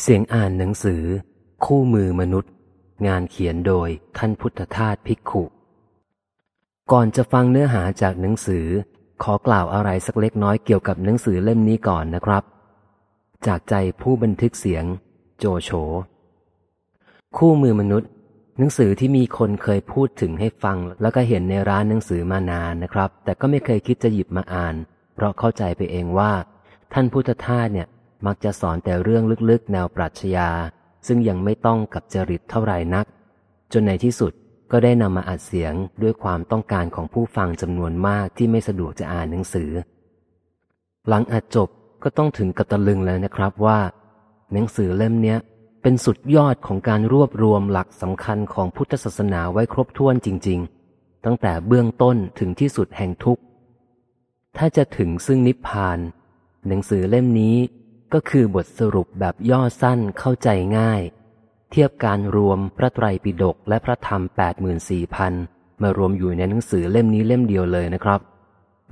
เสียงอ่านหนังสือ คู่มือมนุษย์ งานเขียนโดยท่านพุทธทาสภิกขุ ก่อนจะฟังเนื้อหาจากหนังสือ ขอกล่าวอะไรสักเล็กน้อยเกี่ยวกับหนังสือเล่มนี้ก่อนนะครับ จากใจผู้บันทึกเสียง โจโฉคู่มือมนุษย์ หนังสือที่มีคนเคยพูดถึงให้ฟัง แล้วก็เห็นในร้านหนังสือมานานนะครับ แต่ก็ไม่เคยคิดจะหยิบมาอ่าน เพราะเข้าใจไปเองว่า ท่านพุทธทาสเนี่ย มักจะสอนแต่เรื่องลึกๆ แนวปรัชญา ซึ่งยังไม่ต้องกับจริตเท่าไหร่นัก จนในที่สุดก็ได้นำมาอัดเสียงด้วยความต้องการของผู้ฟังจำนวนมากที่ไม่สะดวกจะอ่านหนังสือ หลังอัดจบก็ต้องถึงกระตะลึงแล้วนะครับว่า หนังสือเล่มเนี้ยเป็นสุดยอดของการรวบรวมหลักสำคัญของพุทธศาสนาไว้ครบถ้วนจริง ๆ ตั้งแต่เบื้องต้นถึงที่สุดแห่งทุกข์ ถ้าจะถึงซึ่งนิพพาน หนังสือเล่มนี้ ก็คือบทสรุปแบบย่อสั้นเข้าใจง่าย เทียบการรวมพระไตรปิฎกและพระธรรมแปดหมื่นสี่พันมารวมอยู่ในหนังสือเล่มนี้เล่มเดียวเลยนะครับ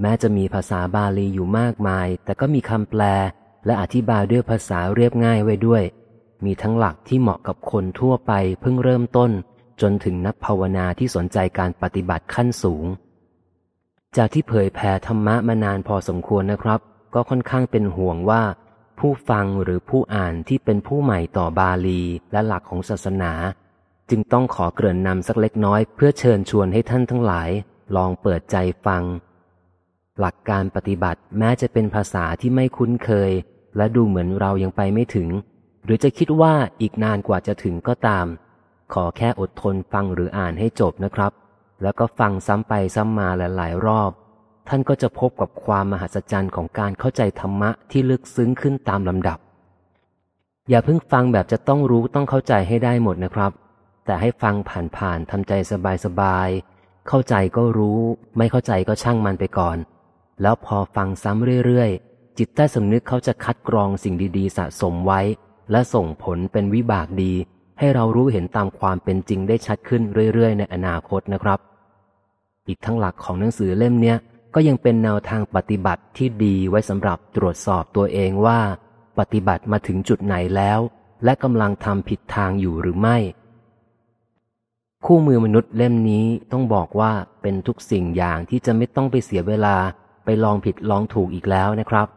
แม้จะมีภาษาบาลีอยู่มากมาย แต่ก็มีคำแปล และอธิบายด้วยภาษาเรียบง่ายไว้ด้วย มีทั้งหลักที่เหมาะกับคนทั่วไปเพิ่งเริ่มต้น จนถึงนักภาวนาที่สนใจการปฏิบัติขั้นสูง จากที่เผยแผ่ธรรมะมานานพอสมควรนะครับ ก็ค่อนข้างเป็นห่วงว่า ผู้ฟังหรือผู้อ่านที่เป็นผู้ใหม่ต่อบาลีและหลักของศาสนา จึงต้องขอเกริ่นนำสักเล็กน้อยเพื่อเชิญชวนให้ท่านทั้งหลาย ลองเปิดใจฟัง หลักการปฏิบัติแม้จะเป็นภาษาที่ไม่คุ้นเคย และดูเหมือนเรายังไปไม่ถึง หรือจะคิดว่าอีกนานกว่าจะถึงก็ตาม ขอแค่อดทนฟังหรืออ่านให้จบนะครับ แล้วก็ฟังซ้ำไปซ้ำมาหลายๆรอบ ท่านก็จะพบกับความมหัศจรรย์ของการเข้าใจธรรมะที่ลึกซึ้งขึ้นตามลำดับ อย่าเพิ่งฟังแบบจะต้องรู้ต้องเข้าใจให้ได้หมดนะครับ แต่ให้ฟังผ่านๆทำใจสบายๆเข้าใจก็รู้ ไม่เข้าใจก็ช่างมันไปก่อน แล้วพอฟังซ้ำเรื่อยๆ จิตใต้สำนึกเขาจะคัดกรองสิ่งดีๆ สะสมไว้ และส่งผลเป็นวิบากดี ให้เรารู้เห็นตามความเป็นจริงได้ชัดขึ้นเรื่อยๆ ในอนาคตนะครับ อีกทั้งหลักของหนังสือเล่มเนี้ย ก็ยังเป็นแนวทางปฏิบัติที่ดีไว้สำหรับตรวจสอบตัวเองว่า ปฏิบัติมาถึงจุดไหนแล้ว และกำลังทำผิดทางอยู่หรือไม่ คู่มือมนุษย์เล่มนี้ต้องบอกว่าเป็นทุกสิ่งอย่างที่จะไม่ต้องไปเสียเวลาไปลองผิดลองถูกอีกแล้วนะครับ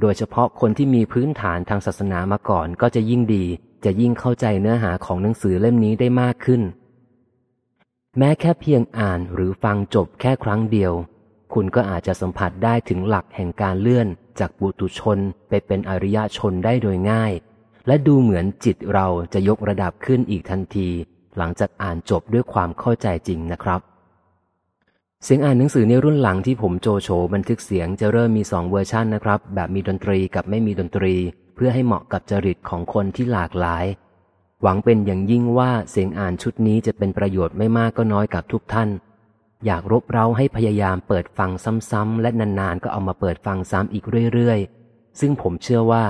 โดยเฉพาะคนที่มีพื้นฐานทางศาสนามาก่อนก็จะยิ่งดี จะยิ่งเข้าใจเนื้อหาของหนังสือเล่มนี้ได้มากขึ้น แม้แค่เพียงอ่านหรือฟังจบแค่ครั้งเดียว คุณก็อาจจะสัมผัสได้ถึงหลักแห่งการเลื่อนจากบุตุชนไปเป็นอริยชนได้โดยง่าย และดูเหมือนจิตเราจะยกระดับขึ้นอีกทันที หลังจากอ่านจบด้วยความเข้าใจจริงนะครับ เสียงอ่านหนังสือในรุ่นหลังที่ผมโจโฉบันทึกเสียงจะเริ่มมีสองเวอร์ชันนะครับ แบบมีดนตรีกับไม่มีดนตรี เพื่อให้เหมาะกับจริตของคนที่หลากหลาย หวังเป็นอย่างยิ่งว่าเสียงอ่านชุดนี้จะเป็นประโยชน์ไม่มากก็น้อยกับทุกท่าน อยากรบเร้าให้พยายามเปิดฟังซ้ำๆและนานๆ ก็เอามาเปิดฟังซ้ำอีกเรื่อยๆ ซึ่งผมเชื่อว่า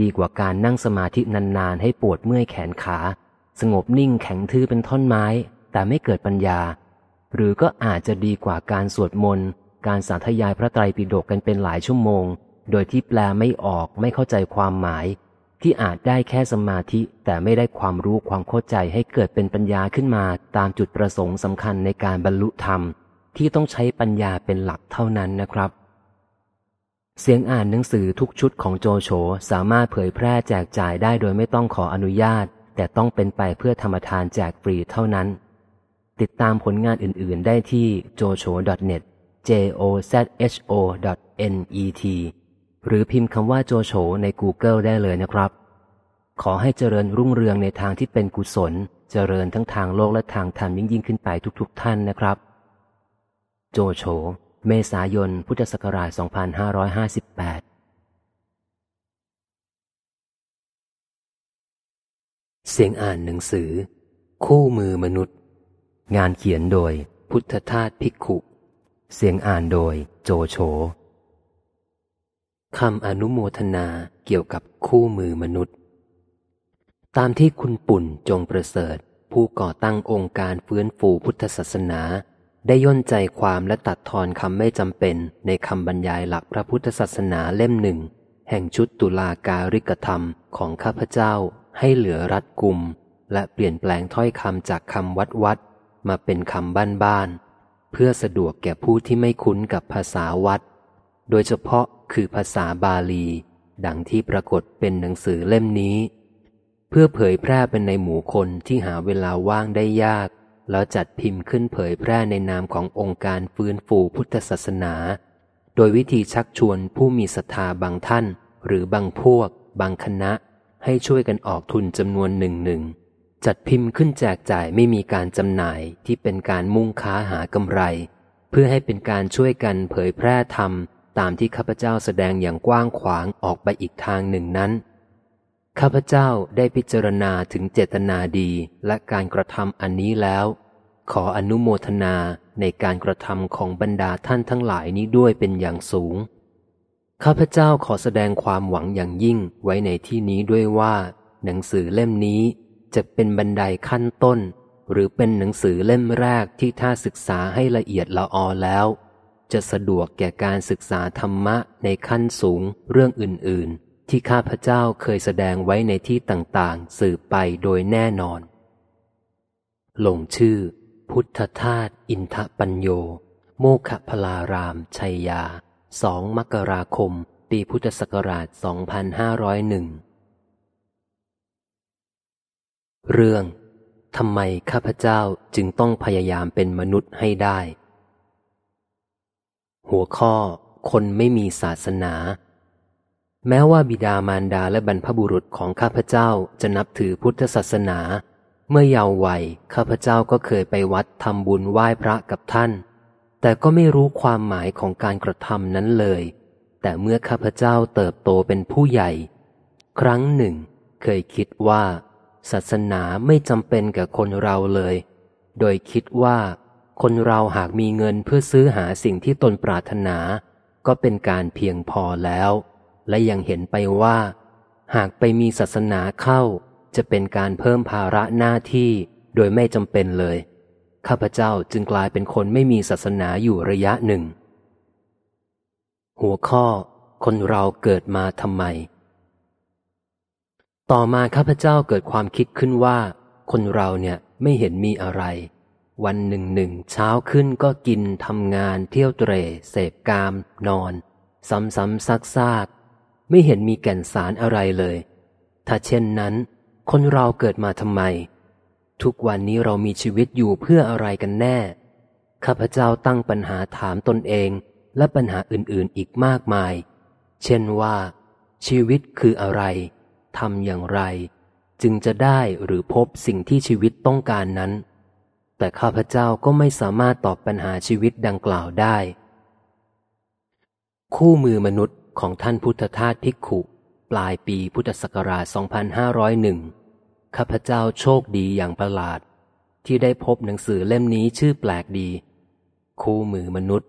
ดีกว่าการนั่งสมาธินานๆ ให้ปวดเมื่อยแขนขา สงบนิ่งแข็งทื่อเป็นท่อนไม้ แต่ไม่เกิดปัญญา หรือก็อาจจะดีกว่าการสวดมนต์การสาธยายพระไตรปิฎกกันเป็นหลายชั่วโมง โดยที่แปลไม่ออกไม่เข้าใจความหมาย ที่อาจได้แค่สมาธิแต่ไม่ได้ความรู้ความเข้าใจให้เกิดเป็นปัญญาขึ้นมาตามจุดประสงค์สำคัญในการบรรลุธรรม ที่ต้องใช้ปัญญาเป็นหลักเท่านั้นนะครับ เสียงอ่านหนังสือทุกชุดของโจโฉสามารถเผยแพร่แจกจ่ายได้โดยไม่ต้องขออนุญาต แต่ต้องเป็นไปเพื่อธรรมทานแจกฟรีเท่านั้น ติดตามผลงานอื่น ๆ ได้ที่ jocho.net j o z h o net หรือพิมพ์คำว่าโจโฉใน Google ได้เลยนะครับ ขอให้เจริญรุ่งเรืองในทางที่เป็นกุศล เจริญทั้งทางโลกและทางธรรมยิ่งยิ่งขึ้นไปทุกๆ ท่านนะครับ โจโฉ เมษายน พุทธศักราช 2558 เสียงอ่านหนังสือ คู่มือมนุษย์ งานเขียนโดย พุทธทาสภิกขุ เสียงอ่านโดย โจโฉ คำอนุโมทนาเกี่ยวกับคู่มือมนุษย์ ตามที่คุณปุ่นจงประเสริฐ ผู้ก่อตั้งองค์การฟื้นฟูพุทธศาสนา ได้ย่นใจความและตัดทอนคำไม่จำเป็นในคำบรรยายหลักพระพุทธศาสนาเล่มหนึ่ง แห่งชุดตุลาการิกธรรมของข้าพเจ้าให้เหลือรัดกุม และเปลี่ยนแปลงถ้อยคำจากคำวัดวัดมาเป็นคำบ้านบ้านเพื่อสะดวกแก่ผู้ที่ไม่คุ้นกับภาษาวัด โดยเฉพาะ คือภาษาบาลี ดังที่ปรากฏเป็นหนังสือเล่มนี้ เพื่อเผยแพร่เป็นในหมู่คนที่หาเวลาว่างได้ยาก แล้วจัดพิมพ์ขึ้นเผยแพร่ในนามขององค์การฟื้นฟูพุทธศาสนา โดยวิธีชักชวนผู้มีศรัทธาบางท่าน หรือบางพวก บางคณะ ให้ช่วยกันออกทุนจำนวนหนึ่งหนึ่งจัดพิมพ์ขึ้นแจกจ่ายไม่มีการจำหน่ายที่เป็นการมุ่งค้าหากำไร เพื่อให้เป็นการช่วยกันเผยแพร่ธรรม ตามที่ข้าพเจ้าแสดงอย่างกว้างขวางออกไปอีกทางหนึ่งนั้น ข้าพเจ้าได้พิจารณาถึงเจตนาดีและการกระทำอันนี้แล้ว ขออนุโมทนาในการกระทำของบรรดาท่านทั้งหลายนี้ด้วยเป็นอย่างสูง ข้าพเจ้าขอแสดงความหวังอย่างยิ่งไว้ในที่นี้ด้วยว่า หนังสือเล่มนี้จะเป็นบันไดขั้นต้น หรือเป็นหนังสือเล่มแรกที่ถ้าศึกษาให้ละเอียดละออแล้ว จะสะดวกแก่การศึกษาธรรมะในขั้นสูงเรื่องอื่น ๆ ที่ข้าพเจ้าเคยแสดงไว้ในที่ต่างๆ สืบไปโดยแน่นอน ลงชื่อ พุทธทาสอินทปัญโย โมขพลารามชัยยา สองมกราคม ปีพุทธศักราช 2501 เรื่องทำไมข้าพเจ้าจึงต้องพยายามเป็นมนุษย์ให้ได้ หัวข้อ คนไม่มีศาสนา แม้ว่าบิดามารดาและบรรพบุรุษของข้าพเจ้าจะนับถือพุทธศาสนา เมื่อเยาว์วัยข้าพเจ้าก็เคยไปวัดทำบุญไหว้พระกับท่าน แต่ก็ไม่รู้ความหมายของการกระทำนั้นเลย แต่เมื่อข้าพเจ้าเติบโตเป็นผู้ใหญ่ ครั้งหนึ่ง เคยคิดว่า ศาสนาไม่จำเป็นกับคนเราเลย โดยคิดว่า คนเราหากมีเงินเพื่อซื้อหาสิ่งที่ตนปรารถนา ก็เป็นการเพียงพอแล้ว และยังเห็นไปว่า หากไปมีศาสนาเข้า จะเป็นการเพิ่มภาระหน้าที่โดยไม่จำเป็นเลย ข้าพเจ้าจึงกลายเป็นคนไม่มีศาสนาอยู่ระยะหนึ่ง หัวข้อ คนเราเกิดมาทำไม ต่อมาข้าพเจ้าเกิดความคิดขึ้นว่า คนเราเนี่ยไม่เห็นมีอะไร วันหนึ่งหนึ่งเช้าขึ้นก็กินทำงานเที่ยวเตรเสพกาม นอน ซ้ำๆซักซากไม่เห็นมีแก่นสารอะไรเลย ถ้าเช่นนั้น คนเราเกิดมาทำไม ทุกวันนี้เรามีชีวิตอยู่เพื่ออะไรกันแน่ ข้าพเจ้าตั้งปัญหาถามตนเองและปัญหาอื่นๆอีกมากมาย เช่นว่า ชีวิตคืออะไรทำอย่างไร จึงจะได้หรือพบสิ่งที่ชีวิตต้องการนั้น แต่ข้าพเจ้าก็ไม่สามารถตอบปัญหาชีวิตดังกล่าวได้ คู่มือมนุษย์ของท่านพุทธทาสภิกขุ ปลายปีพุทธศักราช 2501 ข้าพเจ้าโชคดีอย่างประหลาด ที่ได้พบหนังสือเล่มนี้ชื่อแปลกดี คู่มือมนุษย์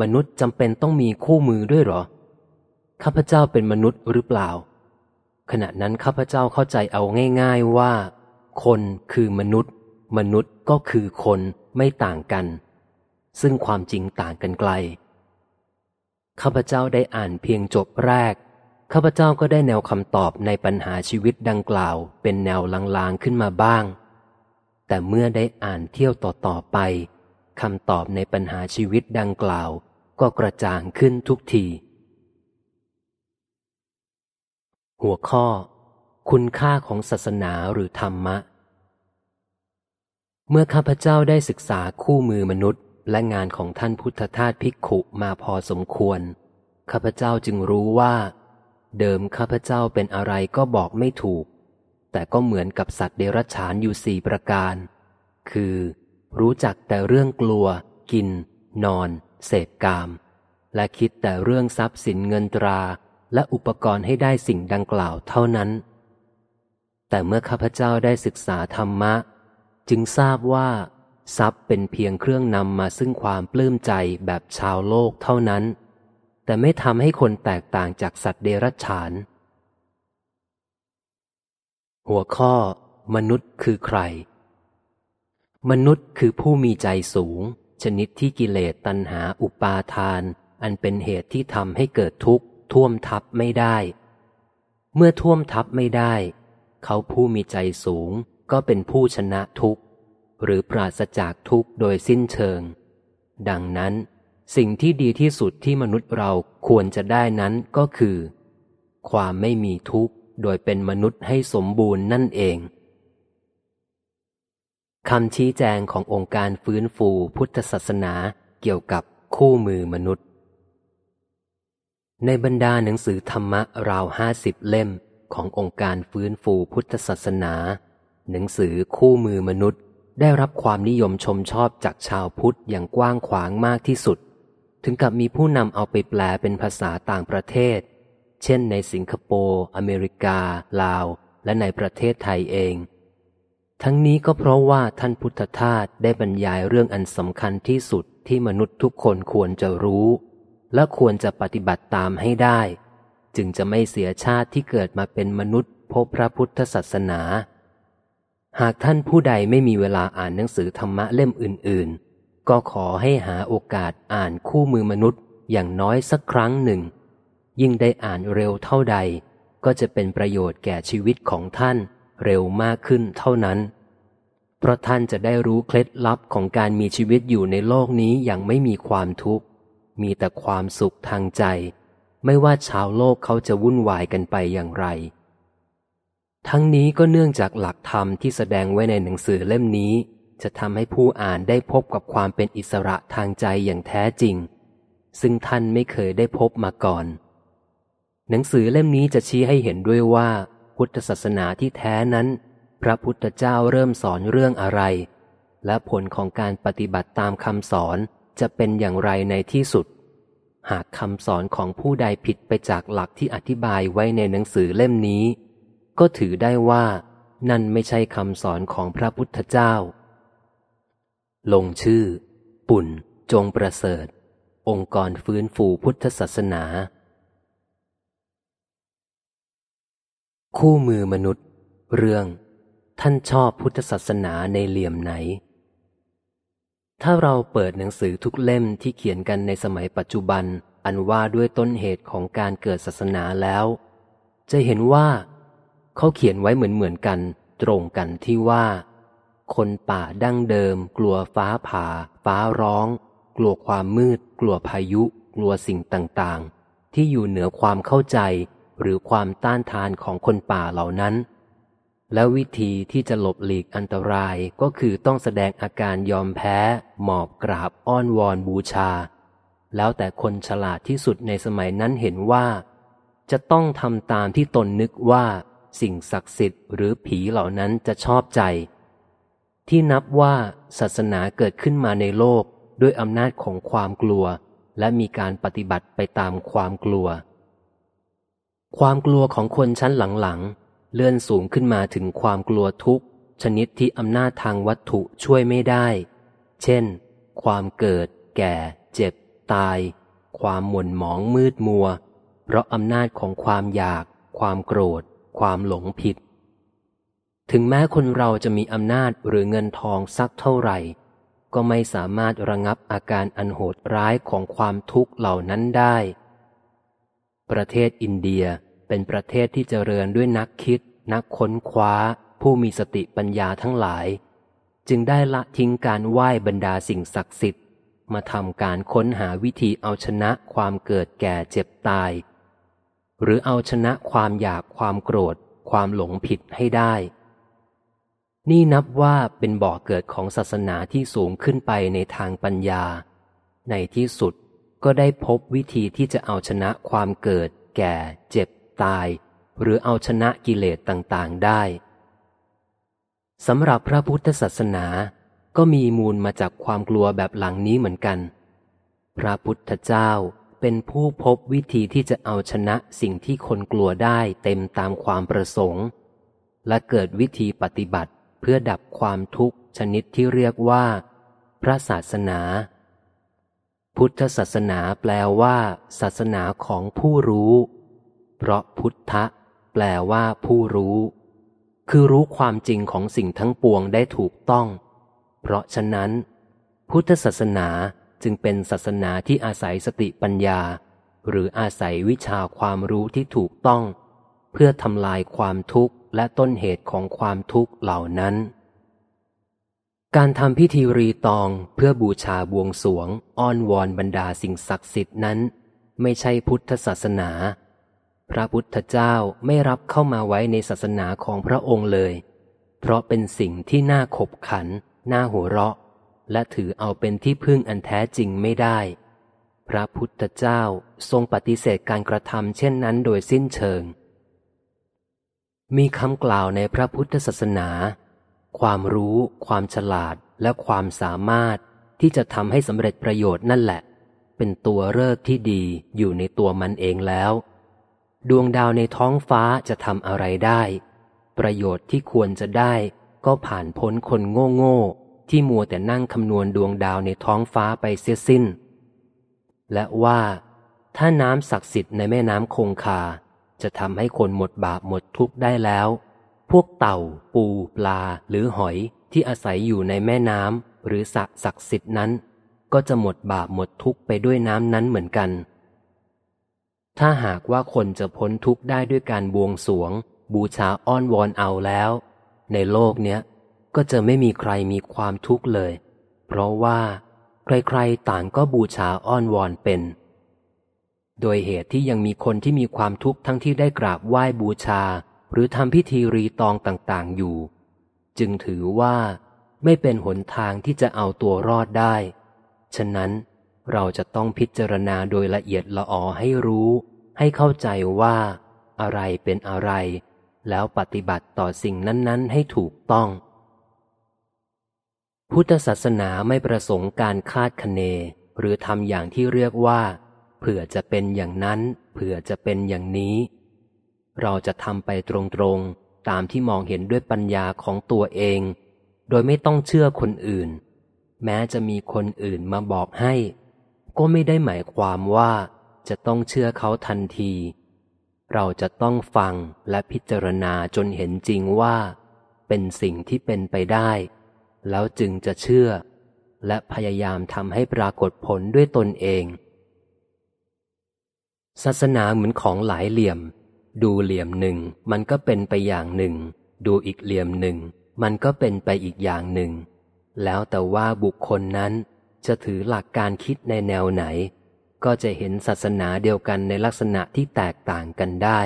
มนุษย์จำเป็นต้องมีคู่มือด้วยหรอ ข้าพเจ้าเป็นมนุษย์หรือเปล่า ขณะนั้นข้าพเจ้าเข้าใจเอาง่าย ๆว่า คนคือมนุษย์ มนุษย์ก็คือคนไม่ต่างกัน ซึ่งความจริงต่างกันไกล ข้าพเจ้าได้อ่านเพียงจบแรก ข้าพเจ้าก็ได้แนวคำตอบในปัญหาชีวิตดังกล่าว เป็นแนวลางๆขึ้นมาบ้าง แต่เมื่อได้อ่านเที่ยวต่อๆไปคำตอบในปัญหาชีวิตดังกล่าว ก็กระจ่างขึ้นทุกที หัวข้อ คุณค่าของศาสนาหรือธรรมะ เมื่อข้าพเจ้าได้ศึกษาคู่มือมนุษย์ และงานของท่านพุทธทาสภิกขุมาพอสมควร ข้าพเจ้าจึงรู้ว่า เดิมข้าพเจ้าเป็นอะไรก็บอกไม่ถูก แต่ก็เหมือนกับสัตว์เดรัจฉานอยู่สี่ประการ คือ รู้จักแต่เรื่องกลัว กิน นอน เสพกาม และคิดแต่เรื่องทรัพย์สินเงินตรา และอุปกรณ์ให้ได้สิ่งดังกล่าวเท่านั้น แต่เมื่อข้าพเจ้าได้ศึกษาธรรมะ จึงทราบว่า ทรัพย์เป็นเพียงเครื่องนำมาซึ่งความปลื้มใจแบบชาวโลกเท่านั้น แต่ไม่ทำให้คนแตกต่างจากสัตว์เดรัจฉาน หัวข้อ มนุษย์คือใคร มนุษย์คือผู้มีใจสูง ชนิดที่กิเลสตัณหาอุปาทาน อันเป็นเหตุที่ทำให้เกิดทุกข์ท่วมทับไม่ได้ เมื่อท่วมทับไม่ได้ เขาผู้มีใจสูง ก็เป็นผู้ชนะทุกข์ หรือปราศจากทุกข์โดยสิ้นเชิง ดังนั้น สิ่งที่ดีที่สุดที่มนุษย์เราควรจะได้นั้นก็คือ ความไม่มีทุกข์โดยเป็นมนุษย์ให้สมบูรณ์นั่นเองคำชี้แจงขององค์การฟื้นฟูพุทธศาสนาเกี่ยวกับคู่มือมนุษย์ ในบรรดาหนังสือธรรมะราวห้าสิบเล่มขององค์การฟื้นฟูพุทธศาสนา หนังสือคู่มือมนุษย์ ได้รับความนิยมชมชอบจากชาวพุทธอย่างกว้างขวางมากที่สุด ถึงกับมีผู้นำเอาไปแปลเป็นภาษาต่างประเทศ เช่นในสิงคโปร์ อเมริกา ลาว และในประเทศไทยเอง ทั้งนี้ก็เพราะว่าท่านพุทธทาสได้บรรยายเรื่องอันสำคัญที่สุดที่มนุษย์ทุกคนควรจะรู้ และควรจะปฏิบัติตามให้ได้ จึงจะไม่เสียชาติที่เกิดมาเป็นมนุษย์พบพระพุทธศาสนา หากท่านผู้ใดไม่มีเวลาอ่านหนังสือธรรมะเล่มอื่น ๆ ก็ขอให้หาโอกาสอ่านคู่มือมนุษย์อย่างน้อยสักครั้งหนึ่ง ยิ่งได้อ่านเร็วเท่าใด ก็จะเป็นประโยชน์แก่ชีวิตของท่านเร็วมากขึ้นเท่านั้น เพราะท่านจะได้รู้เคล็ดลับของการมีชีวิตอยู่ในโลกนี้อย่างไม่มีความทุกข์ มีแต่ความสุขทางใจ ไม่ว่าชาวโลกเขาจะวุ่นวายกันไปอย่างไร ทั้งนี้ก็เนื่องจากหลักธรรมที่แสดงไว้ในหนังสือเล่มนี้ จะทำให้ผู้อ่านได้พบกับความเป็นอิสระทางใจอย่างแท้จริง ซึ่งท่านไม่เคยได้พบมาก่อน หนังสือเล่มนี้จะชี้ให้เห็นด้วยว่า พุทธศาสนาที่แท้นั้น พระพุทธเจ้าเริ่มสอนเรื่องอะไร และผลของการปฏิบัติตามคำสอนจะเป็นอย่างไรในที่สุด หากคำสอนของผู้ใดผิดไปจากหลักที่อธิบายไว้ในหนังสือเล่มนี้ ก็ถือได้ว่า นั่นไม่ใช่คำสอนของพระพุทธเจ้า ลงชื่อ ปุ่น จงประเสริฐ องค์กรฟื้นฟูพุทธศาสนา คู่มือมนุษย์ เรื่อง ท่านชอบพุทธศาสนาในเหลี่ยมไหน ถ้าเราเปิดหนังสือทุกเล่มที่เขียนกันในสมัยปัจจุบันอันว่าด้วยต้นเหตุของการเกิดศาสนาแล้ว จะเห็นว่า เขาเขียนไว้เหมือนเหมือนกัน ตรงกันที่ว่า คนป่าดั้งเดิม กลัวฟ้าผ่า ฟ้าร้อง กลัวความมืด กลัวพายุ กลัวสิ่งต่างๆ ที่อยู่เหนือความเข้าใจ หรือความต้านทานของคนป่าเหล่านั้น และวิธีที่จะหลบหลีกอันตรายก็คือต้องแสดงอาการยอมแพ้ หมอบกราบอ้อนวอนบูชา แล้วแต่คนฉลาดที่สุดในสมัยนั้นเห็นว่า จะต้องทำตามที่ตนนึกว่า สิ่งศักดิ์สิทธิ์หรือผีเหล่านั้นจะชอบใจ ที่นับว่าศาสนาเกิดขึ้นมาในโลกด้วยอำนาจของความกลัว และมีการปฏิบัติไปตามความกลัว ความกลัวของคนชั้นหลังๆ เลื่อนสูงขึ้นมาถึงความกลัวทุกชนิดที่อำนาจทางวัตถุช่วยไม่ได้ เช่น ความเกิด แก่ เจ็บ ตาย ความหม่นหมองมืดมัว เพราะอำนาจของความอยาก ความโกรธ ความหลงผิด ถึงแม้คนเราจะมีอำนาจหรือเงินทองสักเท่าไหร่ ก็ไม่สามารถระงับอาการอันโหดร้ายของความทุกข์เหล่านั้นได้ ประเทศอินเดียเป็นประเทศที่เจริญด้วยนักคิด นักค้นคว้า ผู้มีสติปัญญาทั้งหลาย จึงได้ละทิ้งการไหว้บรรดาสิ่งศักดิ์สิทธิ์ มาทำการค้นหาวิธีเอาชนะความเกิดแก่เจ็บตาย หรือเอาชนะความอยากความโกรธ ความหลงผิดให้ได้ นี่นับว่าเป็นบ่อเกิดของศาสนาที่สูงขึ้นไปในทางปัญญา ในที่สุดก็ได้พบวิธีที่จะเอาชนะความเกิด แก่ เจ็บ ตาย หรือเอาชนะกิเลสต่างๆได้สำหรับพระพุทธศาสนาก็มีมูลมาจากความกลัวแบบหลังนี้เหมือนกัน พระพุทธเจ้า เป็นผู้พบวิธีที่จะเอาชนะสิ่งที่คนกลัวได้เต็มตามความประสงค์ และเกิดวิธีปฏิบัติเพื่อดับความทุกข์ชนิดที่เรียกว่า พระศาสนา พุทธศาสนาแปลว่า ศาสนาของผู้รู้ เพราะพุทธะแปลว่าผู้รู้ คือรู้ความจริงของสิ่งทั้งปวงได้ถูกต้อง เพราะฉะนั้น พุทธศาสนา จึงเป็นศาสนาที่อาศัยสติปัญญา หรืออาศัยวิชาความรู้ที่ถูกต้อง เพื่อทำลายความทุกข์และต้นเหตุของความทุกข์เหล่านั้น การทำพิธีรีตองเพื่อบูชาบวงสวง อ้อนวอนบรรดาสิ่งศักดิ์สิทธิ์นั้น ไม่ใช่พุทธศาสนา พระพุทธเจ้าไม่รับเข้ามาไว้ในศาสนาของพระองค์เลย เพราะเป็นสิ่งที่น่าขบขัน น่าหัวเราะ และถือเอาเป็นที่พึ่งอันแท้จริงไม่ได้ พระพุทธเจ้าทรงปฏิเสธการกระทำเช่นนั้นโดยสิ้นเชิง มีคำกล่าวในพระพุทธศาสนา ความรู้ ความฉลาดและความสามารถที่จะทำให้สำเร็จประโยชน์นั่นแหละ เป็นตัวเลิกที่ดีอยู่ในตัวมันเองแล้ว ดวงดาวในท้องฟ้าจะทำอะไรได้ ประโยชน์ที่ควรจะได้ก็ผ่านพ้นคนโง่โง่ ที่มัวแต่นั่งคำนวณดวงดาวในท้องฟ้าไปเสียสิ้น และว่า ถ้าน้ำศักดิ์สิทธิ์ในแม่น้ำคงคาจะทำให้คนหมดบาปหมดทุกข์ได้แล้ว พวกเต่า ปู ปลา หรือหอยที่อาศัยอยู่ในแม่น้ำหรือสระศักดิ์สิทธิ์นั้น ก็จะหมดบาปหมดทุกข์ไปด้วยน้ำนั้นเหมือนกัน ถ้าหากว่าคนจะพ้นทุกข์ได้ด้วยการบวงสวง บูชาอ้อนวอนเอาแล้ว ในโลกเนี้ย ก็จะไม่มีใครมีความทุกข์เลย เพราะว่า ใครๆต่างก็บูชาอ้อนวอนเป็น โดยเหตุที่ยังมีคนที่มีความทุกข์ทั้งที่ได้กราบไหว้บูชา หรือทำพิธีรีตองต่างๆอยู่ จึงถือว่า ไม่เป็นหนทางที่จะเอาตัวรอดได้ ฉะนั้นเราจะต้องพิจารณาโดยละเอียดละออให้รู้ ให้เข้าใจว่า อะไรเป็นอะไร แล้วปฏิบัติต่อสิ่งนั้น ๆ ให้ถูกต้อง พุทธศาสนาไม่ประสงค์การคาดคะเน หรือทำอย่างที่เรียกว่า เผื่อจะเป็นอย่างนั้น เผื่อจะเป็นอย่างนี้ เราจะทำไปตรงๆ ตามที่มองเห็นด้วยปัญญาของตัวเอง โดยไม่ต้องเชื่อคนอื่น แม้จะมีคนอื่นมาบอกให้ ก็ไม่ได้หมายความว่าจะต้องเชื่อเขาทันที เราจะต้องฟังและพิจารณาจนเห็นจริงว่า เป็นสิ่งที่เป็นไปได้ แล้วจึงจะเชื่อ และพยายามทำให้ปรากฏผลด้วยตนเอง ศาสนาเหมือนของหลายเหลี่ยม ดูเหลี่ยมหนึ่งมันก็เป็นไปอย่างหนึ่ง ดูอีกเหลี่ยมหนึ่ง มันก็เป็นไปอีกอย่างหนึ่ง แล้วแต่ว่าบุคคลนั้นจะถือหลักการคิดในแนวไหน ก็จะเห็นศาสนาเดียวกันในลักษณะที่แตกต่างกันได้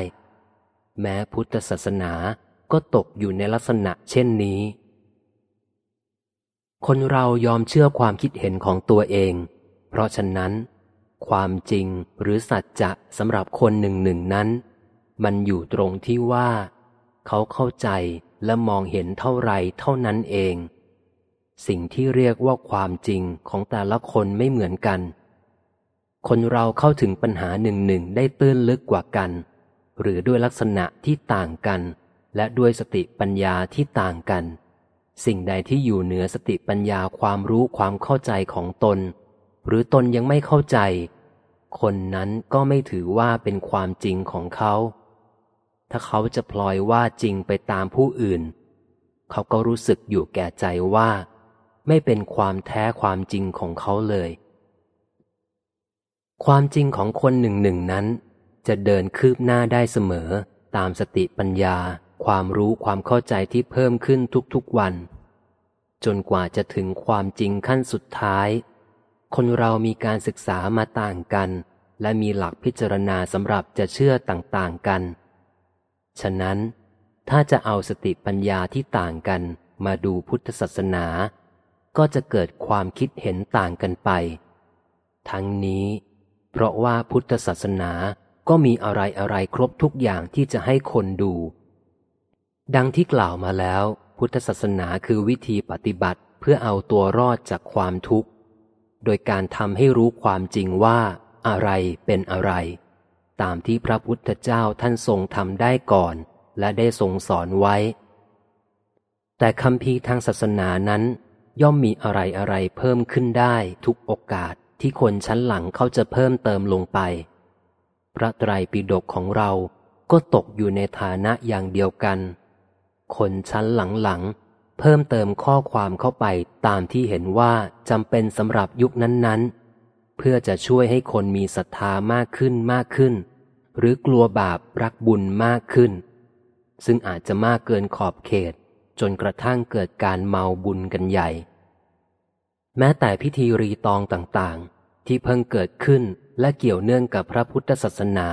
แม้พุทธศาสนาก็ตกอยู่ในลักษณะเช่นนี้ คนเรายอมเชื่อความคิดเห็นของตัวเอง เพราะฉะนั้น ความจริงหรือสัจจะสำหรับคนหนึ่งหนึ่งนั้น มันอยู่ตรงที่ว่า เขาเข้าใจและมองเห็นเท่าไรเท่านั้นเอง สิ่งที่เรียกว่าความจริงของแต่ละคนไม่เหมือนกัน คนเราเข้าถึงปัญหาหนึ่งหนึ่งได้ตื้นลึกกว่ากัน หรือด้วยลักษณะที่ต่างกัน และด้วยสติปัญญาที่ต่างกัน สิ่งใดที่อยู่เหนือสติปัญญาความรู้ความเข้าใจของตน หรือตนยังไม่เข้าใจ คนนั้นก็ไม่ถือว่าเป็นความจริงของเขา ถ้าเขาจะพลอยว่าจริงไปตามผู้อื่น เขาก็รู้สึกอยู่แก่ใจว่า ไม่เป็นความแท้ความจริงของเขาเลย ความจริงของคนหนึ่งหนึ่งนั้น จะเดินคืบหน้าได้เสมอตามสติปัญญา ความรู้ความเข้าใจที่เพิ่มขึ้นทุกๆวัน จนกว่าจะถึงความจริงขั้นสุดท้าย คนเรามีการศึกษามาต่างกัน และมีหลักพิจารณาสำหรับจะเชื่อต่างๆกัน ฉะนั้น ถ้าจะเอาสติปัญญาที่ต่างกันมาดูพุทธศาสนา ก็จะเกิดความคิดเห็นต่างกันไป ทั้งนี้ เพราะว่าพุทธศาสนาก็มีอะไรอะไรครบทุกอย่างที่จะให้คนดู ดังที่กล่าวมาแล้ว พุทธศาสนาคือวิธีปฏิบัติเพื่อเอาตัวรอดจากความทุกข์ โดยการทำให้รู้ความจริงว่าอะไรเป็นอะไร ตามที่พระพุทธเจ้าท่านทรงทำได้ก่อน และได้ทรงสอนไว้ แต่คำพีทางศาสนานั้น ย่อมมีอะไรอะไรเพิ่มขึ้นได้ทุกโอกาสที่คนชั้นหลังเขาจะเพิ่มเติมลงไป พระไตรปิฎกของเราก็ตกอยู่ในฐานะอย่างเดียวกัน คนชั้นหลังๆ เพิ่มเติมข้อความเข้าไปตามที่เห็นว่าจำเป็นสำหรับยุคนั้นๆ เพื่อจะช่วยให้คนมีศรัทธามากขึ้นมากขึ้น หรือกลัวบาปรักบุญมากขึ้น ซึ่งอาจจะมากเกินขอบเขต จนกระทั่งเกิดการเมาบุญกันใหญ่ แม้แต่พิธีรีตองต่างๆ ที่เพิ่งเกิดขึ้นและเกี่ยวเนื่องกับพระพุทธศาสนา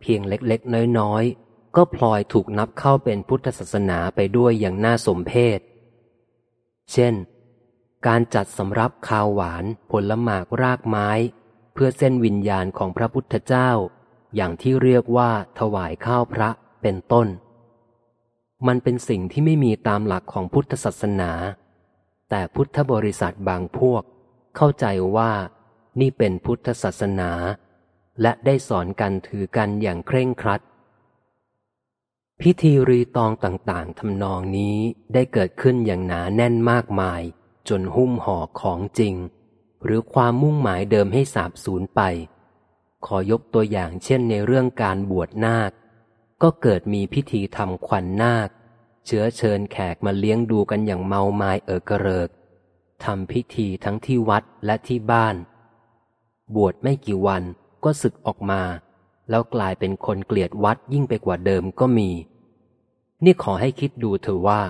เพียงเล็กๆ น้อยๆ ก็พลอยถูกนับเข้าเป็นพุทธศาสนาไปด้วยอย่างน่าสมเพชเช่น การจัดสำรับข้าวหวานผลหมากรากไม้ เพื่อเส้นวิญญาณของพระพุทธเจ้า อย่างที่เรียกว่าถวายข้าวพระเป็นต้น มันเป็นสิ่งที่ไม่มีตามหลักของพุทธศาสนา แต่พุทธบริษัทบางพวก เข้าใจว่านี่เป็นพุทธศาสนา และได้สอนกันถือกันอย่างเคร่งครัด พิธีรีตองต่างๆทำนองนี้ได้เกิดขึ้นอย่างหนาแน่นมากมาย จนหุ้มห่อของจริง หรือความมุ่งหมายเดิมให้สาบสูญไป ขอยกตัวอย่างเช่นในเรื่องการบวชนาค ก็เกิดมีพิธีทำขวัญนนาค เชื้อเชิญแขกมาเลี้ยงดูกันอย่างเมาไมา้เออกระเริกทำพิธีทั้งที่วัดและที่บ้าน บวชไม่กี่วันก็ศึกออกมา แล้วกลายเป็นคนเกลียดวัดยิ่งไปกว่าเดิมก็มี นี่ขอให้คิดดูเถอะว่า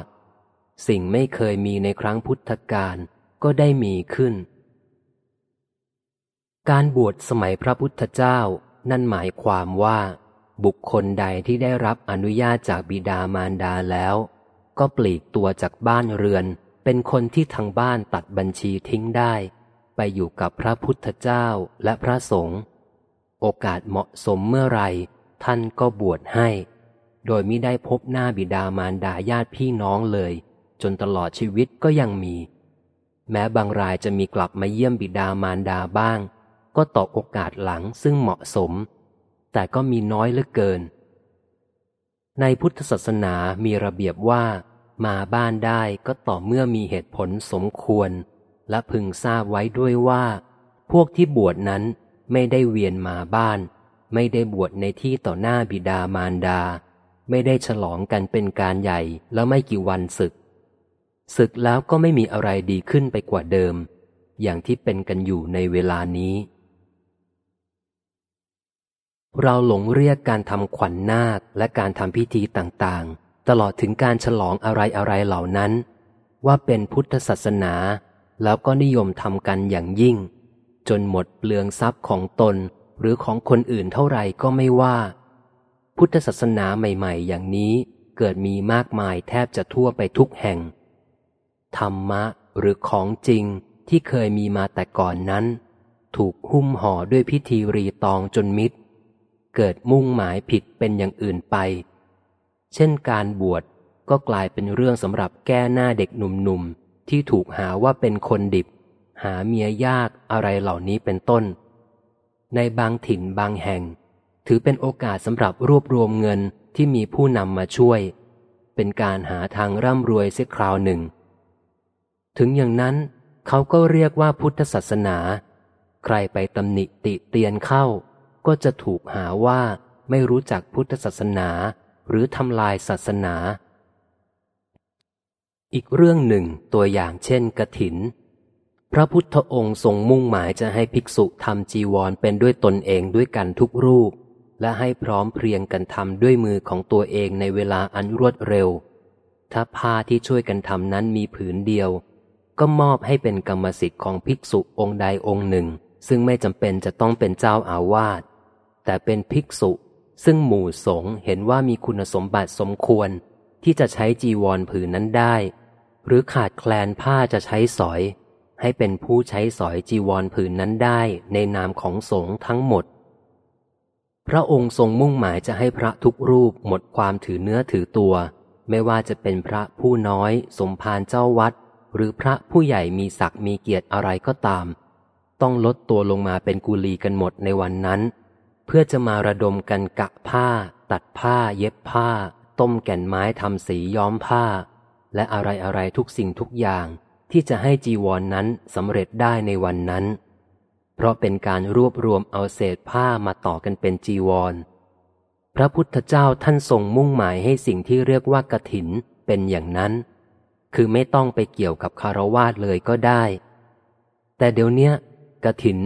สิ่งไม่เคยมีในครั้งพุทธกาลก็ได้มีขึ้น การบวชสมัยพระพุทธเจ้านั่นหมายความว่า บุคคลใดที่ได้รับอนุญาตจากบิดามารดาแล้ว ก็ปลีกตัวจากบ้านเรือน เป็นคนที่ทางบ้านตัดบัญชีทิ้งได้ ไปอยู่กับพระพุทธเจ้าและพระสงฆ์ โอกาสเหมาะสมเมื่อไรท่านก็บวชให้ โดยมิได้พบหน้าบิดามารดาญาติพี่น้องเลย จนตลอดชีวิตก็ยังมี แม้บางรายจะมีกลับมาเยี่ยมบิดามารดาบ้าง ก็ต่อโอกาสหลังซึ่งเหมาะสม แต่ก็มีน้อยเหลือเกิน ในพุทธศาสนามีระเบียบว่า มาบ้านได้ก็ต่อเมื่อมีเหตุผลสมควร และพึงทราบไว้ด้วยว่า พวกที่บวชนั้น ไม่ได้เวียนมาบ้าน ไม่ได้บวชในที่ต่อหน้าบิดามารดา ไม่ได้ฉลองกันเป็นการใหญ่แล้วไม่กี่วันศึก ศึกแล้วก็ไม่มีอะไรดีขึ้นไปกว่าเดิม อย่างที่เป็นกันอยู่ในเวลานี้ เราหลงเรียกการทำขวัญนนาคและการทำพิธีต่างๆ ตลอดถึงการฉลองอะไรๆเหล่านั้น ว่าเป็นพุทธศาสนาแล้วก็นิยมทำกันอย่างยิ่ง จนหมดเปลืองทรัพย์ของตนหรือของคนอื่นเท่าไหร่ก็ไม่ว่า พุทธศาสนาใหม่ ๆ อย่างนี้เกิดมีมากมายแทบจะทั่วไปทุกแห่ง ธรรมะหรือของจริงที่เคยมีมาแต่ก่อนนั้น ถูกหุ้มห่อด้วยพิธีรีตองจนมิดเกิดมุ่งหมายผิดเป็นอย่างอื่นไป เช่นการบวชก็กลายเป็นเรื่องสำหรับแก้หน้าเด็กหนุ่มๆที่ถูกหาว่าเป็นคนดิบ หาเมียยากอะไรเหล่านี้เป็นต้น ในบางถิ่นบางแห่ง ถือเป็นโอกาสสำหรับรวบรวมเงินที่มีผู้นำมาช่วย เป็นการหาทางร่ำรวยเสียคราวหนึ่ง ถึงอย่างนั้นเขาก็เรียกว่าพุทธศาสนา ใครไปตำหนิติเตียนเข้า ก็จะถูกหาว่าไม่รู้จักพุทธศาสนาหรือทำลายศาสนา อีกเรื่องหนึ่งตัวอย่างเช่นกระถิน พระพุทธองค์ทรงมุ่งหมายจะให้ภิกษุทำจีวรเป็นด้วยตนเองด้วยกันทุกรูป และให้พร้อมเพรียงกันทำด้วยมือของตัวเองในเวลาอันรวดเร็ว ถ้าผ้าที่ช่วยกันทำนั้นมีผืนเดียว ก็มอบให้เป็นกรรมสิทธิ์ของภิกษุองค์ใดองค์หนึ่ง ซึ่งไม่จำเป็นจะต้องเป็นเจ้าอาวาสแต่เป็นภิกษุซึ่งหมู่สงเห็นว่ามีคุณสมบัติสมควร ที่จะใช้จีวรผืนนั้นได้ หรือขาดแคลนผ้าจะใช้สอย ให้เป็นผู้ใช้สอยจีวรผืนนั้นได้ในนามของสงฆ์ทั้งหมด พระองค์ทรงมุ่งหมายจะให้พระทุกรูปหมดความถือเนื้อถือตัว ไม่ว่าจะเป็นพระผู้น้อย สมภารเจ้าวัด หรือพระผู้ใหญ่มีศักดิ์มีเกียรติอะไรก็ตาม ต้องลดตัวลงมาเป็นกุลีกันหมดในวันนั้น เพื่อจะมาระดมกันกะผ้า ตัดผ้า เย็บผ้า ต้มแก่นไม้ทำสีย้อมผ้า และอะไรอะไรทุกสิ่งทุกอย่าง ที่จะให้จีวรนนั้นสำเร็จได้ในวันนั้น เพราะเป็นการรวบรวมเอาเศษผ้ามาต่อกันเป็นจีวร พระพุทธเจ้าท่านทรงมุ่งหมายให้สิ่งที่เรียกว่ากระถินเป็นอย่างนั้น คือไม่ต้องไปเกี่ยวกับคารวาสเลยก็ได้ แต่เดี๋ยวนี้กระถิน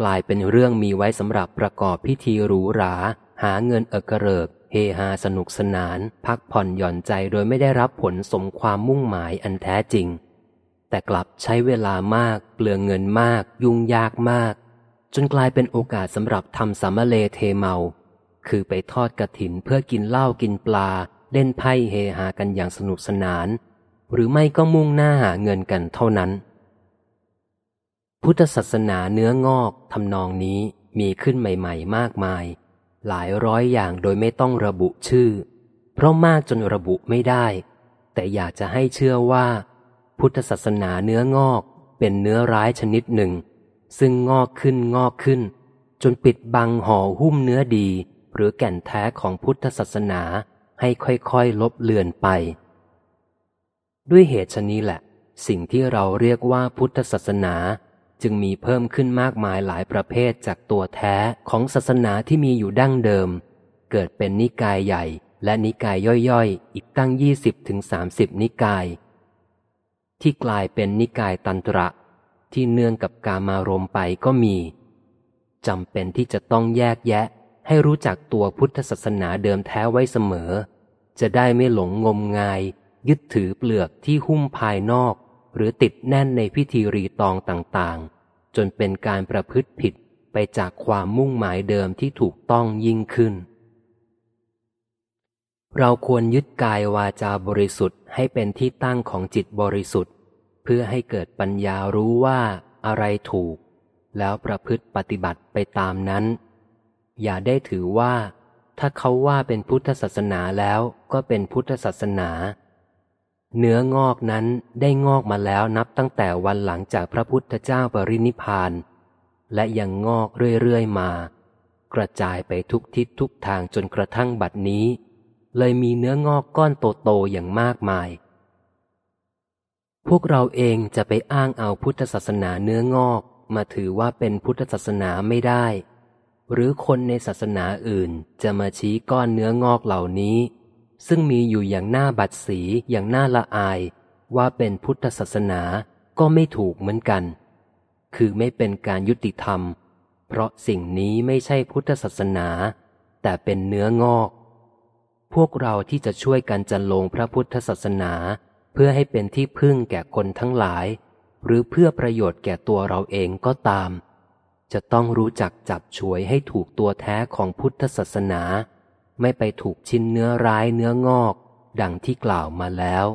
กลายเป็นเรื่องมีไว้สำหรับประกอบพิธีหรูหรา หาเงินเอกเริกเฮฮาสนุกสนาน พักผ่อนหย่อนใจโดยไม่ได้รับผลสมความมุ่งหมายอันแท้จริง แต่กลับใช้เวลามาก เปลืองเงินมาก ยุ่งยากมาก จนกลายเป็นโอกาสสำหรับทำสามเลเทเมา คือไปทอดกระถินเพื่อกินเหล้ากินปลา เล่นไพ่เฮฮากันอย่างสนุกสนาน หรือไม่ก็มุ่งหน้าหาเงินกันเท่านั้น พุทธศาสนาเนื้องอกทำนองนี้มีขึ้นใหม่ ๆ มากมาย หลายร้อยอย่างโดยไม่ต้องระบุชื่อ เพราะมากจนระบุไม่ได้ แต่อยากจะให้เชื่อว่า พุทธศาสนาเนื้องอกเป็นเนื้อร้ายชนิดหนึ่ง ซึ่งงอกขึ้นงอกขึ้น จนปิดบังห่อหุ้มเนื้อดี หรือแก่นแท้ของพุทธศาสนาให้ค่อยๆ ลบเลือนไป ด้วยเหตุชนี้แหละ สิ่งที่เราเรียกว่าพุทธศาสนาจึงมีเพิ่มขึ้นมากมายหลายประเภทจากตัวแท้ของศาสนาที่มีอยู่ดั้งเดิม เกิดเป็นนิกายใหญ่ และนิกายย่อยๆ อีกตั้งยี่สิบถึงสามสิบนิกาย ที่กลายเป็นนิกายตันตระ ที่เนื่องกับกามารมไปก็มีจำเป็นที่จะต้องแยกแยะ ให้รู้จักตัวพุทธศาสนาเดิมแท้ไว้เสมอ จะได้ไม่หลงงมงาย ยึดถือเปลือกที่หุ้มภายนอก หรือติดแน่นในพิธีรีตองต่างๆ จนเป็นการประพฤติผิดไปจากความมุ่งหมายเดิมที่ถูกต้องยิ่งขึ้น เราควรยึดกายวาจาบริสุทธิ์ให้เป็นที่ตั้งของจิตบริสุทธิ์ เพื่อให้เกิดปัญญารู้ว่าอะไรถูก แล้วประพฤติปฏิบัติไปตามนั้น อย่าได้ถือว่า ถ้าเขาว่าเป็นพุทธศาสนาแล้วก็เป็นพุทธศาสนา เนื้องอกนั้นได้งอกมาแล้วนับตั้งแต่วันหลังจากพระพุทธเจ้าปรินิพานและยังงอกเรื่อยๆมา กระจายไปทุกทิศทุกทางจนกระทั่งบัดนี้ เลยมีเนื้องอกก้อนโตๆอย่างมากมาย พวกเราเองจะไปอ้างเอาพุทธศาสนาเนื้องอกมาถือว่าเป็นพุทธศาสนาไม่ได้ หรือคนในศาสนาอื่นจะมาชี้ก้อนเนื้องอกเหล่านี้ ซึ่งมีอยู่อย่างหน้าบัดสีอย่างหน้าละอาย ว่าเป็นพุทธศาสนาก็ไม่ถูกเหมือนกัน คือไม่เป็นการยุติธรรม เพราะสิ่งนี้ไม่ใช่พุทธศาสนา แต่เป็นเนื้องอก พวกเราที่จะช่วยกันจันลงพระพุทธศาสนา เพื่อให้เป็นที่พึ่งแก่คนทั้งหลาย หรือเพื่อประโยชน์แก่ตัวเราเองก็ตาม จะต้องรู้จักจับช่วยให้ถูกตัวแท้ของพุทธศาสนา ไม่ไปถูกชิ้นเนื้อร้ายเนื้องอก ดังที่กล่าวมาแล้ว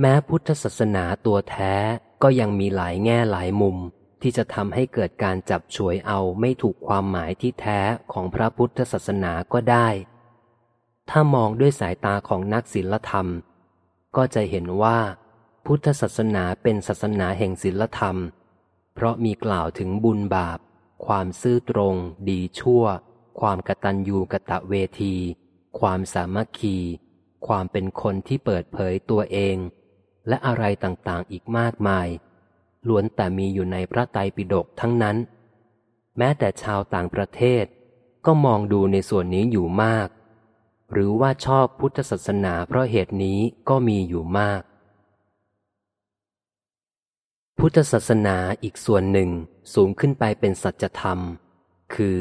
แม้พุทธศาสนาตัวแท้ก็ยังมีหลายแง่หลายมุม ที่จะทำให้เกิดการจับฉวยเอาไม่ถูกความหมายที่แท้ของพระพุทธศาสนาก็ได้ ถ้ามองด้วยสายตาของนักศิลธรรม ก็จะเห็นว่า พุทธศาสนาเป็นศาสนาแห่งศิลธรรม เพราะมีกล่าวถึงบุญบาป ความซื่อตรง ดีชั่ว ความกตัญญูกะตะเวที ความสามัคคี ความเป็นคนที่เปิดเผยตัวเอง และอะไรต่างๆอีกมากมาย ล้วนแต่มีอยู่ในพระไตรปิฎกทั้งนั้น แม้แต่ชาวต่างประเทศ ก็มองดูในส่วนนี้อยู่มาก หรือว่าชอบพุทธศาสนาเพราะเหตุนี้ก็มีอยู่มาก พุทธศาสนาอีกส่วนหนึ่งสูงขึ้นไปเป็นสัจธรรม คือ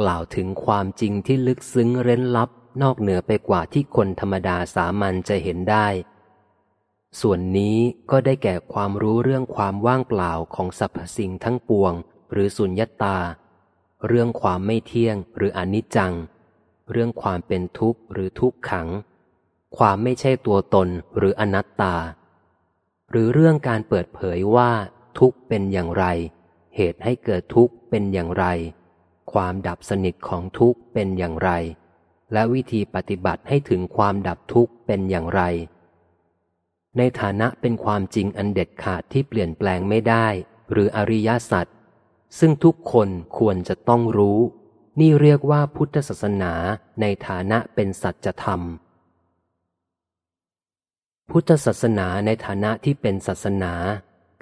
กล่าวถึงความจริงที่ลึกซึ้งเร้นลับนอกเหนือไปกว่าที่คนธรรมดาสามัญจะเห็นได้ ส่วนนี้ก็ได้แก่ความรู้เรื่องความว่างเปล่าของสรรพสิ่งทั้งปวง หรือสุญญตา เรื่องความไม่เที่ยงหรืออนิจจัง เรื่องความเป็นทุกข์หรือทุกขัง ความไม่ใช่ตัวตนหรืออนัตตา หรือเรื่องการเปิดเผยว่า ทุกข์เป็นอย่างไร เหตุให้เกิดทุกข์เป็นอย่างไร ความดับสนิทของทุกข์เป็นอย่างไร และวิธีปฏิบัติให้ถึงความดับทุกข์เป็นอย่างไร ในฐานะเป็นความจริงอันเด็ดขาดที่เปลี่ยนแปลงไม่ได้ หรืออริยสัจซึ่งทุกคนควรจะต้องรู้ นี่เรียกว่าพุทธศาสนาในฐานะเป็นสัจธรรม พุทธศาสนาในฐานะที่เป็นศาสนา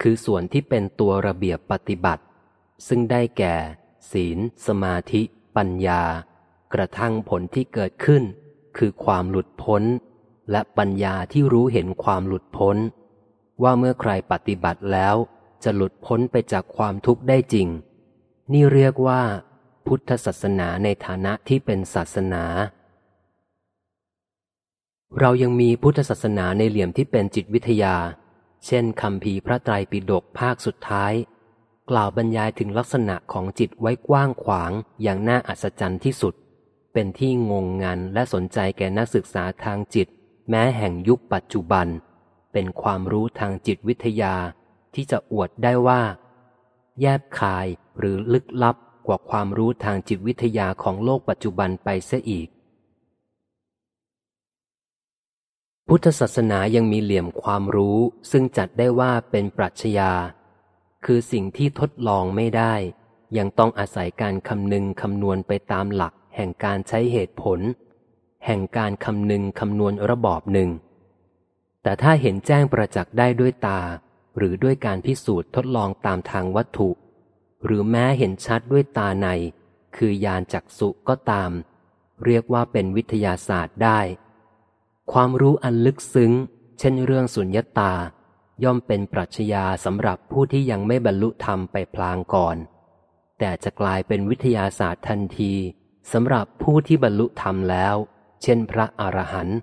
คือส่วนที่เป็นตัวระเบียบปฏิบัติ ซึ่งได้แก่ ศีล สมาธิ ปัญญา กระทั่งผลที่เกิดขึ้น คือความหลุดพ้น และปัญญาที่รู้เห็นความหลุดพ้น ว่าเมื่อใครปฏิบัติแล้ว จะหลุดพ้นไปจากความทุกข์ได้จริง นี่เรียกว่า พุทธศาสนาในฐานะที่เป็นศาสนา เรายังมีพุทธศาสนาในเหลี่ยมที่เป็นจิตวิทยา เช่นคำพีพระไตรปิฎกภาคสุดท้าย กล่าวบรรยายถึงลักษณะของจิตไว้กว้างขวางอย่างน่าอัศจรรย์ที่สุด เป็นที่งงงันและสนใจแก่นักศึกษาทางจิต แม้แห่งยุคปัจจุบัน เป็นความรู้ทางจิตวิทยาที่จะอวดได้ว่า แยบคายหรือลึกลับกว่าความรู้ทางจิตวิทยาของโลกปัจจุบันไปเสียอีก พุทธศาสนายังมีเหลี่ยมความรู้ซึ่งจัดได้ว่าเป็นปรัชญา คือสิ่งที่ทดลองไม่ได้ ยังต้องอาศัยการคำนึงคำนวณไปตามหลักแห่งการใช้เหตุผล แห่งการคำนึงคำนวณระบอบหนึ่ง แต่ถ้าเห็นแจ้งประจักษ์ได้ด้วยตา หรือด้วยการพิสูจน์ทดลองตามทางวัตถุ หรือแม้เห็นชัดด้วยตาใน คือยานจักสุก็ตาม เรียกว่าเป็นวิทยาศาสตร์ได้ ความรู้อันลึกซึ้ง เช่นเรื่องสุญญตา ย่อมเป็นปรัชญาสำหรับผู้ที่ยังไม่บรรลุธรรมไปพลางก่อน แต่จะกลายเป็นวิทยาศาสตร์ทันทีสำหรับผู้ที่บรรลุธรรมแล้ว เช่นพระอรหันต์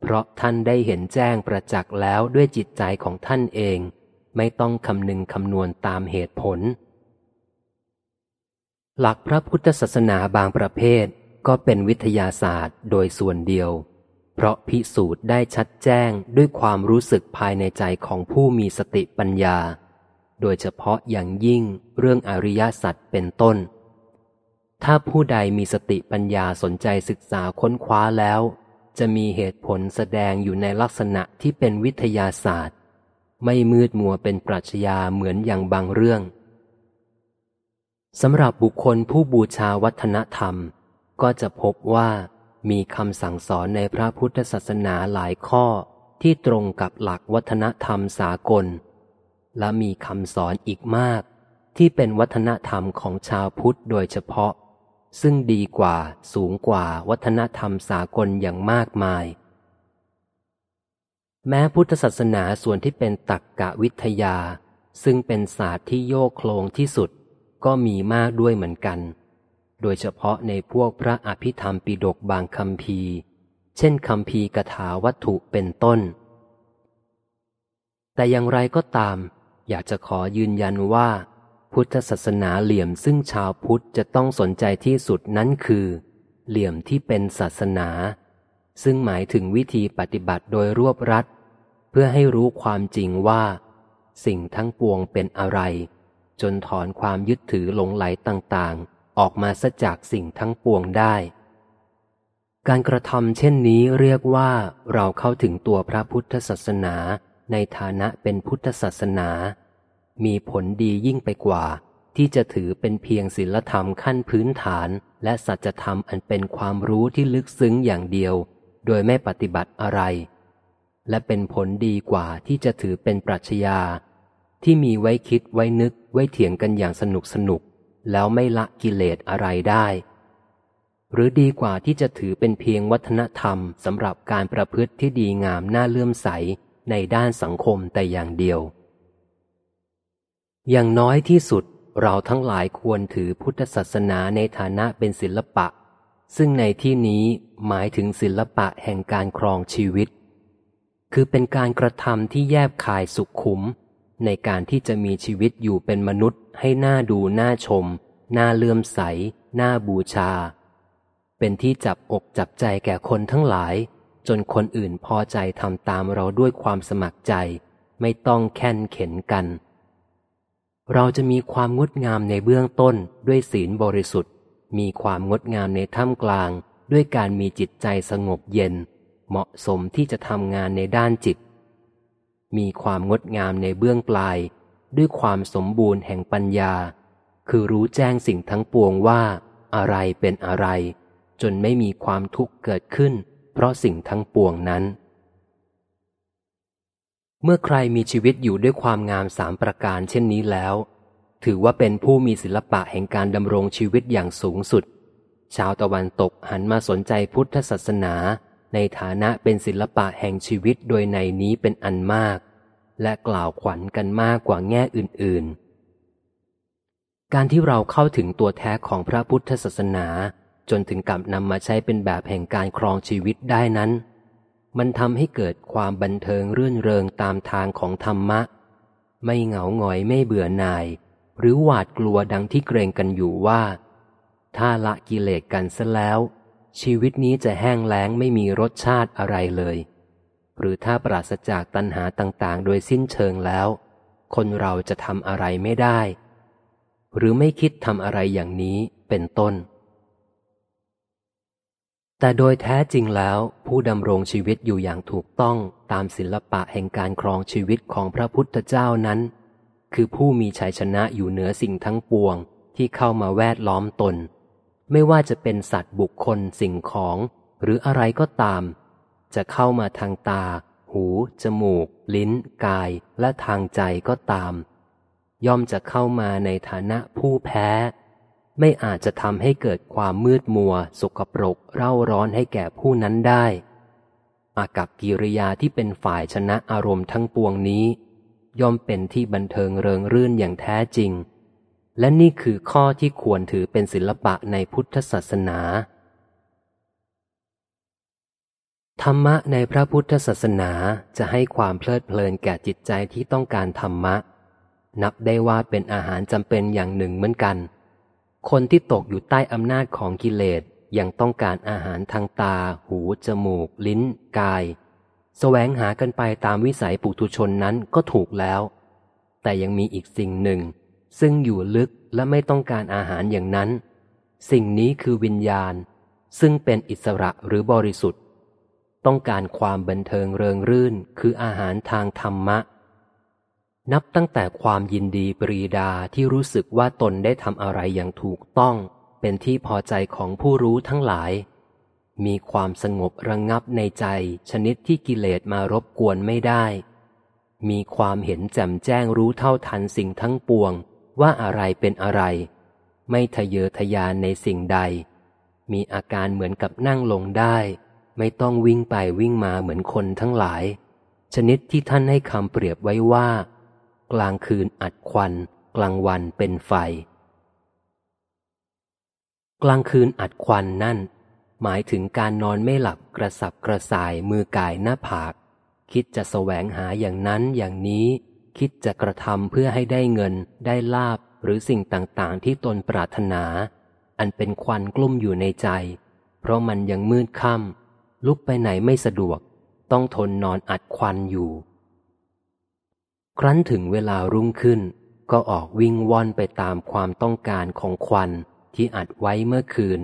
เพราะท่านได้เห็นแจ้งประจักษ์แล้วด้วยจิตใจของท่านเอง ไม่ต้องคำนึงคำนวณตามเหตุผล หลักพระพุทธศาสนาบางประเภทก็เป็นวิทยาศาสตร์โดยส่วนเดียว เพราะพิสูจน์ได้ชัดแจ้งด้วยความรู้สึกภายในใจของผู้มีสติปัญญา โดยเฉพาะอย่างยิ่งเรื่องอริยสัจเป็นต้น ถ้าผู้ใดมีสติปัญญาสนใจศึกษาค้นคว้าแล้ว จะมีเหตุผลแสดงอยู่ในลักษณะที่เป็นวิทยาศาสตร์ ไม่มืดมัวเป็นปรัชญาเหมือนอย่างบางเรื่องสำหรับบุคคลผู้บูชาวัฒนธรรม ก็จะพบว่ามีคำสั่งสอนในพระพุทธศาสนาหลายข้อที่ตรงกับหลักวัฒนธรรมสากล และมีคำสอนอีกมาก ที่เป็นวัฒนธรรมของชาวพุทธโดยเฉพาะ ซึ่งดีกว่าสูงกว่าวัฒนธรรมสากลอย่างมากมาย แม้พุทธศาสนาส่วนที่เป็นตักกะวิทยา ซึ่งเป็นศาสตร์ที่โยกโคลงที่สุด ก็มีมากด้วยเหมือนกัน โดยเฉพาะในพวกพระอภิธรรมปิดกบางคำพีเช่นคำพีกถาวัตถุเป็นต้น แต่อย่างไรก็ตาม อยากจะขอยืนยันว่า พุทธศาสนาเหลี่ยมซึ่งชาวพุทธจะต้องสนใจที่สุดนั้นคือ เหลี่ยมที่เป็นศาสนา ซึ่งหมายถึงวิธีปฏิบัติโดยรวบรัดเพื่อให้รู้ความจริงว่า สิ่งทั้งปวงเป็นอะไร จนถอนความยึดถือหลงไหลต่างๆ ออกมาซะจากสิ่งทั้งปวงได้ การกระทำเช่นนี้เรียกว่าเราเข้าถึงตัวพระพุทธศาสนาในฐานะเป็นพุทธศาสนา มีผลดียิ่งไปกว่า ที่จะถือเป็นเพียงศีลธรรมขั้นพื้นฐาน และสัจธรรมอันเป็นความรู้ที่ลึกซึ้งอย่างเดียว โดยไม่ปฏิบัติอะไร และเป็นผลดีกว่าที่จะถือเป็นปรัชญาที่มีไว้คิดไว้นึกไว้เถียงกันอย่างสนุกสนุก แล้วไม่ละกิเลสอะไรได้ หรือดีกว่าที่จะถือเป็นเพียงวัฒนธรรมสำหรับการประพฤติที่ดีงามน่าเลื่อมใสในด้านสังคมแต่อย่างเดียว อย่างน้อยที่สุดเราทั้งหลายควรถือพุทธศาสนาในฐานะเป็นศิลปะ ซึ่งในที่นี้หมายถึงศิลปะแห่งการครองชีวิต คือเป็นการกระทำที่แยบคายสุขขุม ในการที่จะมีชีวิตอยู่เป็นมนุษย์ ให้หน่าดูน่าชมน่าเลื่อมใสน่าบูชา เป็นที่จับอกจับใจแก่คนทั้งหลาย จนคนอื่นพอใจทำตามเราด้วยความสมัครใจ ไม่ต้องแค้นเข็นกัน เราจะมีความงดงามในเบื้องต้นด้วยศีลบริสุทธิ์ มีความงดงามในท่ามกลาง ด้วยการมีจิตใจสงบเย็น เหมาะสมที่จะทำงานในด้านจิต มีความงดงามในเบื้องปลาย ด้วยความสมบูรณ์แห่งปัญญา คือรู้แจ้งสิ่งทั้งปวงว่า อะไรเป็นอะไร จนไม่มีความทุกข์เกิดขึ้น เพราะสิ่งทั้งปวงนั้น เมื่อใครมีชีวิตอยู่ด้วยความงามสามประการเช่นนี้แล้ว ถือว่าเป็นผู้มีศิลปะแห่งการดำรงชีวิตอย่างสูงสุด ชาวตะวันตกหันมาสนใจพุทธศาสนา ในฐานะเป็นศิลปะแห่งชีวิตโดยในนี้เป็นอันมาก และกล่าวขวัญกันมากกว่าแง่อื่น ๆ การที่เราเข้าถึงตัวแท้ของพระพุทธศาสนา จนถึงกับนำมาใช้เป็นแบบแห่งการครองชีวิตได้นั้น มันทำให้เกิดความบันเทิงรื่นเริงตามทางของธรรมะ ไม่เหงาหงอยไม่เบื่อหน่าย หรือหวาดกลัวดังที่เกรงกันอยู่ว่า ถ้าละกิเลสกันซะแล้ว ชีวิตนี้จะแห้งแล้งไม่มีรสชาติอะไรเลย หรือถ้าปราศจากตัณหาต่างๆ โดยสิ้นเชิงแล้ว คนเราจะทำอะไรไม่ได้ หรือไม่คิดทำอะไรอย่างนี้เป็นต้น แต่โดยแท้จริงแล้ว ผู้ดำรงชีวิตอยู่อย่างถูกต้องตามศิลปะแห่งการครองชีวิตของพระพุทธเจ้านั้น คือผู้มีชัยชนะอยู่เหนือสิ่งทั้งปวงที่เข้ามาแวดล้อมตน ไม่ว่าจะเป็นสัตว์บุคคลสิ่งของ หรืออะไรก็ตาม จะเข้ามาทางตา หู จมูก ลิ้น กาย และทางใจก็ตาม ย่อมจะเข้ามาในฐานะผู้แพ้ ไม่อาจจะทำให้เกิดความมืดมัว สกปรกเร่าร้อนให้แก่ผู้นั้นได้ อากับกิริยาที่เป็นฝ่ายชนะอารมณ์ทั้งปวงนี้ ย่อมเป็นที่บันเทิงเริงรื่นอย่างแท้จริง และนี่คือข้อที่ควรถือเป็นศิลปะในพุทธศาสนา ธรรมะในพระพุทธศาสนาจะให้ความเพลิดเพลินแก่จิตใจที่ต้องการธรรมะ นับได้ว่าเป็นอาหารจำเป็นอย่างหนึ่งเหมือนกัน คนที่ตกอยู่ใต้อำนาจของกิเลสยังต้องการอาหารทางตา หู จมูก ลิ้น กายสแสวงหากันไปตามวิสัยปุถุชนนั้นก็ถูกแล้ว แต่ยังมีอีกสิ่งหนึ่ง ซึ่งอยู่ลึกและไม่ต้องการอาหารอย่างนั้น สิ่งนี้คือวิญญาณ ซึ่งเป็นอิสระหรือบริสุทธิ์ ต้องการความบันเทิงเริงรื่นคืออาหารทางธรรมะ นับตั้งแต่ความยินดีปรีดาที่รู้สึกว่าตนได้ทำอะไรอย่างถูกต้อง เป็นที่พอใจของผู้รู้ทั้งหลาย มีความสงบระงงับในใจชนิดที่กิเลสมารบกวนไม่ได้ มีความเห็นแจ่มแจ้งรู้เท่าทันสิ่งทั้งปวง ว่าอะไรเป็นอะไร ไม่ทะเยอทะยานในสิ่งใด มีอาการเหมือนกับนั่งลงได้ ไม่ต้องวิ่งไปวิ่งมาเหมือนคนทั้งหลาย ชนิดที่ท่านให้คำเปรียบไว้ว่า กลางคืนอัดควัน กลางวันเป็นไฟ กลางคืนอัดควันนั่น หมายถึงการนอนไม่หลับกระสับกระส่ายมือกายหน้าผาก คิดจะแสวงหาอย่างนั้นอย่างนี้ คิดจะกระทำเพื่อให้ได้เงิน ได้ลาบหรือสิ่งต่างๆ ที่ตนปรารถนา อันเป็นควันกลุ่มอยู่ในใจ เพราะมันยังมืดค่ำลุกไปไหนไม่สะดวก ต้องทนนอนอัดควันอยู่ ครั้นถึงเวลารุ่งขึ้น ก็ออกวิ่งว่อนไปตามความต้องการของควันที่อัดไว้เมื่อคืน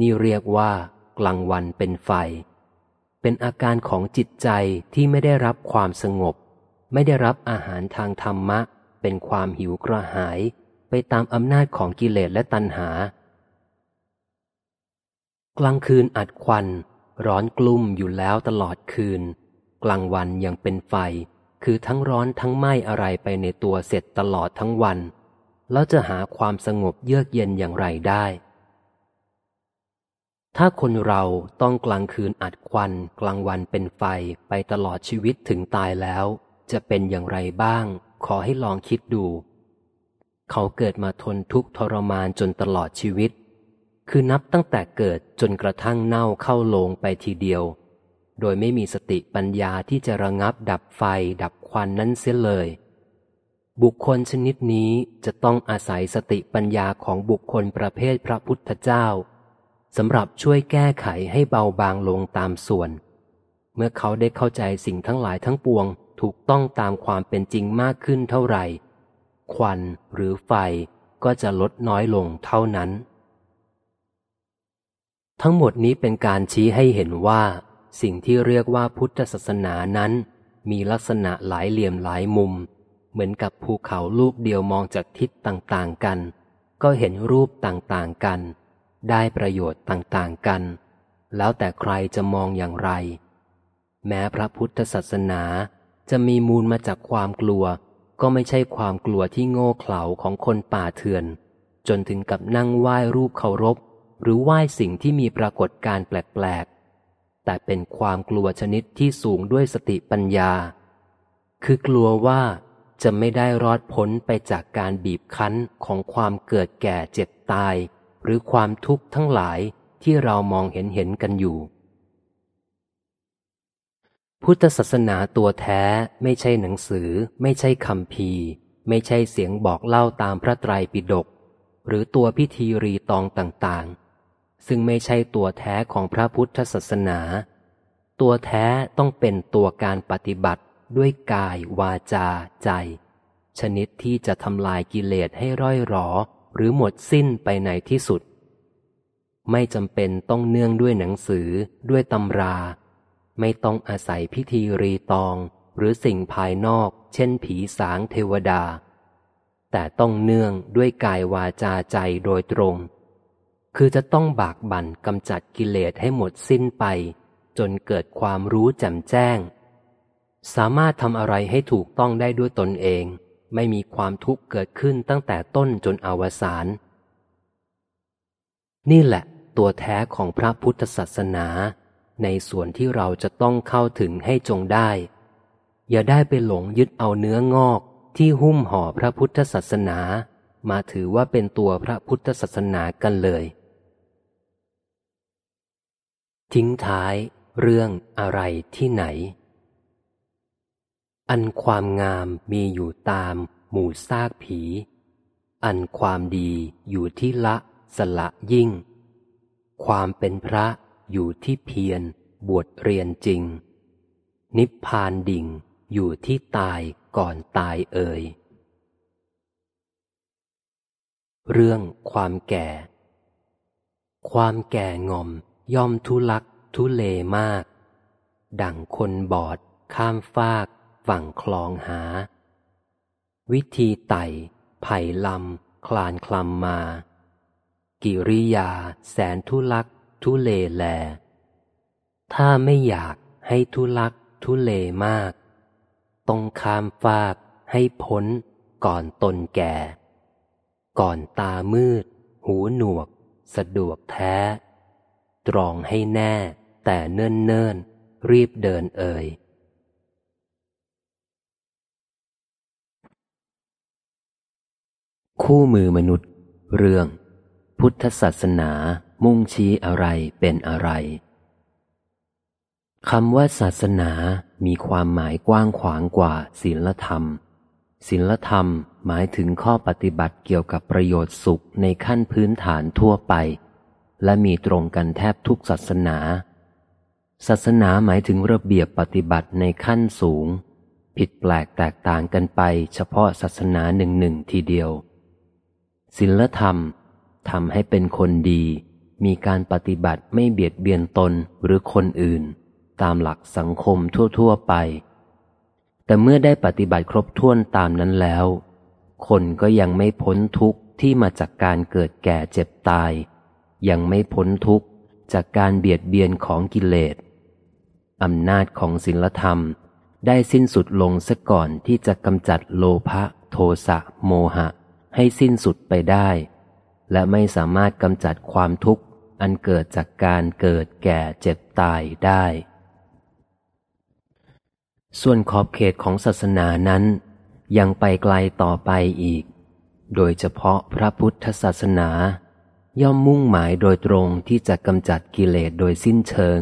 นี่เรียกว่า กลางวันเป็นไฟ เป็นอาการของจิตใจที่ไม่ได้รับความสงบ ไม่ได้รับอาหารทางธรรมะ เป็นความหิวกระหาย ไปตามอำนาจของกิเลสและตัณหา กลางคืนอัดควัน ร้อนกลุ่มอยู่แล้วตลอดคืน กลางวันยังเป็นไฟ คือทั้งร้อนทั้งไหม้อะไรไปในตัวเสร็จตลอดทั้งวัน แล้วจะหาความสงบเยือกเย็นอย่างไรได้ ถ้าคนเราต้องกลางคืนอัดควัน กลางวันเป็นไฟไปตลอดชีวิตถึงตายแล้ว จะเป็นอย่างไรบ้าง ขอให้ลองคิดดู เขาเกิดมาทนทุกข์ทรมานจนตลอดชีวิต คือนับตั้งแต่เกิดจนกระทั่งเน่าเข้าลงไปทีเดียว โดยไม่มีสติปัญญาที่จะระงับดับไฟดับควันนั้นเสียเลย บุคคลชนิดนี้จะต้องอาศัยสติปัญญาของบุคคลประเภทพระพุทธเจ้าสำหรับช่วยแก้ไขให้เบาบางลงตามส่วน เมื่อเขาได้เข้าใจสิ่งทั้งหลายทั้งปวงถูกต้องตามความเป็นจริงมากขึ้นเท่าไหร่ ควันหรือไฟก็จะลดน้อยลงเท่านั้น ทั้งหมดนี้เป็นการชี้ให้เห็นว่า สิ่งที่เรียกว่าพุทธศาสนานั้น มีลักษณะหลายเหลี่ยมหลายมุม เหมือนกับภูเขาลูกเดียวมองจากทิศต่างๆกัน ก็เห็นรูปต่างๆกัน ได้ประโยชน์ต่างๆกัน แล้วแต่ใครจะมองอย่างไร แม้พระพุทธศาสนาจะมีมูลมาจากความกลัว ก็ไม่ใช่ความกลัวที่โง่เขลาของคนป่าเถื่อน จนถึงกับนั่งไหว้รูปเคารพ หรือไหว้สิ่งที่มีปรากฏการแปลก แต่เป็นความกลัวชนิดที่สูงด้วยสติปัญญา คือกลัวว่าจะไม่ได้รอดพ้นไปจากการบีบคั้นของความเกิดแก่เจ็บตาย หรือความทุกข์ทั้งหลายที่เรามองเห็นเห็นกันอยู่ พุทธศาสนาตัวแท้ไม่ใช่หนังสือ ไม่ใช่คำพีไม่ใช่เสียงบอกเล่าตามพระไตรปิฎกหรือตัวพิธีรีตองต่างๆ ซึ่งไม่ใช่ตัวแท้ของพระพุทธศาสนา ตัวแท้ต้องเป็นตัวการปฏิบัติด้วยกายวาจาใจ ชนิดที่จะทำลายกิเลสให้ร่อยหรอ หรือหมดสิ้นไปในที่สุด ไม่จำเป็นต้องเนื่องด้วยหนังสือด้วยตำรา ไม่ต้องอาศัยพิธีรีตอง หรือสิ่งภายนอก เช่นผีสางเทวดา แต่ต้องเนื่องด้วยกายวาจาใจโดยตรง คือจะต้องบากบั่นกำจัดกิเลสให้หมดสิ้นไป จนเกิดความรู้แจ่มแจ้ง สามารถทำอะไรให้ถูกต้องได้ด้วยตนเอง ไม่มีความทุกข์เกิดขึ้นตั้งแต่ต้นจนอวสานนี่แหละตัวแท้ของพระพุทธศาสนา ในส่วนที่เราจะต้องเข้าถึงให้จงได้ อย่าได้ไปหลงยึดเอาเนื้องอกที่หุ้มห่อพระพุทธศาสนา มาถือว่าเป็นตัวพระพุทธศาสนากันเลย ทิ้งท้ายเรื่องอะไรที่ไหน อันความงามมีอยู่ตาม หมู่ซากผี อันความดีอยู่ที่ละสละยิ่ง ความเป็นพระอยู่ที่เพียรบวชเรียนจริง นิพพานดิ่งอยู่ที่ตายก่อนตายเอ่ยเรื่องความแก่ ความแก่งอม ย่อมทุลักทุเลมาก ดังคนบอด ข้ามฟาก ฝั่งคลองหา วิธีไต่ไผ่ลำ คลานคลำมา กิริยา แสนทุลักทุเลแล ถ้าไม่อยากให้ทุลักทุเลมาก ต้องข้ามฟากให้พ้นก่อนตนแก่ ก่อนตามืด หูหนวก สะดวกแท้ ตรองให้แน่ แต่เนิ่นเนิ่นรีบเดินเอ่ยคู่มือมนุษย์ เรื่อง พุทธศาสนามุ่งชี้อะไรเป็นอะไรคำว่าศาสนามีความหมายกว้างขวางกว่าศีลธรรมศีลธรรมหมายถึงข้อปฏิบัติเกี่ยวกับประโยชน์สุขในขั้นพื้นฐานทั่วไป และมีตรงกันแทบทุกศาสนา ศาสนาหมายถึงระเบียบปฏิบัติในขั้นสูง ผิดแปลกแตกต่างกันไปเฉพาะศาสนาหนึ่งหนึ่งทีเดียวศีลธรรมทำให้เป็นคนดี มีการปฏิบัติไม่เบียดเบียนตนหรือคนอื่น ตามหลักสังคมทั่ว ๆ ไป แต่เมื่อได้ปฏิบัติครบถ้วนตามนั้นแล้ว คนก็ยังไม่พ้นทุกข์ที่มาจากการเกิดแก่เจ็บตาย ยังไม่พ้นทุกข์จากการเบียดเบียนของกิเลสอำนาจของศีลธรรมได้สิ้นสุดลงซะก่อนที่จะกำจัดโลภะโทสะโมหะ ให้สิ้นสุดไปได้ และไม่สามารถกำจัดความทุกข์อันเกิดจากการเกิดแก่เจ็บตายได้ ส่วนขอบเขตของศาสนานั้น ยังไปไกลต่อไปอีก โดยเฉพาะพระพุทธศาสนา ย่อมมุ่งหมายโดยตรงที่จะกำจัดกิเลสโดยสิ้นเชิง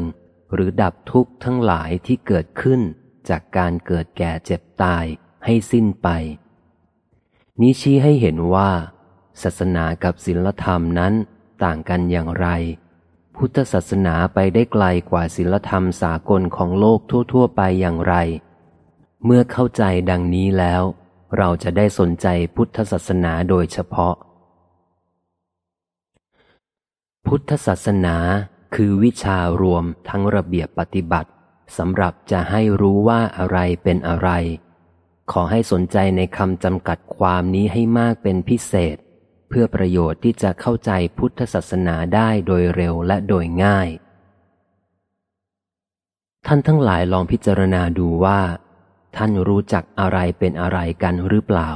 หรือดับทุกข์ทั้งหลายที่เกิดขึ้น จากการเกิดแก่เจ็บตายให้สิ้นไป นี้ชี้ให้เห็นว่า ศาสนากับศีลธรรมนั้นต่างกันอย่างไร พุทธศาสนาไปได้ไกลกว่าศีลธรรมสากลของโลกทั่ว ๆ ไปอย่างไร เมื่อเข้าใจดังนี้แล้ว เราจะได้สนใจพุทธศาสนาโดยเฉพาะ พุทธศาสนาคือวิชารวมทั้งระเบียบปฏิบัติสำหรับจะให้รู้ว่าอะไรเป็นอะไร ขอให้สนใจในคำจำกัดความนี้ให้มากเป็นพิเศษ เพื่อประโยชน์ที่จะเข้าใจพุทธศาสนาได้โดยเร็วและโดยง่าย ท่านทั้งหลายลองพิจารณาดูว่า ท่านรู้จักอะไรเป็นอะไรกันหรือเปล่า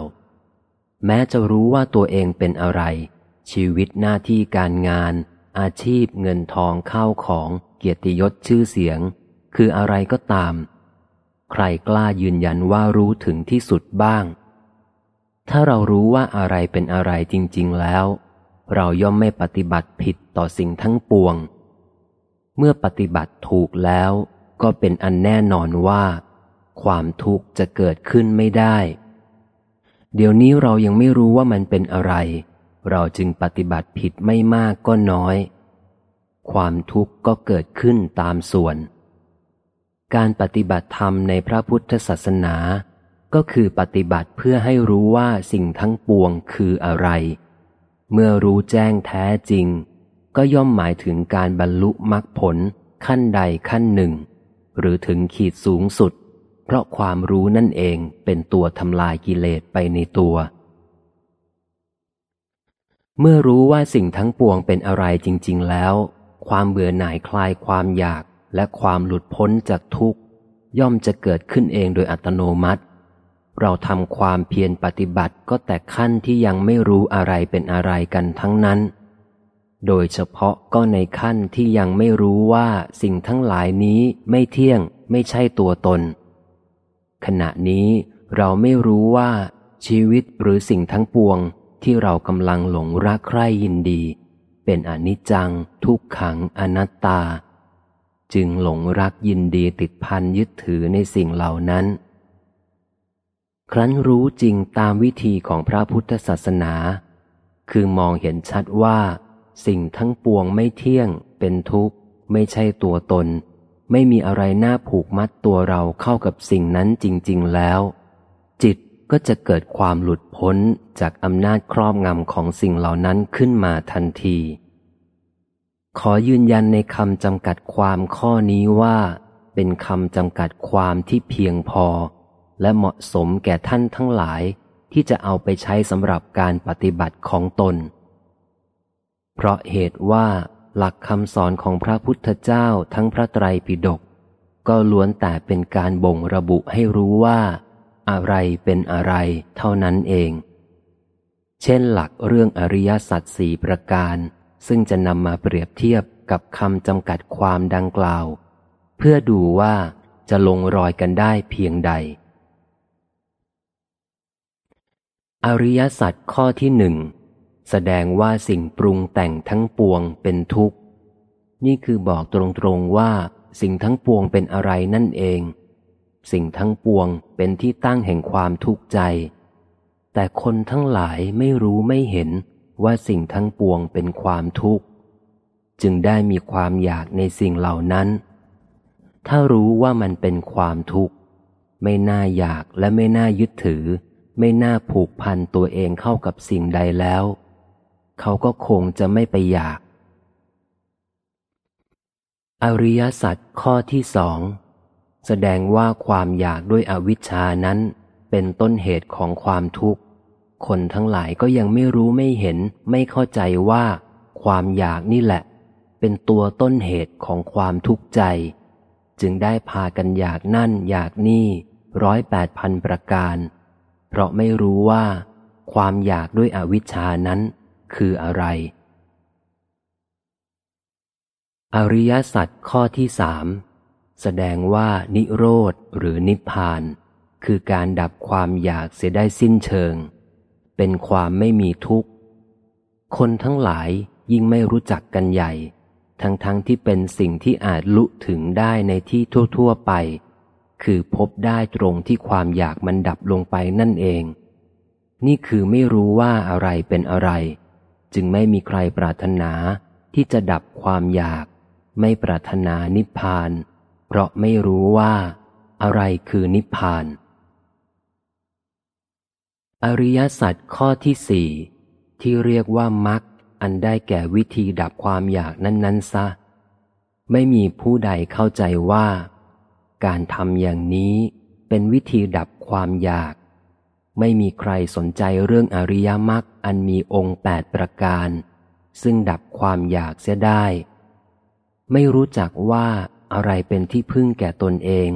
แม้จะรู้ว่าตัวเองเป็นอะไร ชีวิตหน้าที่การงาน อาชีพเงินทองเข้าของเกียรติยศชื่อเสียง คืออะไรก็ตาม ใครกล้ายืนยันว่ารู้ถึงที่สุดบ้าง ถ้าเรารู้ว่าอะไรเป็นอะไรจริง ๆ แล้ว เราย่อมไม่ปฏิบัติผิดต่อสิ่งทั้งปวง เมื่อปฏิบัติถูกแล้วก็เป็นอันแน่นอนว่า ความทุกข์จะเกิดขึ้นไม่ได้ เดี๋ยวนี้เรายังไม่รู้ว่ามันเป็นอะไร เราจึงปฏิบัติผิดไม่มากก็น้อย ความทุกข์ก็เกิดขึ้นตามส่วน การปฏิบัติธรรมในพระพุทธศาสนา ก็คือปฏิบัติเพื่อให้รู้ว่าสิ่งทั้งปวงคืออะไร เมื่อรู้แจ้งแท้จริง ก็ย่อมหมายถึงการบรรลุมรรคผลขั้นใดขั้นหนึ่ง หรือถึงขีดสูงสุด เพราะความรู้นั่นเองเป็นตัวทำลายกิเลสไปในตัว เมื่อรู้ว่าสิ่งทั้งปวงเป็นอะไรจริง ๆ แล้ว ความเบื่อหน่ายคลายความอยากและความหลุดพ้นจากทุกข์ ย่อมจะเกิดขึ้นเองโดยอัตโนมัติ เราทำความเพียรปฏิบัติก็แต่ขั้นที่ยังไม่รู้อะไรเป็นอะไรกันทั้งนั้น โดยเฉพาะก็ในขั้นที่ยังไม่รู้ว่าสิ่งทั้งหลายนี้ไม่เที่ยง ไม่ใช่ตัวตน ขณะนี้เราไม่รู้ว่าชีวิตหรือสิ่งทั้งปวง ที่เรากำลังหลงรักใคร่ยินดี เป็นอนิจจัง ทุกขังอนัตตา จึงหลงรักยินดีติดพันยึดถือในสิ่งเหล่านั้น ครั้นรู้จริงตามวิธีของพระพุทธศาสนา คือมองเห็นชัดว่า สิ่งทั้งปวงไม่เที่ยง เป็นทุกข์ ไม่ใช่ตัวตน ไม่มีอะไรน่าผูกมัดตัวเราเข้ากับสิ่งนั้นจริง ๆ แล้ว ก็จะเกิดความหลุดพ้นจากอำนาจครอบงำของสิ่งเหล่านั้นขึ้นมาทันที ขอยืนยันในคำจำกัดความข้อนี้ว่า เป็นคำจำกัดความที่เพียงพอ และเหมาะสมแก่ท่านทั้งหลายที่จะเอาไปใช้สำหรับการปฏิบัติของตน เพราะเหตุว่าหลักคำสอนของพระพุทธเจ้าทั้งพระไตรปิฎกก็ล้วนแต่เป็นการบ่งระบุให้รู้ว่า อะไรเป็นอะไรเท่านั้นเอง เช่นหลักเรื่องอริยสัจสี่ประการ ซึ่งจะนำมาเปรียบเทียบกับคำจำกัดความดังกล่าว เพื่อดูว่าจะลงรอยกันได้เพียงใด อริยสัจข้อที่หนึ่งแสดงว่าสิ่งปรุงแต่งทั้งปวงเป็นทุกข์ นี่คือบอกตรงๆว่าสิ่งทั้งปวงเป็นอะไรนั่นเอง สิ่งทั้งปวงเป็นที่ตั้งแห่งความทุกข์ใจ แต่คนทั้งหลายไม่รู้ไม่เห็นว่าสิ่งทั้งปวงเป็นความทุกข์ จึงได้มีความอยากในสิ่งเหล่านั้น ถ้ารู้ว่ามันเป็นความทุกข์ ไม่น่าอยากและไม่น่ายึดถือ ไม่น่าผูกพันตัวเองเข้ากับสิ่งใดแล้ว เขาก็คงจะไม่ไปอยาก อริยสัจข้อที่สอง แสดงว่าความอยากด้วยอวิชชานั้นเป็นต้นเหตุของความทุกข์ คนทั้งหลายก็ยังไม่รู้ไม่เห็นไม่เข้าใจว่า ความอยากนี่แหละ เป็นตัวต้นเหตุของความทุกข์ใจ จึงได้พากันอยากนั่นอยากนี่ร้อยแปดพันประการ เพราะไม่รู้ว่า ความอยากด้วยอวิชชานั้นคืออะไร อริยสัจข้อที่สาม แสดงว่านิโรธหรือนิพพาน คือการดับความอยากเสียได้สิ้นเชิง เป็นความไม่มีทุกข์ คนทั้งหลายยิ่งไม่รู้จักกันใหญ่ ทั้งๆทที่เป็นสิ่งที่อาจลุถึงได้ในที่ทั่ว ๆ ไป คือพบได้ตรงที่ความอยากมันดับลงไปนั่นเอง นี่คือไม่รู้ว่าอะไรเป็นอะไร จึงไม่มีใครปรารถนาที่จะดับความอยาก ไม่ปรารถนานิพพาน เพราะไม่รู้ว่า อะไรคือนิพพาน อริยสัจข้อที่สี่ที่เรียกว่ามักอันได้แก่วิธีดับความอยากนั้น ๆ ซะ ไม่มีผู้ใดเข้าใจว่า การทำอย่างนี้เป็นวิธีดับความอยาก ไม่มีใครสนใจเรื่องอริยมรรคอันมีองค์แปดประการ ซึ่งดับความอยากเสียได้ ไม่รู้จักว่า อะไรเป็นที่พึ่งแก่ตนเอง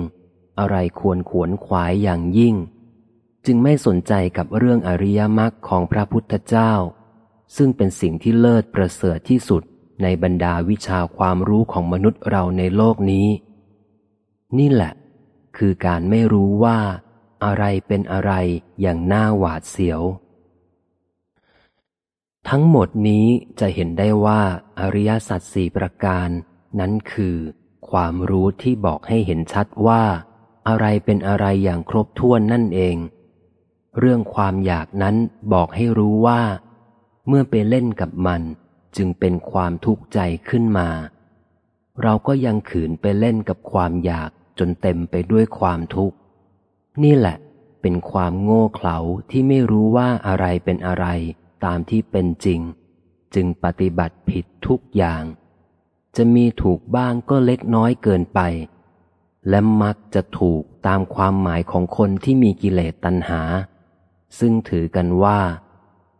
อะไรควรขวนขวายอย่างยิ่ง จึงไม่สนใจกับเรื่องอริยมรรคของพระพุทธเจ้า ซึ่งเป็นสิ่งที่เลิศประเสริฐที่สุดในบรรดาวิชาความรู้ของมนุษย์เราในโลกนี้ นี่แหละ คือการไม่รู้ว่า อะไรเป็นอะไรอย่างน่าหวาดเสียว ทั้งหมดนี้จะเห็นได้ว่าอริยสัจสี่ประการนั้นคือ ความรู้ที่บอกให้เห็นชัดว่า อะไรเป็นอะไรอย่างครบถ้วนนั่นเอง เรื่องความอยากนั้นบอกให้รู้ว่า เมื่อไปเล่นกับมันจึงเป็นความทุกข์ใจขึ้นมา เราก็ยังขืนไปเล่นกับความอยากจนเต็มไปด้วยความทุกข์ นี่แหละ เป็นความโง่เขลาที่ไม่รู้ว่าอะไรเป็นอะไรตามที่เป็นจริง จึงปฏิบัติผิดทุกอย่าง จะมีถูกบ้างก็เล็กน้อยเกินไป และมักจะถูกตามความหมายของคนที่มีกิเลสตัณหา ซึ่งถือกันว่า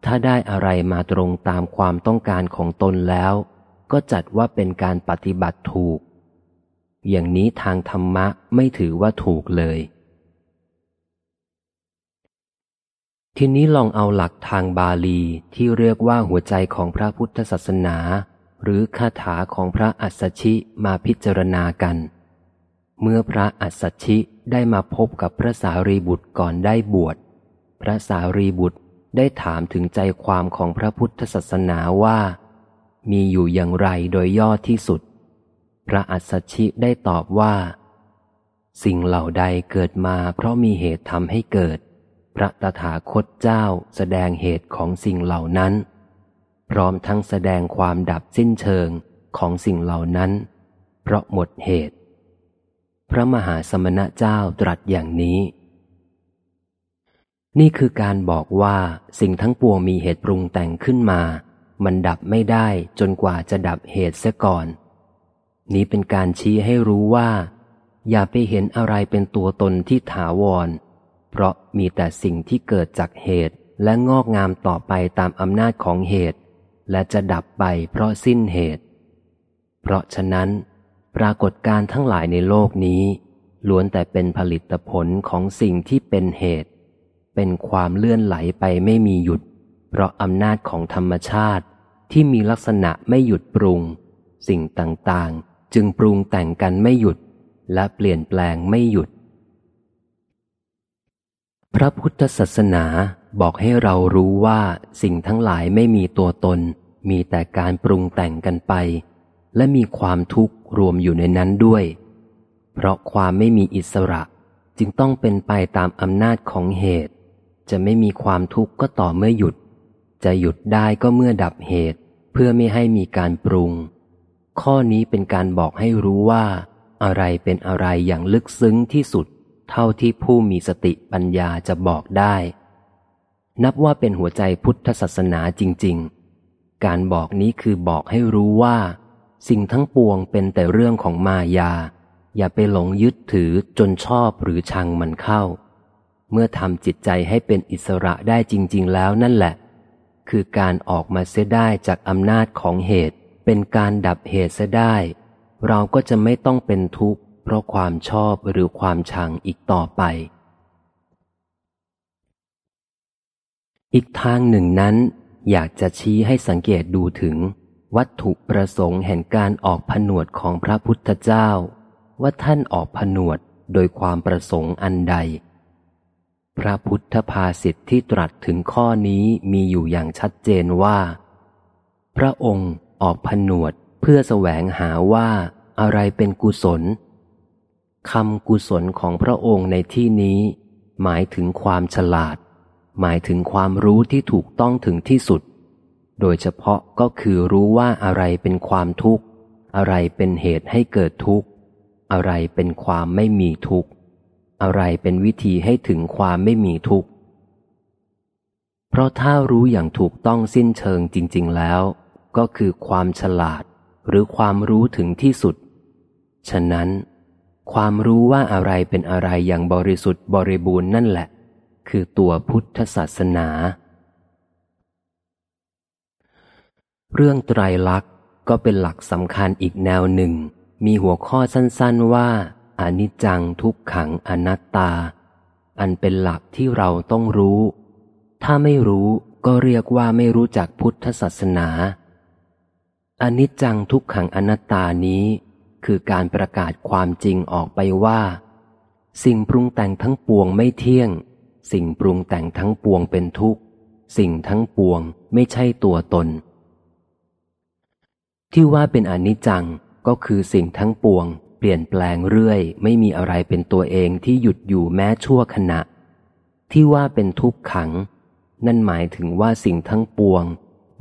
ถ้าได้อะไรมาตรงตามความต้องการของตนแล้ว ก็จัดว่าเป็นการปฏิบัติถูก อย่างนี้ทางธรรมะไม่ถือว่าถูกเลย ทีนี้ลองเอาหลักทางบาลีที่เรียกว่าหัวใจของพระพุทธศาสนา หรือคาถาของพระอัสสชิมาพิจารณากัน เมื่อพระอัสสชิได้มาพบกับพระสารีบุตรก่อนได้บวช พระสารีบุตรได้ถามถึงใจความของพระพุทธศาสนาว่า มีอยู่อย่างไรโดยย่อที่สุด พระอัสสชิได้ตอบว่า สิ่งเหล่าใดเกิดมาเพราะมีเหตุทำให้เกิด พระตถาคตเจ้าแสดงเหตุของสิ่งเหล่านั้น พร้อมทั้งแสดงความดับสิ้นเชิงของสิ่งเหล่านั้น เพราะหมดเหตุ พระมหาสมณะเจ้าตรัสอย่างนี้ นี่คือการบอกว่าสิ่งทั้งปวงมีเหตุปรุงแต่งขึ้นมา มันดับไม่ได้จนกว่าจะดับเหตุเสียก่อน นี้เป็นการชี้ให้รู้ว่า อย่าไปเห็นอะไรเป็นตัวตนที่ถาวร เพราะมีแต่สิ่งที่เกิดจากเหตุและงอกงามต่อไปตามอำนาจของเหตุ และจะดับไปเพราะสิ้นเหตุ เพราะฉะนั้น ปรากฏการทั้งหลายในโลกนี้ล้วนแต่เป็นผลิตผลของสิ่งที่เป็นเหตุ เป็นความเลื่อนไหลไปไม่มีหยุด เพราะอำนาจของธรรมชาติที่มีลักษณะไม่หยุดปรุง สิ่งต่างๆ จึงปรุงแต่งกันไม่หยุด และเปลี่ยนแปลงไม่หยุด พระพุทธศาสนา บอกให้เรารู้ว่าสิ่งทั้งหลายไม่มีตัวตน มีแต่การปรุงแต่งกันไป และมีความทุกข์รวมอยู่ในนั้นด้วย เพราะความไม่มีอิสระจึงต้องเป็นไปตามอำนาจของเหตุ จะไม่มีความทุกข์ก็ต่อเมื่อหยุด จะหยุดได้ก็เมื่อดับเหตุ เพื่อไม่ให้มีการปรุง ข้อนี้เป็นการบอกให้รู้ว่า อะไรเป็นอะไรอย่างลึกซึ้งที่สุด เท่าที่ผู้มีสติปัญญาจะบอกได้ นับว่าเป็นหัวใจพุทธศาสนาจริง ๆ การบอกนี้คือบอกให้รู้ว่า สิ่งทั้งปวงเป็นแต่เรื่องของมายา อย่าไปหลงยึดถือจนชอบหรือชังมันเข้า เมื่อทำจิตใจให้เป็นอิสระได้จริง ๆ แล้วนั่นแหละ คือการออกมาเสียได้จากอำนาจของเหตุ เป็นการดับเหตุเสียได้ เราก็จะไม่ต้องเป็นทุกข์เพราะความชอบหรือความชังอีกต่อไป อีกทางหนึ่งนั้น อยากจะชี้ให้สังเกตดูถึง วัตถุประสงค์แห่งการออกผนวดของพระพุทธเจ้า ว่าท่านออกผนวดโดยความประสงค์อันใด พระพุทธภาษิตที่ตรัสถึงข้อนี้มีอยู่อย่างชัดเจนว่า พระองค์ออกผนวดเพื่อแสวงหาว่าอะไรเป็นกุศลคำกุศลของพระองค์ในที่นี้ หมายถึงความฉลาด หมายถึงความรู้ที่ถูกต้องถึงที่สุด โดยเฉพาะก็คือรู้ว่าอะไรเป็นความทุกข์ อะไรเป็นเหตุให้เกิดทุกข์ อะไรเป็นความไม่มีทุกข์ อะไรเป็นวิธีให้ถึงความไม่มีทุกข์ เพราะถ้ารู้อย่างถูกต้องสิ้นเชิงจริง ๆ แล้ว ก็คือความฉลาดหรือความรู้ถึงที่สุด ฉะนั้น ความรู้ว่าอะไรเป็นอะไรอย่างบริสุทธิ์บริบูรณ์นั่นแหละ คือตัวพุทธศาสนา เรื่องไตรลักษณ์ก็เป็นหลักสำคัญอีกแนวหนึ่ง มีหัวข้อสั้นๆว่าอนิจจังทุกขังอนัตตา อันเป็นหลักที่เราต้องรู้ ถ้าไม่รู้ก็เรียกว่าไม่รู้จักพุทธศาสนาอนิจจังทุกขังอนัตตานี้ คือการประกาศความจริงออกไปว่า สิ่งปรุงแต่งทั้งปวงไม่เที่ยง สิ่งปรุงแต่งทั้งปวงเป็นทุกข์ สิ่งทั้งปวงไม่ใช่ตัวตน ที่ว่าเป็นอนิจจังก็คือสิ่งทั้งปวง เปลี่ยนแปลงเรื่อย ไม่มีอะไรเป็นตัวเองที่หยุดอยู่แม้ชั่วขณะ ที่ว่าเป็นทุกขัง นั่นหมายถึงว่าสิ่งทั้งปวง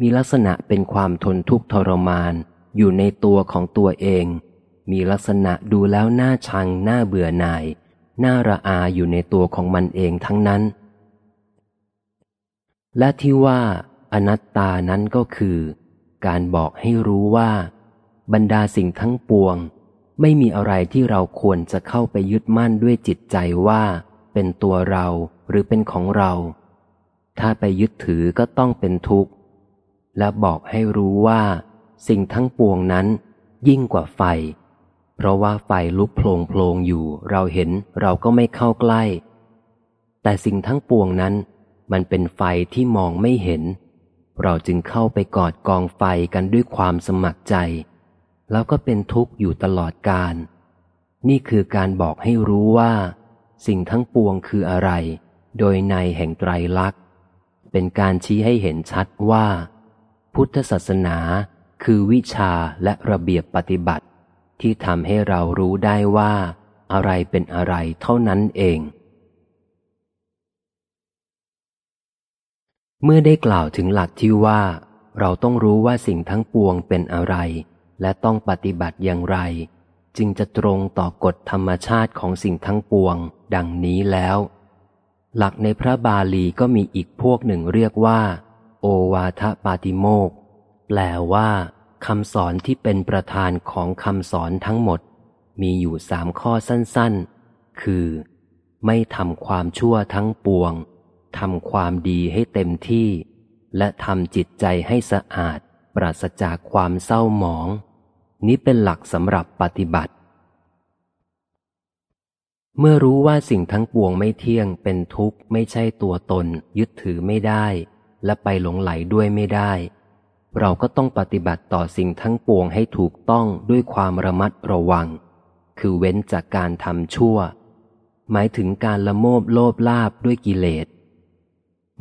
มีลักษณะเป็นความทนทุกข์ทรมาน อยู่ในตัวของตัวเอง มีลักษณะดูแล้วน่าชังน่าเบื่อหน่าย น่าระอาอยู่ในตัวของมันเองทั้งนั้น และที่ว่าอนัตตานั้นก็คือ การบอกให้รู้ว่า บรรดาสิ่งทั้งปวง ไม่มีอะไรที่เราควรจะเข้าไปยึดมั่นด้วยจิตใจว่า เป็นตัวเราหรือเป็นของเรา ถ้าไปยึดถือก็ต้องเป็นทุกข์ และบอกให้รู้ว่า สิ่งทั้งปวงนั้น ยิ่งกว่าไฟ เพราะว่าไฟลุกโผลงโผลงอยู่ เราเห็นเราก็ไม่เข้าใกล้ แต่สิ่งทั้งปวงนั้น มันเป็นไฟที่มองไม่เห็น เราจึงเข้าไปกอดกองไฟกันด้วยความสมัครใจ แล้วก็เป็นทุกข์อยู่ตลอดกาลนี่คือการบอกให้รู้ว่า สิ่งทั้งปวงคืออะไร โดยในแห่งไตรลักษณ์ เป็นการชี้ให้เห็นชัดว่า พุทธศาสนาคือวิชาและระเบียบปฏิบัติ ที่ทำให้เรารู้ได้ว่าอะไรเป็นอะไรเท่านั้นเอง เมื่อได้กล่าวถึงหลักที่ว่า เราต้องรู้ว่าสิ่งทั้งปวงเป็นอะไร และต้องปฏิบัติอย่างไร จึงจะตรงต่อกฎธรรมชาติของสิ่งทั้งปวง ดังนี้แล้ว หลักในพระบาลีก็มีอีกพวกหนึ่งเรียกว่า โอวาทปาติโมกแปลว่า คำสอนที่เป็นประธานของคำสอนทั้งหมด มีอยู่สามข้อสั้นๆ คือ ไม่ทำความชั่วทั้งปวงทำความดีให้เต็มที่ และทำจิตใจให้สะอาด ปราศจากความเศร้าหมอง นี้เป็นหลักสำหรับปฏิบัติ เมื่อรู้ว่าสิ่งทั้งปวงไม่เที่ยงเป็นทุกข์ไม่ใช่ตัวตน ยึดถือไม่ได้ และไปหลงไหลด้วยไม่ได้ เราก็ต้องปฏิบัติต่อสิ่งทั้งปวงให้ถูกต้องด้วยความระมัดระวัง คือเว้นจากการทำชั่ว หมายถึงการละโมบโลภลาบด้วยกิเลส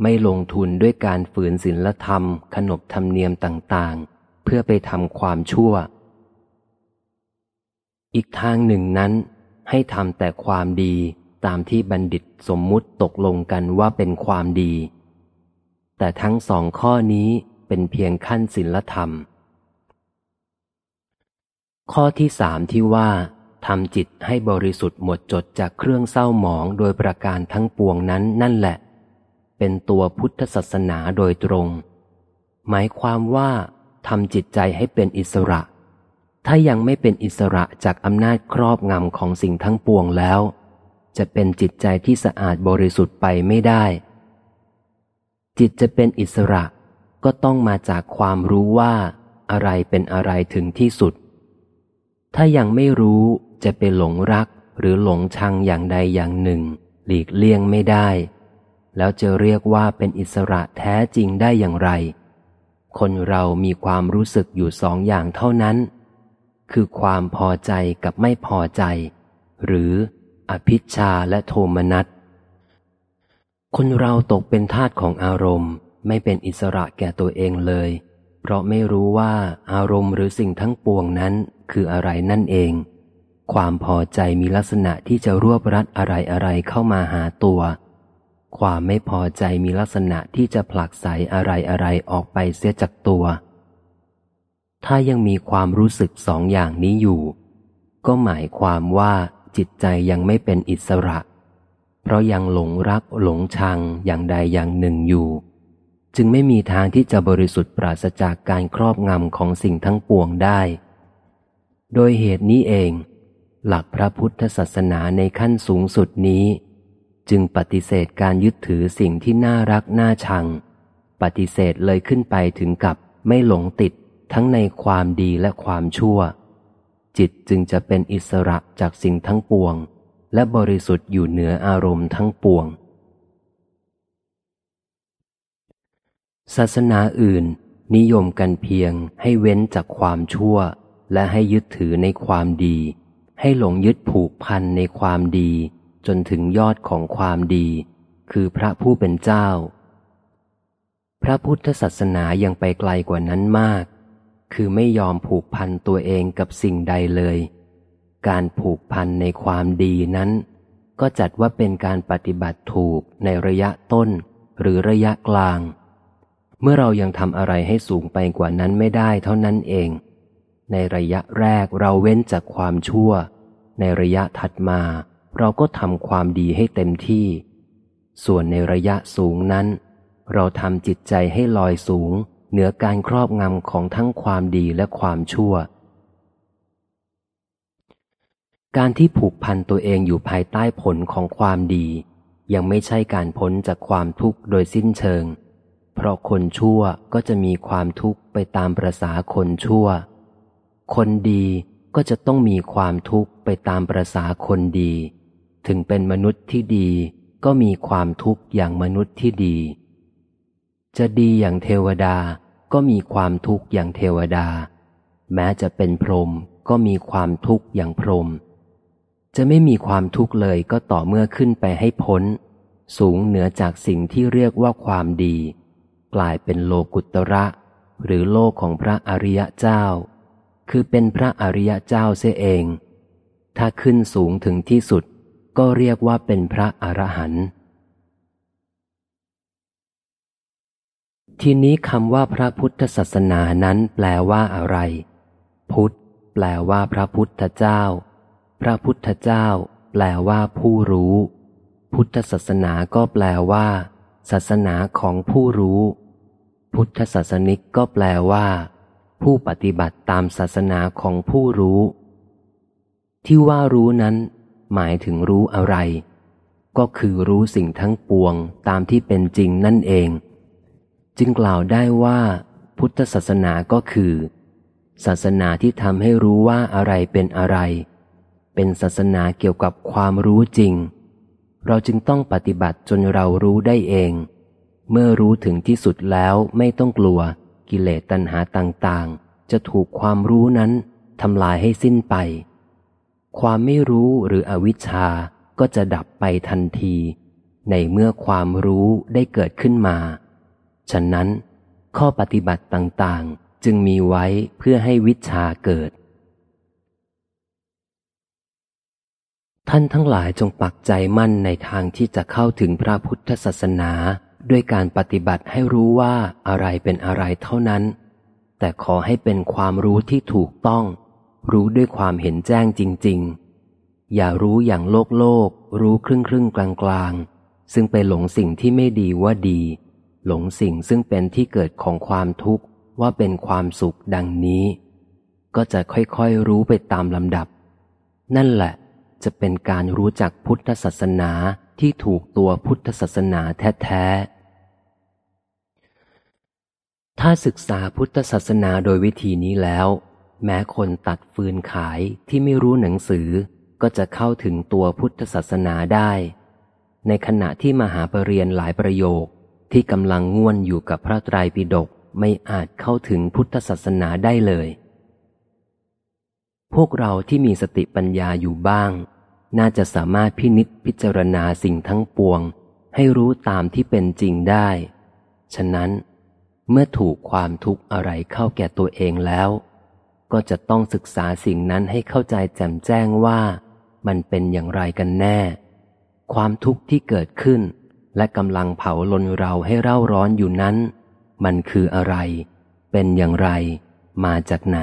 ไม่ลงทุนด้วยการฝืนศีลธรรม ขนบธรรมเนียมต่างๆ เพื่อไปทำความชั่ว อีกทางหนึ่งนั้น ให้ทำแต่ความดีตามที่บัณฑิตสมมุติตกลงกันว่าเป็นความดี แต่ทั้งสองข้อนี้ เป็นเพียงขั้นศีลธรรม ข้อที่สามที่ว่าทำจิตให้บริสุทธิ์หมดจดจากเครื่องเศร้าหมองโดยประการทั้งปวงนั้นนั่นแหละ เป็นตัวพุทธศาสนาโดยตรง หมายความว่าทำจิตใจให้เป็นอิสระ ถ้ายังไม่เป็นอิสระจากอำนาจครอบงำของสิ่งทั้งปวงแล้ว จะเป็นจิตใจที่สะอาดบริสุทธิ์ไปไม่ได้ จิตจะเป็นอิสระ ก็ต้องมาจากความรู้ว่าอะไรเป็นอะไรถึงที่สุด ถ้ายังไม่รู้จะไปหลงรักหรือหลงชังอย่างใดอย่างหนึ่ง หลีกเลี่ยงไม่ได้ แล้วจะเรียกว่าเป็นอิสระแท้จริงได้อย่างไร คนเรามีความรู้สึกอยู่สองอย่างเท่านั้น คือความพอใจกับไม่พอใจ หรืออภิชาและโทมนัสคนเราตกเป็นทาสของอารมณ์ ไม่เป็นอิสระแก่ตัวเองเลย เพราะไม่รู้ว่าอารมณ์หรือสิ่งทั้งปวงนั้นคืออะไรนั่นเอง ความพอใจมีลักษณะที่จะรวบรัดอะไรอะไรเข้ามาหาตัว ความไม่พอใจมีลักษณะที่จะผลักไสอะไรอะไรออกไปเสียจากตัว ถ้ายังมีความรู้สึกสองอย่างนี้อยู่ ก็หมายความว่าจิตใจยังไม่เป็นอิสระ เพราะยังหลงรักหลงชังอย่างใดอย่างหนึ่งอยู่ จึงไม่มีทางที่จะบริสุทธิ์ปราศจากการครอบงำของสิ่งทั้งปวงได้ โดยเหตุนี้เอง หลักพระพุทธศาสนาในขั้นสูงสุดนี้ จึงปฏิเสธการยึดถือสิ่งที่น่ารักน่าชัง ปฏิเสธเลยขึ้นไปถึงกับไม่หลงติดทั้งในความดีและความชั่ว จิตจึงจะเป็นอิสระจากสิ่งทั้งปวง และบริสุทธิ์อยู่เหนืออารมณ์ทั้งปวง ศาสนาอื่นนิยมกันเพียงให้เว้นจากความชั่ว และให้ยึดถือในความดี ให้หลงยึดผูกพันในความดี จนถึงยอดของความดี คือพระผู้เป็นเจ้า พระพุทธศาสนายังไปไกลกว่านั้นมาก คือไม่ยอมผูกพันตัวเองกับสิ่งใดเลย การผูกพันในความดีนั้น ก็จัดว่าเป็นการปฏิบัติถูกในระยะต้นหรือระยะกลาง เมื่อเรายังทำอะไรให้สูงไปกว่านั้นไม่ได้เท่านั้นเอง ในระยะแรกเราเว้นจากความชั่ว ในระยะถัดมา เราก็ทำความดีให้เต็มที่ ส่วนในระยะสูงนั้น เราทำจิตใจให้ลอยสูง เหนือการครอบงำของทั้งความดีและความชั่ว การที่ผูกพันตัวเองอยู่ภายใต้ผลของความดี ยังไม่ใช่การพ้นจากความทุกข์โดยสิ้นเชิง เพราะคนชั่วก็จะมีความทุกข์ไปตามประษาคนชั่ว คนดีก็จะต้องมีความทุกข์ไปตามประษาคนดี ถึงเป็นมนุษย์ที่ดีก็มีความทุกข์อย่างมนุษย์ที่ดี จะดีอย่างเทวดาก็มีความทุกข์อย่างเทวดา แม้จะเป็นพรหมก็มีความทุกข์อย่างพรหมจะไม่มีความทุกข์เลยก็ต่อเมื่อขึ้นไปให้พ้น สูงเหนือจากสิ่งที่เรียกว่าความดี กลายเป็นโลกุตระ หรือโลกของพระอริยเจ้า คือเป็นพระอริยเจ้าเสียเอง ถ้าขึ้นสูงถึงที่สุดก็เรียกว่าเป็นพระอรหันต์ทีนี้คำว่าพระพุทธศาสนานั้นแปลว่าอะไร พุทธ แปลว่าพระพุทธเจ้า พระพุทธเจ้า แปลว่าผู้รู้ พุทธศาสนาก็แปลว่า ศาสนาของผู้รู้ พุทธศาสนิกก็แปลว่า ผู้ปฏิบัติตามศาสนาของผู้รู้ ที่ว่ารู้นั้น หมายถึงรู้อะไร ก็คือรู้สิ่งทั้งปวงตามที่เป็นจริงนั่นเอง จึงกล่าวได้ว่า พุทธศาสนาก็คือ ศาสนาที่ทำให้รู้ว่าอะไรเป็นอะไร เป็นศาสนาเกี่ยวกับความรู้จริง เราจึงต้องปฏิบัติจนเรารู้ได้เอง เมื่อรู้ถึงที่สุดแล้วไม่ต้องกลัว กิเลสตัณหาต่างๆ จะถูกความรู้นั้นทำลายให้สิ้นไป ความไม่รู้หรืออวิชชาก็จะดับไปทันที ในเมื่อความรู้ได้เกิดขึ้นมา ฉะนั้น ข้อปฏิบัติต่างๆ จึงมีไว้เพื่อให้วิชาเกิด ท่านทั้งหลายจงปักใจมั่นในทางที่จะเข้าถึงพระพุทธศาสนา ด้วยการปฏิบัติให้รู้ว่าอะไรเป็นอะไรเท่านั้น แต่ขอให้เป็นความรู้ที่ถูกต้อง รู้ด้วยความเห็นแจ้งจริง ๆ อย่ารู้อย่างโลกโลก รู้ครึ่งครึ่งกลางกลางซึ่งไปหลงสิ่งที่ไม่ดีว่าดี หลงสิ่งซึ่งเป็นที่เกิดของความทุกข์ว่าเป็นความสุขดังนี้ ก็จะค่อยๆรู้ไปตามลำดับ นั่นแหละ จะเป็นการรู้จักพุทธศาสนาที่ถูกตัวพุทธศาสนาแท้ๆ ถ้าศึกษาพุทธศาสนาโดยวิธีนี้แล้ว แม้คนตัดฟืนขายที่ไม่รู้หนังสือ ก็จะเข้าถึงตัวพุทธศาสนาได้ ในขณะที่มหาปรริญญาหลายประโยคที่กำลังง่วนอยู่กับพระไตรปิฎกไม่อาจเข้าถึงพุทธศาสนาได้เลย พวกเราที่มีสติปัญญาอยู่บ้าง น่าจะสามารถพินิษพิจารณาสิ่งทั้งปวง ให้รู้ตามที่เป็นจริงได้ ฉะนั้น เมื่อถูกความทุกข์อะไรเข้าแก่ตัวเองแล้ว ก็จะต้องศึกษาสิ่งนั้นให้เข้าใจแจ่มแจ้งว่ามันเป็นอย่างไรกันแน่ ความทุกข์ที่เกิดขึ้น และกำลังเผาลนเราให้เร่าร้อนอยู่นั้น มันคืออะไร เป็นอย่างไร มาจากไหน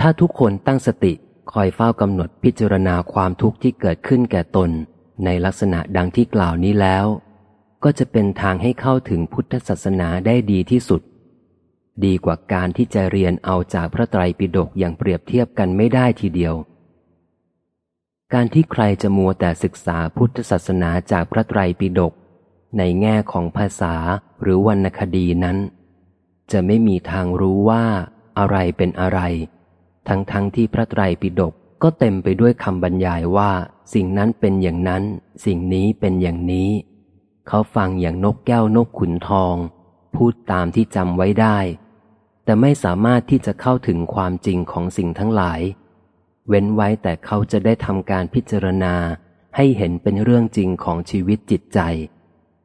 ถ้าทุกคนตั้งสติคอยเฝ้ากำหนดพิจารณาความทุกข์ที่เกิดขึ้นแก่ตน ในลักษณะดังที่กล่าวนี้แล้ว ก็จะเป็นทางให้เข้าถึงพุทธศาสนาได้ดีที่สุด ดีกว่าการที่จะเรียนเอาจากพระไตรปิฎกอย่างเปรียบเทียบกันไม่ได้ทีเดียว การที่ใครจะมัวแต่ศึกษาพุทธศาสนาจากพระไตรปิฎกในแง่ของภาษาหรือวรรณคดีนั้น จะไม่มีทางรู้ว่าอะไรเป็นอะไร ทั้งๆทที่พระไตรปิฎกก็เต็มไปด้วยคำบรรยายว่า สิ่งนั้นเป็นอย่างนั้น สิ่งนี้เป็นอย่างนี้ เขาฟังอย่างนกแก้วนกขุนทอง พูดตามที่จำไว้ได้ แต่ไม่สามารถที่จะเข้าถึงความจริงของสิ่งทั้งหลาย เว้นไว้แต่เขาจะได้ทำการพิจารณาให้เห็นเป็นเรื่องจริงของชีวิตจิตใจ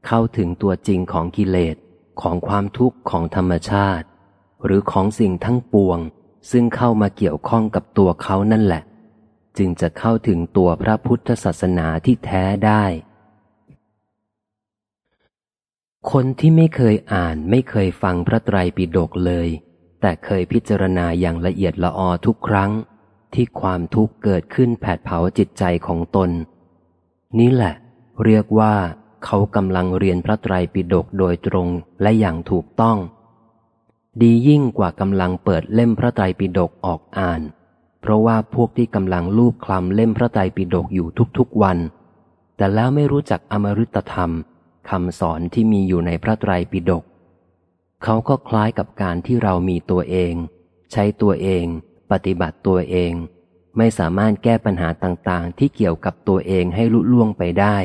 เข้าถึงตัวจริงของกิเลสของความทุกข์ของธรรมชาติ หรือของสิ่งทั้งปวง ซึ่งเข้ามาเกี่ยวข้องกับตัวเขานั่นแหละ จึงจะเข้าถึงตัวพระพุทธศาสนาที่แท้ได้ คนที่ไม่เคยอ่านไม่เคยฟังพระไตรปิฎกเลย แต่เคยพิจารณาอย่างละเอียดละออทุกครั้ง ที่ความทุกข์เกิดขึ้นแผดเผาจิตใจของตน นี่แหละ เรียกว่าเขากำลังเรียนพระไตรปิฎกโดยตรงและอย่างถูกต้อง ดียิ่งกว่ากำลังเปิดเล่มพระไตรปิฎกออกอ่าน เพราะว่าพวกที่กำลังลูบคลำเล่มพระไตรปิฎกอยู่ทุกๆวัน แต่แล้วไม่รู้จักอมฤตธรรมคำสอนที่มีอยู่ในพระไตรปิฎกเขาก็คล้ายกับการที่เรามีตัวเอง ใช้ตัวเอง ปฏิบัติตัวเอง ไม่สามารถแก้ปัญหาต่างๆ ที่เกี่ยวกับตัวเองให้ลุล่วงไปได้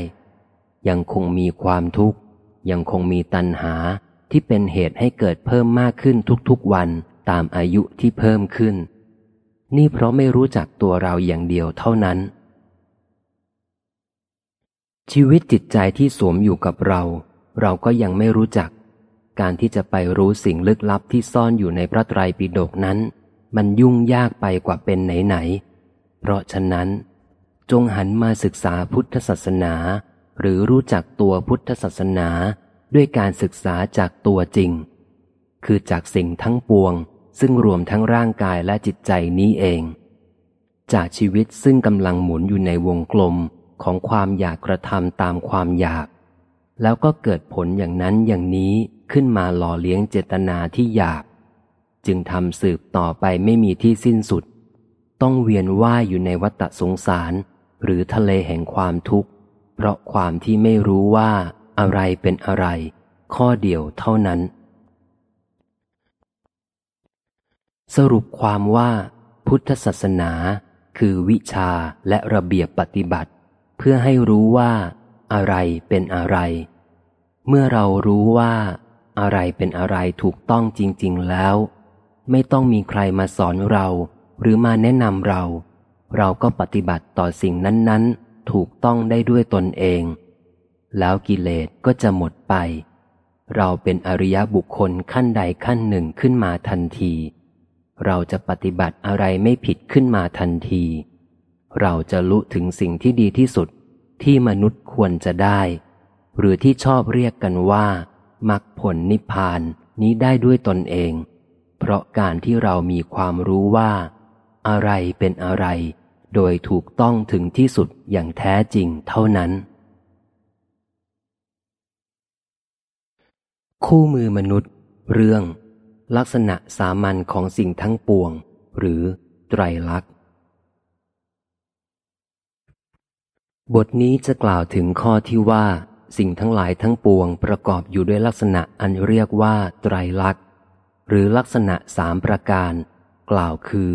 ยังคงมีความทุกข์ ยังคงมีตัณหา ที่เป็นเหตุให้เกิดเพิ่มมากขึ้นทุกๆวันตามอายุที่เพิ่มขึ้น นี่เพราะไม่รู้จักตัวเราอย่างเดียวเท่านั้น ชีวิตจิตใจที่สวมอยู่กับเรา เราก็ยังไม่รู้จัก การที่จะไปรู้สิ่งลึกลับที่ซ่อนอยู่ในพระไตรปิฎกนั้น มันยุ่งยากไปกว่าเป็นไหนๆเพราะฉะนั้น จงหันมาศึกษาพุทธศาสนา หรือรู้จักตัวพุทธศาสนา ด้วยการศึกษาจากตัวจริง คือจากสิ่งทั้งปวง ซึ่งรวมทั้งร่างกายและจิตใจนี้เอง จากชีวิตซึ่งกำลังหมุนอยู่ในวงกลมของความอยากกระทำตามความอยาก แล้วก็เกิดผลอย่างนั้นอย่างนี้ขึ้นมาหล่อเลี้ยงเจตนาที่อยาก จึงทำสืบต่อไปไม่มีที่สิ้นสุด ต้องเวียนว่ายอยู่ในวัฏสงสาร หรือทะเลแห่งความทุกข์ เพราะความที่ไม่รู้ว่า อะไรเป็นอะไร ข้อเดียวเท่านั้น สรุปความว่า พุทธศาสนาคือวิชาและระเบียบปฏิบัติ เพื่อให้รู้ว่า อะไรเป็นอะไร เมื่อเรารู้ว่า อะไรเป็นอะไรถูกต้องจริง ๆ แล้ว ไม่ต้องมีใครมาสอนเรา หรือมาแนะนำเรา เราก็ปฏิบัติต่อสิ่งนั้น ๆ ถูกต้องได้ด้วยตนเอง แล้วกิเลสก็จะหมดไป เราเป็นอริยบุคคลขั้นใดขั้นหนึ่งขึ้นมาทันที เราจะปฏิบัติอะไรไม่ผิดขึ้นมาทันที เราจะรู้ถึงสิ่งที่ดีที่สุดที่มนุษย์ควรจะได้ หรือที่ชอบเรียกกันว่ามรรคผลนิพพานนี้ได้ด้วยตนเอง เพราะการที่เรามีความรู้ว่า อะไรเป็นอะไร โดยถูกต้องถึงที่สุดอย่างแท้จริงเท่านั้น คู่มือมนุษย์ เรื่อง ลักษณะสามัญของสิ่งทั้งปวง หรือไตรลักษณ์ บทนี้จะกล่าวถึงข้อที่ว่า สิ่งทั้งหลายทั้งปวงประกอบอยู่ด้วยลักษณะอันเรียกว่าไตรลักษณ์ หรือลักษณะสามประการ กล่าวคือ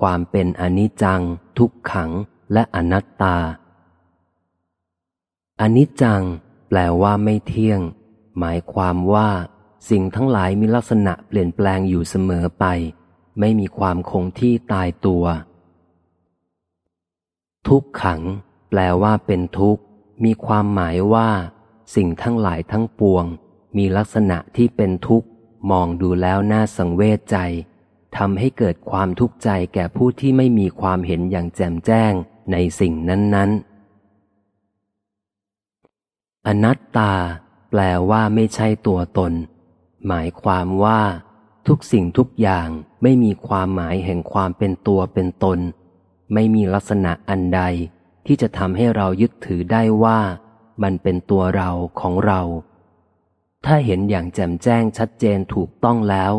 ความเป็นอนิจจัง ทุกขัง และอนัตตาอนิจจัง แปลว่าไม่เที่ยง หมายความว่าสิ่งทั้งหลายมีลักษณะเปลี่ยนแปลงอยู่เสมอไป ไม่มีความคงที่ตายตัว ทุกขัง แปลว่าเป็นทุกข์ มีความหมายว่า สิ่งทั้งหลายทั้งปวง มีลักษณะที่เป็นทุกข์ มองดูแล้วน่าสังเวชใจทำให้เกิดความทุกข์ใจแก่ผู้ที่ไม่มีความเห็นอย่างแจ่มแจ้งในสิ่งนั้น ๆ อนัตตา แปลว่าไม่ใช่ตัวตน หมายความว่า ทุกสิ่งทุกอย่างไม่มีความหมายแห่งความเป็นตัวเป็นตน ไม่มีลักษณะอันใด ที่จะทำให้เรายึดถือได้ว่า มันเป็นตัวเราของเรา ถ้าเห็นอย่างแจ่มแจ้งชัดเจนถูกต้องแล้ว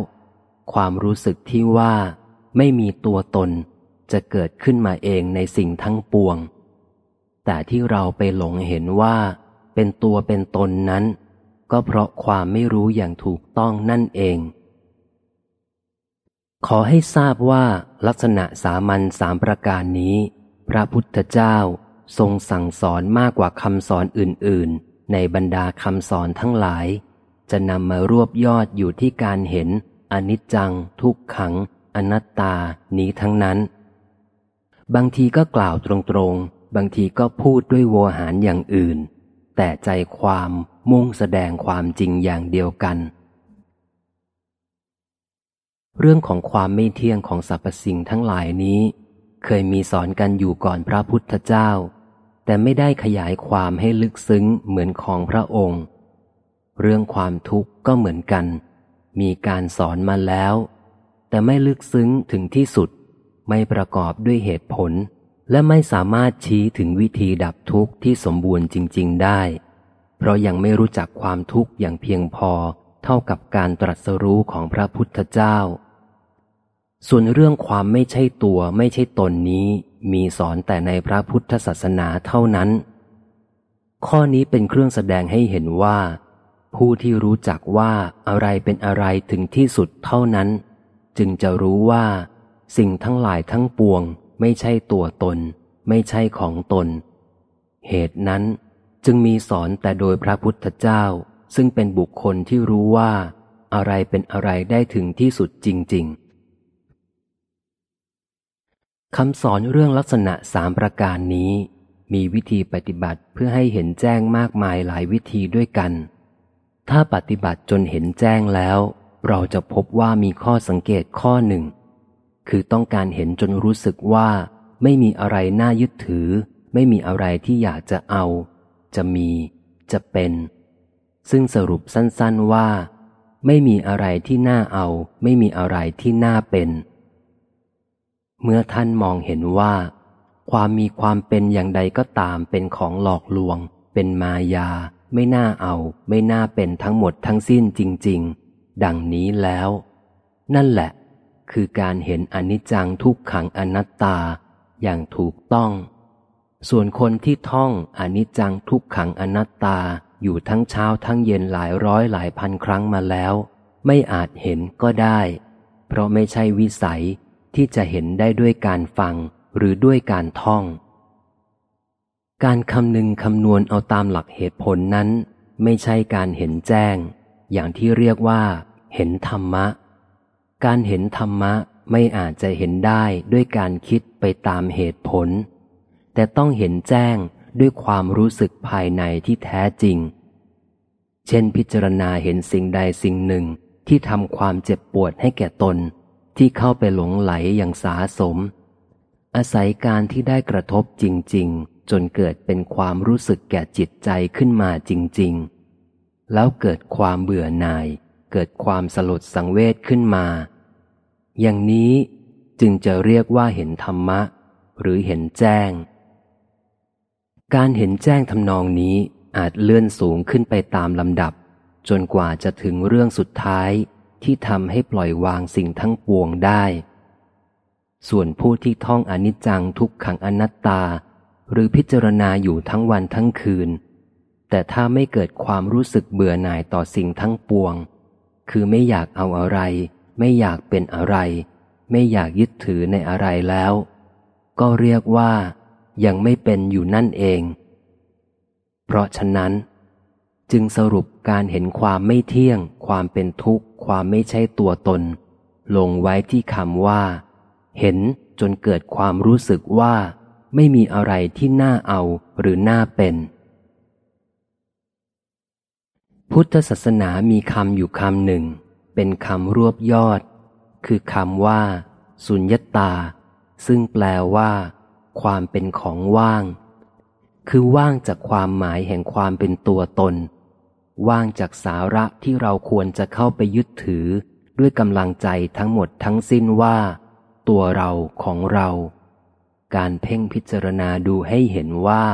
ความรู้สึกที่ว่า ไม่มีตัวตน จะเกิดขึ้นมาเองในสิ่งทั้งปวง แต่ที่เราไปหลงเห็นว่า เป็นตัวเป็นตนนั้น ก็เพราะความไม่รู้อย่างถูกต้องนั่นเอง ขอให้ทราบว่าลักษณะสามัญสามประการนี้ พระพุทธเจ้าทรงสั่งสอนมากกว่าคำสอนอื่น ๆ ในบรรดาคำสอนทั้งหลาย จะนำมารวบยอดอยู่ที่การเห็น อนิจจัง ทุกขัง อนัตตานี้ทั้งนั้น บางทีก็กล่าวตรงๆ บางทีก็พูดด้วยโวหารอย่างอื่น แต่ใจความมุ่งแสดงความจริงอย่างเดียวกัน เรื่องของความไม่เที่ยงของสรรพสิ่งทั้งหลายนี้ เคยมีสอนกันอยู่ก่อนพระพุทธเจ้า แต่ไม่ได้ขยายความให้ลึกซึ้งเหมือนของพระองค์ เรื่องความทุกข์ก็เหมือนกัน มีการสอนมาแล้ว แต่ไม่ลึกซึ้งถึงที่สุด ไม่ประกอบด้วยเหตุผล และไม่สามารถชี้ถึงวิธีดับทุกข์ที่สมบูรณ์จริง ๆ ได้ เพราะยังไม่รู้จักความทุกข์อย่างเพียงพอเท่ากับการตรัสรู้ของพระพุทธเจ้า ส่วนเรื่องความไม่ใช่ตัวไม่ใช่ตนนี้มีสอนแต่ในพระพุทธศาสนาเท่านั้น ข้อนี้เป็นเครื่องแสดงให้เห็นว่า ผู้ที่รู้จักว่าอะไรเป็นอะไรถึงที่สุดเท่านั้น จึงจะรู้ว่า สิ่งทั้งหลายทั้งปวง ไม่ใช่ตัวตน ไม่ใช่ของตน เหตุนั้นจึงมีสอนแต่โดยพระพุทธเจ้า ซึ่งเป็นบุคคลที่รู้ว่า อะไรเป็นอะไรได้ถึงที่สุดจริง ๆคำสอนเรื่องลักษณะสามประการนี้ มีวิธีปฏิบัติเพื่อให้เห็นแจ้งมากมายหลายวิธีด้วยกัน ถ้าปฏิบัติจนเห็นแจ้งแล้ว เราจะพบว่ามีข้อสังเกตข้อหนึ่ง คือต้องการเห็นจนรู้สึกว่าไม่มีอะไรน่ายึดถือ ไม่มีอะไรที่อยากจะเอา จะมี จะเป็น ซึ่งสรุปสั้นๆว่า ไม่มีอะไรที่น่าเอา ไม่มีอะไรที่น่าเป็น เมื่อท่านมองเห็นว่า ความมีความเป็นอย่างใดก็ตามเป็นของหลอกลวง เป็นมายา ไม่น่าเอา ไม่น่าเป็นทั้งหมดทั้งสิ้นจริง ๆ ดังนี้แล้ว นั่นแหละ คือการเห็นอนิจจังทุกขังอนัตตาอย่างถูกต้อง ส่วนคนที่ท่องอนิจจังทุกขังอนัตตาอยู่ทั้งเช้าทั้งเย็นหลายร้อยหลายพันครั้งมาแล้ว ไม่อาจเห็นก็ได้ เพราะไม่ใช่วิสัยที่จะเห็นได้ด้วยการฟังหรือด้วยการท่อง การคำนึงคำนวณเอาตามหลักเหตุผลนั้น ไม่ใช่การเห็นแจ้ง อย่างที่เรียกว่า เห็นธรรมะ การเห็นธรรมะไม่อาจจะเห็นได้ด้วยการคิดไปตามเหตุผล แต่ต้องเห็นแจ้งด้วยความรู้สึกภายในที่แท้จริง เช่นพิจารณาเห็นสิ่งใดสิ่งหนึ่งที่ทำความเจ็บปวดให้แก่ตน ที่เข้าไปหลงไหลอย่างสาสม อาศัยการที่ได้กระทบจริง ๆ จนเกิดเป็นความรู้สึกแก่จิตใจขึ้นมาจริง ๆ แล้วเกิดความเบื่อหน่าย เกิดความสลดสังเวชขึ้นมา อย่างนี้จึงจะเรียกว่าเห็นธรรมะ หรือเห็นแจ้ง การเห็นแจ้งทำนองนี้อาจเลื่อนสูงขึ้นไปตามลำดับ จนกว่าจะถึงเรื่องสุดท้ายที่ทำให้ปล่อยวางสิ่งทั้งปวงได้ ส่วนผู้ที่ท่องอนิจจังทุกขังอนัตตา หรือพิจารณาอยู่ทั้งวันทั้งคืน แต่ถ้าไม่เกิดความรู้สึกเบื่อหน่ายต่อสิ่งทั้งปวง คือไม่อยากเอาอะไร ไม่อยากเป็นอะไร ไม่อยากยึดถือในอะไรแล้ว ก็เรียกว่า ยังไม่เป็นอยู่นั่นเอง เพราะฉะนั้น จึงสรุปการเห็นความไม่เที่ยง ความเป็นทุกข์ ความไม่ใช่ตัวตน ลงไว้ที่คำว่า เห็นจนเกิดความรู้สึกว่า ไม่มีอะไรที่น่าเอาหรือน่าเป็น พุทธศาสนามีคำอยู่คำหนึ่ง เป็นคำรวบยอด คือคำว่า สุญญตา ซึ่งแปลว่า ความเป็นของว่าง คือว่างจากความหมายแห่งความเป็นตัวตน ว่างจากสาระที่เราควรจะเข้าไปยึดถือ ด้วยกำลังใจทั้งหมดทั้งสิ้นว่า ตัวเราของเรา การเพ่งพิจารณาดูให้เห็นว่า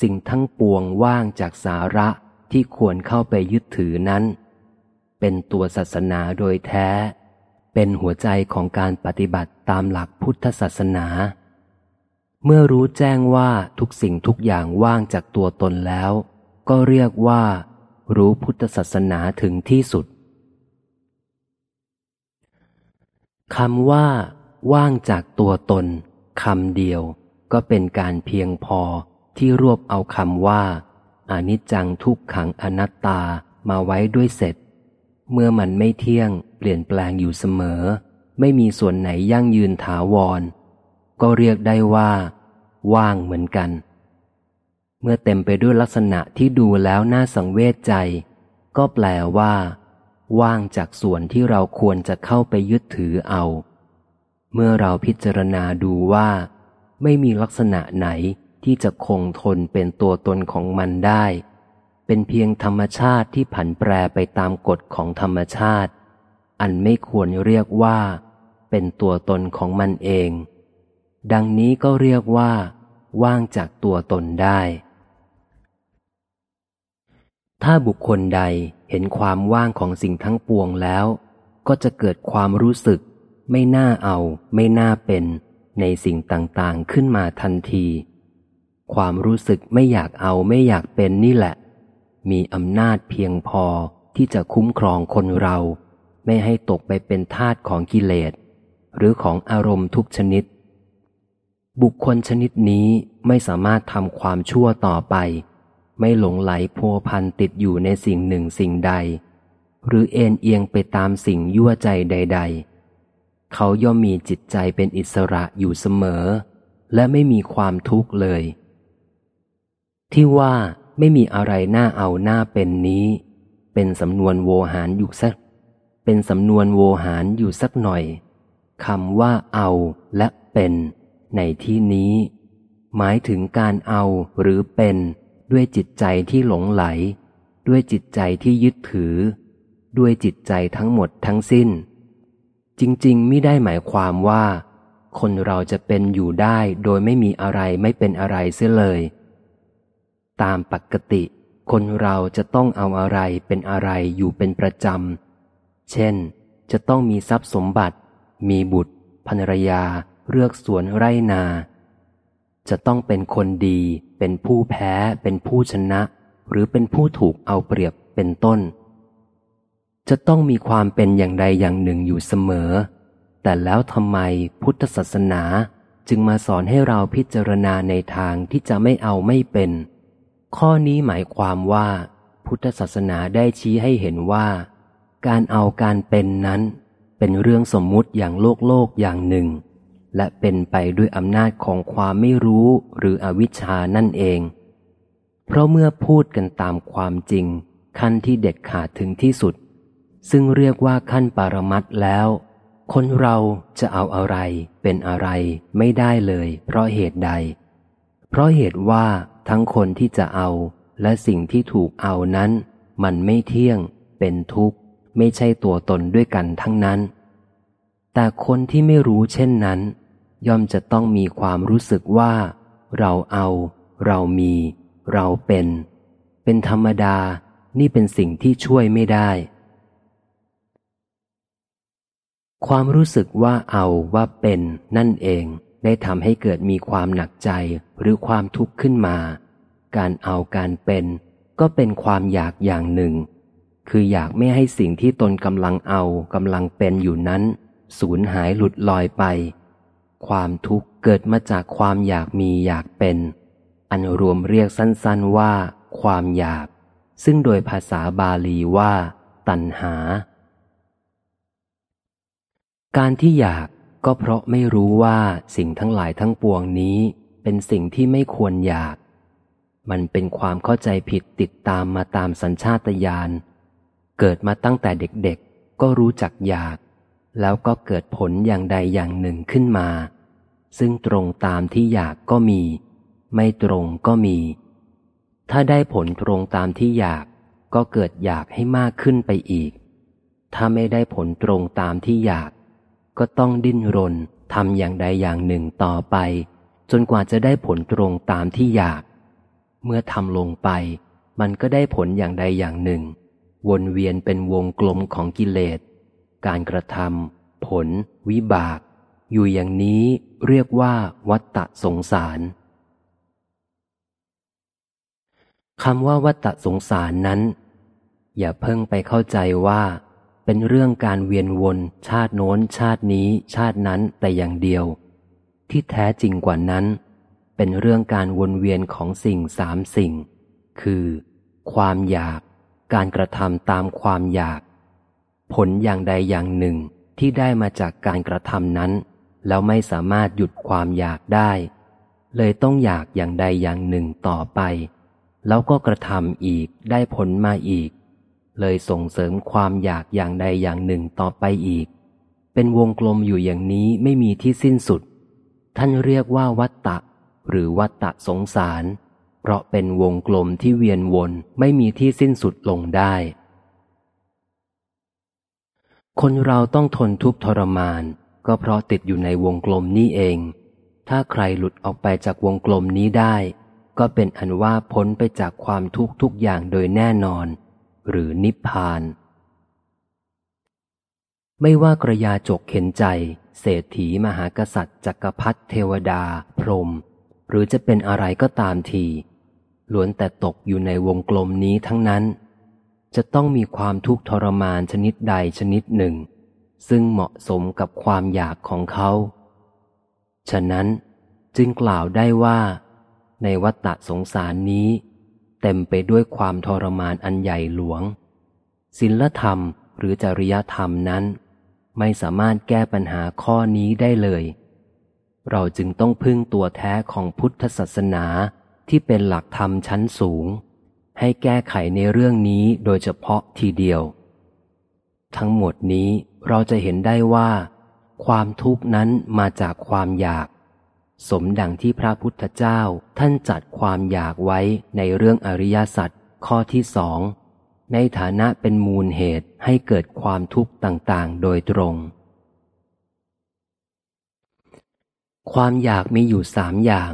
สิ่งทั้งปวงว่างจากสาระ ที่ควรเข้าไปยึดถือนั้น เป็นตัวศาสนาโดยแท้ เป็นหัวใจของการปฏิบัติตามหลักพุทธศาสนา เมื่อรู้แจ้งว่าทุกสิ่งทุกอย่างว่างจากตัวตนแล้ว ก็เรียกว่า รู้พุทธศาสนาถึงที่สุดคำว่า ว่างจากตัวตนคำเดียวก็เป็นการเพียงพอที่รวบเอาคำว่า อนิจจังทุกขังอนัตตามาไว้ด้วยเสร็จ เมื่อมันไม่เที่ยง เปลี่ยนแปลงอยู่เสมอ ไม่มีส่วนไหนยั่งยืนถาวร ก็เรียกได้ว่า ว่างเหมือนกัน เมื่อเต็มไปด้วยลักษณะที่ดูแล้วน่าสังเวชใจ ก็แปลว่า ว่างจากส่วนที่เราควรจะเข้าไปยึดถือเอา เมื่อเราพิจารณาดูว่า ไม่มีลักษณะไหน ที่จะคงทนเป็นตัวตนของมันได้ เป็นเพียงธรรมชาติที่ผันแปรไปตามกฎของธรรมชาติ อันไม่ควรเรียกว่า เป็นตัวตนของมันเอง ดังนี้ก็เรียกว่า ว่างจากตัวตนได้ ถ้าบุคคลใดเห็นความว่างของสิ่งทั้งปวงแล้ว ก็จะเกิดความรู้สึก ไม่น่าเอา ไม่น่าเป็น ในสิ่งต่างๆขึ้นมาทันที ความรู้สึกไม่อยากเอาไม่อยากเป็นนี่แหละ มีอำนาจเพียงพอที่จะคุ้มครองคนเรา ไม่ให้ตกไปเป็นทาสของกิเลส หรือของอารมณ์ทุกชนิด บุคคลชนิดนี้ไม่สามารถทำความชั่วต่อไป ไม่หลงไหลพัวพันติดอยู่ในสิ่งหนึ่งสิ่งใด หรือเอ็นเอียงไปตามสิ่งยั่วใจใด ๆ เขาย่อมมีจิตใจเป็นอิสระอยู่เสมอ และไม่มีความทุกข์เลย ที่ว่าไม่มีอะไรน่าเอาหน้าเป็นนี้ เป็นสำนวนโวหารอยู่สัก เป็นสำนวนโวหารอยู่สักหน่อยคำว่าเอาและเป็น ในที่นี้ หมายถึงการเอาหรือเป็นด้วยจิตใจที่หลงไหล ด้วยจิตใจที่ยึดถือ ด้วยจิตใจทั้งหมดทั้งสิ้น จริงๆไม่ได้หมายความว่า คนเราจะเป็นอยู่ได้โดยไม่มีอะไรไม่เป็นอะไรเสียเลย ตามปกติ คนเราจะต้องเอาอะไรเป็นอะไรอยู่เป็นประจำ เช่น จะต้องมีทรัพย์สมบัติ มีบุตรภรรยา เลือกสวนไร่นา จะต้องเป็นคนดี เป็นผู้แพ้ เป็นผู้ชนะ หรือเป็นผู้ถูกเอาเปรียบเป็นต้น จะต้องมีความเป็นอย่างใดอย่างหนึ่งอยู่เสมอ แต่แล้วทำไมพุทธศาสนาจึงมาสอนให้เราพิจารณาในทางที่จะไม่เอาไม่เป็น ข้อนี้หมายความว่า พุทธศาสนาได้ชี้ให้เห็นว่า การเอาการเป็นนั้น เป็นเรื่องสมมุติอย่างโลกโลกอย่างหนึ่ง และเป็นไปด้วยอำนาจของความไม่รู้หรืออวิชชานั่นเอง เพราะเมื่อพูดกันตามความจริง ขั้นที่เด็ดขาดถึงที่สุด ซึ่งเรียกว่าขั้นปรมัตแล้ว คนเราจะเอาอะไรเป็นอะไรไม่ได้เลย เพราะเหตุใด เพราะเหตุว่า ทั้งคนที่จะเอาและสิ่งที่ถูกเอานั้น มันไม่เที่ยง เป็นทุกข์ ไม่ใช่ตัวตนด้วยกันทั้งนั้น แต่คนที่ไม่รู้เช่นนั้น ย่อมจะต้องมีความรู้สึกว่า เราเอา เรามี เราเป็น เป็นธรรมดานี่เป็นสิ่งที่ช่วยไม่ได้ ความรู้สึกว่าเอาว่าเป็นนั่นเอง ได้ทำให้เกิดมีความหนักใจหรือความทุกข์ขึ้นมา การเอาการเป็น ก็เป็นความอยากอย่างหนึ่ง คืออยากไม่ให้สิ่งที่ตนกำลังเอากำลังเป็นอยู่นั้น สูญหายหลุดลอยไป ความทุกข์เกิดมาจากความอยากมีอยากเป็น อันรวมเรียกสั้นๆว่า ความอยาก ซึ่งโดยภาษาบาลีว่า ตัณหา การที่อยาก ก็เพราะไม่รู้ว่าสิ่งทั้งหลายทั้งปวงนี้ เป็นสิ่งที่ไม่ควรอยาก มันเป็นความเข้าใจผิดติดตามมาตามสัญชาตญาณ เกิดมาตั้งแต่เด็กๆ ก็รู้จักอยาก แล้วก็เกิดผลอย่างใดอย่างหนึ่งขึ้นมา ซึ่งตรงตามที่อยากก็มี ไม่ตรงก็มี ถ้าได้ผลตรงตามที่อยาก ก็เกิดอยากให้มากขึ้นไปอีก ถ้าไม่ได้ผลตรงตามที่อยาก ก็ต้องดิ้นรนทำอย่างใดอย่างหนึ่งต่อไป จนกว่าจะได้ผลตรงตามที่อยาก เมื่อทำลงไป มันก็ได้ผลอย่างใดอย่างหนึ่ง วนเวียนเป็นวงกลมของกิเลส การกระทำผล วิบาก อยู่อย่างนี้เรียกว่าวัตตะสงสารคำว่าวัตตะสงสารนั้น อย่าเพิ่งไปเข้าใจว่า เป็นเรื่องการเวียนวน ชาติโน้น ชาตินี้ ชาตินั้นแต่อย่างเดียว ที่แท้จริงกว่านั้น เป็นเรื่องการวนเวียนของสิ่งสามสิ่ง คือ ความอยาก การกระทำตามความอยาก ผลอย่างใดอย่างหนึ่งที่ได้มาจากการกระทำนั้น แล้วไม่สามารถหยุดความอยากได้ เลยต้องอยากอย่างใดอย่างหนึ่งต่อไป แล้วก็กระทำอีกได้ผลมาอีก เลยส่งเสริมความอยากอย่างใดอย่างหนึ่งต่อไปอีก เป็นวงกลมอยู่อย่างนี้ไม่มีที่สิ้นสุด ท่านเรียกว่าวัตตะ หรือวัตตะสงสาร เพราะเป็นวงกลมที่เวียนวนไม่มีที่สิ้นสุดลงได้ คนเราต้องทนทุกข์ทรมาน ก็เพราะติดอยู่ในวงกลมนี้เอง ถ้าใครหลุดออกไปจากวงกลมนี้ได้ ก็เป็นอันว่าพ้นไปจากความทุกข์ทุกอย่างโดยแน่นอน หรือนิพพาน ไม่ว่ากระยาจกเข็นใจ เศรษฐีมหากษัตริย์จักรพรรดิเทวดา พรหมหรือจะเป็นอะไรก็ตามทีล้วนแต่ตกอยู่ในวงกลมนี้ทั้งนั้น จะต้องมีความทุกข์ทรมานชนิดใดชนิดหนึ่ง ซึ่งเหมาะสมกับความอยากของเขา ฉะนั้นจึงกล่าวได้ว่า ในวัฏฏะสงสารนี้ เต็มไปด้วยความทรมานอันใหญ่หลวงศิลธรรมหรือจริยธรรมนั้น ไม่สามารถแก้ปัญหาข้อนี้ได้เลย เราจึงต้องพึ่งตัวแท้ของพุทธศาสนาที่เป็นหลักธรรมชั้นสูง ให้แก้ไขในเรื่องนี้โดยเฉพาะทีเดียว ทั้งหมดนี้เราจะเห็นได้ว่า ความทุกข์นั้นมาจากความอยาก สมดังที่พระพุทธเจ้าท่านจัดความอยากไว้ในเรื่องอริยสัจข้อที่สอง ในฐานะเป็นมูลเหตุให้เกิดความทุกข์ต่างๆ โดยตรง ความอยากมีอยู่สามอย่าง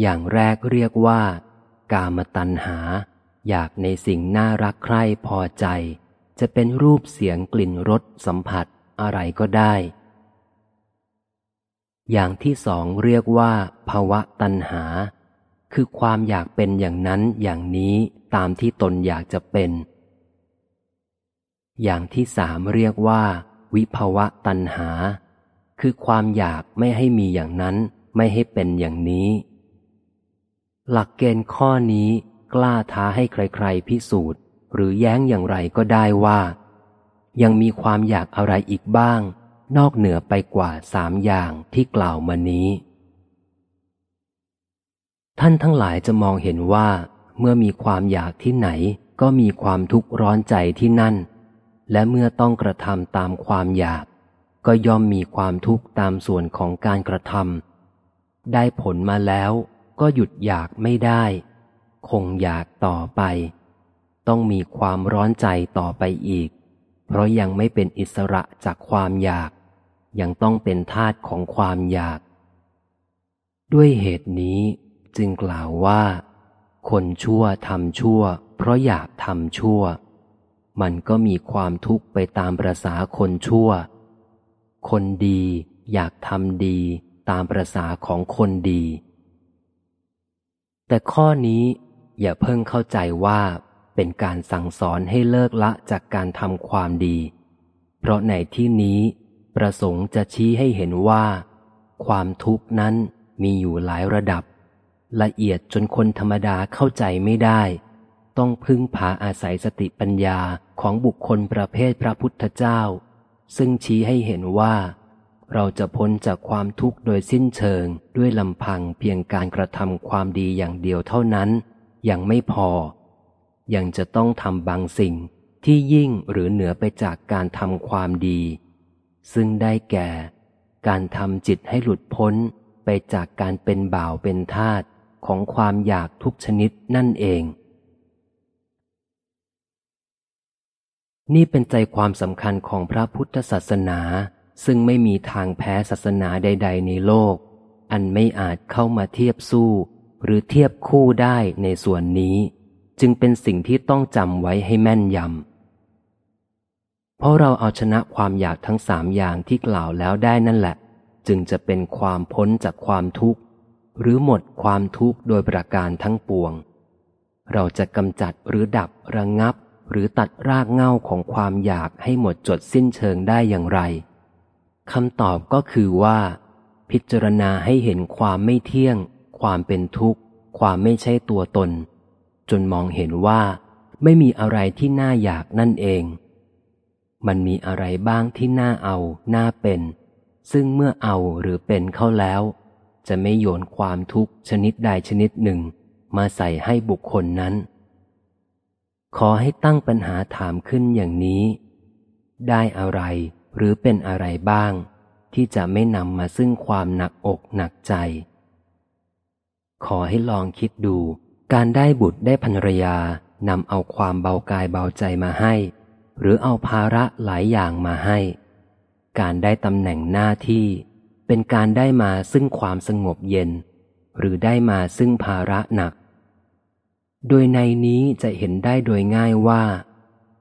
อย่างแรกเรียกว่า กามตัณหา อยากในสิ่งน่ารักใคร่พอใจ จะเป็นรูปเสียงกลิ่นรสสัมผัสอะไรก็ได้ อย่างที่สองเรียกว่าภาวะตัณหา คือความอยากเป็นอย่างนั้นอย่างนี้ตามที่ตนอยากจะเป็น อย่างที่สามเรียกว่า วิภาวะตัณหา คือความอยากไม่ให้มีอย่างนั้น ไม่ให้เป็นอย่างนี้ หลักเกณฑ์ข้อนี้กล้าท้าให้ใครๆพิสูจน์ หรือแย้งอย่างไรก็ได้ว่า ยังมีความอยากอะไรอีกบ้าง นอกเหนือไปกว่าสามอย่างที่กล่าวมานี้ ท่านทั้งหลายจะมองเห็นว่า เมื่อมีความอยากที่ไหน ก็มีความทุกข์ร้อนใจที่นั่น และเมื่อต้องกระทำตามความอยาก ก็ย่อมมีความทุกข์ตามส่วนของการกระทำได้ผลมาแล้วก็หยุดอยากไม่ได้ คงอยากต่อไป ต้องมีความร้อนใจต่อไปอีก เพราะยังไม่เป็นอิสระจากความอยาก ยังต้องเป็นทาตของความอยาก ด้วยเหตุนี้จึงกล่าวว่า คนชั่วทำชั่ว เพราะอยากทำชั่ว มันก็มีความทุกข์ไปตามประษาคนชั่ว คนดีอยากทำดีตามประษาของคนดี แต่ข้อนี้อย่าเพิ่งเข้าใจว่าเป็นการสั่งสอนให้เลิกละจากการทำความดี เพราะในที่นี้ ประสงค์จะชี้ให้เห็นว่า ความทุกข์นั้นมีอยู่หลายระดับ ละเอียดจนคนธรรมดาเข้าใจไม่ได้ ต้องพึ่งพาอาศัยสติปัญญาของบุคคลประเภทพระพุทธเจ้า ซึ่งชี้ให้เห็นว่า เราจะพ้นจากความทุกข์โดยสิ้นเชิงด้วยลำพังเพียงการกระทำความดีอย่างเดียวเท่านั้น ยังไม่พอ ยังจะต้องทำบางสิ่งที่ยิ่งหรือเหนือไปจากการทำความดี ซึ่งได้แก่ การทำจิตให้หลุดพ้นไปจากการเป็นบ่าวเป็นทาตของความอยากทุกชนิดนั่นเอง นี่เป็นใจความสำคัญของพระพุทธศาสนา ซึ่งไม่มีทางแพ้ศาสนาใด ๆ ในโลก อันไม่อาจเข้ามาเทียบสู้ หรือเทียบคู่ได้ในส่วนนี้ จึงเป็นสิ่งที่ต้องจำไว้ให้แม่นยำ เพราะเราเอาชนะความอยากทั้งสามอย่างที่กล่าวแล้วได้นั่นแหละ จึงจะเป็นความพ้นจากความทุกข์ หรือหมดความทุกข์โดยประการทั้งปวง เราจะกำจัดหรือดับระงงับ หรือตัดรากเง่าของความอยากให้หมดจดสิ้นเชิงได้อย่างไรคำตอบก็คือว่า พิจารณาให้เห็นความไม่เที่ยง ความเป็นทุกข์ ความไม่ใช่ตัวตน จนมองเห็นว่า ไม่มีอะไรที่น่าอยากนั่นเอง มันมีอะไรบ้างที่น่าเอา น่าเป็น ซึ่งเมื่อเอาหรือเป็นเข้าแล้ว จะไม่โยนความทุกข์ชนิดใดชนิดหนึ่ง มาใส่ให้บุคคลนั้น ขอให้ตั้งปัญหาถามขึ้นอย่างนี้ ได้อะไรหรือเป็นอะไรบ้าง ที่จะไม่นำมาซึ่งความหนักอกหนักใจ ขอให้ลองคิดดู การได้บุตรได้ภรรยานำเอาความเบากายเบาใจมาให้ หรือเอาภาระหลายอย่างมาให้ การได้ตำแหน่งหน้าที่ เป็นการได้มาซึ่งความสงบเย็น หรือได้มาซึ่งภาระหนัก โดยในนี้จะเห็นได้โดยง่ายว่า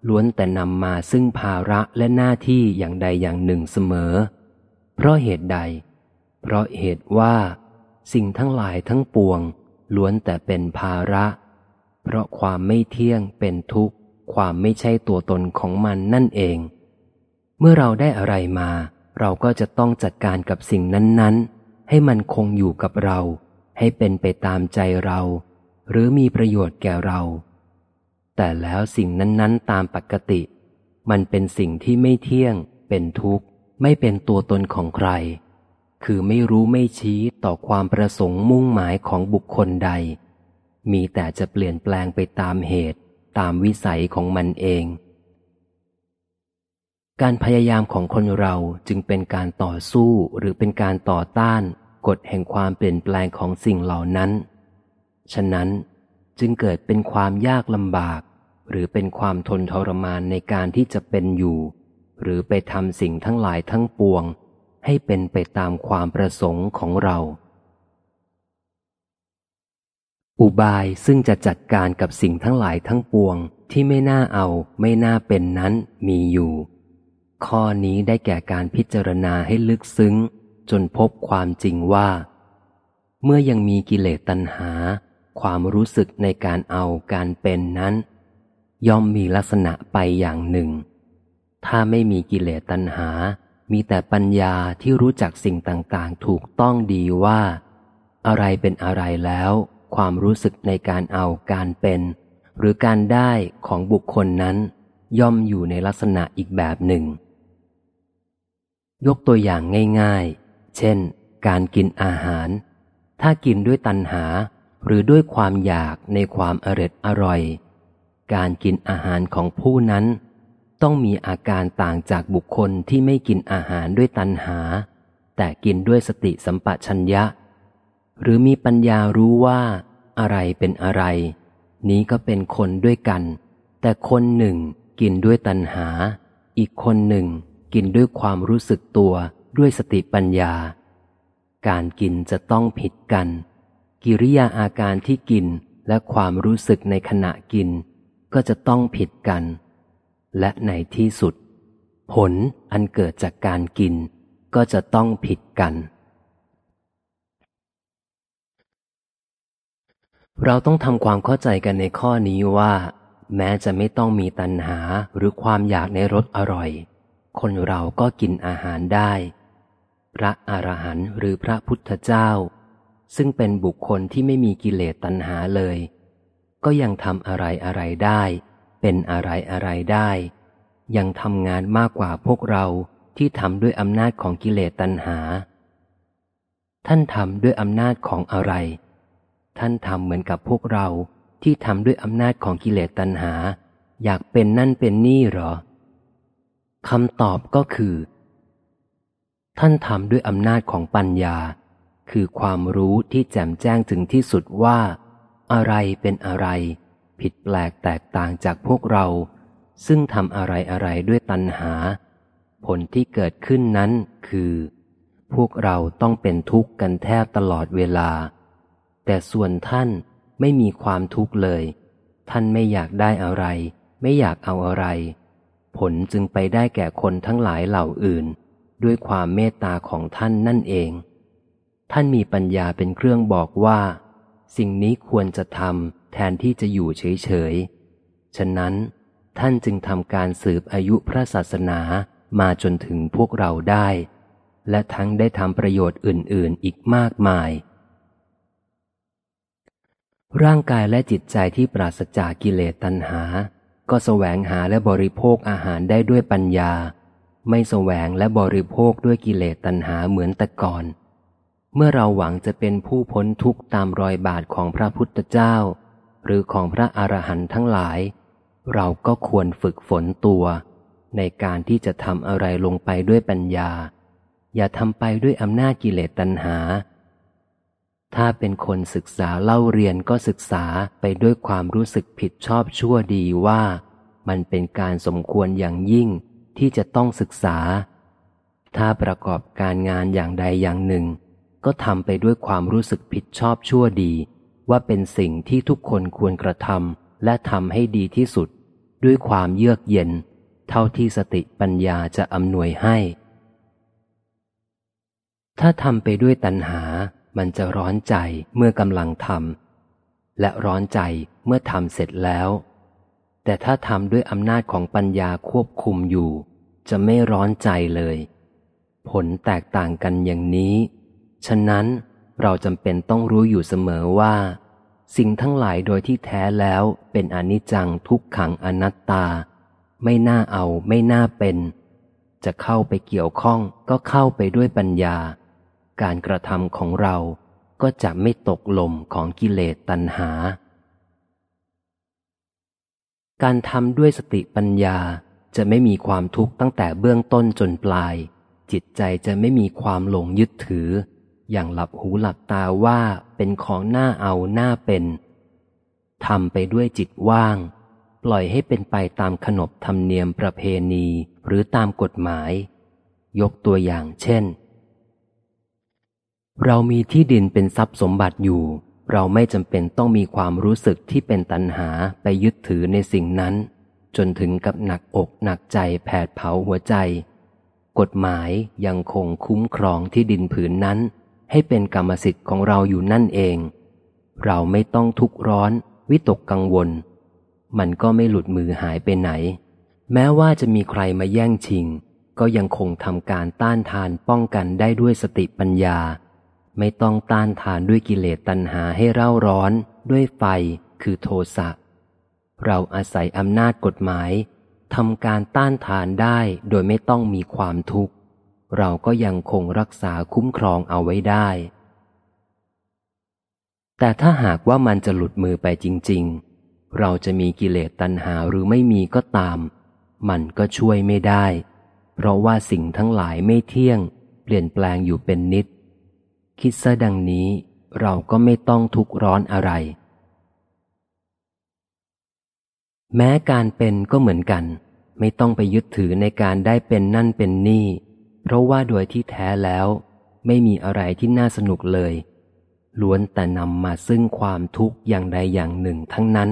ล้วนแต่นำมาซึ่งภาระและหน้าที่อย่างใดอย่างหนึ่งเสมอ เพราะเหตุใด เพราะเหตุว่า สิ่งทั้งหลายทั้งปวง ล้วนแต่เป็นภาระ เพราะความไม่เที่ยงเป็นทุกข์ ความไม่ใช่ตัวตนของมันนั่นเอง เมื่อเราได้อะไรมา เราก็จะต้องจัดการกับสิ่งนั้น ๆ ให้มันคงอยู่กับเรา ให้เป็นไปตามใจเรา หรือมีประโยชน์แก่เรา แต่แล้วสิ่งนั้น ๆ ตามปกติ มันเป็นสิ่งที่ไม่เที่ยง เป็นทุกข์ ไม่เป็นตัวตนของใคร คือไม่รู้ไม่ชี้ต่อความประสงค์มุ่งหมายของบุคคลใด มีแต่จะเปลี่ยนแปลงไปตามเหตุ ตามวิสัยของมันเอง การพยายามของคนเราจึงเป็นการต่อสู้หรือเป็นการต่อต้านกฎแห่งความเปลี่ยนแปลงของสิ่งเหล่านั้น ฉะนั้นจึงเกิดเป็นความยากลำบาก หรือเป็นความทนทรมานในการที่จะเป็นอยู่ หรือไปทำสิ่งทั้งหลายทั้งปวง ให้เป็นไปตามความประสงค์ของเรา อุบายซึ่งจะจัดการกับสิ่งทั้งหลายทั้งปวงที่ไม่น่าเอาไม่น่าเป็นนั้นมีอยู่ ข้อนี้ได้แก่การพิจารณาให้ลึกซึ้ง จนพบความจริงว่า เมื่อยังมีกิเลสตัณหา ความรู้สึกในการเอาการเป็นนั้น ย่อมมีลักษณะไปอย่างหนึ่ง ถ้าไม่มีกิเลสตัณหา มีแต่ปัญญาที่รู้จักสิ่งต่างๆ ถูกต้องดีว่า อะไรเป็นอะไรแล้ว ความรู้สึกในการเอาการเป็น หรือการได้ของบุคคลนั้น ย่อมอยู่ในลักษณะอีกแบบหนึ่ง ยกตัวอย่างง่ายๆ เช่น การกินอาหาร ถ้ากินด้วยตัณหาหรือด้วยความอยากในความอร็ดอร่อย การกินอาหารของผู้นั้น ต้องมีอาการต่างจากบุคคลที่ไม่กินอาหารด้วยตัณหา แต่กินด้วยสติสัมปชัญญะ หรือมีปัญญารู้ว่าอะไรเป็นอะไร นี้ก็เป็นคนด้วยกัน แต่คนหนึ่งกินด้วยตัณหา อีกคนหนึ่งกินด้วยความรู้สึกตัวด้วยสติปัญญา การกินจะต้องผิดกัน กิริยาอาการที่กินและความรู้สึกในขณะกิน ก็จะต้องผิดกัน และในที่สุด ผลอันเกิดจากการกินก็จะต้องผิดกัน เราต้องทำความเข้าใจกันในข้อนี้ว่า แม้จะไม่ต้องมีตัณหาหรือความอยากในรสอร่อย คนเราก็กินอาหารได้ พระอรหันต์หรือพระพุทธเจ้า ซึ่งเป็นบุคคลที่ไม่มีกิเลสตัณหาเลย ก็ยังทำอะไรอะไรได้ เป็นอะไรอะไรได้ ยังทำงานมากกว่าพวกเราที่ทำด้วยอำนาจของกิเลสตัณหา ท่านทำด้วยอำนาจของอะไร ท่านทำเหมือนกับพวกเราที่ทำด้วยอำนาจของกิเลสตัณหา อยากเป็นนั่นเป็นนี่หรอคำตอบก็คือ ท่านทำด้วยอำนาจของปัญญา คือความรู้ที่แจ่มแจ้งถึงที่สุดว่า อะไรเป็นอะไร ผิดแปลกแตกต่างจากพวกเรา ซึ่งทำอะไรอะไรด้วยตัณหา ผลที่เกิดขึ้นนั้นคือ พวกเราต้องเป็นทุกข์กันแทบตลอดเวลา แต่ส่วนท่านไม่มีความทุกข์เลย ท่านไม่อยากได้อะไร ไม่อยากเอาอะไร ผลจึงไปได้แก่คนทั้งหลายเหล่าอื่น ด้วยความเมตตาของท่านนั่นเอง ท่านมีปัญญาเป็นเครื่องบอกว่า สิ่งนี้ควรจะทำแทนที่จะอยู่เฉยๆ ฉะนั้นท่านจึงทำการสืบอายุพระศาสนามาจนถึงพวกเราได้ และทั้งได้ทำประโยชน์อื่น ๆ อีกมากมาย ร่างกายและจิตใจที่ปราศจากกิเลสตัณหา ก็แสวงหาและบริโภคอาหารได้ด้วยปัญญา ไม่แสวงและบริโภคด้วยกิเลสตัณหาเหมือนแต่ก่อน เมื่อเราหวังจะเป็นผู้พ้นทุกข์ตามรอยบาทของพระพุทธเจ้า หรือของพระอรหันต์ทั้งหลาย เราก็ควรฝึกฝนตัว ในการที่จะทำอะไรลงไปด้วยปัญญา อย่าทำไปด้วยอำนาจกิเลสตัณหา ถ้าเป็นคนศึกษาเล่าเรียนก็ศึกษาไปด้วยความรู้สึกผิดชอบชั่วดีว่า มันเป็นการสมควรอย่างยิ่งที่จะต้องศึกษา ถ้าประกอบการงานอย่างใดอย่างหนึ่ง ก็ทำไปด้วยความรู้สึกผิดชอบชั่วดี ว่าเป็นสิ่งที่ทุกคนควรกระทำและทำให้ดีที่สุด ด้วยความเยือกเย็น เท่าที่สติปัญญาจะอำนวยให้ ถ้าทำไปด้วยตัณหา มันจะร้อนใจเมื่อกำลังทำและร้อนใจเมื่อทำเสร็จแล้ว แต่ถ้าทำด้วยอำนาจของปัญญาควบคุมอยู่ จะไม่ร้อนใจเลย ผลแตกต่างกันอย่างนี้ ฉะนั้นเราจำเป็นต้องรู้อยู่เสมอว่า สิ่งทั้งหลายโดยที่แท้แล้วเป็นอนิจจังทุกขังอนัตตา ไม่น่าเอาไม่น่าเป็น จะเข้าไปเกี่ยวข้องก็เข้าไปด้วยปัญญา การกระทำของเราก็จะไม่ตกลมของกิเลสตัณหา การทำด้วยสติปัญญาจะไม่มีความทุกข์ตั้งแต่เบื้องต้นจนปลาย จิตใจจะไม่มีความหลงยึดถือ อย่างหลับหูหลับตาว่าเป็นของหน้าเอาหน้าเป็นทำไปด้วยจิตว่าง ปล่อยให้เป็นไปตามขนบธรรมเนียมประเพณีหรือตามกฎหมาย ยกตัวอย่างเช่น เรามีที่ดินเป็นทรัพย์สมบัติอยู่ เราไม่จำเป็นต้องมีความรู้สึกที่เป็นตัณหาไปยึดถือในสิ่งนั้น จนถึงกับหนักอกหนักใจแผดเผาหัวใจ กฎหมายยังคงคุ้มครองที่ดินผืนนั้น ให้เป็นกรรมสิทธิ์ของเราอยู่นั่นเอง เราไม่ต้องทุกข์ร้อน วิตกกังวล มันก็ไม่หลุดมือหายไปไหน แม้ว่าจะมีใครมาแย่งชิง ก็ยังคงทำการต้านทานป้องกันได้ด้วยสติปัญญา ไม่ต้องต้านทานด้วยกิเลสตัณหาให้เร่าร้อนด้วยไฟคือโทสะ เราอาศัยอำนาจกฎหมายทำการต้านทานได้โดยไม่ต้องมีความทุกข์ เราก็ยังคงรักษาคุ้มครองเอาไว้ได้ แต่ถ้าหากว่ามันจะหลุดมือไปจริง ๆ เราจะมีกิเลสตัณหาหรือไม่มีก็ตาม มันก็ช่วยไม่ได้ เพราะว่าสิ่งทั้งหลายไม่เที่ยง เปลี่ยนแปลงอยู่เป็นนิด คิดซะดังนี้เราก็ไม่ต้องทุกข์ร้อนอะไร แม้การเป็นก็เหมือนกัน ไม่ต้องไปยึดถือในการได้เป็นนั่นเป็นนี่ เพราะว่าโดยที่แท้แล้ว ไม่มีอะไรที่น่าสนุกเลย ล้วนแต่นำมาซึ่งความทุกข์อย่างใดอย่างหนึ่งทั้งนั้น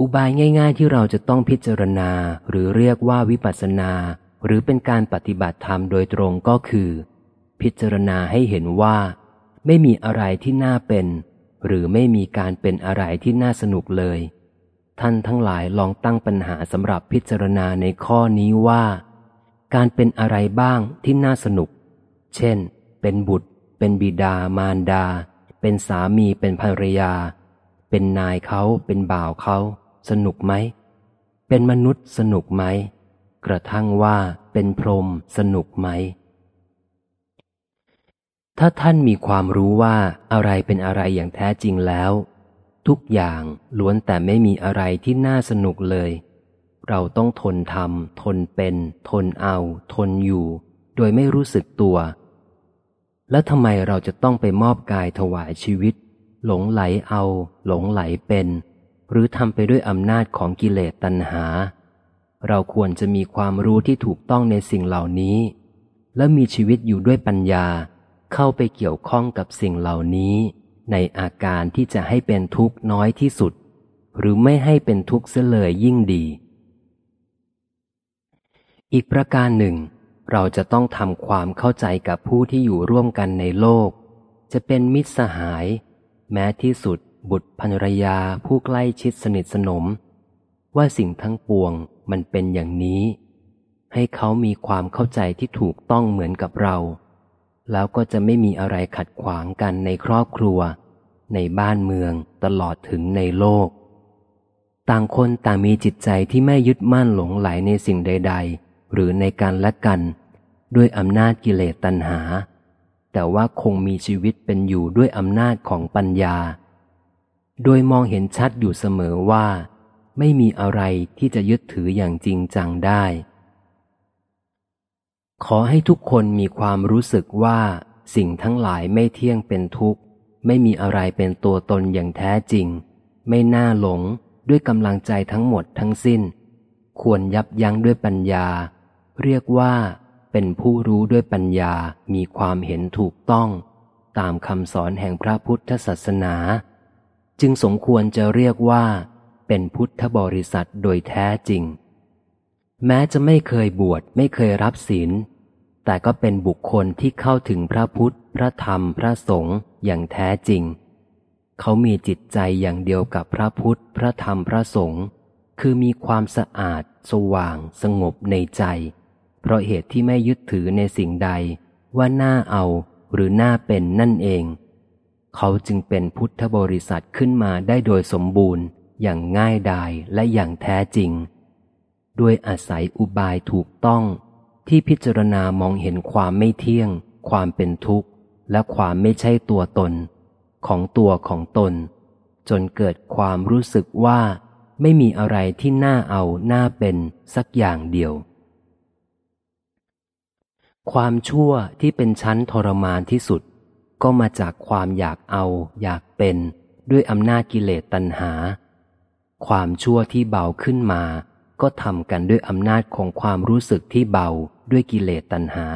อุบายง่าย ๆ ที่เราจะต้องพิจารณาหรือเรียกว่าวิปัสสนา หรือเป็นการปฏิบัติธรรมโดยตรงก็คือ พิจารณาให้เห็นว่า ไม่มีอะไรที่น่าเป็น หรือไม่มีการเป็นอะไรที่น่าสนุกเลย ท่านทั้งหลายลองตั้งปัญหาสำหรับพิจารณาในข้อนี้ว่า การเป็นอะไรบ้างที่น่าสนุก เช่น เป็นบุตร เป็นบิดามารดา เป็นสามีเป็นภรรยา เป็นนายเขาเป็นบ่าวเขาสนุกไหม เป็นมนุษย์สนุกไหม กระทั่งว่าเป็นพรหมสนุกไหม ถ้าท่านมีความรู้ว่าอะไรเป็นอะไรอย่างแท้จริงแล้ว ทุกอย่างล้วนแต่ไม่มีอะไรที่น่าสนุกเลย เราต้องทนทำทนเป็น ทนเอา ทนอยู่ โดยไม่รู้สึกตัว แล้วทำไมเราจะต้องไปมอบกายถวายชีวิต หลงไหลเอา หลงไหลเป็น หรือทำไปด้วยอำนาจของกิเลสตัณหา เราควรจะมีความรู้ที่ถูกต้องในสิ่งเหล่านี้ และมีชีวิตอยู่ด้วยปัญญา เข้าไปเกี่ยวข้องกับสิ่งเหล่านี้ ในอาการที่จะให้เป็นทุกข์น้อยที่สุด หรือไม่ให้เป็นทุกข์เสียเลยยิ่งดี อีกประการหนึ่ง เราจะต้องทำความเข้าใจกับผู้ที่อยู่ร่วมกันในโลก จะเป็นมิตรสหาย แม้ที่สุดบุตรภรรยาผู้ใกล้ชิดสนิทสนม ว่าสิ่งทั้งปวงมันเป็นอย่างนี้ ให้เขามีความเข้าใจที่ถูกต้องเหมือนกับเรา แล้วก็จะไม่มีอะไรขัดขวางกันในครอบครัว ในบ้านเมืองตลอดถึงในโลก ต่างคนต่างมีจิตใจที่ไม่ยึดมั่นหลงไหลในสิ่งใด ๆ หรือในกันและกัน ด้วยอำนาจกิเลสตัณหา แต่ว่าคงมีชีวิตเป็นอยู่ด้วยอำนาจของปัญญา โดยมองเห็นชัดอยู่เสมอว่า ไม่มีอะไรที่จะยึดถืออย่างจริงจังได้ ขอให้ทุกคนมีความรู้สึกว่าสิ่งทั้งหลายไม่เที่ยงเป็นทุกข์ ไม่มีอะไรเป็นตัวตนอย่างแท้จริง ไม่น่าหลงด้วยกำลังใจทั้งหมดทั้งสิ้น ควรยับยั้งด้วยปัญญา เรียกว่าเป็นผู้รู้ด้วยปัญญามีความเห็นถูกต้อง ตามคำสอนแห่งพระพุทธศาสนา จึงสมควรจะเรียกว่า เป็นพุทธบริษัทโดยแท้จริง แม้จะไม่เคยบวชไม่เคยรับศีล แต่ก็เป็นบุคคลที่เข้าถึงพระพุทธ พระธรรม พระสงฆ์อย่างแท้จริง เขามีจิตใจอย่างเดียวกับพระพุทธ พระธรรม พระสงฆ์คือมีความสะอาด สว่าง สงบในใจ เพราะเหตุที่ไม่ยึดถือในสิ่งใด ว่าน่าเอาหรือน่าเป็นนั่นเอง เขาจึงเป็นพุทธบริษัทขึ้นมาได้โดยสมบูรณ์อย่างง่ายดายและอย่างแท้จริง ด้วยอาศัยอุบายถูกต้อง ที่พิจารณามองเห็นความไม่เที่ยง ความเป็นทุกข์ และความไม่ใช่ตัวตน ของตัวของตน จนเกิดความรู้สึกว่า ไม่มีอะไรที่น่าเอาน่าเป็นสักอย่างเดียว ความชั่วที่เป็นชั้นทรมานที่สุด ก็มาจากความอยากเอา อยากเป็น ด้วยอำนาจกิเลสตัณหา ความชั่วที่เบาขึ้นมา ก็ทำกันด้วยอำนาจของความรู้สึกที่เบาด้วยกิเลสตัณหา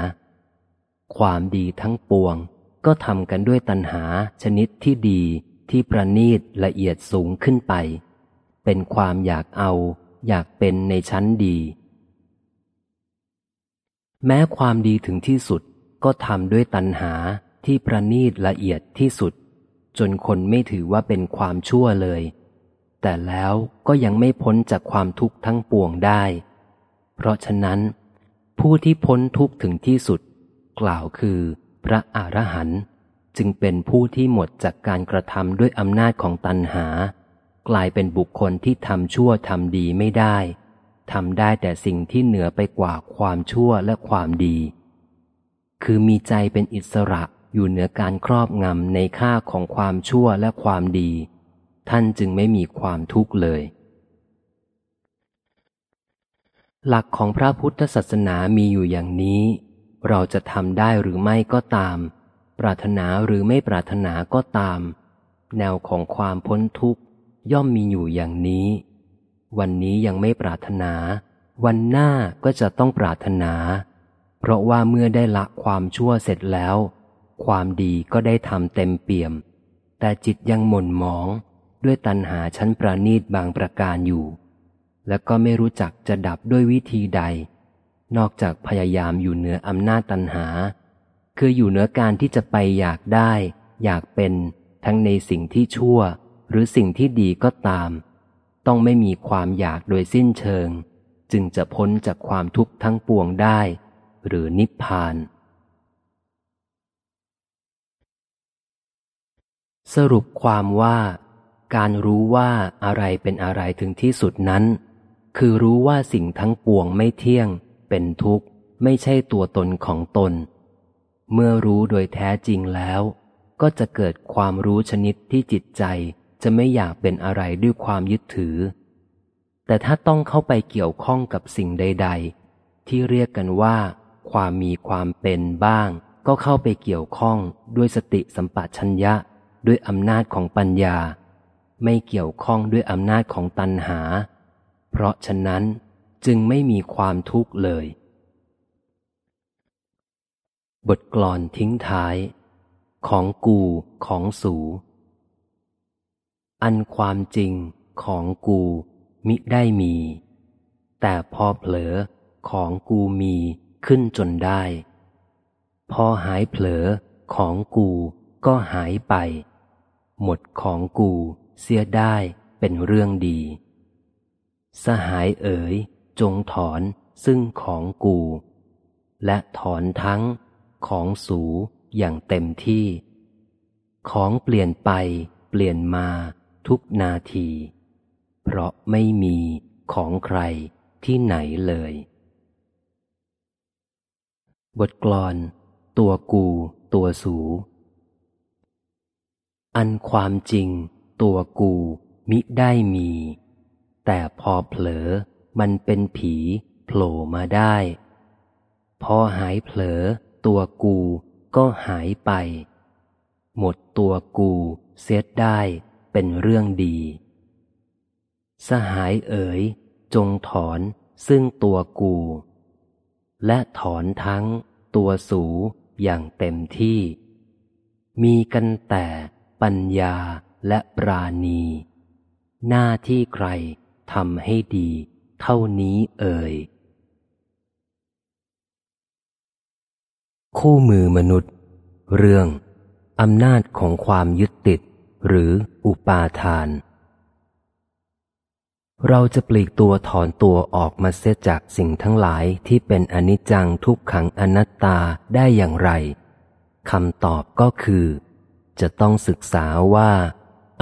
ความดีทั้งปวง ก็ทำกันด้วยตัณหาชนิดที่ดีที่ประณีตละเอียดสูงขึ้นไป เป็นความอยากเอา อยากเป็นในชั้นดี แม้ความดีถึงที่สุดก็ทำด้วยตัณหาที่ประณีตละเอียดที่สุด จนคนไม่ถือว่าเป็นความชั่วเลย แต่แล้วก็ยังไม่พ้นจากความทุกข์ทั้งปวงได้ เพราะฉะนั้น ผู้ที่พ้นทุกข์ถึงที่สุด กล่าวคือ พระอรหันต์จึงเป็นผู้ที่หมดจากการกระทำด้วยอำนาจของตัณหา กลายเป็นบุคคลที่ทำชั่วทำดีไม่ได้ทำได้แต่สิ่งที่เหนือไปกว่าความชั่วและความดี คือมีใจเป็นอิสระอยู่เหนือการครอบงำในค่าของความชั่วและความดี ท่านจึงไม่มีความทุกข์เลย หลักของพระพุทธศาสนามีอยู่อย่างนี้ เราจะทำได้หรือไม่ก็ตาม ปรารถนาหรือไม่ปรารถนาก็ตาม แนวของความพ้นทุกข์ย่อมมีอยู่อย่างนี้ วันนี้ยังไม่ปรารถนา วันหน้าก็จะต้องปรารถนา เพราะว่าเมื่อได้ละความชั่วเสร็จแล้ว ความดีก็ได้ทำเต็มเปี่ยม แต่จิตยังหม่นหมอง ด้วยตัณหาชั้นประณีตบางประการอยู่ และก็ไม่รู้จักจะดับด้วยวิธีใด นอกจากพยายามอยู่เหนืออำนาจตัณหา คืออยู่เหนือการที่จะไปอยากได้ อยากเป็นทั้งในสิ่งที่ชั่ว หรือสิ่งที่ดีก็ตาม ต้องไม่มีความอยากโดยสิ้นเชิง จึงจะพ้นจากความทุกข์ทั้งปวงได้ หรือนิพพานสรุปความว่า การรู้ว่าอะไรเป็นอะไรถึงที่สุดนั้น คือรู้ว่าสิ่งทั้งปวงไม่เที่ยง เป็นทุกข์ ไม่ใช่ตัวตนของตน เมื่อรู้โดยแท้จริงแล้ว ก็จะเกิดความรู้ชนิดที่จิตใจจะไม่อยากเป็นอะไรด้วยความยึดถือ แต่ถ้าต้องเข้าไปเกี่ยวข้องกับสิ่งใด ๆ ที่เรียกกันว่า ความมีความเป็นบ้าง ก็เข้าไปเกี่ยวข้องด้วยสติสัมปชัญญะ ด้วยอำนาจของปัญญา ไม่เกี่ยวข้องด้วยอำนาจของตัณหา เพราะฉะนั้นจึงไม่มีความทุกข์เลย บทกลอนทิ้งท้าย ของกูของสู อันความจริงของกูมิได้มี แต่พอเผลอของกูมีขึ้นจนได้ พอหายเผลอของกูก็หายไป หมดของกู เสียได้เป็นเรื่องดี สหายเอ๋ย จงถอนซึ่งของกู และถอนทั้งของสูอย่างเต็มที่ ของเปลี่ยนไปเปลี่ยนมาทุกนาที เพราะไม่มีของใครที่ไหนเลย บทกลอน ตัวกู ตัวสู อันความจริง ตัวกูมิได้มี แต่พอเผลอมันเป็นผีโผล่มาได้ พอหายเผลอตัวกูก็หายไป หมดตัวกูเสียได้เป็นเรื่องดี สหายเอ๋ย จงถอนซึ่งตัวกู และถอนทั้งตัวสูอย่างเต็มที่ มีกันแต่ปัญญา และปราณี หน้าที่ใครทำให้ดี เท่านี้เอ่ย คู่มือมนุษย์ เรื่องอำนาจของความยึดติด หรืออุปาทาน เราจะปลีกตัวถอนตัวออกมาเสียจากสิ่งทั้งหลายที่เป็นอนิจจังทุกขังอนัตตาได้อย่างไรคำตอบก็คือ จะต้องศึกษาว่า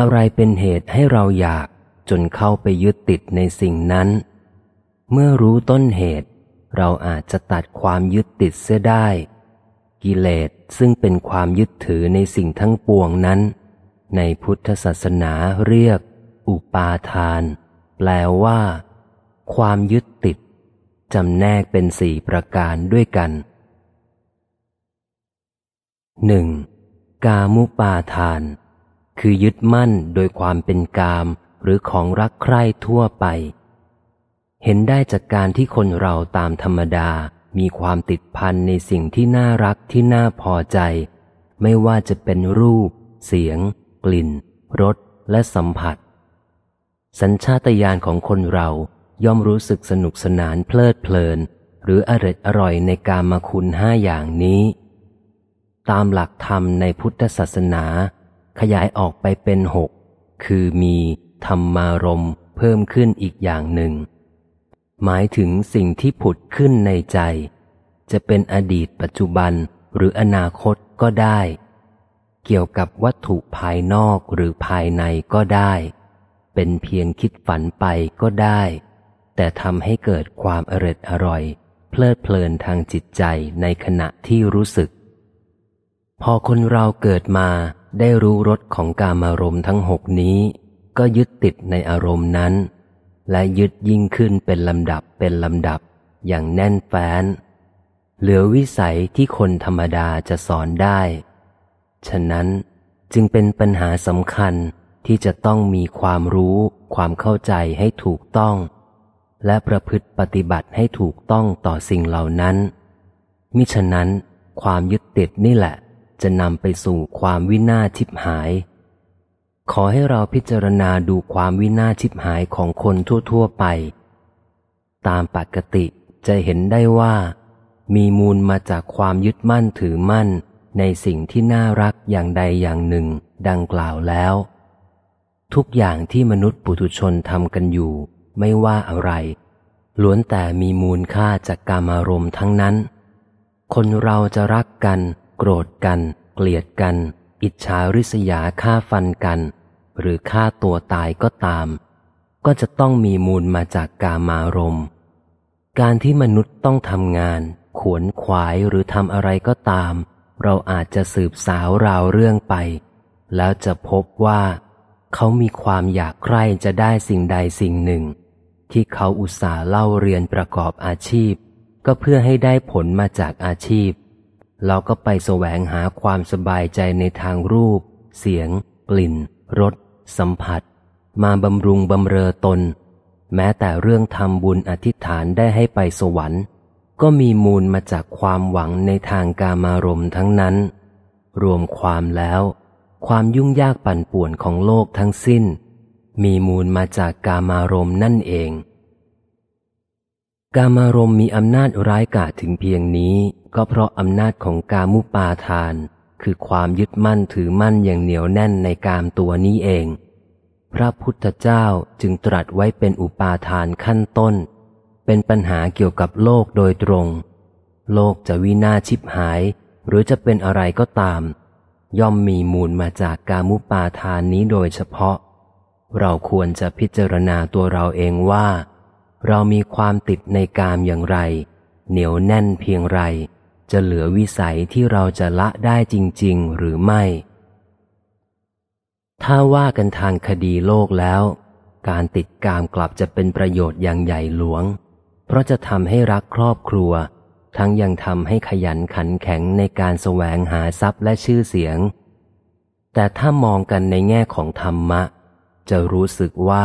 อะไรเป็นเหตุให้เราอยากจนเข้าไปยึดติดในสิ่งนั้น เมื่อรู้ต้นเหตุ เราอาจจะตัดความยึดติดเสียได้ กิเลสซึ่งเป็นความยึดถือในสิ่งทั้งปวงนั้น ในพุทธศาสนาเรียก อุปาทาน แปลว่า ความยึดติดจำแนกเป็นสี่ประการด้วยกันหนึ่งกามุปาทาน คือยึดมั่นโดยความเป็นกามหรือของรักใคร่ทั่วไป เห็นได้จากการที่คนเราตามธรรมดามีความติดพันในสิ่งที่น่ารักที่น่าพอใจ ไม่ว่าจะเป็นรูป เสียง กลิ่นรสและสัมผัส สัญชาตญาณของคนเราย่อมรู้สึกสนุกสนานเพลิดเพลิน หรืออร็ดอร่อยในการมาคุณห้าอย่างนี้ ตามหลักธรรมในพุทธศาสนา ขยายออกไปเป็นหกคือมีธรรมารมเพิ่มขึ้นอีกอย่างหนึ่ง หมายถึงสิ่งที่ผุดขึ้นในใจ จะเป็นอดีตปัจจุบันหรืออนาคตก็ได้ เกี่ยวกับวัตถุภายนอกหรือภายในก็ได้ เป็นเพียงคิดฝันไปก็ได้ แต่ทำให้เกิดความอร็ดอร่อย เพลิดเพลินทางจิตใจในขณะที่รู้สึก พอคนเราเกิดมาได้รู้รสของกามารมณ์ทั้งหกนี้ ก็ยึดติดในอารมณ์นั้น และยึดยิ่งขึ้นเป็นลำดับเป็นลำดับ อย่างแน่นแฟ้น เหลือวิสัยที่คนธรรมดาจะสอนได้ ฉะนั้นจึงเป็นปัญหาสำคัญที่จะต้องมีความรู้ ความเข้าใจให้ถูกต้อง และประพฤติปฏิบัติให้ถูกต้องต่อสิ่งเหล่านั้น มิฉะนั้นความยึดติดนี่แหละ จะนำไปสู่ความวินาชิบหาย ขอให้เราพิจารณาดูความวินาชิบหายของคนทั่ว ๆ ไป ตามปกติจะเห็นได้ว่า มีมูลมาจากความยึดมั่นถือมั่นในสิ่งที่น่ารักอย่างใดอย่างหนึ่ง ดังกล่าวแล้ว ทุกอย่างที่มนุษย์ปุถุชนทำกันอยู่ ไม่ว่าอะไร ล้วนแต่มีมูลค่าจากกามารมณ์ทั้งนั้น คนเราจะรักกัน โกรธกัน เกลียดกัน อิจฉาริษยาฆ่าฟันกัน หรือฆ่าตัวตายก็ตาม ก็จะต้องมีมูลมาจากกามารมณ์การที่มนุษย์ต้องทำงาน ขวนขวายหรือทำอะไรก็ตาม เราอาจจะสืบสาวราวเรื่องไป แล้วจะพบว่า เขามีความอยากใคร่จะได้สิ่งใดสิ่งหนึ่ง ที่เขาอุตส่าห์เล่าเรียนประกอบอาชีพ ก็เพื่อให้ได้ผลมาจากอาชีพ เราก็ไปแสวงหาความสบายใจในทางรูป เสียง กลิ่น รส สัมผัส มาบำรุงบำเรอตน แม้แต่เรื่องทำบุญอธิษฐานได้ให้ไปสวรรค์ ก็มีมูลมาจากความหวังในทางกามารมณ์ทั้งนั้น รวมความแล้ว ความยุ่งยากปั่นป่วนของโลกทั้งสิ้น มีมูลมาจากกามารมณ์นั่นเอง กามารมมีอำนาจร้ายกาจถึงเพียงนี้ ก็เพราะอำนาจของกามุปาทาน คือความยึดมั่นถือมั่นอย่างเหนียวแน่นในกามตัวนี้เอง พระพุทธเจ้าจึงตรัสไว้เป็นอุปาทานขั้นต้น เป็นปัญหาเกี่ยวกับโลกโดยตรง โลกจะวินาชิบหาย หรือจะเป็นอะไรก็ตาม ย่อมมีมูลมาจากกามุปาทานนี้โดยเฉพาะ เราควรจะพิจารณาตัวเราเองว่า เรามีความติดในกามอย่างไร เหนียวแน่นเพียงไร จะเหลือวิสัยที่เราจะละได้จริง ๆ หรือไม่ ถ้าว่ากันทางคดีโลกแล้ว การติดกามกลับจะเป็นประโยชน์อย่างใหญ่หลวง เพราะจะทำให้รักครอบครัว ทั้งยังทำให้ขยันขันแข็งในการแสวงหาทรัพย์และชื่อเสียง แต่ถ้ามองกันในแง่ของธรรมะ จะรู้สึกว่า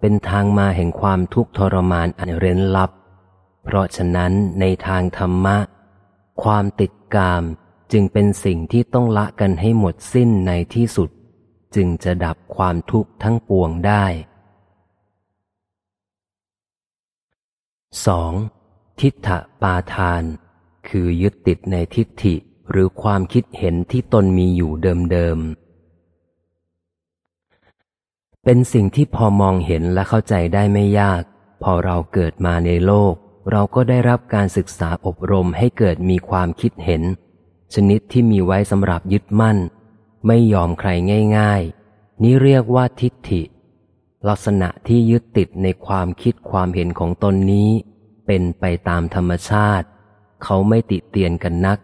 เป็นทางมาแห่งความทุกข์ทรมานอันเร้นลับ เพราะฉะนั้นในทางธรรมะ ความติดกามจึงเป็นสิ่งที่ต้องละกันให้หมดสิ้นในที่สุด จึงจะดับความทุกข์ทั้งปวงได้ 2. ทิฏฐปาทาน คือยึดติดในทิฏฐิหรือความคิดเห็นที่ตนมีอยู่เดิมๆ เป็นสิ่งที่พอมองเห็นและเข้าใจได้ไม่ยาก พอเราเกิดมาในโลก เราก็ได้รับการศึกษาอบรมให้เกิดมีความคิดเห็น ชนิดที่มีไว้สำหรับยึดมั่น ไม่ยอมใครง่าย ๆ นี้เรียกว่าทิฏฐิ ลักษณะที่ยึดติดในความคิดความเห็นของตนนี้ เป็นไปตามธรรมชาติ เขาไม่ติเตียนกันนัก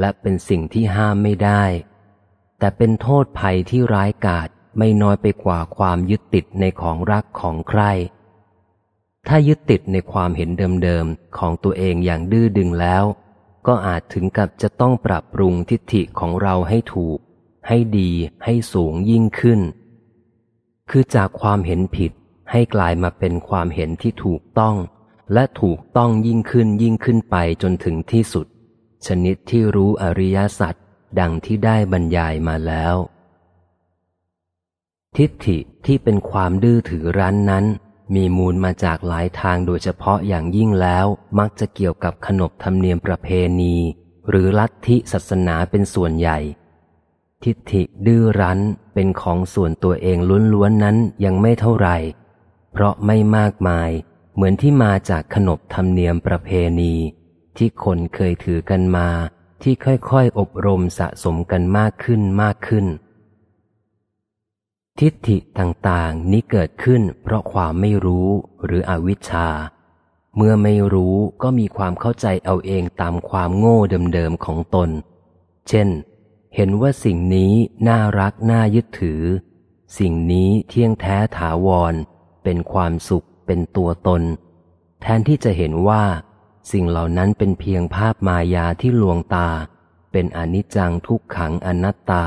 และเป็นสิ่งที่ห้ามไม่ได้ แต่เป็นโทษภัยที่ร้ายกาจ ไม่น้อยไปกว่าความยึดติดในของรักของใคร ถ้ายึดติดในความเห็นเดิมๆของตัวเองอย่างดื้อดึงแล้ว ก็อาจถึงกับจะต้องปรับปรุงทิฏฐิของเราให้ถูก ให้ดีให้สูงยิ่งขึ้น คือจากความเห็นผิดให้กลายมาเป็นความเห็นที่ถูกต้อง และถูกต้องยิ่งขึ้นยิ่งขึ้นไปจนถึงที่สุด ชนิดที่รู้อริยสัจดังที่ได้บรรยายมาแล้ว ทิฏฐิที่เป็นความดื้อถือรั้นนั้น มีมูลมาจากหลายทางโดยเฉพาะอย่างยิ่งแล้วมักจะเกี่ยวกับขนบธรรมเนียมประเพณี หรือลัทธิศาสนาเป็นส่วนใหญ่ ทิฏฐิดื้อรั้นเป็นของส่วนตัวเองล้วนๆนั้นยังไม่เท่าไหร่ เพราะไม่มากมายเหมือนที่มาจากขนบธรรมเนียมประเพณี ที่คนเคยถือกันมา ที่ค่อยๆอบรมสะสมกันมากขึ้นมากขึ้น ทิฏฐิต่างๆ นี้เกิดขึ้นเพราะความไม่รู้หรืออวิชชา เมื่อไม่รู้ก็มีความเข้าใจเอาเองตามความโง่เดิมๆของตน เช่น เห็นว่าสิ่งนี้น่ารักน่ายึดถือ สิ่งนี้เที่ยงแท้ถาวร เป็นความสุขเป็นตัวตน แทนที่จะเห็นว่า สิ่งเหล่านั้นเป็นเพียงภาพมายาที่ลวงตา เป็นอนิจจังทุกขังอนัตตา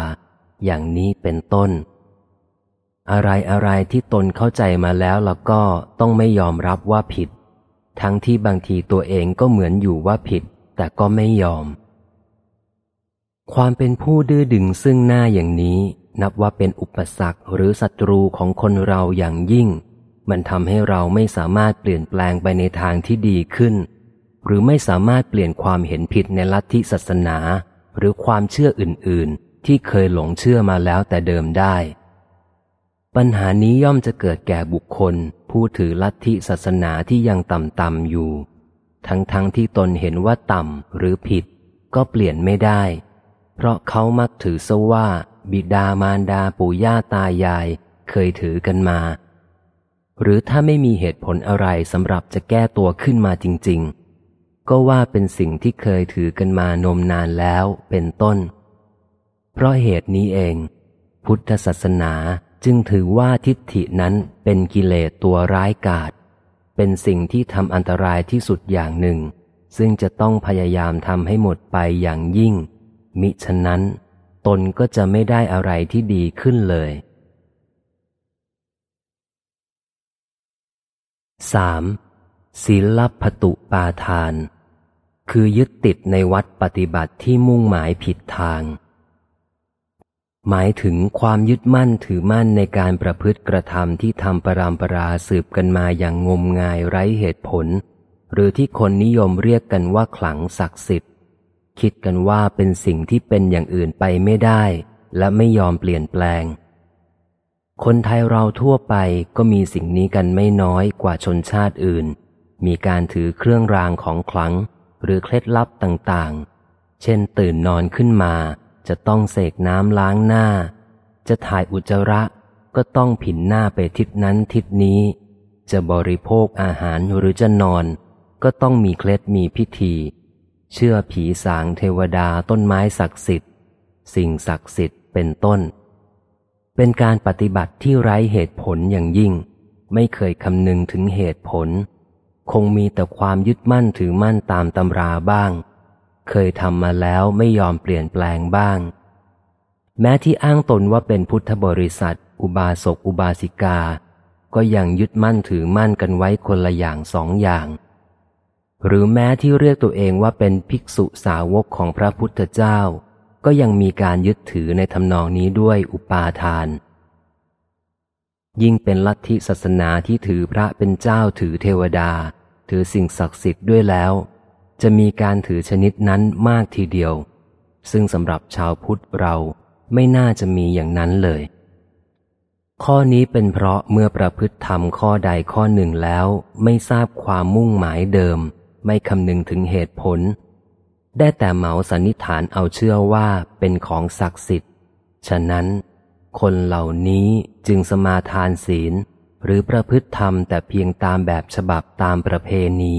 อย่างนี้เป็นต้น อะไรอะไรที่ตนเข้าใจมาแล้วแล้วก็ต้องไม่ยอมรับว่าผิด ทั้งที่บางทีตัวเองก็เหมือนอยู่ว่าผิด แต่ก็ไม่ยอม ความเป็นผู้ดื้อดึงซึ่งหน้าอย่างนี้ นับว่าเป็นอุปสรรคหรือศัตรูของคนเราอย่างยิ่ง มันทำให้เราไม่สามารถเปลี่ยนแปลงไปในทางที่ดีขึ้น หรือไม่สามารถเปลี่ยนความเห็นผิดในลัทธิศาสนา หรือความเชื่ออื่น ๆ ที่เคยหลงเชื่อมาแล้วแต่เดิมได้ ปัญหานี้ย่อมจะเกิดแก่บุคคล ผู้ถือลัทธิศาสนาที่ยังต่ำๆอยู่ ทั้งๆทที่ตนเห็นว่าต่ำหรือผิด ก็เปลี่ยนไม่ได้ เพราะเขามักถือซะว่า บิดามารดาปู่ย่าตายาย เคยถือกันมา หรือถ้าไม่มีเหตุผลอะไรสำหรับจะแก้ตัวขึ้นมาจริง ๆ ก็ว่าเป็นสิ่งที่เคยถือกันมานมนานแล้วเป็นต้น เพราะเหตุนี้เอง พุทธศาสนา จึงถือว่าทิฏฐินั้นเป็นกิเลสตัวร้ายกาจเป็นสิ่งที่ทำอันตรายที่สุดอย่างหนึ่ง ซึ่งจะต้องพยายามทำให้หมดไปอย่างยิ่ง มิฉะนั้น ตนก็จะไม่ได้อะไรที่ดีขึ้นเลย 3. ศีลพตุปาทาน คือยึดติดในวัดปฏิบัติที่มุ่งหมายผิดทาง หมายถึงความยึดมั่นถือมั่นในการประพฤติกระทำที่ทำปรามปราสืบกันมาอย่างงมงายไร้เหตุผล หรือที่คนนิยมเรียกกันว่าขลังศักดิ์สิทธิ์คิดกันว่าเป็นสิ่งที่เป็นอย่างอื่นไปไม่ได้ และไม่ยอมเปลี่ยนแปลง คนไทยเราทั่วไปก็มีสิ่งนี้กันไม่น้อยกว่าชนชาติอื่น มีการถือเครื่องรางของขลัง หรือเคล็ดลับต่างๆ เช่นตื่นนอนขึ้นมา จะต้องเสกน้ำล้างหน้า จะถ่ายอุจจาระก็ต้องผินหน้าไปทิศนั้นทิศนี้ จะบริโภคอาหารหรือจะนอน ก็ต้องมีเคล็ดมีพิธี เชื่อผีสางเทวดาต้นไม้ศักดิ์สิทธิ์ สิ่งศักดิ์สิทธิ์เป็นต้น เป็นการปฏิบัติที่ไร้เหตุผลอย่างยิ่ง ไม่เคยคำนึงถึงเหตุผล คงมีแต่ความยึดมั่นถือมั่นตามตำราบ้าง เคยทำมาแล้วไม่ยอมเปลี่ยนแปลงบ้าง แม้ที่อ้างตนว่าเป็นพุทธบริษัท อุบาสกอุบาสิกา ก็ยังยึดมั่นถือมั่นกันไว้คนละอย่างสองอย่าง หรือแม้ที่เรียกตัวเองว่าเป็นภิกษุสาวกของพระพุทธเจ้า ก็ยังมีการยึดถือในทำนองนี้ด้วยอุปาทาน ยิ่งเป็นลัทธิศาสนาที่ถือพระเป็นเจ้าถือเทวดา ถือสิ่งศักดิ์สิทธิ์ด้วยแล้ว จะมีการถือชนิดนั้นมากทีเดียว ซึ่งสำหรับชาวพุทธเราไม่น่าจะมีอย่างนั้นเลย ข้อนี้เป็นเพราะเมื่อประพฤติธรรมข้อใดข้อหนึ่งแล้ว ไม่ทราบความมุ่งหมายเดิม ไม่คำนึงถึงเหตุผล ได้แต่เหมาสันนิษฐานเอาเชื่อว่าเป็นของศักดิ์สิทธิ์ ฉะนั้น คนเหล่านี้จึงสมาทานศีล หรือประพฤติธรรมแต่เพียงตามแบบฉบับตามประเพณี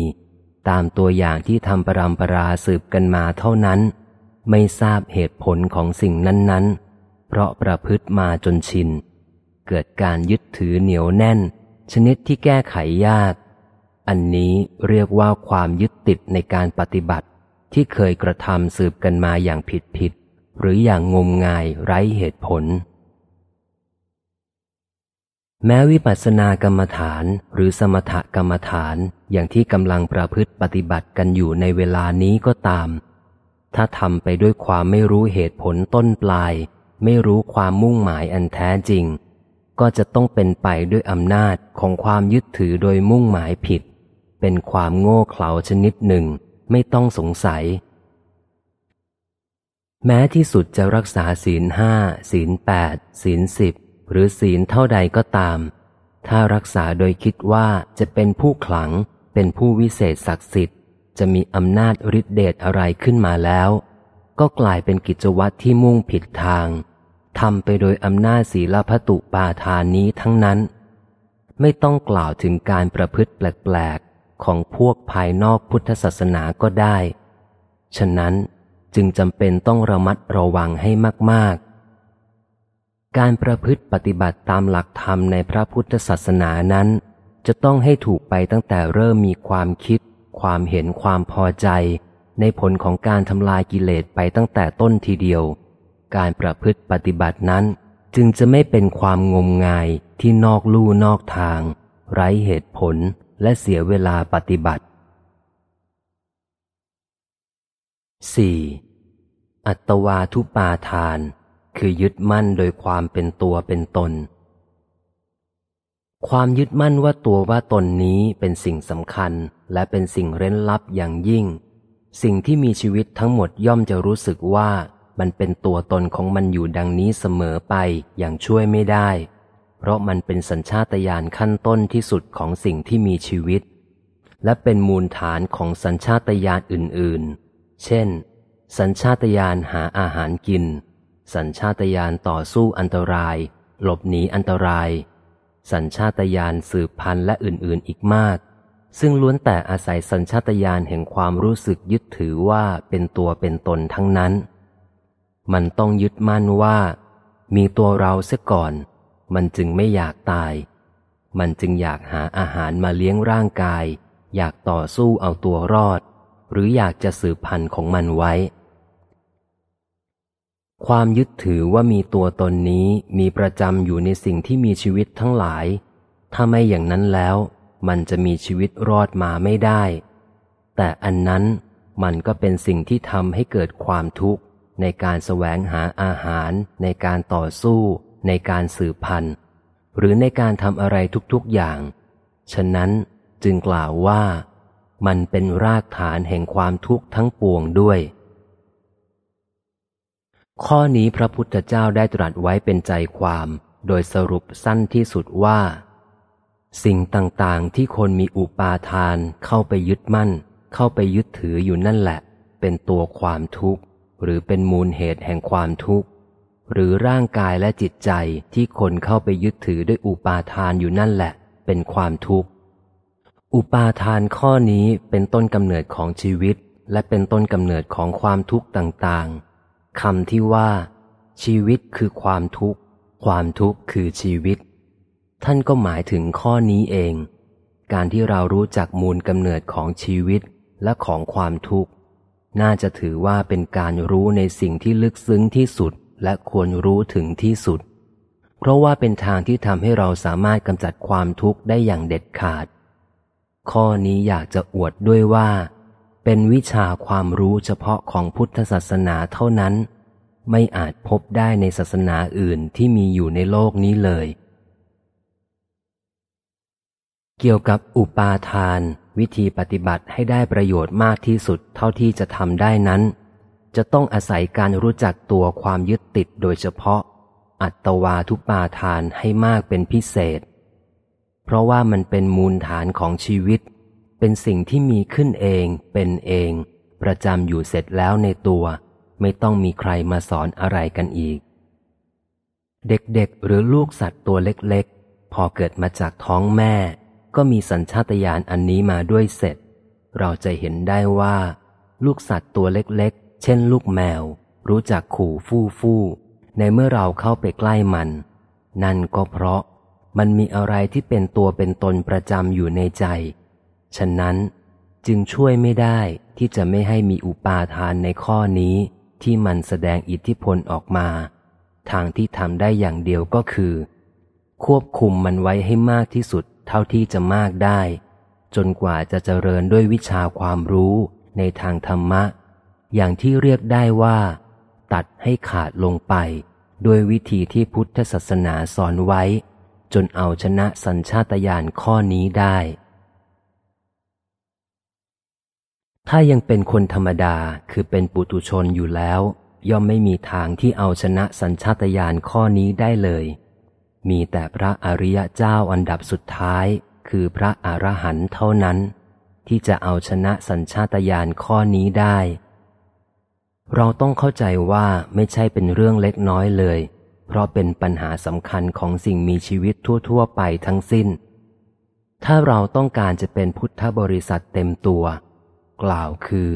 ตามตัวอย่างที่ทำปรำปราสืบกันมาเท่านั้น ไม่ทราบเหตุผลของสิ่งนั้น ๆ เพราะประพฤติมาจนชิน เกิดการยึดถือเหนียวแน่น ชนิดที่แก้ไขยาก อันนี้เรียกว่าความยึดติดในการปฏิบัติที่เคยกระทำสืบกันมาอย่างผิดผิดหรืออย่างงมงายไร้เหตุผล แม้วิปัสสนากรรมฐานหรือสมถกรรมฐานอย่างที่กำลังประพฤติปฏิบัติกันอยู่ในเวลานี้ก็ตาม ถ้าทำไปด้วยความไม่รู้เหตุผลต้นปลาย ไม่รู้ความมุ่งหมายอันแท้จริง ก็จะต้องเป็นไปด้วยอำนาจของความยึดถือโดยมุ่งหมายผิด เป็นความโง่เขลาชนิดหนึ่ง ไม่ต้องสงสัย แม้ที่สุดจะรักษาศีลห้าศีลแปดศีลสิบ หรือศีลเท่าใดก็ตาม ถ้ารักษาโดยคิดว่าจะเป็นผู้ขลัง เป็นผู้วิเศษศักดิ์สิทธิ์ จะมีอำนาจฤทธิเดชอะไรขึ้นมาแล้ว ก็กลายเป็นกิจวัตรที่มุ่งผิดทางทำไปโดยอำนาจศีลพตุปาทานนี้ทั้งนั้น ไม่ต้องกล่าวถึงการประพฤติแปลกๆ ของพวกภายนอกพุทธศาสนาก็ได้ ฉะนั้นจึงจำเป็นต้องระมัดระวังให้มากๆ การประพฤติปฏิบัติตามหลักธรรมในพระพุทธศาสนานั้น จะต้องให้ถูกไปตั้งแต่เริ่มมีความคิด ความเห็นความพอใจ ในผลของการทำลายกิเลสไปตั้งแต่ต้นทีเดียว การประพฤติปฏิบัตินั้น จึงจะไม่เป็นความงมงายที่นอกลู่นอกทาง ไร้เหตุผลและเสียเวลาปฏิบัติ 4. อัตวาทุปาทาน คือยึดมั่นโดยความเป็นตัวเป็นตน ความยึดมั่นว่าตัวว่าตนนี้เป็นสิ่งสำคัญและเป็นสิ่งเร้นลับอย่างยิ่ง สิ่งที่มีชีวิตทั้งหมดย่อมจะรู้สึกว่ามันเป็นตัวตนของมันอยู่ดังนี้เสมอไปอย่างช่วยไม่ได้ เพราะมันเป็นสัญชาตญาณขั้นต้นที่สุดของสิ่งที่มีชีวิต และเป็นมูลฐานของสัญชาตญาณอื่น ๆ เช่น สัญชาตญาณหาอาหารกิน สัญชาตญาณต่อสู้อันตราย หลบหนีอันตราย สัญชาตญาณสืบพันธุ์และอื่นๆอีกมาก ซึ่งล้วนแต่อาศัยสัญชาตญาณแห่งความรู้สึกยึดถือว่าเป็นตัวเป็นตนทั้งนั้น มันต้องยึดมั่นว่า มีตัวเราเสียก่อน มันจึงไม่อยากตาย มันจึงอยากหาอาหารมาเลี้ยงร่างกาย อยากต่อสู้เอาตัวรอด หรืออยากจะสืบพันธุ์ของมันไว้ ความยึดถือว่ามีตัวตนนี้มีประจำอยู่ในสิ่งที่มีชีวิตทั้งหลาย ถ้าไม่อย่างนั้นแล้ว มันจะมีชีวิตรอดมาไม่ได้ แต่อันนั้นมันก็เป็นสิ่งที่ทำให้เกิดความทุกข์ ในการแสวงหาอาหาร ในการต่อสู้ ในการสืบพันธุ์ หรือในการทำอะไรทุกๆอย่าง ฉะนั้นจึงกล่าวว่า มันเป็นรากฐานแห่งความทุกข์ทั้งปวงด้วย ข้อนี้พระพุทธเจ้าได้ตรัสไว้เป็นใจความ โดยสรุปสั้นที่สุดว่า สิ่งต่างๆที่คนมีอุปาทานเข้าไปยึดมั่น เข้าไปยึดถืออยู่นั่นแหละ เป็นตัวความทุกข์ หรือเป็นมูลเหตุแห่งความทุกข์ หรือร่างกายและจิตใจที่คนเข้าไปยึดถือด้วยอุปาทานอยู่นั่นแหละ เป็นความทุกข์ อุปาทานข้อนี้เป็นต้นกำเนิดของชีวิต และเป็นต้นกำเนิดของความทุกข์ต่างๆ คำที่ว่า ชีวิตคือความทุกข์ ความทุกข์คือชีวิต ท่านก็หมายถึงข้อนี้เอง การที่เรารู้จักมูลกำเนิดของชีวิตและของความทุกข์ น่าจะถือว่าเป็นการรู้ในสิ่งที่ลึกซึ้งที่สุดและควรรู้ถึงที่สุด เพราะว่าเป็นทางที่ทำให้เราสามารถกำจัดความทุกข์ได้อย่างเด็ดขาด ข้อนี้อยากจะอวดด้วยว่า เป็นวิชาความรู้เฉพาะของพุทธศาสนาเท่านั้น ไม่อาจพบได้ในศาสนาอื่นที่มีอยู่ในโลกนี้เลย เกี่ยวกับอุปาทาน วิธีปฏิบัติให้ได้ประโยชน์มากที่สุดเท่าที่จะทำได้นั้น จะต้องอาศัยการรู้จักตัวความยึดติดโดยเฉพาะ อัตวาทุปาทานให้มากเป็นพิเศษ เพราะว่ามันเป็นมูลฐานของชีวิต เป็นสิ่งที่มีขึ้นเองเป็นเอง ประจำอยู่เสร็จแล้วในตัว ไม่ต้องมีใครมาสอนอะไรกันอีก เด็กๆ หรือลูกสัตว์ตัวเล็กๆ พอเกิดมาจากท้องแม่ ก็มีสัญชาตญาณอันนี้มาด้วยเสร็จ เราจะเห็นได้ว่า ลูกสัตว์ตัวเล็กๆ เช่น ลูกแมว รู้จักขู่ฟู่ฟู่ในเมื่อเราเข้าไปใกล้มัน นั่นก็เพราะมันมีอะไรที่เป็นตัวเป็นตนประจำอยู่ในใจ ฉะนั้นจึงช่วยไม่ได้ที่จะไม่ให้มีอุปาทานในข้อนี้ที่มันแสดงอิทธิพลออกมา ทางที่ทำได้อย่างเดียวก็คือ ควบคุมมันไว้ให้มากที่สุดเท่าที่จะมากได้ จนกว่าจะเจริญด้วยวิชาความรู้ในทางธรรมะ อย่างที่เรียกได้ว่า ตัดให้ขาดลงไป ด้วยวิธีที่พุทธศาสนาสอนไว้ จนเอาชนะสัญชาตญาณข้อนี้ได้ ถ้ายังเป็นคนธรรมดาคือเป็นปุตุชนอยู่แล้ว ย่อมไม่มีทางที่เอาชนะสัญชาตญาณข้อนี้ได้เลย มีแต่พระอริยเจ้าอันดับสุดท้าย คือพระอรหันต์เท่านั้น ที่จะเอาชนะสัญชาตญาณข้อนี้ได้ เราต้องเข้าใจว่าไม่ใช่เป็นเรื่องเล็กน้อยเลย เพราะเป็นปัญหาสำคัญของสิ่งมีชีวิตทั่ว ๆ ไปทั้งสิ้น ถ้าเราต้องการจะเป็นพุทธบริษัทเต็มตัว กล่าวคือ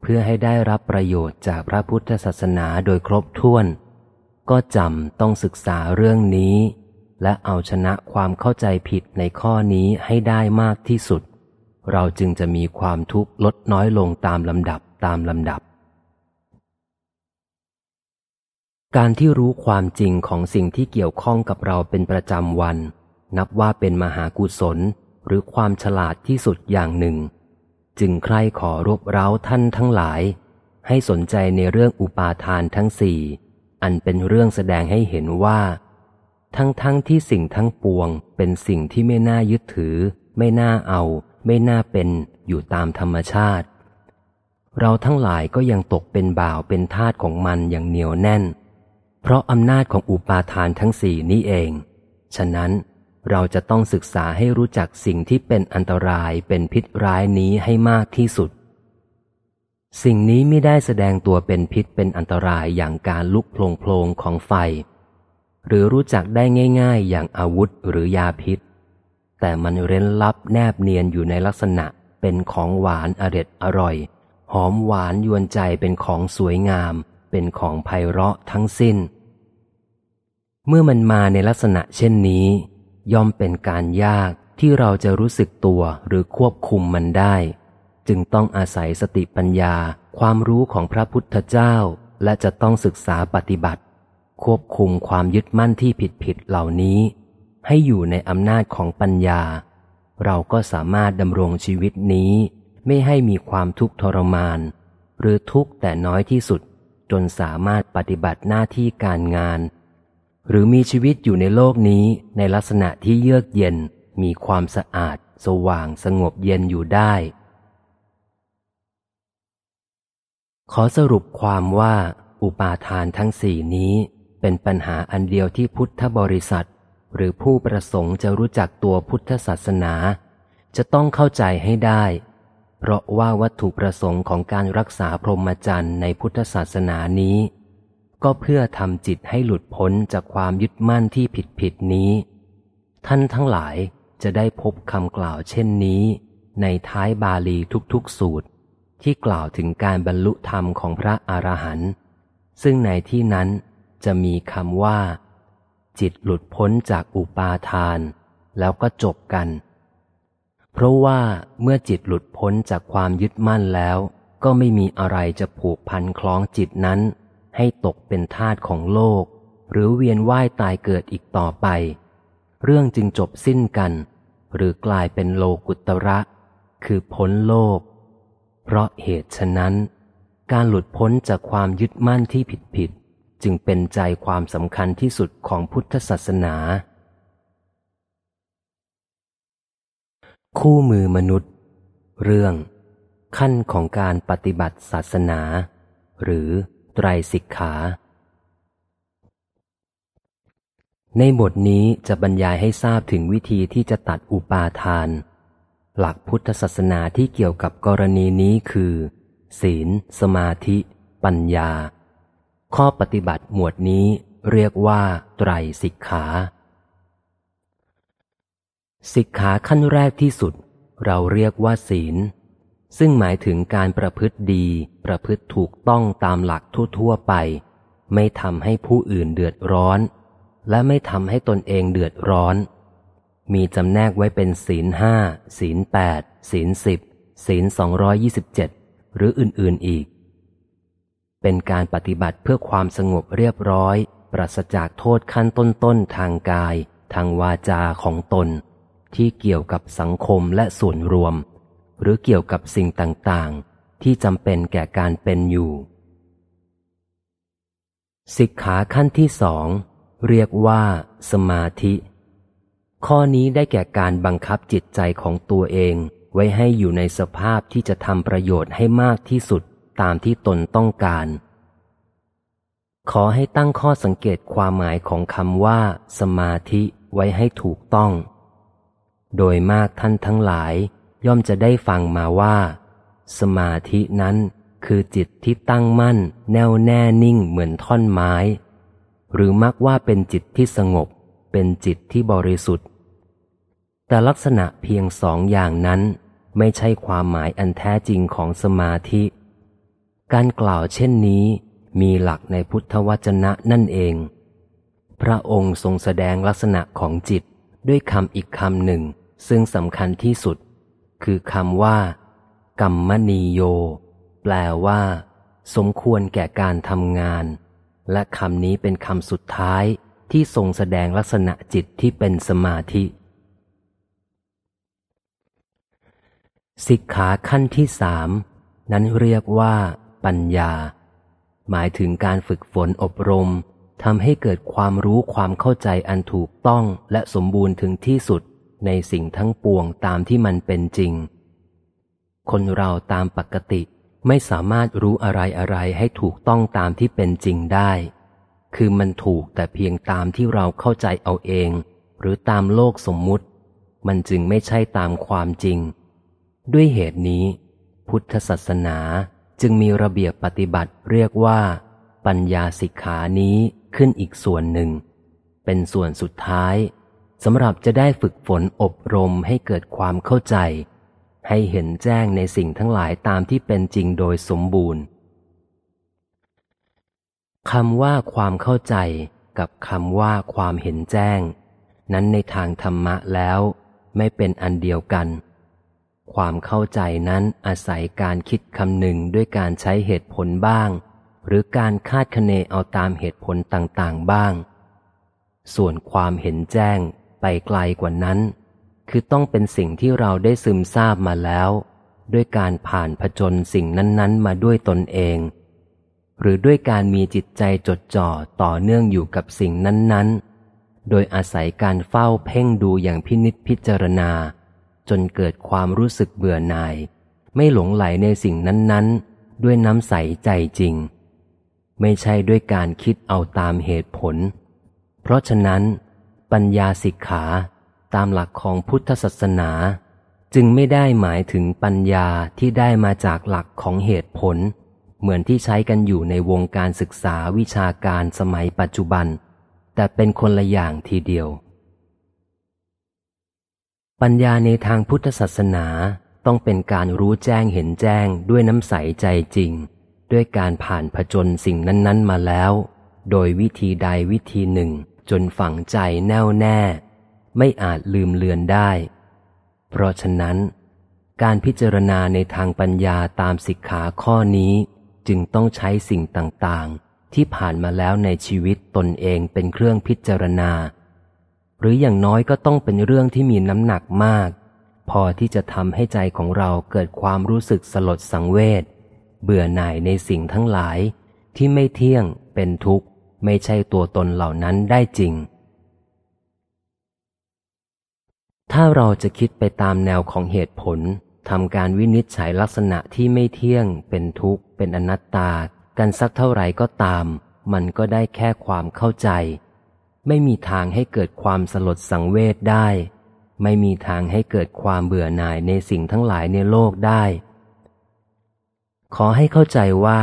เพื่อให้ได้รับประโยชน์จากพระพุทธศาสนาโดยครบถ้วน ก็จำต้องศึกษาเรื่องนี้ และเอาชนะความเข้าใจผิดในข้อนี้ให้ได้มากที่สุด เราจึงจะมีความทุกข์ลดน้อยลงตามลำดับตามลำดับ การที่รู้ความจริงของสิ่งที่เกี่ยวข้องกับเราเป็นประจำวัน นับว่าเป็นมหากุศลหรือความฉลาดที่สุดอย่างหนึ่ง จึงใคร่ขอรบเร้าท่านทั้งหลาย ให้สนใจในเรื่องอุปาทานทั้งสี่ อันเป็นเรื่องแสดงให้เห็นว่า ทั้งทั้งที่สิ่งทั้งปวง เป็นสิ่งที่ไม่น่ายึดถือ ไม่น่าเอา ไม่น่าเป็นอยู่ตามธรรมชาติ เราทั้งหลายก็ยังตกเป็นบ่าวเป็นทาสของมันอย่างเหนียวแน่น เพราะอำนาจของอุปาทานทั้งสี่นี้เอง ฉะนั้น เราจะต้องศึกษาให้รู้จักสิ่งที่เป็นอันตรายเป็นพิษร้ายนี้ให้มากที่สุด สิ่งนี้ไม่ได้แสดงตัวเป็นพิษเป็นอันตรายอย่างการลุกโผลงของไฟ หรือรู้จักได้ง่าย ๆ อย่างอาวุธหรือยาพิษ แต่มันเร้นลับแนบเนียนอยู่ในลักษณะเป็นของหวานอร็ดอร่อย หอมหวานยวนใจเป็นของสวยงาม เป็นของไพเราะทั้งสิ้น เมื่อมันมาในลักษณะเช่นนี้ ย่อมเป็นการยากที่เราจะรู้สึกตัวหรือควบคุมมันได้ จึงต้องอาศัยสติปัญญาความรู้ของพระพุทธเจ้า และจะต้องศึกษาปฏิบัติ ควบคุมความยึดมั่นที่ผิดผิดเหล่านี้ ให้อยู่ในอำนาจของปัญญา เราก็สามารถดำรงชีวิตนี้ไม่ให้มีความทุกข์ทรมาน หรือทุกข์แต่น้อยที่สุด จนสามารถปฏิบัติหน้าที่การงาน หรือมีชีวิตอยู่ในโลกนี้ในลักษณะที่เยือกเย็น มีความสะอาด สว่างสงบเย็นอยู่ได้ ขอสรุปความว่า อุปาทานทั้งสี่นี้เป็นปัญหาอันเดียวที่พุทธบริษัท หรือผู้ประสงค์จะรู้จักตัวพุทธศาสนา จะต้องเข้าใจให้ได้ เพราะว่าวัตถุประสงค์ของการรักษาพรหมจรรย์ในพุทธศาสนานี้ ก็เพื่อทำจิตให้หลุดพ้นจากความยึดมั่นที่ผิดผิดนี้ ท่านทั้งหลายจะได้พบคำกล่าวเช่นนี้ ในท้ายบาลีทุกๆสูตร ที่กล่าวถึงการบรรลุธรรมของพระอรหันต์ซึ่งในที่นั้นจะมีคำว่า จิตหลุดพ้นจากอุปาทาน แล้วก็จบกัน เพราะว่าเมื่อจิตหลุดพ้นจากความยึดมั่นแล้ว ก็ไม่มีอะไรจะผูกพันคล้องจิตนั้น ให้ตกเป็นทาสของโลก หรือเวียนว่ายตายเกิดอีกต่อไป เรื่องจึงจบสิ้นกัน หรือกลายเป็นโลกุตระ คือพ้นโลก เพราะเหตุฉะนั้น การหลุดพ้นจากความยึดมั่นที่ผิดผิดจึงเป็นใจความสำคัญที่สุดของพุทธศาสนา คู่มือมนุษย์ เรื่อง ขั้นของการปฏิบัติศาสนา หรือ ตรสิกขา ในบทนี้จะบรรยายให้ทราบถึงวิธีที่จะตัดอุปาทาน หลักพุทธศาสนาที่เกี่ยวกับกรณีนี้คือ ศีล สมาธิ ปัญญา ข้อปฏิบัติหมวดนี้เรียกว่าไตรสิกขา สิกขาขั้นแรกที่สุด เราเรียกว่าศีล ซึ่งหมายถึงการประพฤติดี ประพฤติถูกต้องตามหลักทั่ว ๆ ไป ไม่ทำให้ผู้อื่นเดือดร้อน และไม่ทำให้ตนเองเดือดร้อน มีจำแนกไว้เป็นศีลห้าศีลแปดศีลสิบศีลสองร้อยี่สิบเจ็ดหรืออื่นๆอีก เป็นการปฏิบัติเพื่อความสงบเรียบร้อย ปราศจากโทษขั้นต้นๆทางกาย ทางวาจาของตน ที่เกี่ยวกับสังคมและส่วนรวม หรือเกี่ยวกับสิ่งต่างๆ ที่จำเป็นแก่การเป็นอยู่ สิกขาขั้นที่สองเรียกว่าสมาธิ ข้อนี้ได้แก่การบังคับจิตใจของตัวเองไว้ให้อยู่ในสภาพที่จะทำประโยชน์ให้มากที่สุดตามที่ตนต้องการ ขอให้ตั้งข้อสังเกตความหมายของคำว่า สมาธิไว้ให้ถูกต้อง โดยมากท่านทั้งหลาย ย่อมจะได้ฟังมาว่า สมาธินั้นคือจิตที่ตั้งมั่น แน่วแน่นิ่งเหมือนท่อนไม้ หรือมักว่าเป็นจิตที่สงบ เป็นจิตที่บริสุทธิ์ แต่ลักษณะเพียงสองอย่างนั้นไม่ใช่ความหมายอันแท้จริงของสมาธิ การกล่าวเช่นนี้มีหลักในพุทธวจนะนั่นเอง พระองค์ทรงแสดงลักษณะของจิตด้วยคำอีกคำหนึ่ง ซึ่งสำคัญที่สุด คือคำว่ากัมมณีโย แปลว่า สมควรแก่การทำงาน และคำนี้เป็นคำสุดท้ายที่ทรงแสดงลักษณะจิตที่เป็นสมาธิ สิกขาขั้นที่สามนั้นเรียกว่า ปัญญา หมายถึงการฝึกฝนอบรมทำให้เกิดความรู้ความเข้าใจอันถูกต้องและสมบูรณ์ถึงที่สุด ในสิ่งทั้งปวงตามที่มันเป็นจริง คนเราตามปกติไม่สามารถรู้อะไรอะไรให้ถูกต้องตามที่เป็นจริงได้ คือมันถูกแต่เพียงตามที่เราเข้าใจเอาเอง หรือตามโลกสมมุติ มันจึงไม่ใช่ตามความจริง ด้วยเหตุนี้ พุทธศาสนาจึงมีระเบียบปฏิบัติเรียกว่า ปัญญาสิกขานี้ขึ้นอีกส่วนหนึ่ง เป็นส่วนสุดท้าย สำหรับจะได้ฝึกฝนอบรมให้เกิดความเข้าใจ ให้เห็นแจ้งในสิ่งทั้งหลายตามที่เป็นจริงโดยสมบูรณ์คำว่าความเข้าใจกับคำว่าความเห็นแจ้ง นั้นในทางธรรมะแล้วไม่เป็นอันเดียวกัน ความเข้าใจนั้นอาศัยการคิดคำหนึ่งด้วยการใช้เหตุผลบ้าง หรือการคาดคะเนเอาตามเหตุผลต่างๆบ้าง ส่วนความเห็นแจ้ง ไปไกลกว่านั้น คือต้องเป็นสิ่งที่เราได้ซึมซาบมาแล้ว ด้วยการผ่านผจญสิ่งนั้น ๆ มาด้วยตนเอง หรือด้วยการมีจิตใจจดจ่อต่อเนื่องอยู่กับสิ่งนั้น ๆ โดยอาศัยการเฝ้าเพ่งดูอย่างพินิษพิจารณา จนเกิดความรู้สึกเบื่อหน่าย ไม่หลงไหลในสิ่งนั้น ๆ ด้วยน้ำใสใจจริง ไม่ใช่ด้วยการคิดเอาตามเหตุผล เพราะฉะนั้น ปัญญาสิกขาตามหลักของพุทธศาสนา จึงไม่ได้หมายถึงปัญญาที่ได้มาจากหลักของเหตุผล เหมือนที่ใช้กันอยู่ในวงการศึกษาวิชาการสมัยปัจจุบัน แต่เป็นคนละอย่างทีเดียว ปัญญาในทางพุทธศาสนาต้องเป็นการรู้แจ้งเห็นแจ้งด้วยน้ำใสใจจริง ด้วยการผ่านผจญสิ่งนั้น ๆ มาแล้ว โดยวิธีใดวิธีหนึ่ง จนฝังใจแน่วแน่ ไม่อาจลืมเลือนได้ เพราะฉะนั้น การพิจารณาในทางปัญญาตามสิกขาข้อนี้จึงต้องใช้สิ่งต่างๆ ที่ผ่านมาแล้วในชีวิตตนเองเป็นเครื่องพิจารณา หรืออย่างน้อยก็ต้องเป็นเรื่องที่มีน้ำหนักมาก พอที่จะทำให้ใจของเราเกิดความรู้สึกสลดสังเวชเบื่อหน่ายในสิ่งทั้งหลายที่ไม่เที่ยงเป็นทุกข์ ไม่ใช่ตัวตนเหล่านั้นได้จริง ถ้าเราจะคิดไปตามแนวของเหตุผลทำการวินิจฉัยลักษณะที่ไม่เที่ยง เป็นทุกข์ เป็นอนัตตา กันสักเท่าไหร่ก็ตาม มันก็ได้แค่ความเข้าใจ ไม่มีทางให้เกิดความสลดสังเวชได้ ไม่มีทางให้เกิดความเบื่อหน่ายในสิ่งทั้งหลายในโลกได้ ขอให้เข้าใจว่า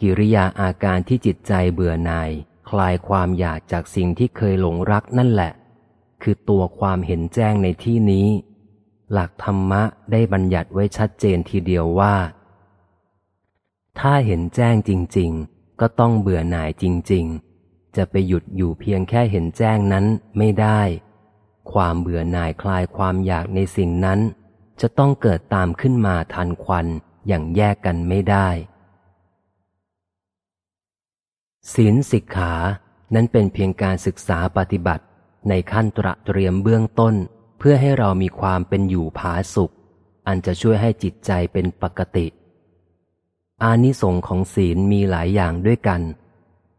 กิริยาอาการที่จิตใจเบื่อหน่าย คลายความอยากจากสิ่งที่เคยหลงรักนั่นแหละ คือตัวความเห็นแจ้งในที่นี้ หลักธรรมะได้บัญญัติไว้ชัดเจนทีเดียวว่า ถ้าเห็นแจ้งจริง ๆ ก็ต้องเบื่อหน่ายจริง ๆ จะไปหยุดอยู่เพียงแค่เห็นแจ้งนั้นไม่ได้ ความเบื่อหน่ายคลายความอยากในสิ่งนั้น จะต้องเกิดตามขึ้นมาทันควันอย่างแยกกันไม่ได้ ศีลสิกขานั้นเป็นเพียงการศึกษาปฏิบัติ ในขั้นตระเตรียมเบื้องต้น เพื่อให้เรามีความเป็นอยู่ผาสุข อันจะช่วยให้จิตใจเป็นปกติ อานิสงส์ของศีลมีหลายอย่างด้วยกัน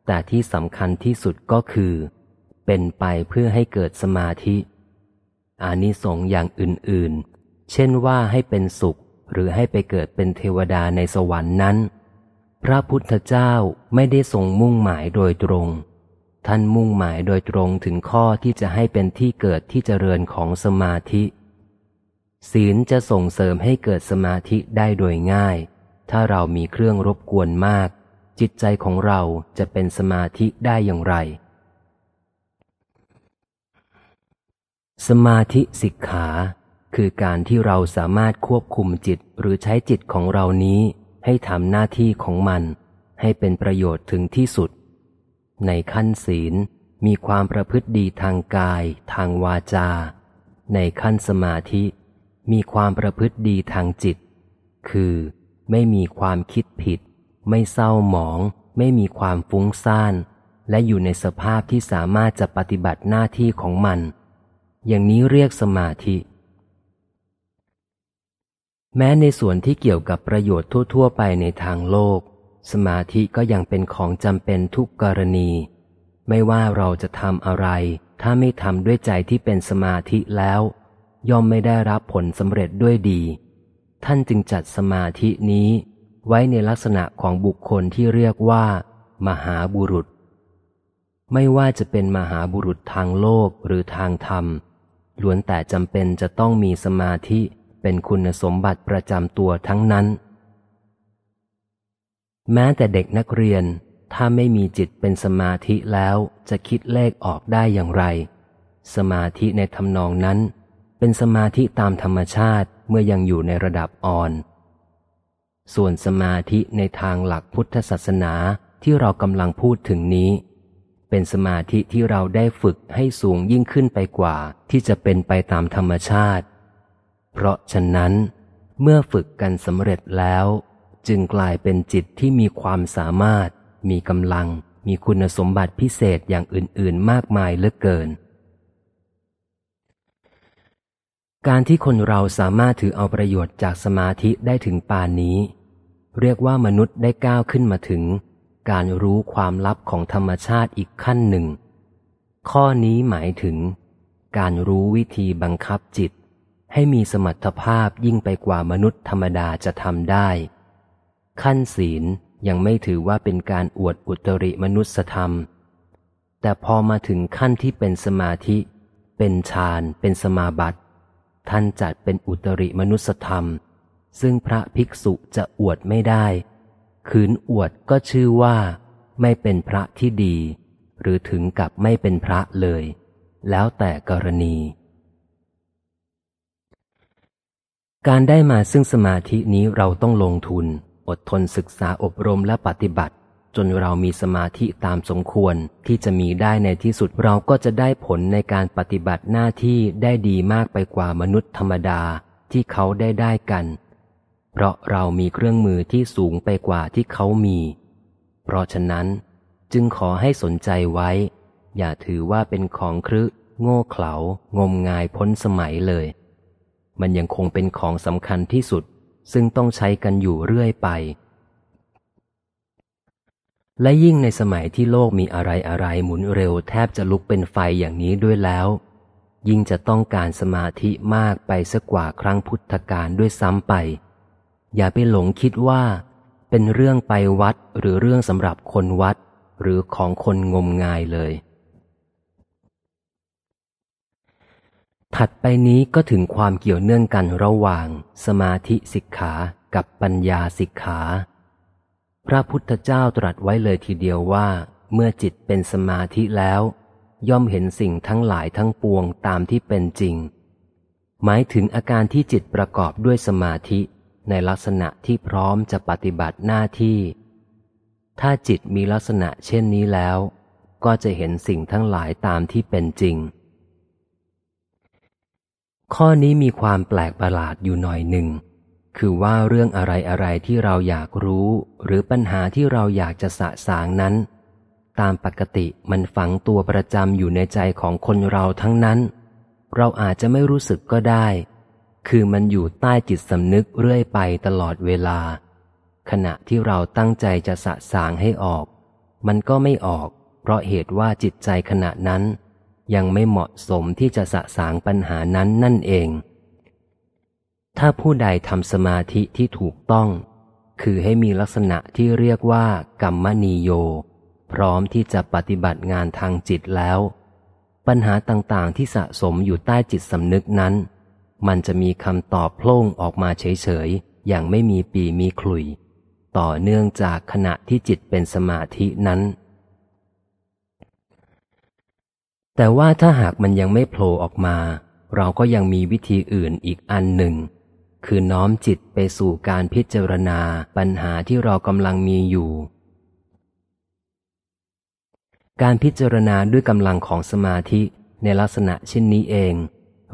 แต่ที่สำคัญที่สุดก็คือ เป็นไปเพื่อให้เกิดสมาธิ อานิสงส์อย่างอื่น ๆ เช่นว่าให้เป็นสุขหรือให้ไปเกิดเป็นเทวดาในสวรรค์นั้น พระพุทธเจ้าไม่ได้ทรงมุ่งหมายโดยตรง ท่านมุ่งหมายโดยตรงถึงข้อที่จะให้เป็นที่เกิดที่เจริญของสมาธิ ศีลจะส่งเสริมให้เกิดสมาธิได้โดยง่าย ถ้าเรามีเครื่องรบกวนมาก จิตใจของเราจะเป็นสมาธิได้อย่างไร สมาธิสิกขา คือการที่เราสามารถควบคุมจิตหรือใช้จิตของเรานี้ ให้ทำหน้าที่ของมันให้เป็นประโยชน์ถึงที่สุด ในขั้นศีลมีความประพฤติดีทางกาย ทางวาจา ในขั้นสมาธิ มีความประพฤติดีทางจิต คือไม่มีความคิดผิด ไม่เศร้าหมอง ไม่มีความฟุ้งซ่าน และอยู่ในสภาพที่สามารถจะปฏิบัติหน้าที่ของมัน อย่างนี้เรียกสมาธิ แม้ในส่วนที่เกี่ยวกับประโยชน์ทั่ว ๆ ไปในทางโลก สมาธิก็ยังเป็นของจำเป็นทุกกรณี ไม่ว่าเราจะทำอะไร ถ้าไม่ทำด้วยใจที่เป็นสมาธิแล้ว ย่อมไม่ได้รับผลสำเร็จด้วยดี ท่านจึงจัดสมาธินี้ ไว้ในลักษณะของบุคคลที่เรียกว่า มหาบุรุษ ไม่ว่าจะเป็นมหาบุรุษทางโลกหรือทางธรรมล้วนแต่จำเป็นจะต้องมีสมาธิเเป็นคุณสมบัติประจำตัวทั้งนั้น แม้แต่เด็กนักเรียนถ้าไม่มีจิตเป็นสมาธิแล้วจะคิดเลขออกได้อย่างไร สมาธิในทำนองนั้น เป็นสมาธิตามธรรมชาติเมื่อยังอยู่ในระดับอ่อน ส่วนสมาธิในทางหลักพุทธศาสนาที่เรากำลังพูดถึงนี้ เป็นสมาธิที่เราได้ฝึกให้สูงยิ่งขึ้นไปกว่า ที่จะเป็นไปตามธรรมชาติ เพราะฉะนั้น เมื่อฝึกกันสำเร็จแล้ว จึงกลายเป็นจิตที่มีความสามารถ มีกำลัง มีคุณสมบัติพิเศษอย่างอื่น ๆ มากมายเหลือเกิน การที่คนเราสามารถถือเอาประโยชน์จากสมาธิได้ถึงปานนี้ เรียกว่ามนุษย์ได้ก้าวขึ้นมาถึง การรู้ความลับของธรรมชาติอีกขั้นหนึ่ง ข้อนี้หมายถึงการรู้วิธีบังคับจิต ให้มีสมรรถภาพยิ่งไปกว่ามนุษย์ธรรมดาจะทำได้ ขั้นศีลยังไม่ถือว่าเป็นการอวดอุตริมนุสธรรม แต่พอมาถึงขั้นที่เป็นสมาธิ เป็นฌานเป็นสมาบัติ ท่านจัดเป็นอุตริมนุสธรรม ซึ่งพระภิกษุจะอวดไม่ได้ ขืนอวดก็ชื่อว่า ไม่เป็นพระที่ดี หรือถึงกับไม่เป็นพระเลย แล้วแต่กรณี การได้มาซึ่งสมาธินี้เราต้องลงทุน อดทนศึกษาอบรมและปฏิบัติ จนเรามีสมาธิตามสมควรที่จะมีได้ในที่สุดเราก็จะได้ผลในการปฏิบัติหน้าที่ได้ดีมากไปกว่ามนุษย์ธรรมดาที่เขาได้ได้กัน เพราะเรามีเครื่องมือที่สูงไปกว่าที่เขามี เพราะฉะนั้น จึงขอให้สนใจไว้ อย่าถือว่าเป็นของครึโง่เขลางมงายพ้นสมัยเลย มันยังคงเป็นของสำคัญที่สุด ซึ่งต้องใช้กันอยู่เรื่อยไป และยิ่งในสมัยที่โลกมีอะไรอะไรหมุนเร็วแทบจะลุกเป็นไฟอย่างนี้ด้วยแล้ว ยิ่งจะต้องการสมาธิมากไปสักกว่าครั้งพุทธกาลด้วยซ้ำไป อย่าไปหลงคิดว่า เป็นเรื่องไปวัดหรือเรื่องสำหรับคนวัด หรือของคนงมงายเลย ถัดไปนี้ก็ถึงความเกี่ยวเนื่องกันระหว่าง สมาธิสิกขากับปัญญาสิกขา พระพุทธเจ้าตรัสไว้เลยทีเดียวว่า เมื่อจิตเป็นสมาธิแล้ว ย่อมเห็นสิ่งทั้งหลายทั้งปวงตามที่เป็นจริง หมายถึงอาการที่จิตประกอบด้วยสมาธิ ในลักษณะที่พร้อมจะปฏิบัติหน้าที่ ถ้าจิตมีลักษณะเช่นนี้แล้ว ก็จะเห็นสิ่งทั้งหลายตามที่เป็นจริง ข้อนี้มีความแปลกประหลาดอยู่หน่อยหนึ่ง คือว่าเรื่องอะไรอะไรที่เราอยากรู้ หรือปัญหาที่เราอยากจะสะสางนั้น ตามปกติมันฝังตัวประจำอยู่ในใจของคนเราทั้งนั้น เราอาจจะไม่รู้สึกก็ได้ คือมันอยู่ใต้จิตสำนึกเรื่อยไปตลอดเวลา ขณะที่เราตั้งใจจะสะสางให้ออก มันก็ไม่ออก เพราะเหตุว่าจิตใจขณะนั้น ยังไม่เหมาะสมที่จะสะสางปัญหานั้นนั่นเอง ถ้าผู้ใดทำสมาธิที่ถูกต้อง คือให้มีลักษณะที่เรียกว่ากรรมนีโย พร้อมที่จะปฏิบัติงานทางจิตแล้ว ปัญหาต่างๆที่สะสมอยู่ใต้จิตสำนึกนั้น มันจะมีคำตอบโพล่งออกมาเฉยๆ อย่างไม่มีปีมีคลุย ต่อเนื่องจากขณะที่จิตเป็นสมาธินั้น แต่ว่าถ้าหากมันยังไม่โผล่ออกมา เราก็ยังมีวิธีอื่นอีกอันหนึ่ง คือน้อมจิตไปสู่การพิจารณาปัญหาที่เรากำลังมีอยู่ การพิจารณาด้วยกำลังของสมาธิในลักษณะเช่นนี้เอง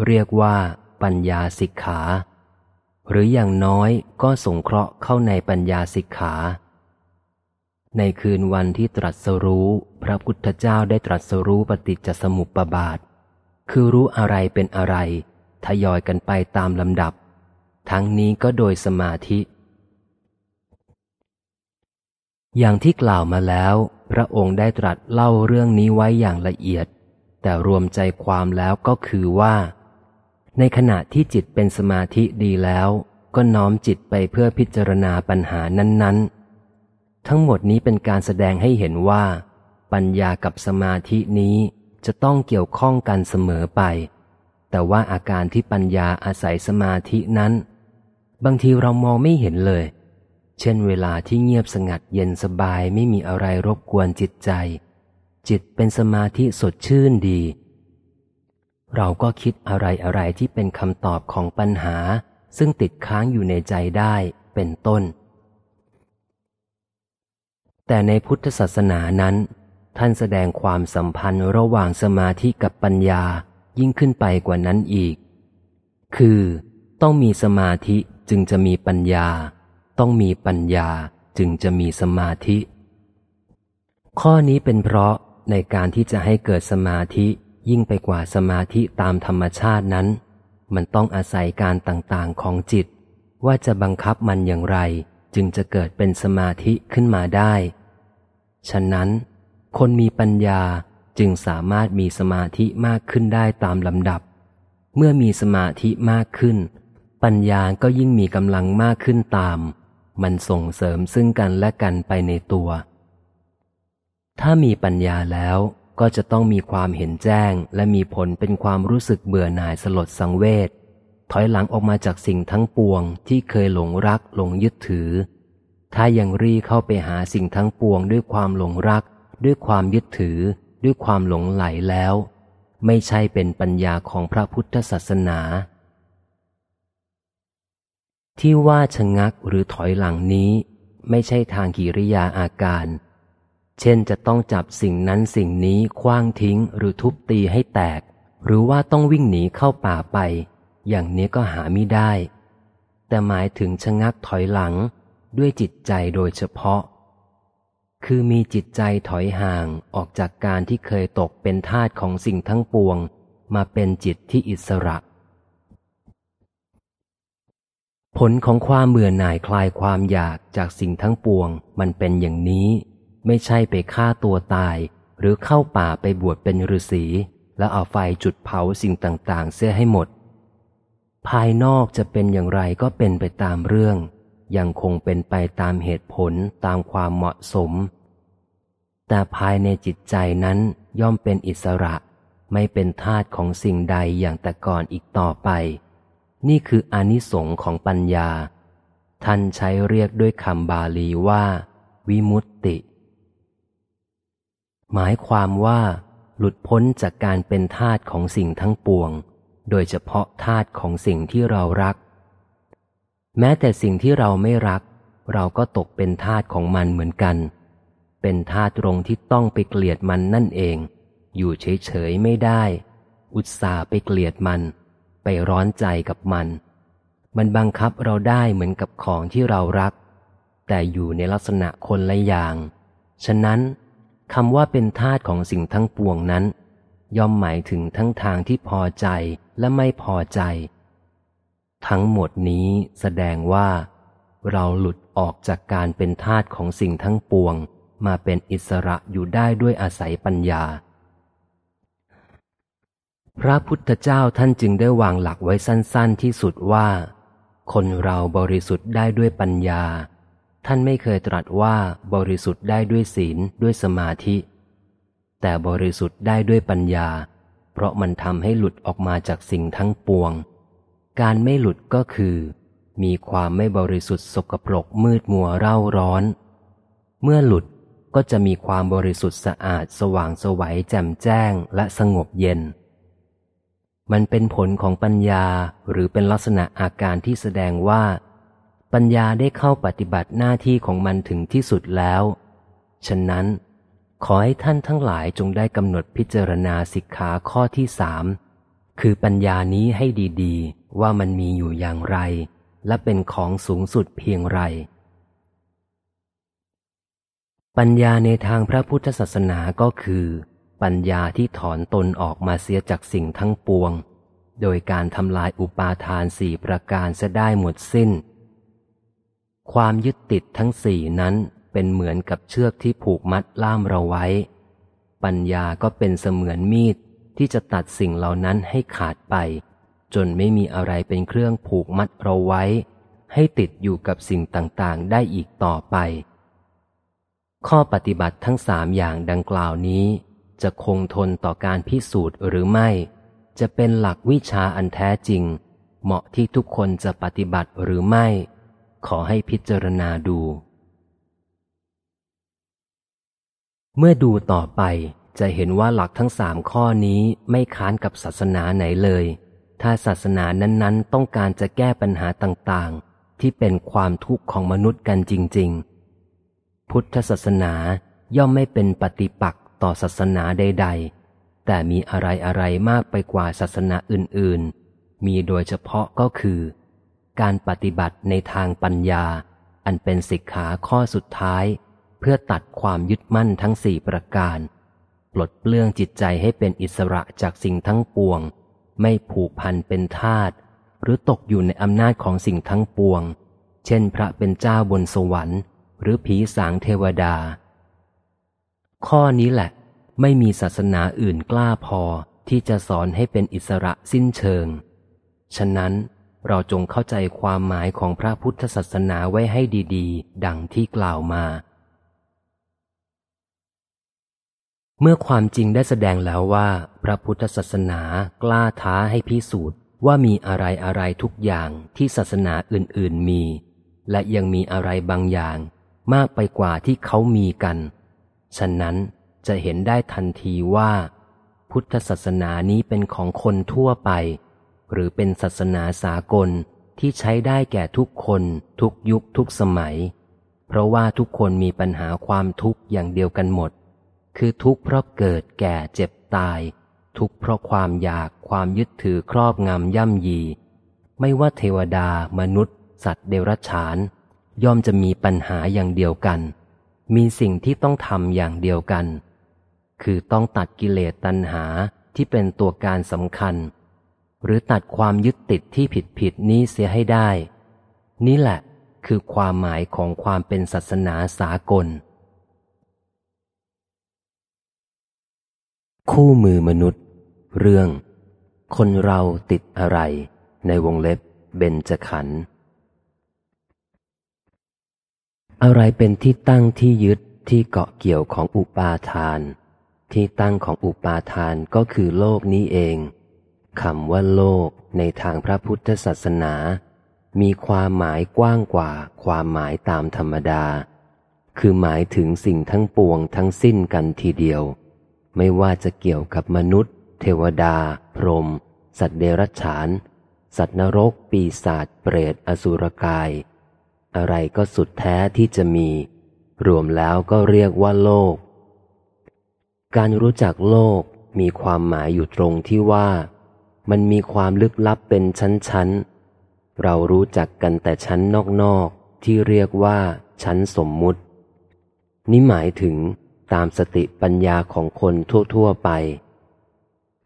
เรียกว่าปัญญาสิกขา หรืออย่างน้อยก็สงเคราะห์เข้าในปัญญาสิกขา ในคืนวันที่ตรัสรู้พระพุทธเจ้าได้ตรัสรู้ปฏิจจสมุปบาท คือรู้อะไรเป็นอะไร ทยอยกันไปตามลำดับ ทั้งนี้ก็โดยสมาธิ อย่างที่กล่าวมาแล้ว พระองค์ได้ตรัสเล่าเรื่องนี้ไว้อย่างละเอียด แต่รวมใจความแล้วก็คือว่า ในขณะที่จิตเป็นสมาธิดีแล้ว ก็น้อมจิตไปเพื่อพิจารณาปัญหานั้น ๆ ทั้งหมดนี้เป็นการแสดงให้เห็นว่า ปัญญากับสมาธินี้จะต้องเกี่ยวข้องกันเสมอไป แต่ว่าอาการที่ปัญญาอาศัยสมาธินั้น บางทีเรามองไม่เห็นเลย เช่นเวลาที่เงียบสงัดเย็นสบายไม่มีอะไรรบกวนจิตใจ จิตเป็นสมาธิสดชื่นดี เราก็คิดอะไรอะไรที่เป็นคำตอบของปัญหา ซึ่งติดค้างอยู่ในใจได้เป็นต้น แต่ในพุทธศาสนานั้น ท่านแสดงความสัมพันธ์ระหว่างสมาธิกับปัญญายิ่งขึ้นไปกว่านั้นอีก คือต้องมีสมาธิจึงจะมีปัญญา ต้องมีปัญญาจึงจะมีสมาธิ ข้อนี้เป็นเพราะในการที่จะให้เกิดสมาธิยิ่งไปกว่าสมาธิตามธรรมชาตินั้น มันต้องอาศัยการต่างๆของจิต ว่าจะบังคับมันอย่างไร จึงจะเกิดเป็นสมาธิขึ้นมาได้ ฉะนั้น คนมีปัญญาจึงสามารถมีสมาธิมากขึ้นได้ตามลำดับ เมื่อมีสมาธิมากขึ้น ปัญญาก็ยิ่งมีกำลังมากขึ้นตาม มันส่งเสริมซึ่งกันและกันไปในตัว ถ้ามีปัญญาแล้วก็จะต้องมีความเห็นแจ้ง และมีผลเป็นความรู้สึกเบื่อหน่ายสลดสังเวช ถอยหลังออกมาจากสิ่งทั้งปวงที่เคยหลงรักหลงยึดถือ ถ้ายังรีเข้าไปหาสิ่งทั้งปวงด้วยความหลงรัก ด้วยความยึดถือ ด้วยความหลงไหลแล้ว ไม่ใช่เป็นปัญญาของพระพุทธศาสนา ที่ว่าชะงักหรือถอยหลังนี้ ไม่ใช่ทางกิริยาอาการ เช่นจะต้องจับสิ่งนั้นสิ่งนี้คว้างทิ้งหรือทุบตีให้แตก หรือว่าต้องวิ่งหนีเข้าป่าไป อย่างนี้ก็หาไม่ได้ แต่หมายถึงชะงักถอยหลังด้วยจิตใจโดยเฉพาะ คือมีจิตใจถอยห่างออกจากการที่เคยตกเป็นทาสของสิ่งทั้งปวง มาเป็นจิตที่อิสระ ผลของความเบื่อหน่ายคลายความอยากจากสิ่งทั้งปวง มันเป็นอย่างนี้ ไม่ใช่ไปฆ่าตัวตาย หรือเข้าป่าไปบวชเป็นฤาษีแล้วเอาไฟจุดเผาสิ่งต่าง ๆ เสียให้หมด ภายนอกจะเป็นอย่างไรก็เป็นไปตามเรื่อง ยังคงเป็นไปตามเหตุผลตามความเหมาะสม แต่ภายในจิตใจนั้นย่อมเป็นอิสระ ไม่เป็นทาตของสิ่งใดอย่างแต่ก่อนอีกต่อไป นี่คืออนิสงค์ของปัญญา ท่านใช้เรียกด้วยคำบาลีว่า วิมุตติ หมายความว่า หลุดพ้นจากการเป็นทาตของสิ่งทั้งปวง โดยเฉพาะทาตุของสิ่งที่เรารัก แม้แต่สิ่งที่เราไม่รัก เราก็ตกเป็นทาสของมันเหมือนกัน เป็นทาสตรงที่ต้องไปเกลียดมันนั่นเอง อยู่เฉยๆไม่ได้ อุตส่าห์ไปเกลียดมัน ไปร้อนใจกับมัน มันบังคับเราได้เหมือนกับของที่เรารัก แต่อยู่ในลักษณะคนละอย่าง ฉะนั้นคำว่าเป็นทาสของสิ่งทั้งปวงนั้น ย่อมหมายถึงทั้งทางที่พอใจและไม่พอใจ ทั้งหมดนี้แสดงว่า เราหลุดออกจากการเป็นทาสของสิ่งทั้งปวง มาเป็นอิสระอยู่ได้ด้วยอาศัยปัญญา พระพุทธเจ้าท่านจึงได้วางหลักไว้สั้น ๆ ที่สุดว่า คนเราบริสุทธิ์ได้ด้วยปัญญา ท่านไม่เคยตรัสว่าบริสุทธิ์ได้ด้วยศีลด้วยสมาธิ แต่บริสุทธิ์ได้ด้วยปัญญา เพราะมันทำให้หลุดออกมาจากสิ่งทั้งปวง การไม่หลุดก็คือ มีความไม่บริสุทธิ์สกปรกมืดมัวเร่าร้อน เมื่อหลุดก็จะมีความบริสุทธิ์สะอาดสว่างสวัยแจ่มแจ้งและสงบเย็น มันเป็นผลของปัญญาหรือเป็นลักษณะอาการที่แสดงว่า ปัญญาได้เข้าปฏิบัติหน้าที่ของมันถึงที่สุดแล้ว ฉะนั้น ขอให้ท่านทั้งหลายจงได้กำหนดพิจารณาสิกขาข้อที่สามคือปัญญานี้ให้ดีๆ ว่ามันมีอยู่อย่างไร และเป็นของสูงสุดเพียงไร ปัญญาในทางพระพุทธศาสนาก็คือ ปัญญาที่ถอนตนออกมาเสียจากสิ่งทั้งปวง โดยการทำลายอุปาทานสี่ประการจะได้หมดสิ้น ความยึดติดทั้งสี่นั้น เป็นเหมือนกับเชือกที่ผูกมัดล่ามเราไว้ ปัญญาก็เป็นเสมือนมีดที่จะตัดสิ่งเหล่านั้นให้ขาดไป จนไม่มีอะไรเป็นเครื่องผูกมัดเราไว้ ให้ติดอยู่กับสิ่งต่างๆ ได้อีกต่อไป ข้อปฏิบัติทั้งสามอย่างดังกล่าวนี้ จะคงทนต่อการพิสูจน์หรือไม่ จะเป็นหลักวิชาอันแท้จริง เหมาะที่ทุกคนจะปฏิบัติหรือไม่ ขอให้พิจารณาดู เมื่อดูต่อไปจะเห็นว่าหลักทั้งสามข้อนี้ไม่ค้านกับศาสนาไหนเลย ถ้าศาสนานั้นๆ ต้องการจะแก้ปัญหาต่างๆ ที่เป็นความทุกข์ของมนุษย์กันจริง ๆ พุทธศาสนาย่อมไม่เป็นปฏิปักษ์ต่อศาสนาใด ๆ แต่มีอะไรอะไรมากไปกว่าศาสนาอื่น ๆ มีโดยเฉพาะก็คือ การปฏิบัติในทางปัญญา อันเป็นสิกขาข้อสุดท้าย พื่อตัดความยึดมั่นทั้งสี่ประการ ปลดเปลื้องจิตใจให้เป็นอิสระจากสิ่งทั้งปวง ไม่ผูกพันเป็นทาสหรือตกอยู่ในอำนาจของสิ่งทั้งปวง เช่นพระเป็นเจ้าบนสวรรค์ หรือผีสางเทวดา ข้อนี้แหละ ไม่มีศาสนาอื่นกล้าพอที่จะสอนให้เป็นอิสระสิ้นเชิง ฉะนั้นเราจงเข้าใจความหมายของพระพุทธศาสนาไว้ให้ดี ๆ ดังที่กล่าวมา เมื่อความจริงได้แสดงแล้วว่า พระพุทธศาสนากล้าท้าให้พิสูจน์ว่ามีอะไรอะไรทุกอย่างที่ศาสนาอื่นๆมี และยังมีอะไรบางอย่าง มากไปกว่าที่เขามีกัน ฉะนั้นจะเห็นได้ทันทีว่า พุทธศาสนานี้เป็นของคนทั่วไป หรือเป็นศาสนาสากลที่ใช้ได้แก่ทุกคน ทุกยุคทุกสมัย เพราะว่าทุกคนมีปัญหาความทุกข์อย่างเดียวกันหมด คือทุกข์เพราะเกิดแก่เจ็บตาย ทุกข์เพราะความอยากความยึดถือครอบงำย่ำยี ไม่ว่าเทวดา มนุษย์ สัตว์เดรัจฉาน ย่อมจะมีปัญหาอย่างเดียวกัน มีสิ่งที่ต้องทำอย่างเดียวกัน คือต้องตัดกิเลสตัณหาที่เป็นตัวการสำคัญ หรือตัดความยึดติดที่ผิดผิดนี้เสียให้ได้ นี่แหละคือความหมายของความเป็นศาสนาสากล คู่มือมนุษย์ เรื่อง คนเราติดอะไร ในวงเล็บเบญจขันธ์อะไรเป็นที่ตั้งที่ยึดที่เกาะเกี่ยวของอุปาทาน ที่ตั้งของอุปาทานก็คือโลกนี้เองคำว่าโลกในทางพระพุทธศาสนา มีความหมายกว้างกว่าความหมายตามธรรมดา คือหมายถึงสิ่งทั้งปวงทั้งสิ้นกันทีเดียว ไม่ว่าจะเกี่ยวกับมนุษย์ เทวดา พรหมสัตว์เดรัจฉาน สัตว์นรก ปีศาจเปรตอสุรกาย อะไรก็สุดแท้ที่จะมี รวมแล้วก็เรียกว่าโลก การรู้จักโลกมีความหมายอยู่ตรงที่ว่า มันมีความลึกลับเป็นชั้นๆ เรารู้จักกันแต่ชั้นนอกๆ ที่เรียกว่าชั้นสมมุติ นี่หมายถึง ตามสติปัญญาของคนทั่ว ๆ ไป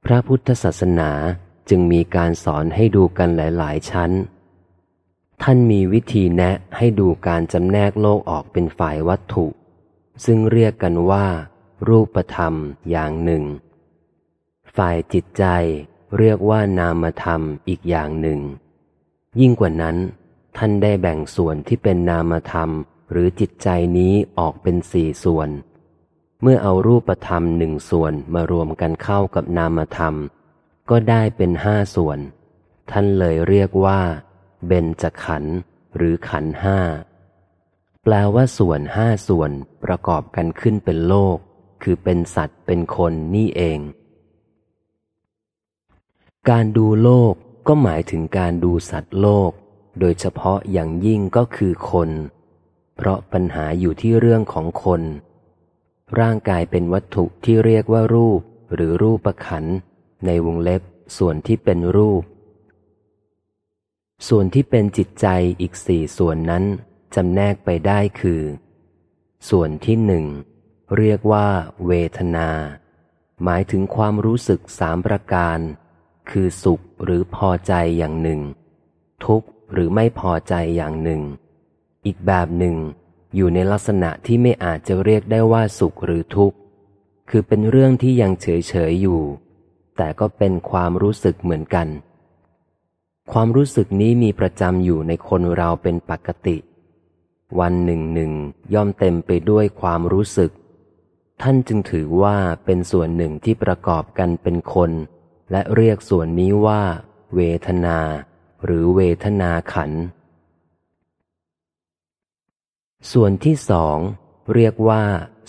พระพุทธศาสนาจึงมีการสอนให้ดูกันหลาย ๆ ชั้น ท่านมีวิธีแนะให้ดูการจำแนกโลกออกเป็นฝ่ายวัตถุ ซึ่งเรียกกันว่า รูปธรรมอย่างหนึ่ง ฝ่ายจิตใจเรียกว่านามธรรมอีกอย่างหนึ่ง ยิ่งกว่านั้น ท่านได้แบ่งส่วนที่เป็นนามธรรมหรือจิตใจนี้ออกเป็นสี่ส่วน เมื่อเอารูปธรรมหนึ่งส่วนมารวมกันเข้ากับนามธรรม ก็ได้เป็นห้าส่วน ท่านเลยเรียกว่า เบญจขันธ์หรือขันธ์ห้าแปลว่าส่วนห้าส่วนประกอบกันขึ้นเป็นโลก คือเป็นสัตว์เป็นคนนี่เอง การดูโลกก็หมายถึงการดูสัตว์โลก โดยเฉพาะอย่างยิ่งก็คือคน เพราะปัญหาอยู่ที่เรื่องของคน ร่างกายเป็นวัตถุที่เรียกว่ารูป หรือรูปประขัน ในวงเล็บส่วนที่เป็นรูป ส่วนที่เป็นจิตใจอีกสี่ส่วนนั้นจำแนกไปได้คือ ส่วนที่หนึ่งเรียกว่า เวทนา หมายถึงความรู้สึกสามประการ คือสุขหรือพอใจอย่างหนึ่ง ทุกข์หรือไม่พอใจอย่างหนึ่ง อีกแบบหนึ่ง อยู่ในลักษณะที่ไม่อาจจะเรียกได้ว่าสุขหรือทุกข์ คือเป็นเรื่องที่ยังเฉยเฉยอยู่ แต่ก็เป็นความรู้สึกเหมือนกัน ความรู้สึกนี้มีประจำอยู่ในคนเราเป็นปกติ วันหนึ่งหนึ่งย่อมเต็มไปด้วยความรู้สึก ท่านจึงถือว่าเป็นส่วนหนึ่งที่ประกอบกันเป็นคน และเรียกส่วนนี้ว่า เวทนา หรือเวทนาขันธ์ ส่วนที่สองเรียกว่า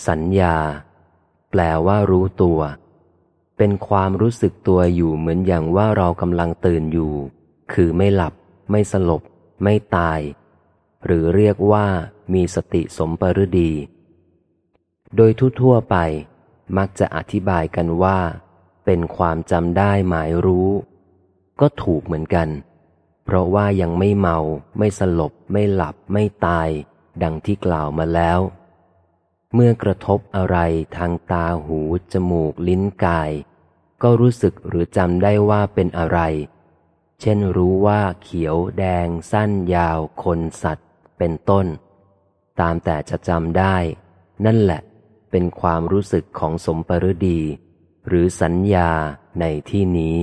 สัญญา แปลว่ารู้ตัว เป็นความรู้สึกตัวอยู่เหมือนอย่างว่าเรากำลังตื่นอยู่ คือไม่หลับ ไม่สลบ ไม่ตาย หรือเรียกว่ามีสติสมปรดี โดยทั่วๆไป มักจะอธิบายกันว่า เป็นความจำได้หมายรู้ ก็ถูกเหมือนกัน เพราะว่ายังไม่เมา ไม่สลบ ไม่หลับ ไม่ตาย ดังที่กล่าวมาแล้ว เมื่อกระทบอะไรทางตาหู จมูกลิ้นกาย ก็รู้สึกหรือจำได้ว่าเป็นอะไร เช่นรู้ว่าเขียวแดง สั้นยาว คนสัตว์ เป็นต้น ตามแต่จะจำได้ นั่นแหละเป็นความรู้สึกของสมปรดี หรือสัญญาในที่นี้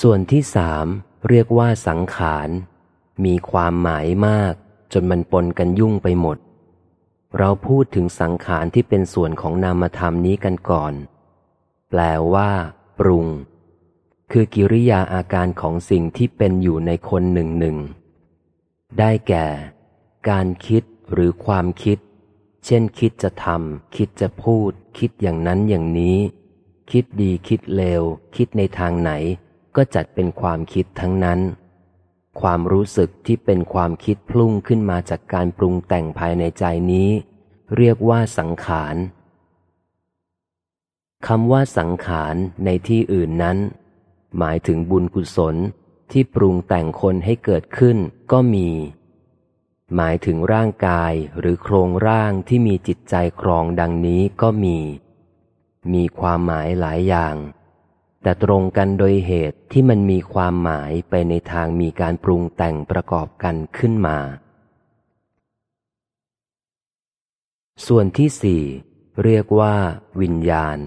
ส่วนที่สามเรียกว่าสังขาร มีความหมายมาก จนมันปนกันยุ่งไปหมด เราพูดถึงสังขารที่เป็นส่วนของนามธรรมนี้กันก่อน แปลว่า ปรุง คือกิริยาอาการของสิ่งที่เป็นอยู่ในคนหนึ่งหนึ่ง ได้แก่ การคิดหรือความคิด เช่นคิดจะทำคิดจะพูด คิดอย่างนั้นอย่างนี้ คิดดีคิดเลว คิดในทางไหน ก็จัดเป็นความคิดทั้งนั้น ความรู้สึกที่เป็นความคิดพลุ่งขึ้นมาจากการปรุงแต่งภายในใจนี้ เรียกว่าสังขารคำว่าสังขารในที่อื่นนั้น หมายถึงบุญกุศลที่ปรุงแต่งคนให้เกิดขึ้นก็มี หมายถึงร่างกายหรือโครงร่างที่มีจิตใจครองดังนี้ก็มี มีความหมายหลายอย่าง แต่ตรงกันโดยเหตุที่มันมีความหมายไปในทางมีการปรุงแต่งประกอบกันขึ้นมา ส่วนที่สี่เรียกว่า วิญญาณ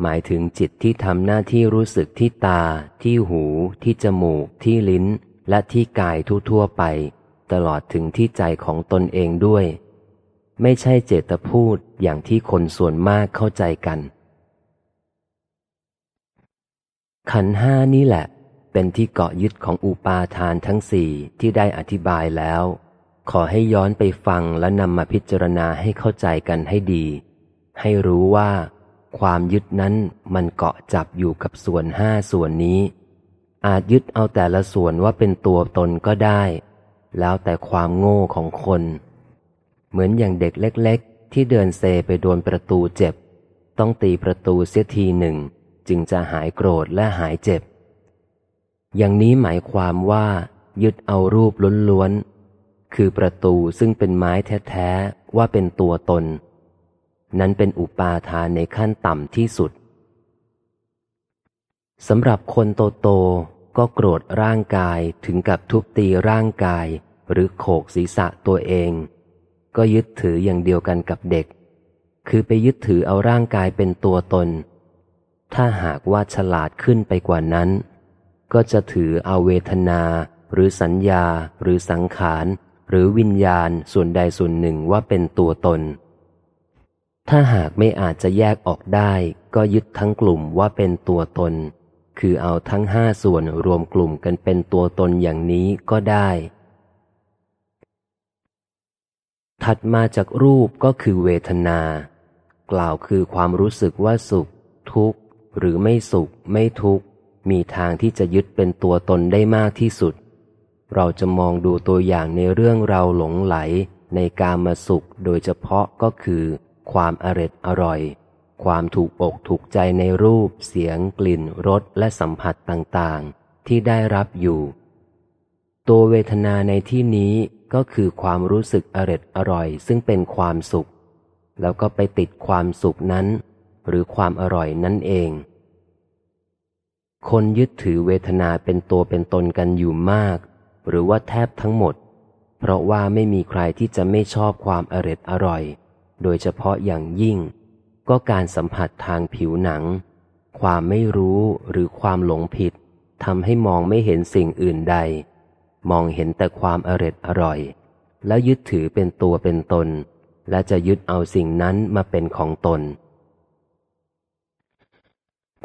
หมายถึงจิตที่ทำหน้าที่รู้สึกที่ตา ที่หู ที่จมูก ที่ลิ้น และที่กายทั่วๆไป ตลอดถึงที่ใจของตนเองด้วย ไม่ใช่เจตพูดอย่างที่คนส่วนมากเข้าใจกัน ขันห้านี่แหละ เป็นที่เกาะยึดของอุปาทานทั้งสี่ที่ได้อธิบายแล้ว ขอให้ย้อนไปฟังและนำมาพิจารณาให้เข้าใจกันให้ดี ให้รู้ว่า ความยึดนั้นมันเกาะจับอยู่กับส่วนห้าส่วนนี้ อาจยึดเอาแต่ละส่วนว่าเป็นตัวตนก็ได้ แล้วแต่ความโง่ของคน เหมือนอย่างเด็กเล็ก ๆ ที่เดินเซไปโดนประตูเจ็บ ต้องตีประตูเสียทีหนึ่ง จึงจะหายโกรธและหายเจ็บ อย่างนี้หมายความว่า ยึดเอารูปล้วนๆ คือประตูซึ่งเป็นไม้แท้ๆ ว่าเป็นตัวตน นั้นเป็นอุปาทานในขั้นต่ำที่สุดสำหรับคนโตโตก็โกรธร่างกายถึงกับทุบตีร่างกาย หรือโขกศีรษะตัวเอง ก็ยึดถืออย่างเดียวกันกับเด็ก คือไปยึดถือเอาร่างกายเป็นตัวตน ถ้าหากว่าฉลาดขึ้นไปกว่านั้น ก็จะถือเอาเวทนา หรือสัญญา หรือสังขาร หรือวิญญาณส่วนใดส่วนหนึ่งว่าเป็นตัวตน ถ้าหากไม่อาจจะแยกออกได้ ก็ยึดทั้งกลุ่มว่าเป็นตัวตน คือเอาทั้งห้าส่วนรวมกลุ่มกันเป็นตัวตนอย่างนี้ก็ได้ ถัดมาจากรูปก็คือเวทนา กล่าวคือความรู้สึกว่าสุข ทุกข์ หรือไม่สุข ไม่ทุกข์ มีทางที่จะยึดเป็นตัวตนได้มากที่สุด เราจะมองดูตัวอย่างในเรื่องเราหลงไหล ในการมาสุขโดยเฉพาะก็คือ ความอร็ดอร่อย ความถูกอกถูกใจในรูป เสียง กลิ่นรสและสัมผัสต่างๆ ที่ได้รับอยู่ ตัวเวทนาในที่นี้ก็คือความรู้สึกอร็ดอร่อย ซึ่งเป็นความสุข แล้วก็ไปติดความสุขนั้น หรือความอร่อยนั่นเอง คนยึดถือเวทนาเป็นตัวเป็นตนกันอยู่มาก หรือว่าแทบทั้งหมด เพราะว่าไม่มีใครที่จะไม่ชอบความอร็ดอร่อย โดยเฉพาะอย่างยิ่ง ก็การสัมผัสทางผิวหนัง ความไม่รู้หรือความหลงผิดทำให้มองไม่เห็นสิ่งอื่นใด มองเห็นแต่ความอร็ดอร่อย แล้วยึดถือเป็นตัวเป็นตน และจะยึดเอาสิ่งนั้นมาเป็นของตน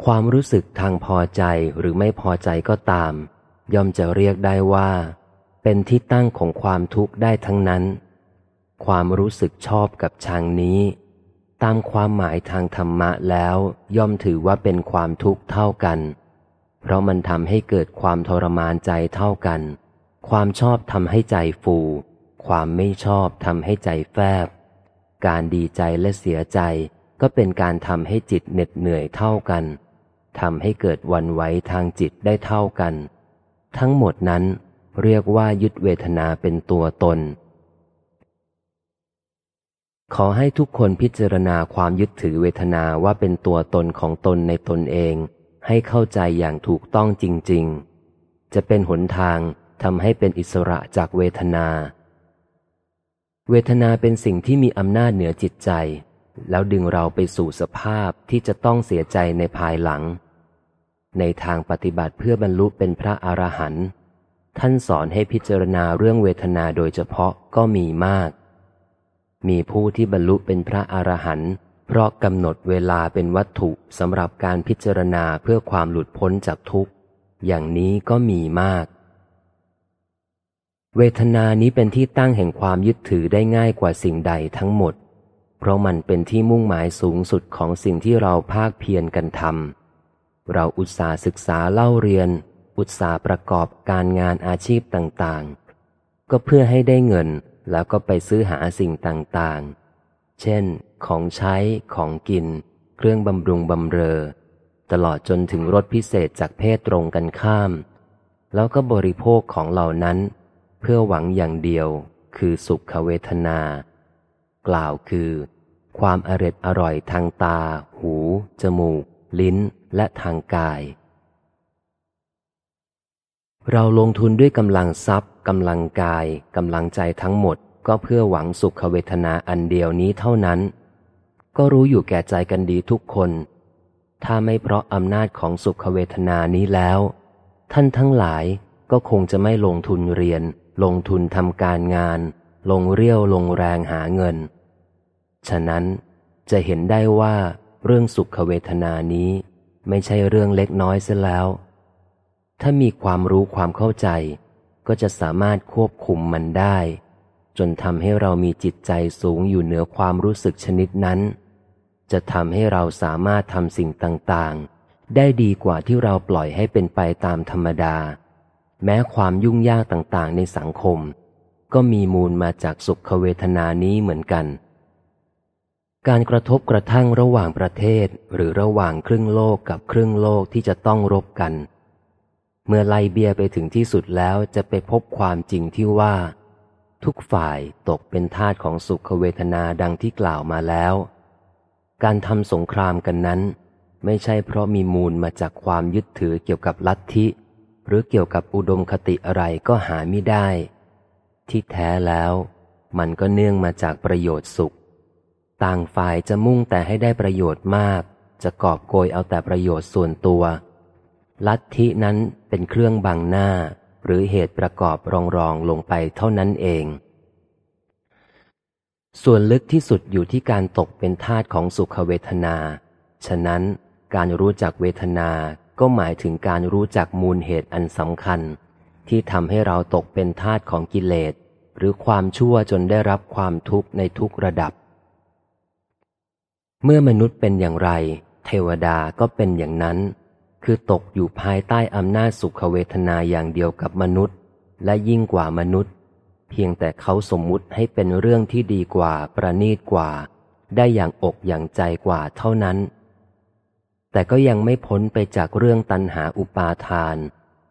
ความรู้สึกทางพอใจหรือไม่พอใจก็ตาม ย่อมจะเรียกได้ว่า เป็นที่ตั้งของความทุกข์ได้ทั้งนั้น ความรู้สึกชอบกับชังนี้ ตามความหมายทางธรรมะแล้วย่อมถือว่าเป็นความทุกข์เท่ากัน เพราะมันทำให้เกิดความทรมานใจเท่ากัน ความชอบทำให้ใจฟู ความไม่ชอบทำให้ใจแฟบ การดีใจและเสียใจก็เป็นการทำให้จิตเหน็ดเหนื่อยเท่ากัน ทำให้เกิดวันไหวทางจิตได้เท่ากัน ทั้งหมดนั้นเรียกว่ายึดเวทนาเป็นตัวตน ขอให้ทุกคนพิจารณาความยึดถือเวทนาว่าเป็นตัวตนของตนในตนเอง ให้เข้าใจอย่างถูกต้องจริง ๆ จะเป็นหนทางทำให้เป็นอิสระจากเวทนา เวทนาเป็นสิ่งที่มีอำนาจเหนือจิตใจ แล้วดึงเราไปสู่สภาพที่จะต้องเสียใจในภายหลัง ในทางปฏิบัติเพื่อบรรลุเป็นพระอรหันต์ท่านสอนให้พิจารณาเรื่องเวทนาโดยเฉพาะก็มีมาก มีผู้ที่บรรลุเป็นพระอรหันต์เพราะกำหนดเวลาเป็นวัตถุสำหรับการพิจารณาเพื่อความหลุดพ้นจากทุกข์ อย่างนี้ก็มีมาก เวทนานี้เป็นที่ตั้งแห่งความยึดถือได้ง่ายกว่าสิ่งใดทั้งหมด เพราะมันเป็นที่มุ่งหมายสูงสุดของสิ่งที่เราภาคเพียรกันทำเราอุตส่าห์ศึกษาเล่าเรียน อุตสาห์ประกอบการงานอาชีพต่างๆ ก็เพื่อให้ได้เงินแล้วก็ไปซื้อหาสิ่งต่างๆ เช่น ของใช้ของกิน เครื่องบำรุงบำเรอ ตลอดจนถึงรถพิเศษจากเพศตรงกันข้าม แล้วก็บริโภคของเหล่านั้น เพื่อหวังอย่างเดียวคือสุขเวทนา กล่าวคือ ความอร็ดอร่อยทางตา หู จมูก ลิ้น และทางกาย เราลงทุนด้วยกำลังทรัพย์กำลังกายกำลังใจทั้งหมด ก็เพื่อหวังสุขเวทนาอันเดียวนี้เท่านั้น ก็รู้อยู่แก่ใจกันดีทุกคน ถ้าไม่เพราะอำนาจของสุขเวทนานี้แล้ว ท่านทั้งหลายก็คงจะไม่ลงทุนเรียน ลงทุนทำการงาน ลงเรี่ยวลงแรงหาเงิน ฉะนั้นจะเห็นได้ว่าเรื่องสุขเวทนานี้ไม่ใช่เรื่องเล็กน้อยเสียแล้ว ถ้ามีความรู้ความเข้าใจ ก็จะสามารถควบคุมมันได้ จนทำให้เรามีจิตใจสูงอยู่เหนือความรู้สึกชนิดนั้น จะทำให้เราสามารถทำสิ่งต่างๆ ได้ดีกว่าที่เราปล่อยให้เป็นไปตามธรรมดา แม้ความยุ่งยากต่างๆ ในสังคม ก็มีมูลมาจากสุขเวทนานี้เหมือนกัน การกระทบกระทั่งระหว่างประเทศหรือระหว่างครึ่งโลกกับครึ่งโลกที่จะต้องรบกัน เมื่อไล่เบียไปถึงที่สุดแล้วจะไปพบความจริงที่ว่า ทุกฝ่ายตกเป็นทาสของสุขเวทนาดังที่กล่าวมาแล้ว การทำสงครามกันนั้น ไม่ใช่เพราะมีมูลมาจากความยึดถือเกี่ยวกับลัทธิ หรือเกี่ยวกับอุดมคติอะไรก็หาไม่ได้ ที่แท้แล้ว มันก็เนื่องมาจากประโยชน์สุข ต่างฝ่ายจะมุ่งแต่ให้ได้ประโยชน์มาก จะกอบโกยเอาแต่ประโยชน์ส่วนตัว ลัทธินั้นเป็นเครื่องบังหน้า หรือเหตุประกอบรองรองลงไปเท่านั้นเอง ส่วนลึกที่สุดอยู่ที่การตกเป็นทาสของสุขเวทนา ฉะนั้นการรู้จักเวทนาก็หมายถึงการรู้จักมูลเหตุอันสำคัญ ที่ทำให้เราตกเป็นทาสของกิเลส หรือความชั่วจนได้รับความทุกข์ในทุกระดับ เมื่อมนุษย์เป็นอย่างไร เทวดาก็เป็นอย่างนั้น คือตกอยู่ภายใต้อำนาจสุขเวทนาอย่างเดียวกับมนุษย์ และยิ่งกว่ามนุษย์ เพียงแต่เขาสมมุติให้เป็นเรื่องที่ดีกว่าประณีตกว่า ได้อย่างอกอย่างใจกว่าเท่านั้น แต่ก็ยังไม่พ้นไปจากเรื่องตันหาอุปาทาน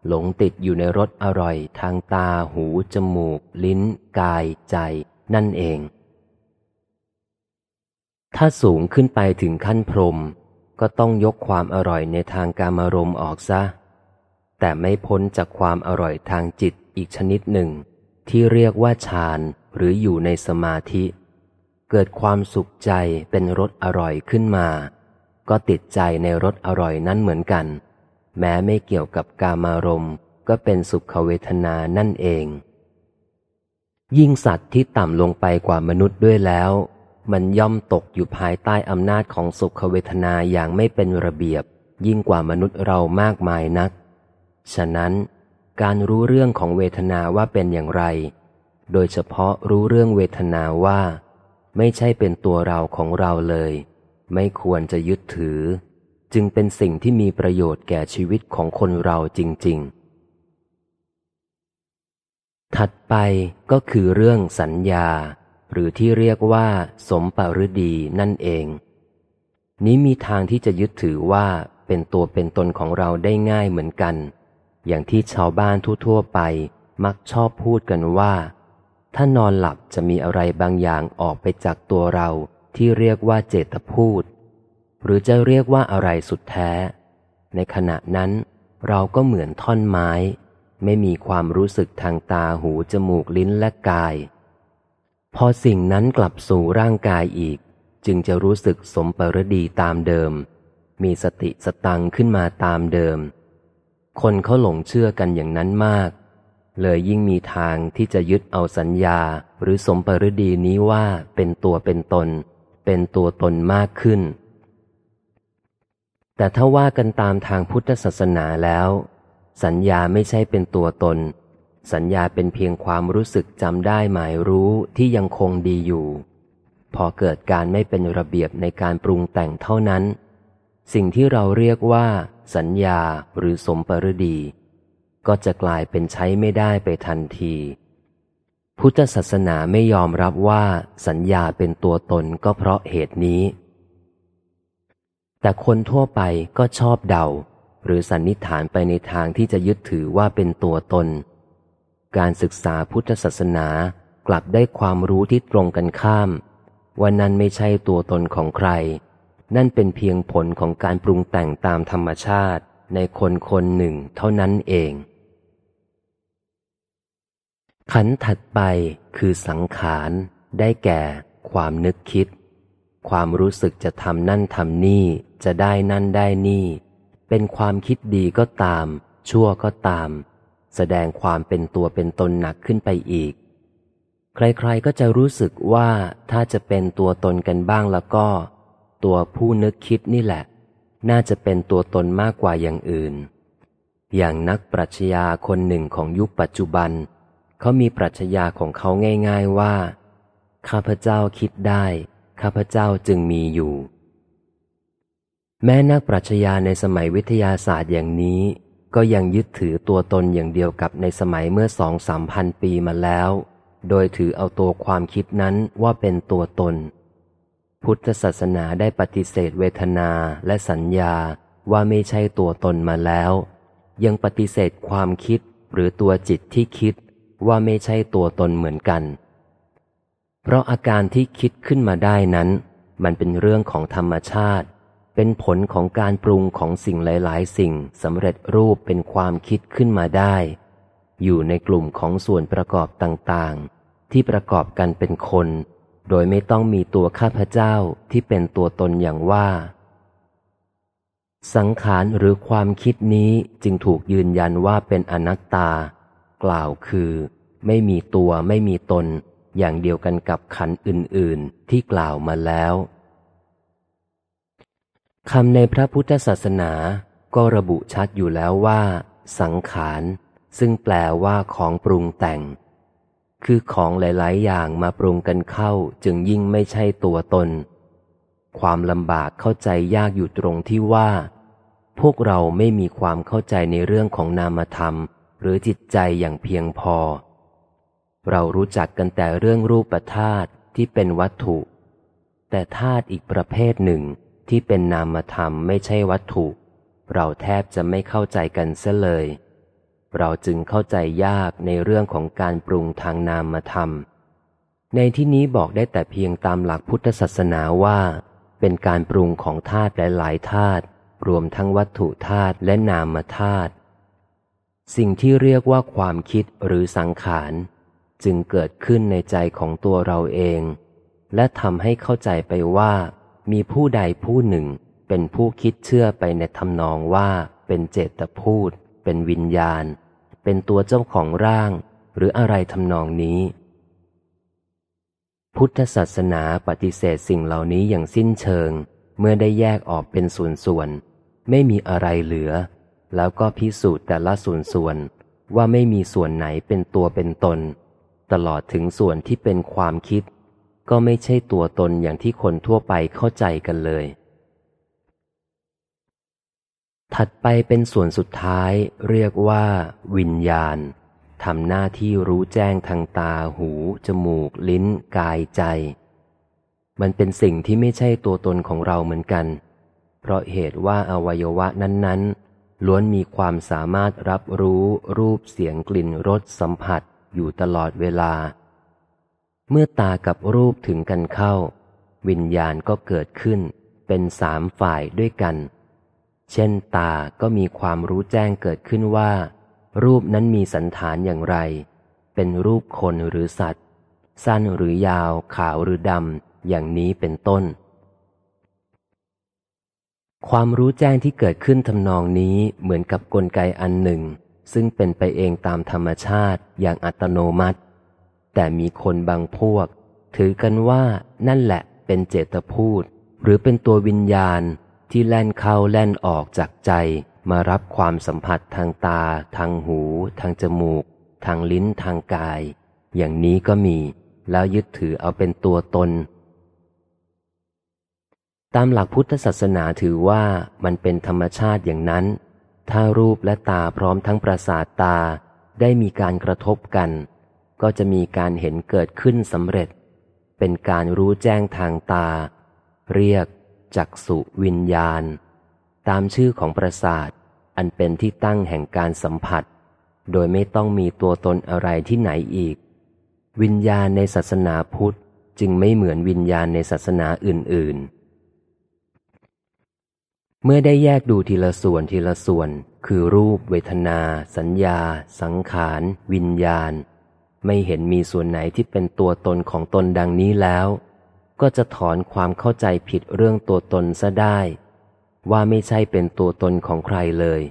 หลงติดอยู่ในรสอร่อยทางตาหู จมูก ลิ้น กาย ใจ นั่นเอง ถ้าสูงขึ้นไปถึงขั้นพรม ก็ต้องยกความอร่อยในทางการมารมออกซะ แต่ไม่พ้นจากความอร่อยทางจิตอีกชนิดหนึ่ง ที่เรียกว่าฌานหรืออยู่ในสมาธิ เกิดความสุขใจเป็นรสอร่อยขึ้นมา ก็ติดใจในรสอร่อยนั้นเหมือนกัน แม้ไม่เกี่ยวกับกามารมก็เป็นสุขเวทนานั่นเอง ยิ่งสัตว์ที่ต่ำลงไปกว่ามนุษย์ด้วยแล้ว มันย่อมตกอยู่ภายใต้อำนาจของสุขเวทนาอย่างไม่เป็นระเบียบ ยิ่งกว่ามนุษย์เรามากมายนัก ฉะนั้น การรู้เรื่องของเวทนาว่าเป็นอย่างไร โดยเฉพาะรู้เรื่องเวทนาว่า ไม่ใช่เป็นตัวเราของเราเลย ไม่ควรจะยึดถือ จึงเป็นสิ่งที่มีประโยชน์แก่ชีวิตของคนเราจริง ๆ ถัดไปก็คือเรื่องสัญญา หรือที่เรียกว่า สมปรดีนั่นเอง นี้มีทางที่จะยึดถือว่าเป็นตัวเป็นตนของเราได้ง่ายเหมือนกัน อย่างที่ชาวบ้านทั่ว ๆ ไปมักชอบพูดกันว่า ถ้านอนหลับจะมีอะไรบางอย่างออกไปจากตัวเราที่เรียกว่าเจตพูด หรือจะเรียกว่าอะไรสุดแท้ ในขณะนั้นเราก็เหมือนท่อนไม้ ไม่มีความรู้สึกทางตาหูจมูกลิ้นและกาย พอสิ่งนั้นกลับสู่ร่างกายอีก จึงจะรู้สึกสมปรดีตามเดิม มีสติสตังขึ้นมาตามเดิม คนเขาหลงเชื่อกันอย่างนั้นมาก เลยยิ่งมีทางที่จะยึดเอาสัญญาหรือสมปรดีนี้ว่าเป็นตัวเป็นตน เป็นตัวตนมากขึ้น แต่ถ้าว่ากันตามทางพุทธศาสนาแล้ว สัญญาไม่ใช่เป็นตัวตน สัญญาเป็นเพียงความรู้สึกจำได้หมายรู้ที่ยังคงดีอยู่ พอเกิดการไม่เป็นระเบียบในการปรุงแต่งเท่านั้น สิ่งที่เราเรียกว่า สัญญาหรือสมปรดี ก็จะกลายเป็นใช้ไม่ได้ไปทันที พุทธศาสนาไม่ยอมรับว่าสัญญาเป็นตัวตนก็เพราะเหตุนี้ แต่คนทั่วไปก็ชอบเดา หรือสันนิษฐานไปในทางที่จะยึดถือว่าเป็นตัวตน การศึกษาพุทธศาสนากลับได้ความรู้ที่ตรงกันข้าม ว่านั้นไม่ใช่ตัวตนของใคร นั่นเป็นเพียงผลของการปรุงแต่งตามธรรมชาติในคนคนหนึ่งเท่านั้นเอง ขันถัดไปคือสังขาร ได้แก่ ความนึกคิด ความรู้สึกจะทำนั่นทำนี่ จะได้นั่นได้นี่ เป็นความคิดดีก็ตาม ชั่วก็ตาม แสดงความเป็นตัวเป็นตนหนักขึ้นไปอีก ใครๆก็จะรู้สึกว่าถ้าจะเป็นตัวตนกันบ้างแล้วก็ ตัวผู้นึกคิดนี่แหละ น่าจะเป็นตัวตนมากกว่าอย่างอื่น อย่างนักปรัชญาคนหนึ่งของยุคปัจจุบัน เขามีปรัชญาของเขาง่าย ๆว่า ข้าพเจ้าคิดได้ ข้าพเจ้าจึงมีอยู่ แม้นักปรัชญาในสมัยวิทยาศาสตร์อย่างนี้ ก็ยังยึดถือตัวตนอย่างเดียวกับในสมัยเมื่อสองสามพันปีมาแล้ว โดยถือเอาตัวความคิดนั้นว่าเป็นตัวตน พุทธศาสนาได้ปฏิเสธเวทนาและสัญญาว่าไม่ใช่ตัวตนมาแล้ว ยังปฏิเสธความคิดหรือตัวจิตที่คิดว่าไม่ใช่ตัวตนเหมือนกัน เพราะอาการที่คิดขึ้นมาได้นั้น มันเป็นเรื่องของธรรมชาติ เป็นผลของการปรุงของสิ่งหลาย ๆ สิ่งสำเร็จรูปเป็นความคิดขึ้นมาได้ อยู่ในกลุ่มของส่วนประกอบต่างๆ ที่ประกอบกันเป็นคน โดยไม่ต้องมีตัวข้าพเจ้าที่เป็นตัวตนอย่างว่า สังขารหรือความคิดนี้จึงถูกยืนยันว่าเป็นอนัตตา กล่าวคือ ไม่มีตัวไม่มีตน อย่างเดียวกันกับขันอื่น ๆ ที่กล่าวมาแล้ว คำในพระพุทธศาสนาก็ระบุชัดอยู่แล้วว่า สังขารซึ่งแปลว่าของปรุงแต่ง คือของหลาย ๆ อย่างมาปรุงกันเข้าจึงยิ่งไม่ใช่ตัวตน ความลำบากเข้าใจยากอยู่ตรงที่ว่า พวกเราไม่มีความเข้าใจในเรื่องของนามธรรม หรือจิตใจอย่างเพียงพอ เรารู้จักกันแต่เรื่องรูปธาตุที่เป็นวัตถุ แต่ธาตุอีกประเภทหนึ่ง ที่เป็นนามธรรมไม่ใช่วัตถุ เราแทบจะไม่เข้าใจกันเสียเลย เราจึงเข้าใจยากในเรื่องของการปรุงทางนามธรรม ในที่นี้บอกได้แต่เพียงตามหลักพุทธศาสนาว่า เป็นการปรุงของธาตุหลายธาตุรวมทั้งวัตถุธาตุและนามธาตุสิ่งที่เรียกว่าความคิดหรือสังขาร จึงเกิดขึ้นในใจของตัวเราเอง และทำให้เข้าใจไปว่า มีผู้ใดผู้หนึ่ง เป็นผู้คิดเชื่อไปในทำนองว่าเป็นเจตพูด เป็นวิญญาณ เป็นตัวเจ้าของร่าง หรืออะไรทำนองนี้ พุทธศาสนาปฏิเสธสิ่งเหล่านี้อย่างสิ้นเชิง เมื่อได้แยกออกเป็นส่วนๆไม่มีอะไรเหลือ แล้วก็พิสูจน์แต่ละส่วนๆว่าไม่มีส่วนไหนเป็นตัวเป็นตน ตลอดถึงส่วนที่เป็นความคิด ก็ไม่ใช่ตัวตนอย่างที่คนทั่วไปเข้าใจกันเลย ถัดไปเป็นส่วนสุดท้ายเรียกว่า วิญญาณทำหน้าที่รู้แจ้งทางตาหู จมูก ลิ้น กายใจ มันเป็นสิ่งที่ไม่ใช่ตัวตนของเราเหมือนกัน เพราะเหตุว่าอวัยวะนั้นๆ ล้วนมีความสามารถรับรู้รูปเสียงกลิ่นรสสัมผัสอยู่ตลอดเวลา เมื่อตากับรูปถึงกันเข้า วิญญาณก็เกิดขึ้น เป็นสามฝ่ายด้วยกัน เช่นตาก็มีความรู้แจ้งเกิดขึ้นว่า รูปนั้นมีสันฐานอย่างไร เป็นรูปคนหรือสัตว์ สั้นหรือยาวขาวหรือดำอย่างนี้เป็นต้น ความรู้แจ้งที่เกิดขึ้นทำนองนี้เหมือนกับกลไกอันหนึ่ง ซึ่งเป็นไปเองตามธรรมชาติอย่างอัตโนมัติ แต่มีคนบางพวก ถือกันว่านั่นแหละเป็นเจตพูด หรือเป็นตัววิญญาณที่แล่นเข้าแล่นออกจากใจ มารับความสัมผัสทางตา ทางหู ทางจมูก ทางลิ้นทางกาย อย่างนี้ก็มี แล้วยึดถือเอาเป็นตัวตน ตามหลักพุทธศาสนาถือว่ามันเป็นธรรมชาติอย่างนั้น ถ้ารูปและตาพร้อมทั้งประสาทตาได้มีการกระทบกัน ก็จะมีการเห็นเกิดขึ้นสำเร็จ เป็นการรู้แจ้งทางตา เรียก จักสุวิญญาณ ตามชื่อของประสาท อันเป็นที่ตั้งแห่งการสัมผัส โดยไม่ต้องมีตัวตนอะไรที่ไหนอีก วิญญาณในศาสนาพุทธจึงไม่เหมือนวิญญาณในศาสนาอื่น ๆ เมื่อได้แยกดูทีละส่วนทีละส่วน คือรูปเวทนา สัญญา สังขาร วิญญาณ ไม่เห็นมีส่วนไหนที่เป็นตัวตนของตนดังนี้แล้ว ก็จะถอนความเข้าใจผิดเรื่องตัวตนซะได้ ว่าไม่ใช่เป็นตัวตนของใครเลย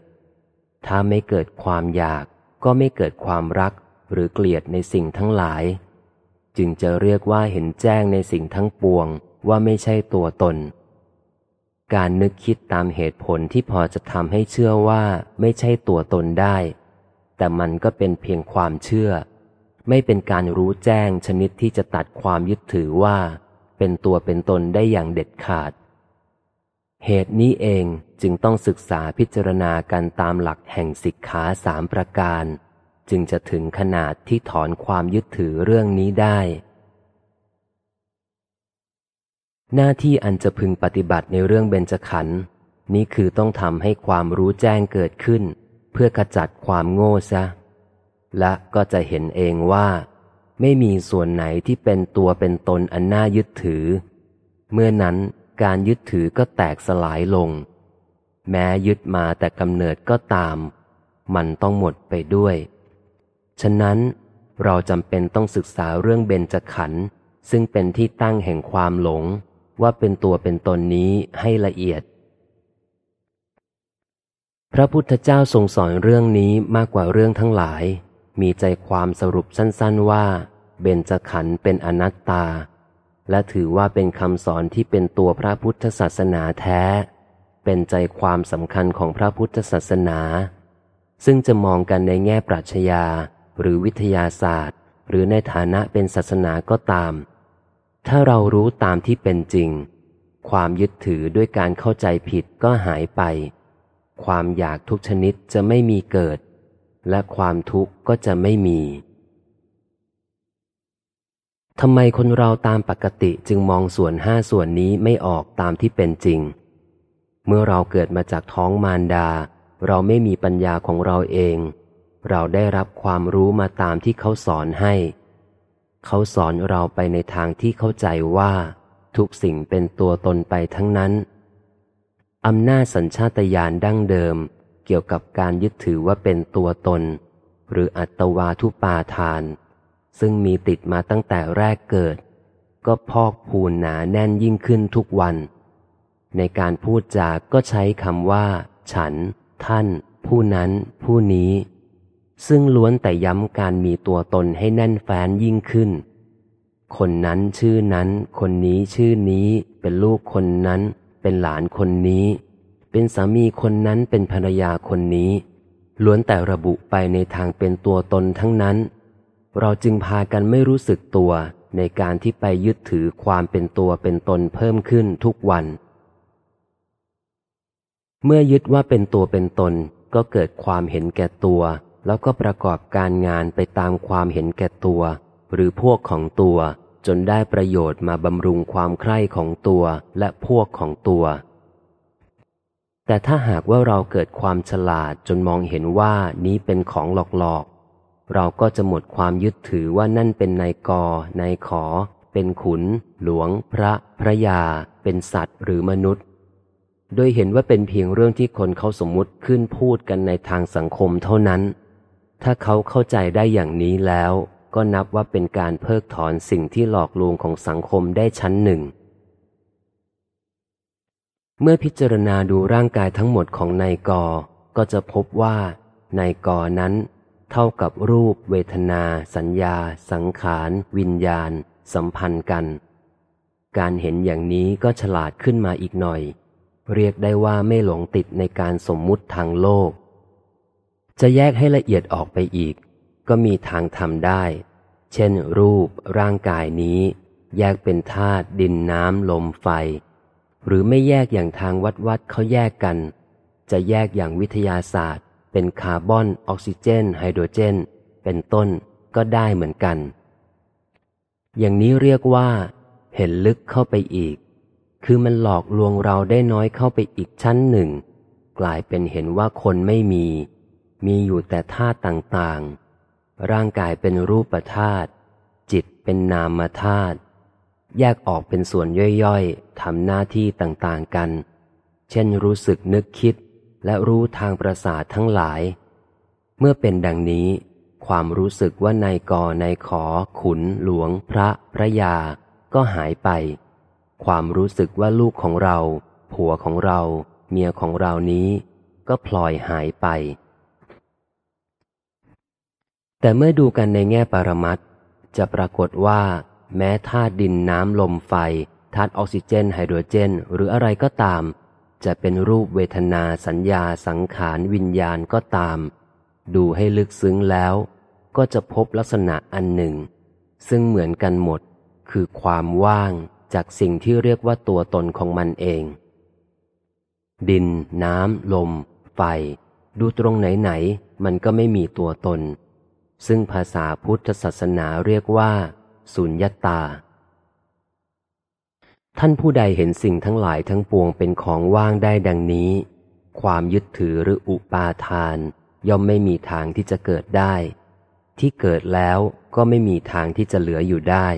ถ้าไม่เกิดความอยากก็ไม่เกิดความรักหรือเกลียดในสิ่งทั้งหลาย จึงจะเรียกว่าเห็นแจ้งในสิ่งทั้งปวงว่าไม่ใช่ตัวตน การนึกคิดตามเหตุผลที่พอจะทำให้เชื่อว่าไม่ใช่ตัวตนได้ แต่มันก็เป็นเพียงความเชื่อ ไม่เป็นการรู้แจ้งชนิดที่จะตัดความยึดถือว่า เป็นตัวเป็นตนได้อย่างเด็ดขาด เหตุนี้เองจึงต้องศึกษาพิจารณากันตามหลักแห่งสิกขาสามประการ จึงจะถึงขนาดที่ถอนความยึดถือเรื่องนี้ได้ หน้าที่อันจะพึงปฏิบัติในเรื่องเบญจขันธ์นี้คือต้องทำให้ความรู้แจ้งเกิดขึ้น เพื่อขจัดความโง่ซะ และก็จะเห็นเองว่า ไม่มีส่วนไหนที่เป็นตัวเป็นตนอันน่ายึดถือ เมื่อนั้นการยึดถือก็แตกสลายลง แม้ยึดมาแต่กำเนิดก็ตาม มันต้องหมดไปด้วย ฉะนั้นเราจำเป็นต้องศึกษาเรื่องเบญจขันธ์ซึ่งเป็นที่ตั้งแห่งความหลงว่าเป็นตัวเป็นตนนี้ให้ละเอียด พระพุทธเจ้าทรงสอนเรื่องนี้มากกว่าเรื่องทั้งหลาย มีใจความสรุปสั้นๆว่า เบญจขันธ์เป็นอนัตตา และถือว่าเป็นคำสอนที่เป็นตัวพระพุทธศาสนาแท้ เป็นใจความสำคัญของพระพุทธศาสนา ซึ่งจะมองกันในแง่ปรัชญาหรือวิทยาศาสตร์ หรือในฐานะเป็นศาสนาก็ตาม ถ้าเรารู้ตามที่เป็นจริง ความยึดถือด้วยการเข้าใจผิดก็หายไป ความอยากทุกชนิดจะไม่มีเกิด และความทุกข์ก็จะไม่มีทำไมคนเราตามปกติจึงมองส่วนห้าส่วนนี้ไม่ออกตามที่เป็นจริง เมื่อเราเกิดมาจากท้องมารดา เราไม่มีปัญญาของเราเอง เราได้รับความรู้มาตามที่เขาสอนให้ เขาสอนเราไปในทางที่เข้าใจว่า ทุกสิ่งเป็นตัวตนไปทั้งนั้นอำนาจสัญชาตญาณดั้งเดิม เกี่ยวกับการยึดถือว่าเป็นตัวตน หรืออัตวาทุปาทาน ซึ่งมีติดมาตั้งแต่แรกเกิด ก็พอกพูนหนาแน่นยิ่งขึ้นทุกวัน ในการพูดจากก็ใช้คำว่า ฉัน ท่าน ผู้นั้น ผู้นี้ ซึ่งล้วนแต่ย้ำการมีตัวตนให้แน่นแฟ้นยิ่งขึ้น คนนั้นชื่อนั้น คนนี้ชื่อนี้ เป็นลูกคนนั้น เป็นหลานคนนี้ เป็นสามีคนนั้นเป็นภรรยาคนนี้ ล้วนแต่ระบุไปในทางเป็นตัวตนทั้งนั้น เราจึงพากันไม่รู้สึกตัวในการที่ไปยึดถือความเป็นตัวเป็นตนเพิ่มขึ้นทุกวัน เมื่อยึดว่าเป็นตัวเป็นตนก็เกิดความเห็นแก่ตัว แล้วก็ประกอบการงานไปตามความเห็นแก่ตัว หรือพวกของตัวจนได้ประโยชน์มาบำรุงความใคร่ของตัวและพวกของตัว แต่ถ้าหากว่าเราเกิดความฉลาดจนมองเห็นว่านี้เป็นของหลอกๆ เราก็จะหมดความยึดถือว่านั่นเป็นนายกนายขอ เป็นขุน หลวง พระ พระยา เป็นสัตว์หรือมนุษย์ โดยเห็นว่าเป็นเพียงเรื่องที่คนเขาสมมุติขึ้นพูดกันในทางสังคมเท่านั้น ถ้าเขาเข้าใจได้อย่างนี้แล้ว ก็นับว่าเป็นการเพิกถอนสิ่งที่หลอกลวงของสังคมได้ชั้นหนึ่ง เมื่อพิจารณาดูร่างกายทั้งหมดของนายกก็จะพบว่านายกนั้น เท่ากับรูป เวทนา สัญญา สังขาร วิญญาณ สัมพันธ์กัน การเห็นอย่างนี้ก็ฉลาดขึ้นมาอีกหน่อย เรียกได้ว่าไม่หลงติดในการสมมุติทางโลก จะแยกให้ละเอียดออกไปอีก ก็มีทางทำได้ เช่น รูป ร่างกายนี้ แยกเป็นธาตุดินน้ำลมไฟ หรือไม่แยกอย่างทางวัดวัดเขาแยกกัน จะแยกอย่างวิทยาศาสตร์ เป็นคาร์บอน ออกซิเจน ไฮโดรเจน เป็นต้นก็ได้เหมือนกัน อย่างนี้เรียกว่า เห็นลึกเข้าไปอีก คือมันหลอกลวงเราได้น้อยเข้าไปอีกชั้นหนึ่ง กลายเป็นเห็นว่าคนไม่มี มีอยู่แต่ธาตุต่างๆ ร่างกายเป็นรูปธาตุจิตเป็นนามธาตุ แยกออกเป็นส่วนย่อยๆทำหน้าที่ต่างๆกัน เช่นรู้สึกนึกคิด และรู้ทางประสาททั้งหลาย เมื่อเป็นดังนี้ ความรู้สึกว่านายกนายขอ ขุน หลวง พระ พระยา ก็หายไป ความรู้สึกว่าลูกของเรา ผัวของเรา เมียของเรานี้ ก็พลอยหายไป แต่เมื่อดูกันในแง่ปรมัตจะปรากฏว่า แม้ธาตุดินน้ำลมไฟธาตุออกซิเจนไฮโดรเจน หรืออะไรก็ตาม จะเป็นรูปเวทนาสัญญาสังขารวิญญาณก็ตาม ดูให้ลึกซึ้งแล้ว ก็จะพบลักษณะอันหนึ่ง ซึ่งเหมือนกันหมด คือความว่างจากสิ่งที่เรียกว่าตัวตนของมันเอง ดิน น้ำ ลม ไฟ ดูตรงไหนๆมันก็ไม่มีตัวตน ซึ่งภาษาพุทธศาสนาเรียกว่า สุญญตา ท่านผู้ใดเห็นสิ่งทั้งหลายทั้งปวงเป็นของว่างได้ดังนี้ ความยึดถือหรืออุปาทาน ย่อมไม่มีทางที่จะเกิดได้ ที่เกิดแล้วก็ไม่มีทางที่จะเหลืออยู่ได้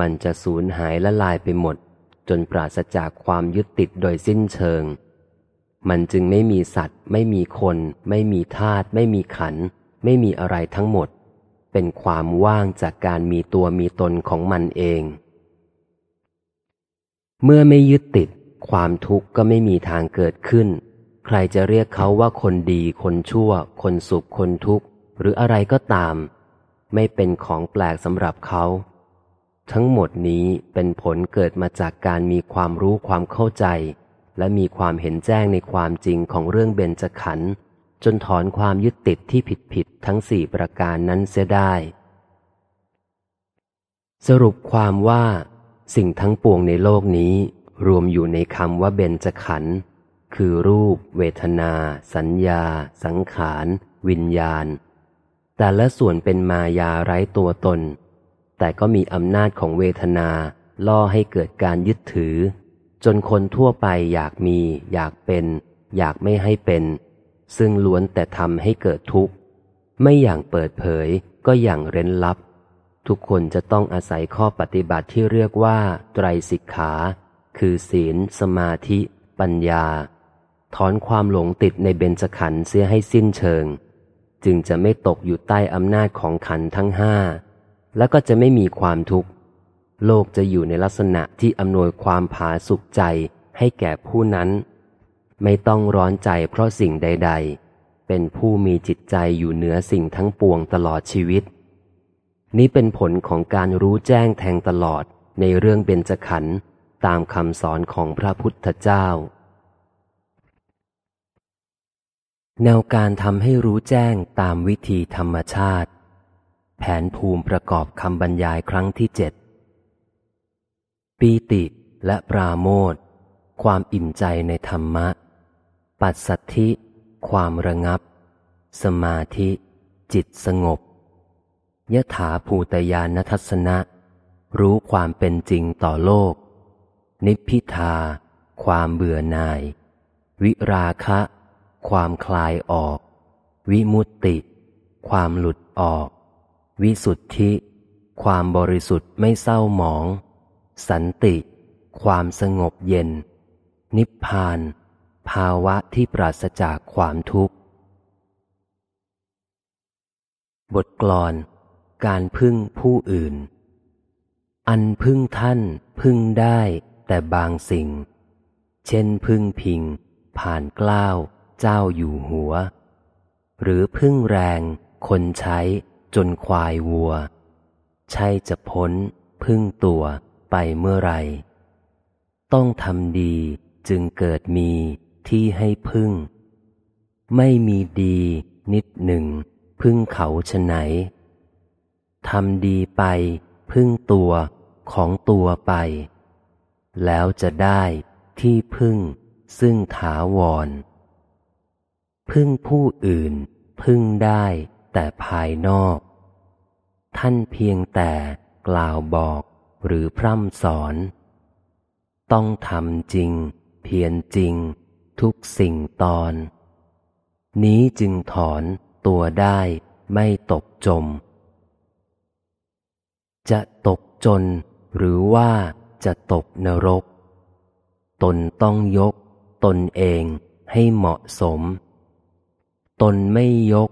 มันจะสูญหายละลายไปหมด จนปราศจากความยึดติดโดยสิ้นเชิง มันจึงไม่มีสัตว์ ไม่มีคน ไม่มีธาตุไม่มีขัน ไม่มีอะไรทั้งหมด เป็นความว่างจากการมีตัวมีตนของมันเอง เมื่อไม่ยึดติด ความทุกข์ก็ไม่มีทางเกิดขึ้น ใครจะเรียกเขาว่าคนดี คนชั่ว คนสุข คนทุกข์ หรืออะไรก็ตาม ไม่เป็นของแปลกสำหรับเขา ทั้งหมดนี้เป็นผลเกิดมาจากการมีความรู้ความเข้าใจ และมีความเห็นแจ้งในความจริงของเรื่องเบญจขันธ์ จนถอนความยึดติดที่ผิดผิดทั้งสี่ประการนั้นเสียได้ สรุปความว่า สิ่งทั้งปวงในโลกนี้ รวมอยู่ในคำว่าเบญจขันธ์คือรูป เวทนา สัญญา สังขาร วิญญาณ แต่ละส่วนเป็นมายาไร้ตัวตน แต่ก็มีอำนาจของเวทนาล่อให้เกิดการยึดถือ จนคนทั่วไปอยากมี อยากเป็น อยากไม่ให้เป็น ซึ่งล้วนแต่ทำให้เกิดทุกข์ ไม่อย่างเปิดเผยก็อย่างเร้นลับ ทุกคนจะต้องอาศัยข้อปฏิบัติที่เรียกว่า ไตรสิกขา คือศีล สมาธิ ปัญญา ถอนความหลงติดในเบญจขันธ์เสียให้สิ้นเชิง จึงจะไม่ตกอยู่ใต้อำนาจของขันธ์ทั้งห้าและก็จะไม่มีความทุกข์ โลกจะอยู่ในลักษณะที่อำนวยความผาสุขใจให้แก่ผู้นั้น ไม่ต้องร้อนใจเพราะสิ่งใด ๆ เป็นผู้มีจิตใจอยู่เหนือสิ่งทั้งปวงตลอดชีวิต นี้เป็นผลของการรู้แจ้งแทงตลอดในเรื่องเบญจขันธ์ตามคำสอนของพระพุทธเจ้า แนวการทำให้รู้แจ้งตามวิธีธรรมชาติ แผนภูมิประกอบคำบรรยายครั้งที่เจ็ดปีติและปราโมทความอิ่มใจในธรรมะ ปัสสัทธิ ความระงับ สมาธิ จิตสงบยถาภูตยานทัศนะ รู้ความเป็นจริงต่อโลก นิพพิทา ความเบื่อหน่าย วิราคะ ความคลายออก วิมุตติ ความหลุดออก วิสุทธิ ความบริสุทธิ์ไม่เศร้าหมอง สันติ ความสงบเย็น นิพพาน ภาวะที่ปราศจากความทุกข์ บทกลอน การพึ่งผู้อื่น อันพึ่งท่านพึ่งได้แต่บางสิ่ง เช่นพึ่งพิง ผ่านกล้าวเจ้าอยู่หัว หรือพึ่งแรง คนใช้จนควายวัว ใช่จะพ้น พึ่งตัวไปเมื่อไร ต้องทำดีจึงเกิดมี ที่ให้พึ่ง ไม่มีดีนิดหนึ่ง พึ่งเขาชะไหนทำดีไป พึ่งตัวของตัวไป แล้วจะได้ที่พึ่ง ซึ่งถาวร พึ่งผู้อื่น พึ่งได้แต่ภายนอก ท่านเพียงแต่กล่าวบอกหรือพร่ำสอน ต้องทำจริง เพียรจริง ทุกสิ่งตอน นี้จึงถอนตัวได้ไม่ตกจม จะตกจนหรือว่าจะตกนรก ตนต้องยก ตนเองให้เหมาะสม ตนไม่ยก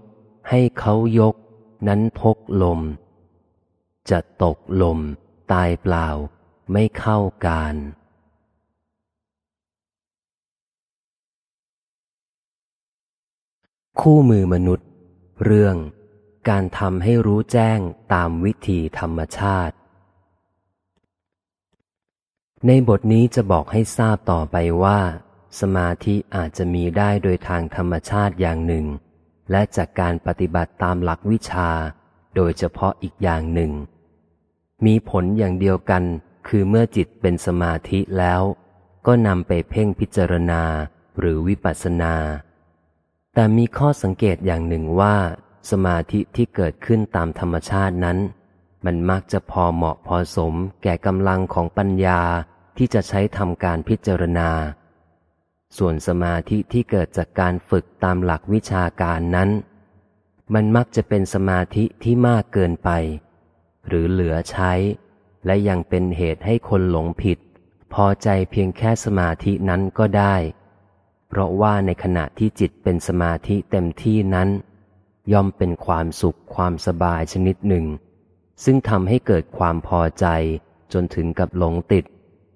ให้เขายก นั้นพกลม จะตกลม ตายเปล่าไม่เข้าการ คู่มือมนุษย์ เรื่อง การทำให้รู้แจ้งตามวิธีธรรมชาติ ในบทนี้จะบอกให้ทราบต่อไปว่า สมาธิอาจจะมีได้โดยทางธรรมชาติอย่างหนึ่ง และจากการปฏิบัติตามหลักวิชา โดยเฉพาะอีกอย่างหนึ่ง มีผลอย่างเดียวกัน คือเมื่อจิตเป็นสมาธิแล้ว ก็นำไปเพ่งพิจารณาหรือวิปัสสนา แต่มีข้อสังเกตอย่างหนึ่งว่า สมาธิที่เกิดขึ้นตามธรรมชาตินั้น มันมักจะพอเหมาะพอสมแก่กำลังของปัญญาที่จะใช้ทำการพิจารณา ส่วนสมาธิที่เกิดจากการฝึกตามหลักวิชาการนั้น มันมักจะเป็นสมาธิที่มากเกินไป หรือเหลือใช้ และยังเป็นเหตุให้คนหลงผิด พอใจเพียงแค่สมาธินั้นก็ได้ เพราะว่าในขณะที่จิตเป็นสมาธิเต็มที่นั้น ย่อมเป็นความสุขความสบายชนิดหนึ่ง ซึ่งทำให้เกิดความพอใจจนถึงกับหลงติด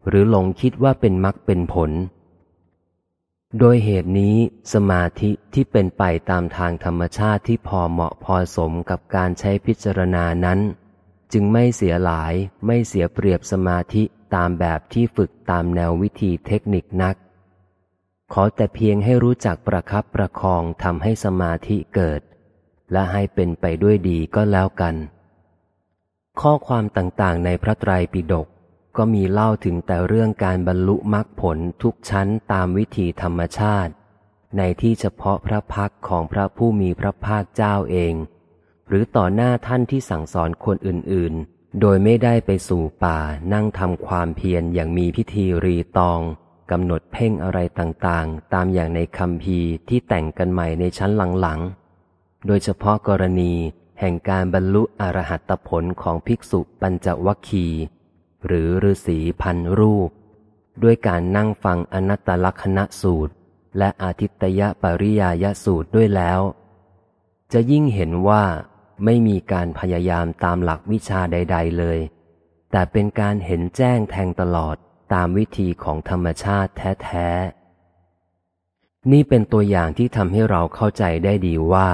หรือหลงคิดว่าเป็นมรรคเป็นผล โดยเหตุนี้สมาธิที่เป็นไปตามทางธรรมชาติที่พอเหมาะพอสมกับการใช้พิจารณานั้น จึงไม่เสียหลายไม่เสียเปรียบสมาธิตามแบบที่ฝึกตามแนววิธีเทคนิคนัก ขอแต่เพียงให้รู้จักประครับประคองทำให้สมาธิเกิด และให้เป็นไปด้วยดีก็แล้วกัน ข้อความต่างๆ ในพระไตรปิฎกก็มีเล่าถึงแต่เรื่องการบรรลุมรรคผลทุกชั้นตามวิธีธรรมชาติ ในที่เฉพาะพระพักของพระผู้มีพระภาคเจ้าเอง หรือต่อหน้าท่านที่สั่งสอนคนอื่นๆ โดยไม่ได้ไปสู่ป่านั่งทำความเพียรอย่างมีพิธีรีตอง กำหนดเพ่งอะไรต่างๆ ตามอย่างในคำพีที่แต่งกันใหม่ในชั้นหลังๆ โดยเฉพาะกรณีแห่งการบรรลุอรหัตผลของภิกษุปัญจวัคคี หรือฤาษีพันรูป ด้วยการนั่งฟังอนัตตลักษณสูตร และอาทิตยปริยายสูตรด้วยแล้ว จะยิ่งเห็นว่าไม่มีการพยายามตามหลักวิชาใด ๆเลย แต่เป็นการเห็นแจ้งแทงตลอด ตามวิธีของธรรมชาติแท้ๆ นี่เป็นตัวอย่างที่ทำให้เราเข้าใจได้ดีว่า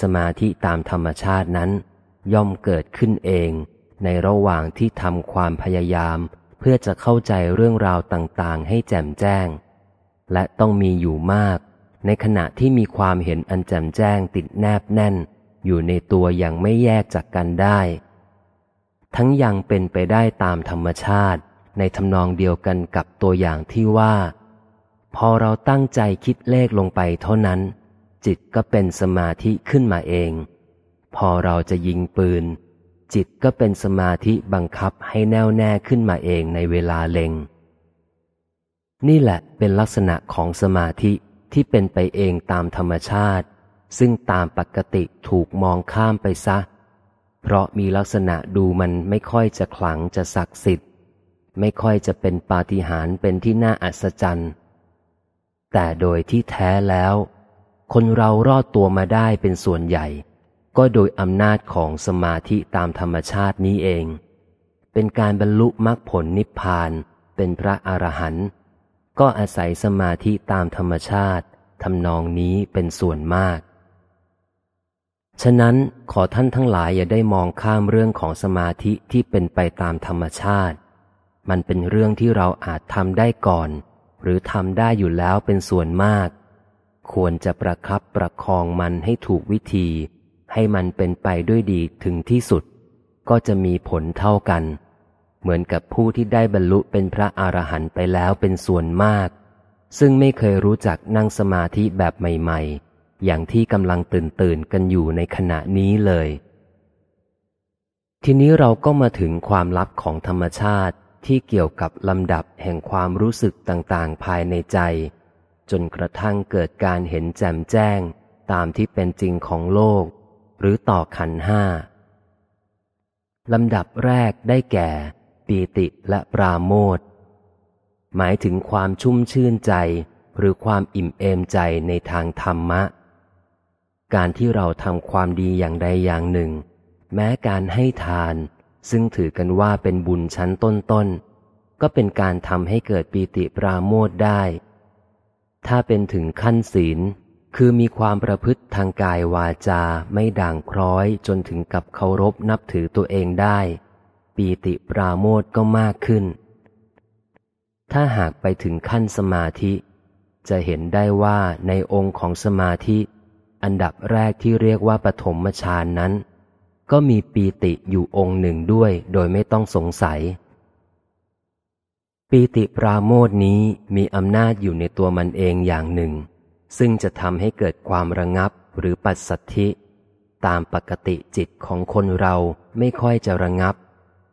สมาธิตามธรรมชาตินั้น ย่อมเกิดขึ้นเอง ในระหว่างที่ทำความพยายาม เพื่อจะเข้าใจเรื่องราวต่างๆ ให้แจ่มแจ้ง และต้องมีอยู่มาก ในขณะที่มีความเห็นอันแจ่มแจ้งติดแนบแน่น อยู่ในตัวอย่างไม่แยกจากกันได้ ทั้งยังเป็นไปได้ตามธรรมชาติ ในทำนองเดียวกันกับตัวอย่างที่ว่า พอเราตั้งใจคิดเลขลงไปเท่านั้น จิตก็เป็นสมาธิขึ้นมาเอง พอเราจะยิงปืน จิตก็เป็นสมาธิบังคับให้แน่วแน่ขึ้นมาเองในเวลาเล็ง นี่แหละเป็นลักษณะของสมาธิที่เป็นไปเองตามธรรมชาติ ซึ่งตามปกติถูกมองข้ามไปซะ เพราะมีลักษณะดูมันไม่ค่อยจะขลังจะศักดิ์สิทธิ์ ไม่ค่อยจะเป็นปาฏิหาริย์เป็นที่น่าอัศจรรย์ แต่โดยที่แท้แล้ว คนเรารอดตัวมาได้เป็นส่วนใหญ่ ก็โดยอำนาจของสมาธิตามธรรมชาตินี้เอง เป็นการบรรลุมรรคผลนิพพาน เป็นพระอรหันต์ก็อาศัยสมาธิตามธรรมชาติทำนองนี้เป็นส่วนมาก ฉะนั้นขอท่านทั้งหลายอย่าได้มองข้ามเรื่องของสมาธิที่เป็นไปตามธรรมชาติ มันเป็นเรื่องที่เราอาจทำได้ก่อน หรือทำได้อยู่แล้วเป็นส่วนมาก ควรจะประครับประคองมันให้ถูกวิธี ให้มันเป็นไปด้วยดีถึงที่สุด ก็จะมีผลเท่ากัน เหมือนกับผู้ที่ได้บรรลุเป็นพระอรหันต์ไปแล้วเป็นส่วนมาก ซึ่งไม่เคยรู้จักนั่งสมาธิแบบใหม่ ๆ อย่างที่กำลังตื่นตื่นกันอยู่ในขณะนี้เลยทีนี้เราก็มาถึงความลับของธรรมชาติ ที่เกี่ยวกับลำดับแห่งความรู้สึกต่างๆ ภายในใจ จนกระทั่งเกิดการเห็นแจ่มแจ้งตามที่เป็นจริงของโลก หรือต่อขันห้าลำดับแรกได้แก่ ปีติและปราโมทหมายถึงความชุ่มชื่นใจหรือความอิ่มเอมใจในทางธรรมะ การที่เราทำความดีอย่างใดอย่างหนึ่ง แม้การให้ทาน ซึ่งถือกันว่าเป็นบุญชั้นต้นๆ ก็เป็นการทำให้เกิดปีติปราโมทได้ ถ้าเป็นถึงขั้นศีล คือมีความประพฤติทางกายวาจาไม่ด่างคล้อยจนถึงกับเคารพนับถือตัวเองได้ ปีติปราโมทก็มากขึ้น ถ้าหากไปถึงขั้นสมาธิ จะเห็นได้ว่าในองค์ของสมาธิ อันดับแรกที่เรียกว่าปฐมฌานนั้น ก็มีปีติอยู่องค์หนึ่งด้วยโดยไม่ต้องสงสัย ปีติปราโมทนี้มีอำนาจอยู่ในตัวมันเองอย่างหนึ่ง ซึ่งจะทำให้เกิดความระงับหรือปัสสัทธิ ตามปกติจิตของคนเราไม่ค่อยจะระงับ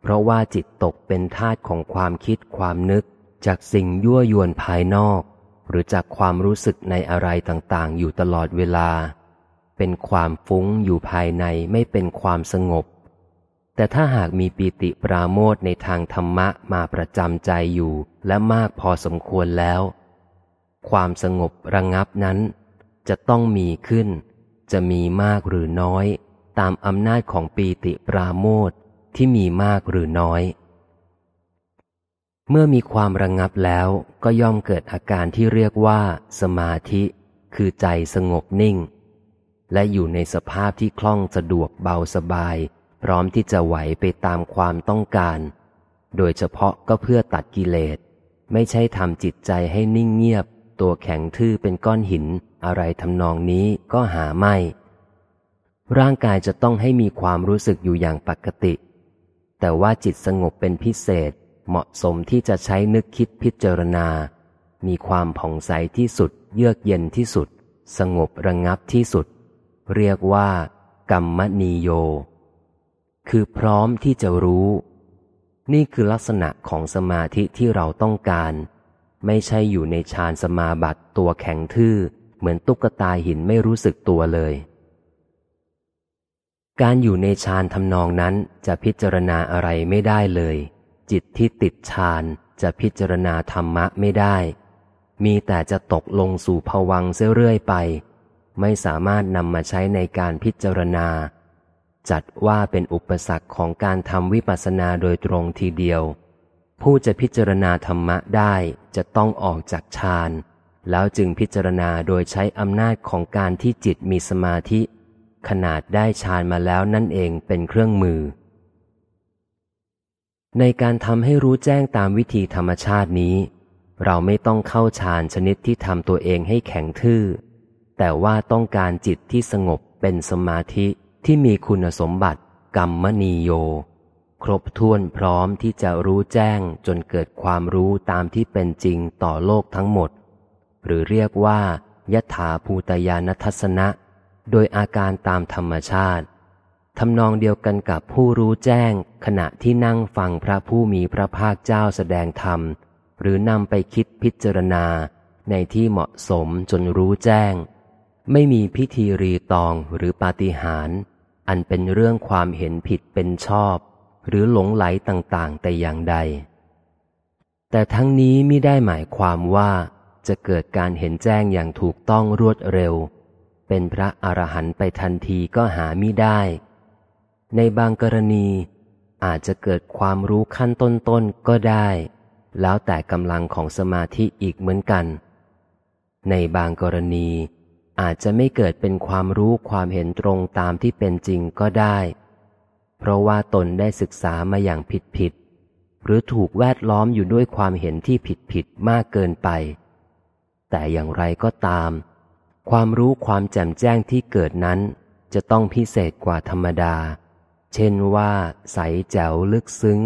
เพราะว่าจิตตกเป็นทาตของความคิดความนึกจากสิ่งยั่วยวนภายนอก หรือจากความรู้สึกในอะไรต่างๆ อยู่ตลอดเวลา เป็นความฟุ้งอยู่ภายในไม่เป็นความสงบ แต่ถ้าหากมีปีติปราโมทในทางธรรมะมาประจำใจอยู่และมากพอสมควรแล้ว ความสงบระงงับนั้น จะต้องมีขึ้น จะมีมากหรือน้อย ตามอำนาจของปีติปราโมทที่มีมากหรือน้อย เมื่อมีความระงงับแล้วก็ย่อมเกิดอาการที่เรียกว่า สมาธิ คือใจสงบนิ่ง และอยู่ในสภาพที่คล่องสะดวกเบาสบาย พร้อมที่จะไหวไปตามความต้องการ โดยเฉพาะก็เพื่อตัดกิเลส ไม่ใช่ทำจิตใจให้นิ่งเงียบ ตัวแข็งทื่อเป็นก้อนหิน อะไรทำนองนี้ก็หาไม่ ร่างกายจะต้องให้มีความรู้สึกอยู่อย่างปกติ แต่ว่าจิตสงบเป็นพิเศษ เหมาะสมที่จะใช้นึกคิดพิจารณา มีความผ่องใสที่สุด เยือกเย็นที่สุด สงบระงงับที่สุด เรียกว่า กรรมนีโย คือพร้อมที่จะรู้ นี่คือลักษณะของสมาธิที่เราต้องการ ไม่ใช่อยู่ในฌานสมาบัติตัวแข็งทื่อ เหมือนตุ๊กตาหินไม่รู้สึกตัวเลย การอยู่ในฌานทำนองนั้นจะพิจารณาอะไรไม่ได้เลย จิตที่ติดฌานจะพิจารณาธรรมะไม่ได้ มีแต่จะตกลงสู่ภวังเเรื่อยไป ไม่สามารถนำมาใช้ในการพิจารณา จัดว่าเป็นอุปสรรคของการทำวิปัสสนาโดยตรงทีเดียว ผู้จะพิจารณาธรรมะได้จะต้องออกจากฌานแล้วจึงพิจารณาโดยใช้อำนาจของการที่จิตมีสมาธิ ขนาดได้ฌานมาแล้วนั่นเองเป็นเครื่องมือ ในการทำให้รู้แจ้งตามวิธีธรรมชาตินี้ เราไม่ต้องเข้าฌานชนิดที่ทำตัวเองให้แข็งทื่อ แต่ว่าต้องการจิตที่สงบเป็นสมาธิที่มีคุณสมบัติกรรมนีโย ครบถ้วนพร้อมที่จะรู้แจ้งจนเกิดความรู้ตามที่เป็นจริงต่อโลกทั้งหมด หรือเรียกว่ายถาภูตยานทัศนะ โดยอาการตามธรรมชาติทำนองเดียวกันกับผู้รู้แจ้ง ขณะที่นั่งฟังพระผู้มีพระภาคเจ้าแสดงธรรม หรือนำไปคิดพิจารณา ในที่เหมาะสมจนรู้แจ้ง ไม่มีพิธีรีตองหรือปาฏิหาริย์อันเป็นเรื่องความเห็นผิดเป็นชอบ หรือหลงไหลต่างๆ แต่อย่างใด แต่ทั้งนี้ไม่ได้หมายความว่าจะเกิดการเห็นแจ้งอย่างถูกต้องรวดเร็ว เป็นพระอรหันต์ไปทันทีก็หาไม่ได้ ในบางกรณีอาจจะเกิดความรู้ขั้นต้นๆก็ได้ แล้วแต่กำลังของสมาธิอีกเหมือนกัน ในบางกรณี อาจจะไม่เกิดเป็นความรู้ความเห็นตรงตามที่เป็นจริงก็ได้ เพราะว่าตนได้ศึกษามาอย่างผิดผิด หรือถูกแวดล้อมอยู่ด้วยความเห็นที่ผิดผิดมากเกินไป แต่อย่างไรก็ตาม ความรู้ความแจ่มแจ้งที่เกิดนั้น จะต้องพิเศษกว่าธรรมดา เช่นว่า ใสแจ๋วลึกซึ้ง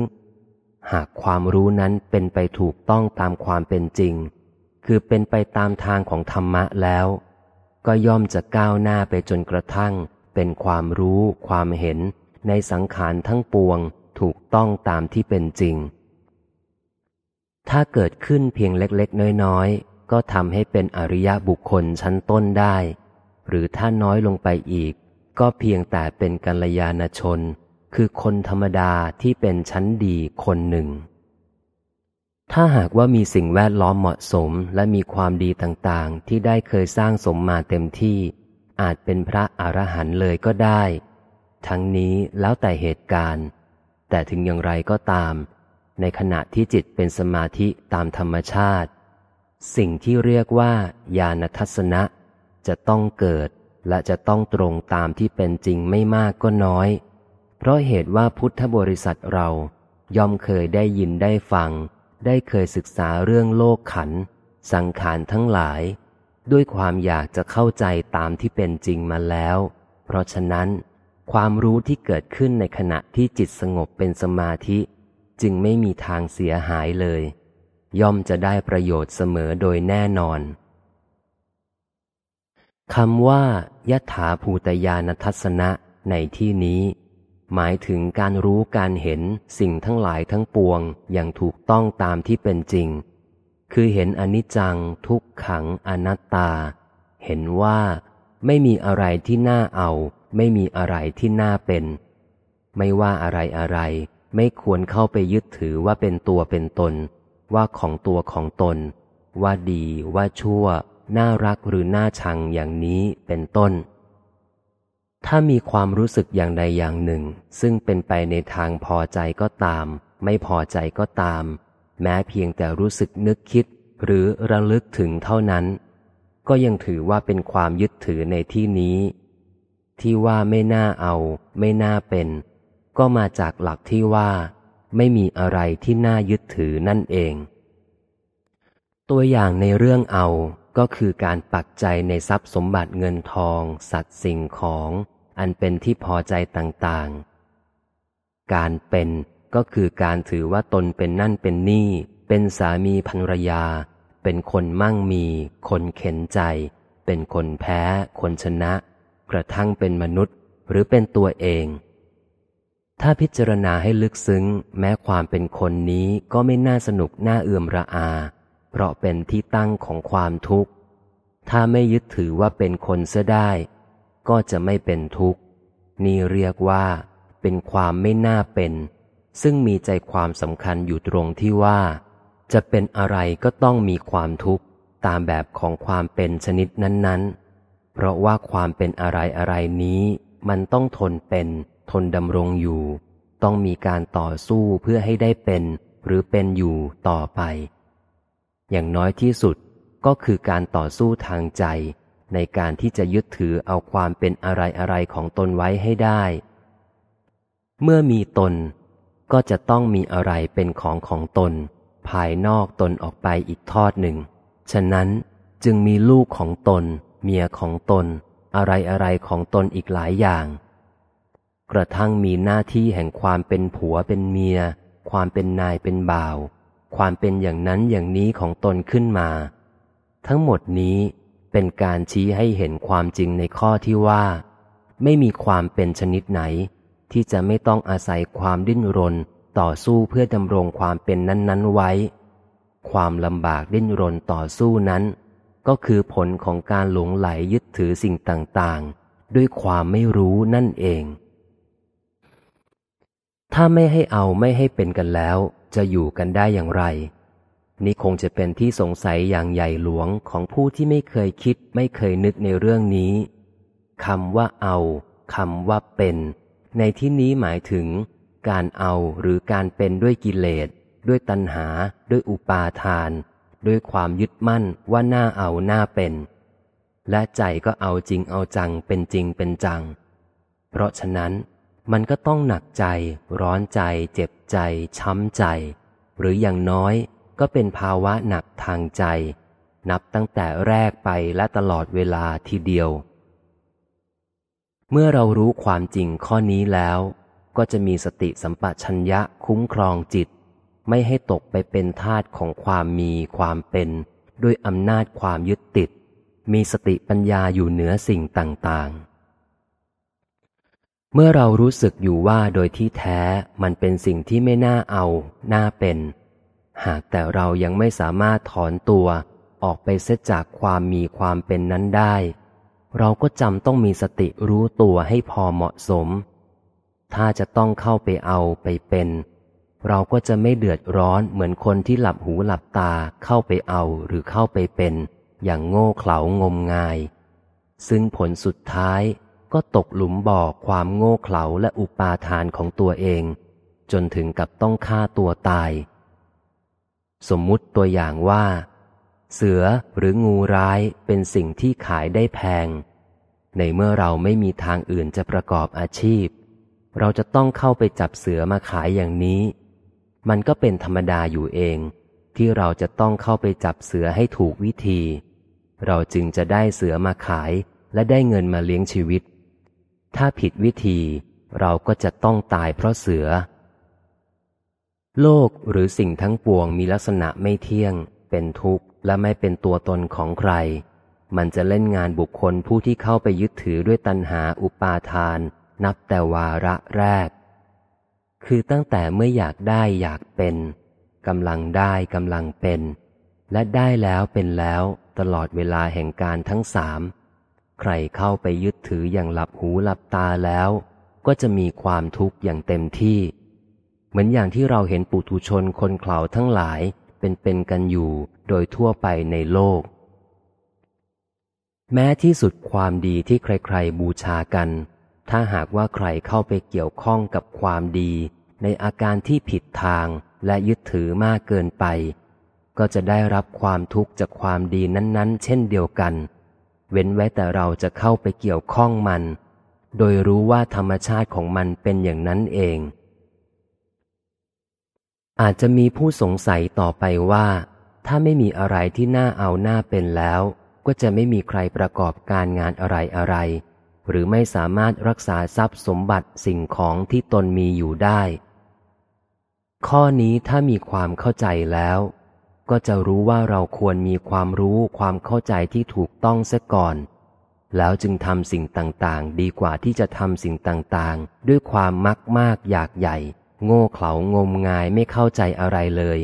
หากความรู้นั้นเป็นไปถูกต้องตามความเป็นจริง คือเป็นไปตามทางของธรรมะแล้ว ก็ย่อมจะก้าวหน้าไปจนกระทั่ง เป็นความรู้ ความเห็น ในสังขารทั้งปวงถูกต้องตามที่เป็นจริง ถ้าเกิดขึ้นเพียงเล็กๆ น้อยๆ ก็ทำให้เป็นอริยบุคคลชั้นต้นได้ หรือถ้าน้อยลงไปอีก ก็เพียงแต่เป็นกัลยาณชน คือคนธรรมดาที่เป็นชั้นดีคนหนึ่ง ถ้าหากว่ามีสิ่งแวดล้อมเหมาะสมและมีความดีต่างๆ ที่ได้เคยสร้างสมมาเต็มที่ อาจเป็นพระอรหันต์เลยก็ได้ ทั้งนี้แล้วแต่เหตุการณ์ แต่ถึงอย่างไรก็ตาม ในขณะที่จิตเป็นสมาธิตามธรรมชาติ สิ่งที่เรียกว่า ญาณทัศนะ จะต้องเกิดและจะต้องตรงตามที่เป็นจริงไม่มากก็น้อย เพราะเหตุว่าพุทธบริษัทเราย่อมเคยได้ยินได้ฟัง ได้เคยศึกษาเรื่องโลกขัน สังขารทั้งหลาย ด้วยความอยากจะเข้าใจตามที่เป็นจริงมาแล้ว เพราะฉะนั้น ความรู้ที่เกิดขึ้นในขณะที่จิตสงบเป็นสมาธิ จึงไม่มีทางเสียหายเลย ย่อมจะได้ประโยชน์เสมอโดยแน่นอนคำว่ายถาภูตยานทัศนะในที่นี้ หมายถึงการรู้การเห็นสิ่งทั้งหลายทั้งปวงอย่างถูกต้องตามที่เป็นจริง คือเห็นอนิจจังทุกขังอนัตตา เห็นว่าไม่มีอะไรที่น่าเอา ไม่มีอะไรที่น่าเป็น ไม่ว่าอะไรอะไร ไม่ควรเข้าไปยึดถือว่าเป็นตัวเป็นตน ว่าของตัวของตน ว่าดีว่าชั่ว น่ารักหรือน่าชังอย่างนี้เป็นต้น ถ้ามีความรู้สึกอย่างใดอย่างหนึ่ง ซึ่งเป็นไปในทางพอใจก็ตาม ไม่พอใจก็ตาม แม้เพียงแต่รู้สึกนึกคิด หรือระลึกถึงเท่านั้น ก็ยังถือว่าเป็นความยึดถือในที่นี้ ที่ว่าไม่น่าเอา ไม่น่าเป็น ก็มาจากหลักที่ว่า ไม่มีอะไรที่น่ายึดถือนั่นเอง ตัวอย่างในเรื่องเอาก็คือการปักใจในทรัพย์สมบัติเงินทอง สัตว์สิ่งของ อันเป็นที่พอใจต่างๆ การเป็นก็คือการถือว่าตนเป็นนั่นเป็นนี่ เป็นสามีภรรยา เป็นคนมั่งมี คนเข็นใจ เป็นคนแพ้ คนชนะ กระทั่งเป็นมนุษย์หรือเป็นตัวเอง ถ้าพิจารณาให้ลึกซึ้ง แม้ความเป็นคนนี้ก็ไม่น่าสนุกน่าเอื่มระอา เพราะเป็นที่ตั้งของความทุกข์ ถ้าไม่ยึดถือว่าเป็นคนเสียได้ ก็จะไม่เป็นทุกข์ นี่เรียกว่าเป็นความไม่น่าเป็น ซึ่งมีใจความสำคัญอยู่ตรงที่ว่า จะเป็นอะไรก็ต้องมีความทุกข์ตามแบบของความเป็นชนิดนั้นๆ เพราะว่าความเป็นอะไรอะไรนี้มันต้องทนเป็น ทนดำรงอยู่ ต้องมีการต่อสู้เพื่อให้ได้เป็น หรือเป็นอยู่ต่อไป อย่างน้อยที่สุดก็คือการต่อสู้ทางใจ ในการที่จะยึดถือเอาความเป็นอะไรอะไรของตนไว้ให้ได้ เมื่อมีตนก็จะต้องมีอะไรเป็นของของตน ภายนอกตนออกไปอีกทอดหนึ่ง ฉะนั้นจึงมีลูกของตน เมียของตน อะไรอะไรของตนอีกหลายอย่าง กระทั่งมีหน้าที่แห่งความเป็นผัวเป็นเมีย ความเป็นนายเป็นบ่าว ความเป็นอย่างนั้นอย่างนี้ของตนขึ้นมา ทั้งหมดนี้ เป็นการชี้ให้เห็นความจริงในข้อที่ว่า ไม่มีความเป็นชนิดไหน ที่จะไม่ต้องอาศัยความดิ้นรนต่อสู้เพื่อดำรงความเป็นนั้น ๆ ไว้ ความลำบากดิ้นรนต่อสู้นั้น ก็คือผลของการหลงไหลยึดถือสิ่งต่างๆ ด้วยความไม่รู้นั่นเอง ถ้าไม่ให้เอาไม่ให้เป็นกันแล้ว จะอยู่กันได้อย่างไร นี่คงจะเป็นที่สงสัยอย่างใหญ่หลวงของผู้ที่ไม่เคยคิดไม่เคยนึกในเรื่องนี้คำว่าเอาคำว่าเป็น ในที่นี้หมายถึง การเอาหรือการเป็นด้วยกิเลส ด้วยตัณหา ด้วยอุปาทาน ด้วยความยึดมั่นว่าหน้าเอาหน้าเป็น และใจก็เอาจริงเอาจังเป็นจริงเป็นจัง เพราะฉะนั้นมันก็ต้องหนักใจ ร้อนใจ เจ็บใจ ช้ำใจ หรืออย่างน้อย ก็เป็นภาวะหนักทางใจ นับตั้งแต่แรกไปและตลอดเวลาทีเดียว เมื่อเรารู้ความจริงข้อนี้แล้ว ก็จะมีสติสัมปชัญญะคุ้มครองจิต ไม่ให้ตกไปเป็นทาตของความมีความเป็น ด้วยอำนาจความยึดติด มีสติปัญญาอยู่เหนือสิ่งต่างๆเมื่อเรารู้สึกอยู่ว่าโดยที่แท้มันเป็นสิ่งที่ไม่น่าเอา น่าเป็น หากแต่เรายังไม่สามารถถอนตัวออกไปเสียจากความมีความเป็นนั้นได้ เราก็จำต้องมีสติรู้ตัวให้พอเหมาะสม ถ้าจะต้องเข้าไปเอาไปเป็น เราก็จะไม่เดือดร้อนเหมือนคนที่หลับหูหลับตาเข้าไปเอาหรือเข้าไปเป็น อย่างโง่เขลางมงาย ซึ่งผลสุดท้ายก็ตกหลุมบ่อความโง่เขลาและอุปาทานของตัวเอง จนถึงกับต้องฆ่าตัวตาย สมมุติตัวอย่างว่า เสือหรืองูร้ายเป็นสิ่งที่ขายได้แพง ในเมื่อเราไม่มีทางอื่นจะประกอบอาชีพ เราจะต้องเข้าไปจับเสือมาขายอย่างนี้ มันก็เป็นธรรมดาอยู่เอง ที่เราจะต้องเข้าไปจับเสือให้ถูกวิธี เราจึงจะได้เสือมาขายและได้เงินมาเลี้ยงชีวิต ถ้าผิดวิธีเราก็จะต้องตายเพราะเสือ โลกหรือสิ่งทั้งปวงมีลักษณะไม่เที่ยง เป็นทุกข์และไม่เป็นตัวตนของใคร มันจะเล่นงานบุคคลผู้ที่เข้าไปยึดถือด้วยตัณหาอุปาทาน นับแต่วาระแรก คือตั้งแต่เมื่ออยากได้อยากเป็นกำลังได้กำลังเป็น และได้แล้วเป็นแล้วตลอดเวลาแห่งการทั้งสาม ใครเข้าไปยึดถืออย่างหลับหูหลับตาแล้ว ก็จะมีความทุกข์อย่างเต็มที่ เหมือนอย่างที่เราเห็นปุถุชนคนเข่าทั้งหลายเป็นเป็นกันอยู่โดยทั่วไปในโลก แม้ที่สุดความดีที่ใครๆบูชากัน ถ้าหากว่าใครเข้าไปเกี่ยวข้องกับความดี ในอาการที่ผิดทางและยึดถือมากเกินไป ก็จะได้รับความทุกข์จากความดีนั้น ๆ เช่นเดียวกัน เว้นไว้แต่เราจะเข้าไปเกี่ยวข้องมัน โดยรู้ว่าธรรมชาติของมันเป็นอย่างนั้นเอง อาจจะมีผู้สงสัยต่อไปว่า ถ้าไม่มีอะไรที่น่าเอาหน้าเป็นแล้ว ก็จะไม่มีใครประกอบการงานอะไรอะไร หรือไม่สามารถรักษาทรัพย์สมบัติสิ่งของที่ตนมีอยู่ได้ ข้อนี้ถ้ามีความเข้าใจแล้ว ก็จะรู้ว่าเราควรมีความรู้ความเข้าใจที่ถูกต้องเสียก่อน แล้วจึงทำสิ่งต่างๆ ดีกว่าที่จะทำสิ่งต่างๆ ด้วยความมักมากอยากใหญ่ โง่เขลางมงายไม่เข้าใจอะไรเลย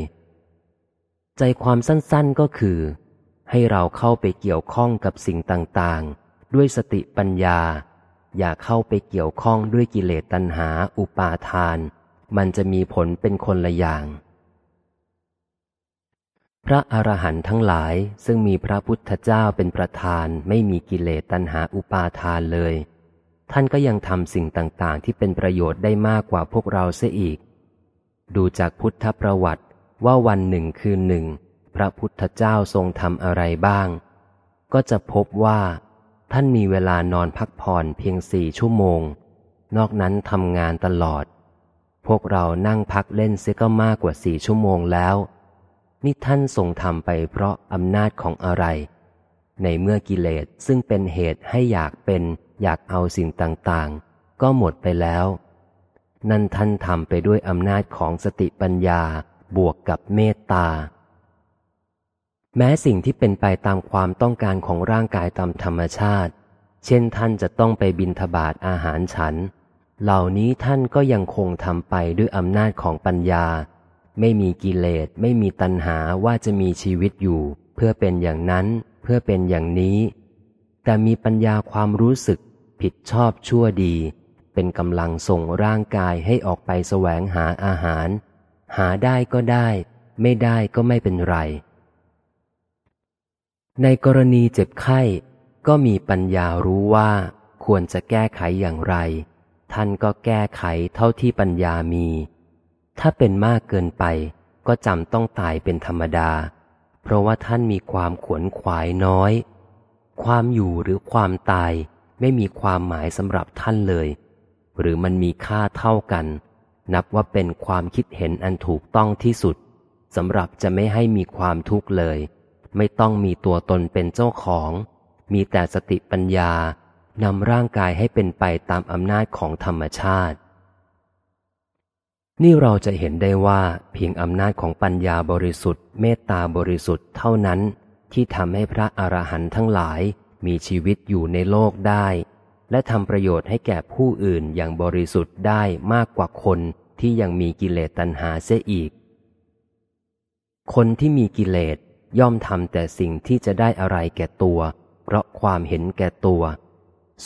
ใจความสั้นๆก็คือ ให้เราเข้าไปเกี่ยวข้องกับสิ่งต่างๆ ด้วยสติปัญญา อย่าเข้าไปเกี่ยวข้องด้วยกิเลสตัณหาอุปาทาน มันจะมีผลเป็นคนละอย่าง พระอรหันต์ทั้งหลายซึ่งมีพระพุทธเจ้าเป็นประธานไม่มีกิเลสตัณหาอุปาทานเลย ท่านก็ยังทำสิ่งต่างๆ ที่เป็นประโยชน์ได้มากกว่าพวกเราเสียอีก ดูจากพุทธประวัติว่าวันหนึ่งคืนหนึ่ง พระพุทธเจ้าทรงทำอะไรบ้าง ก็จะพบว่า ท่านมีเวลานอนพักผ่อนเพียงสี่ชั่วโมง นอกนั้นทำงานตลอด พวกเรานั่งพักเล่นเสียก็มากกว่าสี่ชั่วโมงแล้ว นี่ท่านทรงทำไปเพราะอำนาจของอะไร ในเมื่อกิเลสซึ่งเป็นเหตุให้อยากเป็น อยากเอาสิ่งต่างๆ ก็หมดไปแล้ว นั่นท่านทำไปด้วยอำนาจของสติปัญญาบวกกับเมตตา แม้สิ่งที่เป็นไปตามความต้องการของร่างกายตามธรรมชาติ เช่นท่านจะต้องไปบินทบาทอาหารฉัน เหล่านี้ท่านก็ยังคงทำไปด้วยอำนาจของปัญญา ไม่มีกิเลสไม่มีตัณหาว่าจะมีชีวิตอยู่ เพื่อเป็นอย่างนั้น เพื่อเป็นอย่างนี้ แต่มีปัญญาความรู้สึก ผิดชอบชั่วดี เป็นกำลังส่งร่างกายให้ออกไปแสวงหาอาหาร หาได้ก็ได้ ไม่ได้ก็ไม่เป็นไร ในกรณีเจ็บไข้ ก็มีปัญญารู้ว่า ควรจะแก้ไขอย่างไร ท่านก็แก้ไขเท่าที่ปัญญามี ถ้าเป็นมากเกินไป ก็จำต้องตายเป็นธรรมดา เพราะว่าท่านมีความขวนขวายน้อย ความอยู่หรือความตาย ไม่มีความหมายสำหรับท่านเลย หรือมันมีค่าเท่ากัน นับว่าเป็นความคิดเห็นอันถูกต้องที่สุดสำหรับจะไม่ให้มีความทุกข์เลย ไม่ต้องมีตัวตนเป็นเจ้าของ มีแต่สติปัญญานำร่างกายให้เป็นไปตามอำนาจของธรรมชาติ นี่เราจะเห็นได้ว่าเพียงอำนาจของปัญญาบริสุทธิ์ เมตตาบริสุทธิ์เท่านั้น ที่ทำให้พระอรหันต์ทั้งหลาย มีชีวิตอยู่ในโลกได้ และทำประโยชน์ให้แก่ผู้อื่นอย่างบริสุทธิ์ได้มากกว่าคนที่ยังมีกิเลสตัณหาเสียอีก คนที่มีกิเลสย่อมทำแต่สิ่งที่จะได้อะไรแก่ตัว เพราะความเห็นแก่ตัว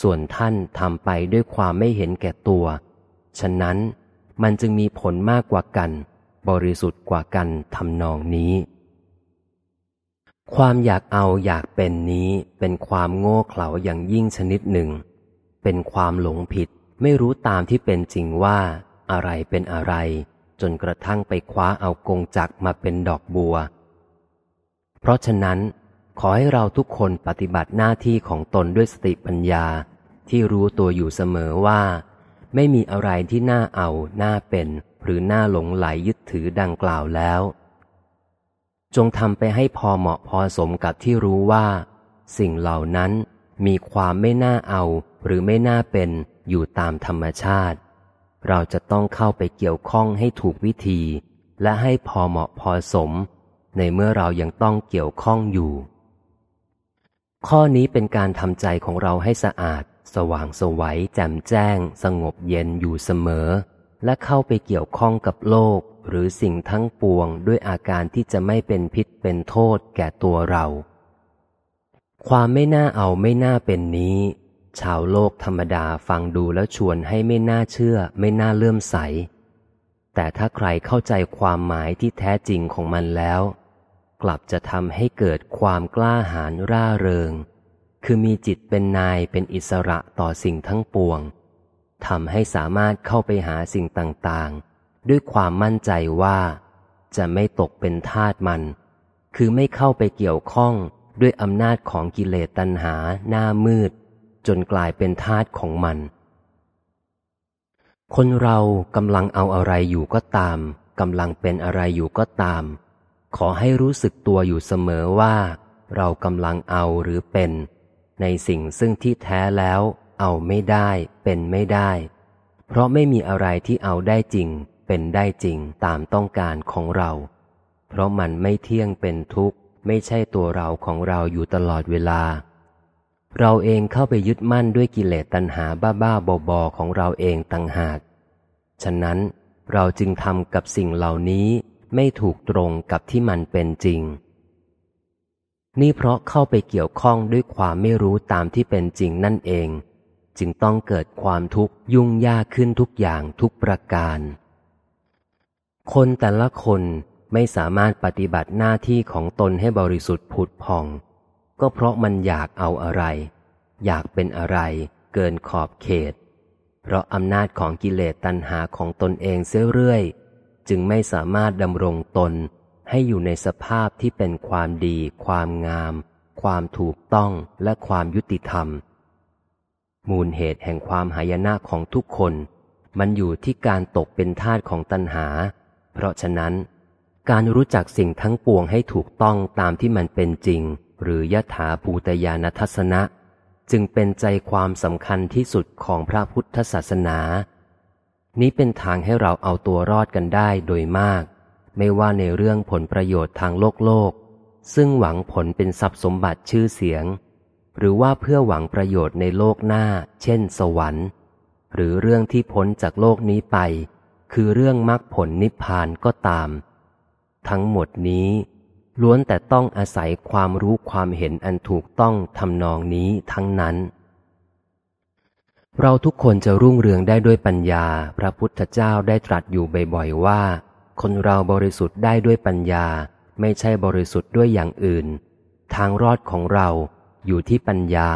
ส่วนท่านทำไปด้วยความไม่เห็นแก่ตัว ฉะนั้นมันจึงมีผลมากกว่ากัน บริสุทธิ์กว่ากันทำนองนี้ ความอยากเอาอยากเป็นนี้เป็นความโง่เขลาอย่างยิ่งชนิดหนึ่ง เป็นความหลงผิดไม่รู้ตามที่เป็นจริงว่าอะไรเป็นอะไร จนกระทั่งไปคว้าเอากงจักมาเป็นดอกบัว เพราะฉะนั้น ขอให้เราทุกคนปฏิบัติหน้าที่ของตนด้วยสติปัญญา ที่รู้ตัวอยู่เสมอว่า ไม่มีอะไรที่น่าเอา น่าเป็น หรือน่าหลงไหลยึดถือดังกล่าวแล้ว จงทำไปให้พอเหมาะพอสมกับที่รู้ว่า สิ่งเหล่านั้นมีความไม่น่าเอาหรือไม่น่าเป็นอยู่ตามธรรมชาติ เราจะต้องเข้าไปเกี่ยวข้องให้ถูกวิธี และให้พอเหมาะพอสม ในเมื่อเรายังต้องเกี่ยวข้องอยู่ ข้อนี้เป็นการทำใจของเราให้สะอาด สว่างสวัยแจ่มแจ้ง สงบเย็นอยู่เสมอ และเข้าไปเกี่ยวข้องกับโลก หรือสิ่งทั้งปวงด้วยอาการที่จะไม่เป็นพิษเป็นโทษแก่ตัวเรา ความไม่น่าเอาไม่น่าเป็นนี้ ชาวโลกธรรมดาฟังดูแล้วชวนให้ไม่น่าเชื่อ ไม่น่าเลื่อมใส แต่ถ้าใครเข้าใจความหมายที่แท้จริงของมันแล้ว กลับจะทำให้เกิดความกล้าหาญร่าเริง คือมีจิตเป็นนายเป็นอิสระต่อสิ่งทั้งปวงทำให้สามารถเข้าไปหาสิ่งต่างๆ ด้วยความมั่นใจว่าจะไม่ตกเป็นทาตมัน คือไม่เข้าไปเกี่ยวข้องด้วยอำนาจของกิเลสตัณหาหน้ามืด จนกลายเป็นทาตของมัน คนเรากำลังเอาอะไรอยู่ก็ตามกำลังเป็นอะไรอยู่ก็ตาม ขอให้รู้สึกตัวอยู่เสมอว่า เรากำลังเอาหรือเป็น ในสิ่งซึ่งที่แท้แล้ว เอาไม่ได้ เป็นไม่ได้ เพราะไม่มีอะไรที่เอาได้จริง เป็นได้จริงตามต้องการของเรา เพราะมันไม่เที่ยงเป็นทุกข์ ไม่ใช่ตัวเราของเราอยู่ตลอดเวลา เราเองเข้าไปยึดมั่นด้วยกิเลสตัณหาบ้าๆบอๆของเราเองต่างหาก ฉะนั้นเราจึงทำกับสิ่งเหล่านี้ไม่ถูกตรงกับที่มันเป็นจริง นี่เพราะเข้าไปเกี่ยวข้องด้วยความไม่รู้ตามที่เป็นจริงนั่นเอง จึงต้องเกิดความทุกข์ยุ่งยากขึ้นทุกอย่างทุกประการ คนแต่ละคนไม่สามารถปฏิบัติหน้าที่ของตนให้บริสุทธิ์ผุดผ่อง ก็เพราะมันอยากเอาอะไร อยากเป็นอะไร เกินขอบเขต เพราะอำนาจของกิเลสตัณหาของตนเองเสียเรื่อย จึงไม่สามารถดำรงตนให้อยู่ในสภาพที่เป็นความดี ความงาม ความถูกต้องและความยุติธรรม มูลเหตุแห่งความหายนะของทุกคน มันอยู่ที่การตกเป็นทาสของตัณหา เพราะฉะนั้น การรู้จักสิ่งทั้งปวงให้ถูกต้องตามที่มันเป็นจริง หรือยถาภูตยานทัศนะ จึงเป็นใจความสำคัญที่สุดของพระพุทธศาสนา นี้เป็นทางให้เราเอาตัวรอดกันได้โดยมาก ไม่ว่าในเรื่องผลประโยชน์ทางโลกโลก ซึ่งหวังผลเป็นทรัพย์สมบัติชื่อเสียง หรือว่าเพื่อหวังประโยชน์ในโลกหน้า เช่น สวรรค์ หรือเรื่องที่พ้นจากโลกนี้ไป คือเรื่องมรรคผลนิพพานก็ตาม ทั้งหมดนี้ล้วนแต่ต้องอาศัยความรู้ความเห็นอันถูกต้องทำนองนี้ทั้งนั้น เราทุกคนจะรุ่งเรืองได้ด้วยปัญญา พระพุทธเจ้าได้ตรัสอยู่บ่อยๆว่า คนเราบริสุทธิ์ได้ด้วยปัญญา ไม่ใช่บริสุทธิ์ด้วยอย่างอื่น ทางรอดของเราอยู่ที่ปัญญา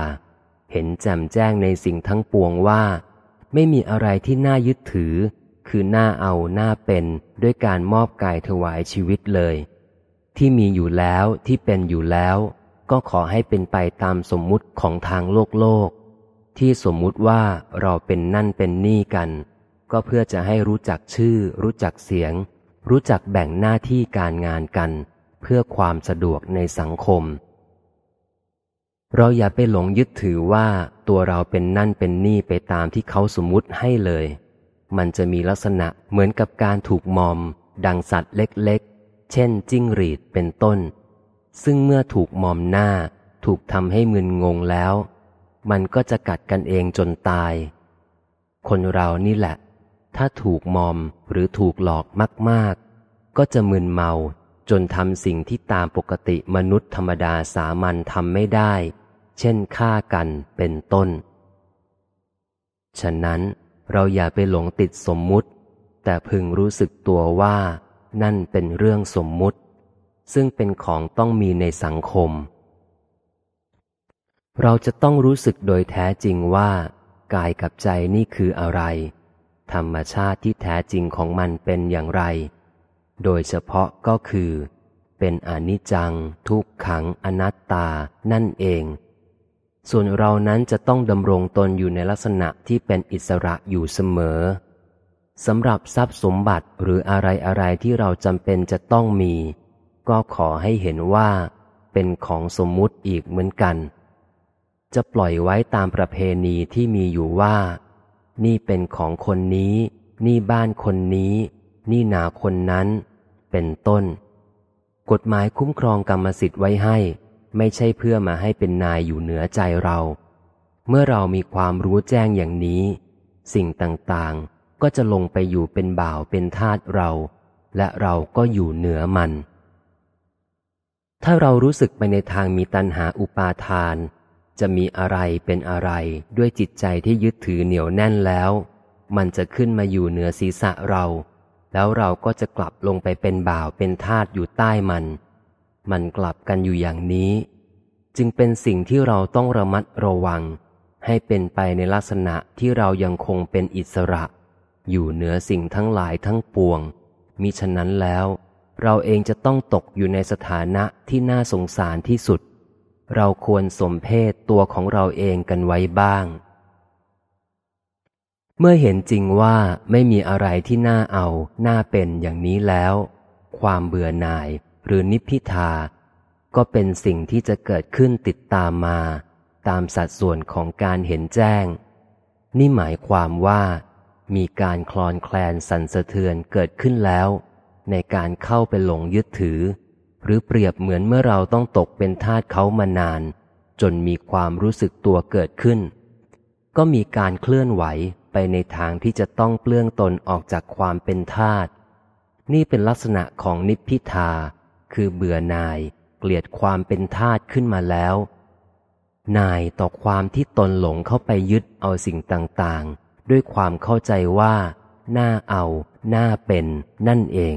เห็นแจ่มแจ้งในสิ่งทั้งปวงว่า ไม่มีอะไรที่น่ายึดถือ คือหน้าเอาหน้าเป็นด้วยการมอบกายถวายชีวิตเลย ที่มีอยู่แล้วที่เป็นอยู่แล้ว ก็ขอให้เป็นไปตามสมมุติของทางโลกโลก ที่สมมุติว่าเราเป็นนั่นเป็นนี่กัน ก็เพื่อจะให้รู้จักชื่อ รู้จักเสียง รู้จักแบ่งหน้าที่การงานกัน เพื่อความสะดวกในสังคม เราอย่าไปหลงยึดถือว่าตัวเราเป็นนั่นเป็นนี่ไปตามที่เขาสมมุติให้เลย มันจะมีลักษณะเหมือนกับการถูกมอม ดังสัตว์เล็กๆ เช่นจิ้งหรีดเป็นต้น ซึ่งเมื่อถูกมอมหน้า ถูกทำให้มึนงงแล้ว มันก็จะกัดกันเองจนตาย คนเรานี่แหละ ถ้าถูกมอมหรือถูกหลอกมากๆ ก็จะมึนเมาจนทำสิ่งที่ตามปกติมนุษย์ธรรมดาสามัญทำไม่ได้ เช่นฆ่ากันเป็นต้น ฉะนั้น เราอย่าไปหลงติดสมมุติ แต่พึงรู้สึกตัวว่า นั่นเป็นเรื่องสมมุติ ซึ่งเป็นของต้องมีในสังคม เราจะต้องรู้สึกโดยแท้จริงว่า กายกับใจนี่คืออะไร ธรรมชาติที่แท้จริงของมันเป็นอย่างไร โดยเฉพาะก็คือ เป็นอนิจจัง ทุกขังอนัตตานั่นเอง ส่วนเรานั้นจะต้องดำรงตนอยู่ในลักษณะที่เป็นอิสระอยู่เสมอสำหรับทรัพย์สมบัติหรืออะไรอะไรที่เราจำเป็นจะต้องมี ก็ขอให้เห็นว่า เป็นของสมมุติอีกเหมือนกัน จะปล่อยไว้ตามประเพณีที่มีอยู่ว่า นี่เป็นของคนนี้ นี่บ้านคนนี้ นี่นาคนนั้น เป็นต้น กฎหมายคุ้มครองกรรมสิทธิ์ไว้ให้ ไม่ใช่เพื่อมาให้เป็นนายอยู่เหนือใจเรา เมื่อเรามีความรู้แจ้งอย่างนี้ สิ่งต่างๆ ก็จะลงไปอยู่เป็นบ่าวเป็นทาสเรา และเราก็อยู่เหนือมัน ถ้าเรารู้สึกไปในทางมีตัณหาอุปาทาน จะมีอะไรเป็นอะไรด้วยจิตใจที่ยึดถือเหนียวแน่นแล้ว มันจะขึ้นมาอยู่เหนือศีรษะเรา แล้วเราก็จะกลับลงไปเป็นบ่าวเป็นทาสอยู่ใต้มัน มันกลับกันอยู่อย่างนี้ จึงเป็นสิ่งที่เราต้องระมัดระวัง ให้เป็นไปในลักษณะที่เรายังคงเป็นอิสระ อยู่เหนือสิ่งทั้งหลายทั้งปวง มิฉะนั้นแล้ว เราเองจะต้องตกอยู่ในสถานะที่น่าสงสารที่สุด เราควรสมเพศตัวของเราเองกันไว้บ้าง เมื่อเห็นจริงว่าไม่มีอะไรที่น่าเอา น่าเป็นอย่างนี้แล้ว ความเบื่อหน่าย หรือนิพพิทา ก็เป็นสิ่งที่จะเกิดขึ้นติดตามมา ตามสัดส่วนของการเห็นแจ้ง นี่หมายความว่า มีการคลอนแคลนสั่นสะเทือนเกิดขึ้นแล้ว ในการเข้าไปหลงยึดถือ หรือเปรียบเหมือนเมื่อเราต้องตกเป็นทาสเขามานาน จนมีความรู้สึกตัวเกิดขึ้น ก็มีการเคลื่อนไหวไปในทางที่จะต้องเปลื้องตนออกจากความเป็นทาสนี่เป็นลักษณะของนิพพิทา คือเบื่อนายเกลียดความเป็นทาสขึ้นมาแล้ว นายต่อความที่ตนหลงเข้าไปยึดเอาสิ่งต่างๆ ด้วยความเข้าใจว่า น่าเอา น่าเป็น นั่นเอง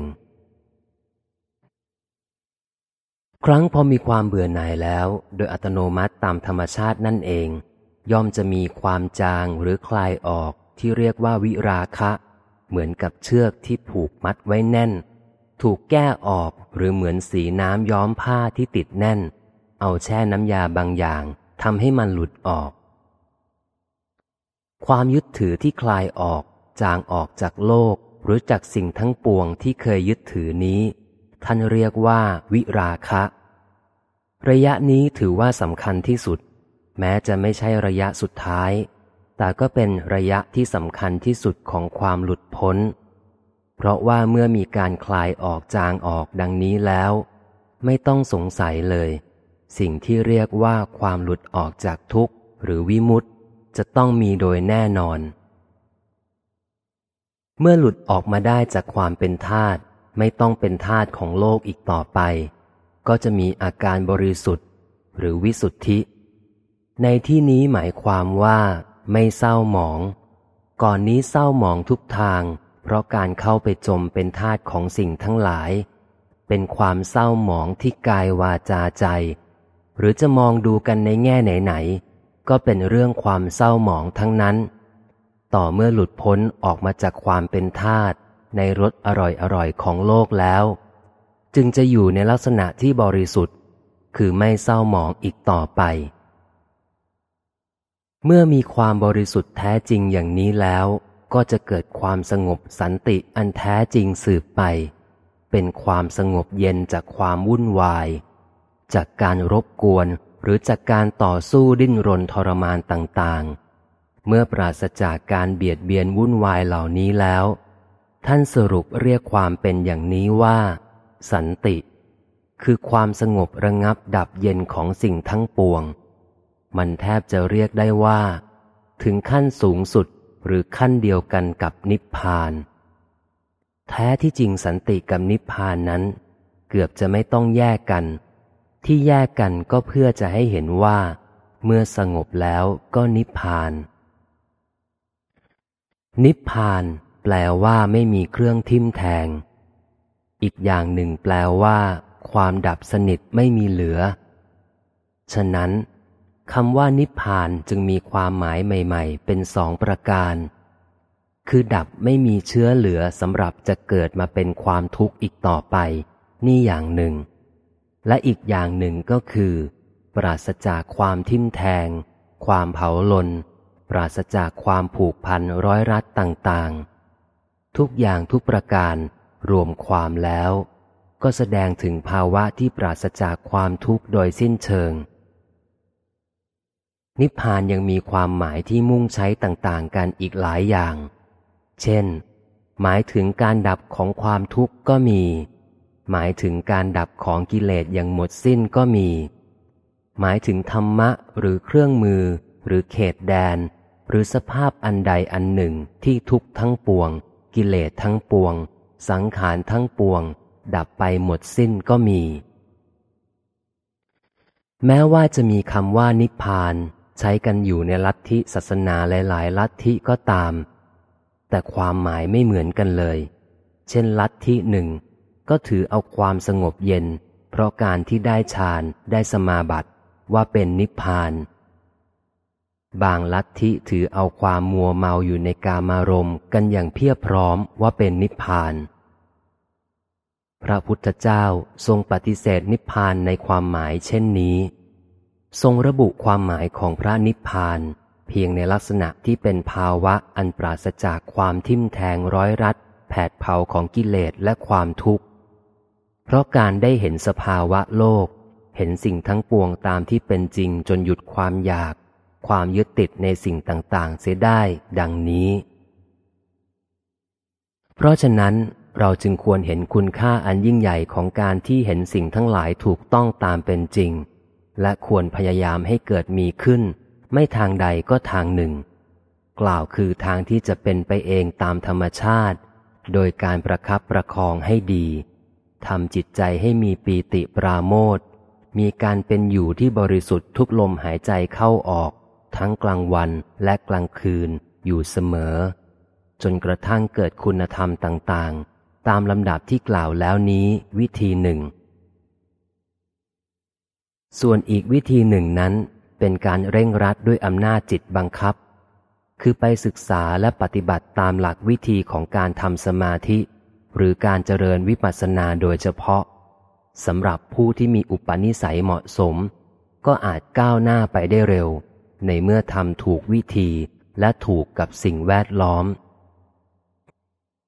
ครั้งพอมีความเบื่อหน่ายแล้ว โดยอัตโนมัติตามธรรมชาตินั่นเอง ย่อมจะมีความจางหรือคลายออกที่เรียกว่าวิราคะ เหมือนกับเชือกที่ผูกมัดไว้แน่น ถูกแก้ออกหรือเหมือนสีน้ำย้อมผ้าที่ติดแน่น เอาแช่น้ำยาบางอย่างทำให้มันหลุดออก ความยึดถือที่คลายออกจางออกจากโลกหรือจากสิ่งทั้งปวงที่เคยยึดถือนี้ ท่านเรียกว่าวิราคะ ระยะนี้ถือว่าสำคัญที่สุด แม้จะไม่ใช่ระยะสุดท้าย แต่ก็เป็นระยะที่สำคัญที่สุดของความหลุดพ้น เพราะว่าเมื่อมีการคลายออกจางออกดังนี้แล้ว ไม่ต้องสงสัยเลย สิ่งที่เรียกว่าความหลุดออกจากทุกข์หรือวิมุตตจะต้องมีโดยแน่นอน เมื่อหลุดออกมาได้จากความเป็นธาตุไม่ต้องเป็นธาตุของโลกอีกต่อไป ก็จะมีอาการบริสุทธิ์ หรือวิสุทธิ ในที่นี้หมายความว่า ไม่เศร้าหมอง ก่อนนี้เศร้าหมองทุกทาง เพราะการเข้าไปจมเป็นทาตของสิ่งทั้งหลาย เป็นความเศร้าหมองที่กายวาจาใจ หรือจะมองดูกันในแง่ไหนๆก็เป็นเรื่องความเศร้าหมองทั้งนั้น ต่อเมื่อหลุดพ้นออกมาจากความเป็นทาตในรสอร่อยๆของโลกแล้ว จึงจะอยู่ในลักษณะที่บริสุทธิ์ คือไม่เศร้าหมองอีกต่อไป เมื่อมีความบริสุทธิ์แท้จริงอย่างนี้แล้ว ก็จะเกิดความสงบสันติอันแท้จริงสืบไป เป็นความสงบเย็นจากความวุ่นวาย จากการรบกวนหรือจากการต่อสู้ดิ้นรนทรมานต่างๆ เมื่อปราศจากการเบียดเบียนวุ่นวายเหล่านี้แล้ว ท่านสรุปเรียกความเป็นอย่างนี้ว่า สันติ คือความสงบระงับดับเย็นของสิ่งทั้งปวง มันแทบจะเรียกได้ว่า ถึงขั้นสูงสุด หรือขั้นเดียวกันกับนิพพาน แท้ที่จริงสันติกับนิพพานนั้น เกือบจะไม่ต้องแยกกัน ที่แยกกันก็เพื่อจะให้เห็นว่า เมื่อสงบแล้วก็นิพพาน นิพพานแปลว่าไม่มีเครื่องทิ่มแทง อีกอย่างหนึ่งแปลว่า ความดับสนิทไม่มีเหลือ ฉะนั้น คำว่านิพพานจึงมีความหมายใหม่ ๆ เป็นสองประการ คือดับไม่มีเชื้อเหลือสำหรับจะเกิดมาเป็นความทุกข์อีกต่อไป นี่อย่างหนึ่ง และอีกอย่างหนึ่งก็คือ ปราศจากความทิ่มแทง ความเผาลน ปราศจากความผูกพันร้อยรัดต่างๆ ทุกอย่างทุกประการรวมความแล้ว ก็แสดงถึงภาวะที่ปราศจากความทุกข์โดยสิ้นเชิง นิพพานยังมีความหมายที่มุ่งใช้ต่างๆ กันอีกหลายอย่าง เช่น หมายถึงการดับของความทุกข์ก็มี หมายถึงการดับของกิเลสอย่างหมดสิ้นก็มี หมายถึงธรรมะหรือเครื่องมือ หรือเขตแดน หรือสภาพอันใดอันหนึ่งที่ทุกทั้งปวง กิเลสทั้งปวง สังขารทั้งปวง ดับไปหมดสิ้นก็มี แม้ว่าจะมีคำว่านิพพาน ใช้กันอยู่ในลัทธิศาสนาหลาย ๆ ลัทธิก็ตาม แต่ความหมายไม่เหมือนกันเลย เช่น ลัทธิหนึ่งก็ถือเอาความสงบเย็น เพราะการที่ได้ฌานได้สมาบัติว่าเป็นนิพพาน บางลัทธิถือเอาความมัวเมาอยู่ในกามารมณ์กันอย่างเพียบพร้อมว่าเป็นนิพพาน พระพุทธเจ้าทรงปฏิเสธนิพพานในความหมายเช่นนี้ ทรงระบุความหมายของพระนิพพาน เพียงในลักษณะที่เป็นภาวะอันปราศจากความทิ่มแทงร้อยรัดแผดเผาของกิเลสและความทุกข์ เพราะการได้เห็นสภาวะโลก เห็นสิ่งทั้งปวงตามที่เป็นจริงจนหยุดความอยาก ความยึดติดในสิ่งต่างๆ เสียได้ดังนี้ เพราะฉะนั้นเราจึงควรเห็นคุณค่าอันยิ่งใหญ่ของการที่เห็นสิ่งทั้งหลายถูกต้องตามเป็นจริง และควรพยายามให้เกิดมีขึ้น ไม่ทางใดก็ทางหนึ่ง กล่าวคือทางที่จะเป็นไปเองตามธรรมชาติ โดยการประคับประคองให้ดีทำจิตใจให้มีปีติปราโมทมีการเป็นอยู่ที่บริสุทธิ์ทุกลมหายใจเข้าออก ทั้งกลางวันและกลางคืนอยู่เสมอ จนกระทั่งเกิดคุณธรรมต่างๆ ตามลำดับที่กล่าวแล้วนี้วิธีหนึ่ง ส่วนอีกวิธีหนึ่งนั้นเป็นการเร่งรัดด้วยอำนาจจิตบังคับ คือไปศึกษาและปฏิบัติตามหลักวิธีของการทำสมาธิ หรือการเจริญวิปัสสนาโดยเฉพาะสำหรับผู้ที่มีอุปนิสัยเหมาะสม ก็อาจก้าวหน้าไปได้เร็ว ในเมื่อทำถูกวิธีและถูกกับสิ่งแวดล้อม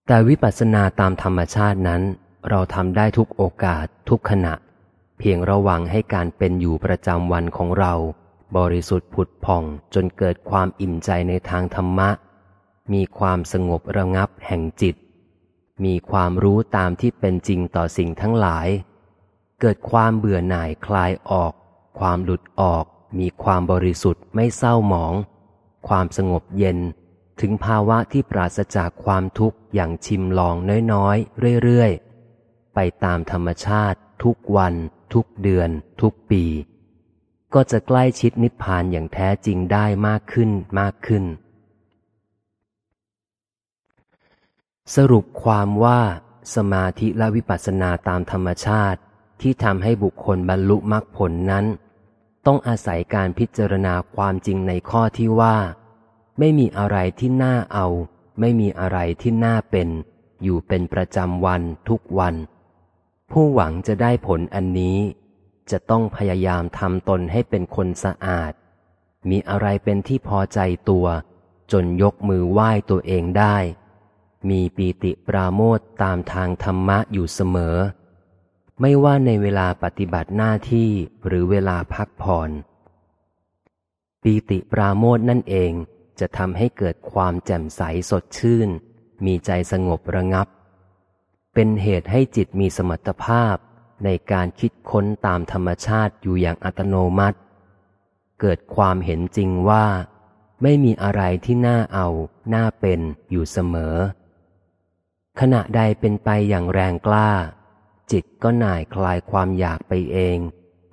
แต่วิปัสสนาตามธรรมชาตินั้น เราทำได้ทุกโอกาสทุกขณะ เพียงระวังให้การเป็นอยู่ประจำวันของเรา บริสุทธิ์ผุดผ่องจนเกิดความอิ่มใจในทางธรรมะ มีความสงบระงับแห่งจิต มีความรู้ตามที่เป็นจริงต่อสิ่งทั้งหลาย เกิดความเบื่อหน่ายคลายออก ความหลุดออก มีความบริสุทธิ์ไม่เศร้าหมอง ความสงบเย็นถึงภาวะที่ปราศจากความทุกข์อย่างชิมลองน้อยๆ เรื่อยๆ ไปตามธรรมชาติทุกวัน ทุกเดือน ทุกปี ก็จะใกล้ชิดนิพพานอย่างแท้จริงได้มากขึ้นมากขึ้น สรุปความว่า สมาธิและวิปัสสนาตามธรรมชาติที่ทำให้บุคคลบรรลุมรรคผลนั้น ต้องอาศัยการพิจารณาความจริงในข้อที่ว่า ไม่มีอะไรที่น่าเอา ไม่มีอะไรที่น่าเป็น อยู่เป็นประจำวันทุกวัน ผู้หวังจะได้ผลอันนี้ จะต้องพยายามทำตนให้เป็นคนสะอาด มีอะไรเป็นที่พอใจตัว จนยกมือไหว้ตัวเองได้ มีปีติปราโมทตามทางธรรมะอยู่เสมอ ไม่ว่าในเวลาปฏิบัติหน้าที่หรือเวลาพักผ่อนปีติปราโมทนั่นเองจะทำให้เกิดความแจ่มใสสดชื่น มีใจสงบระงับ เป็นเหตุให้จิตมีสมรรถภาพในการคิดค้นตามธรรมชาติอยู่อย่างอัตโนมัติ เกิดความเห็นจริงว่า ไม่มีอะไรที่น่าเอาน่าเป็นอยู่เสมอ ขณะใดเป็นไปอย่างแรงกล้า จิตก็หน่ายคลายความอยากไปเอง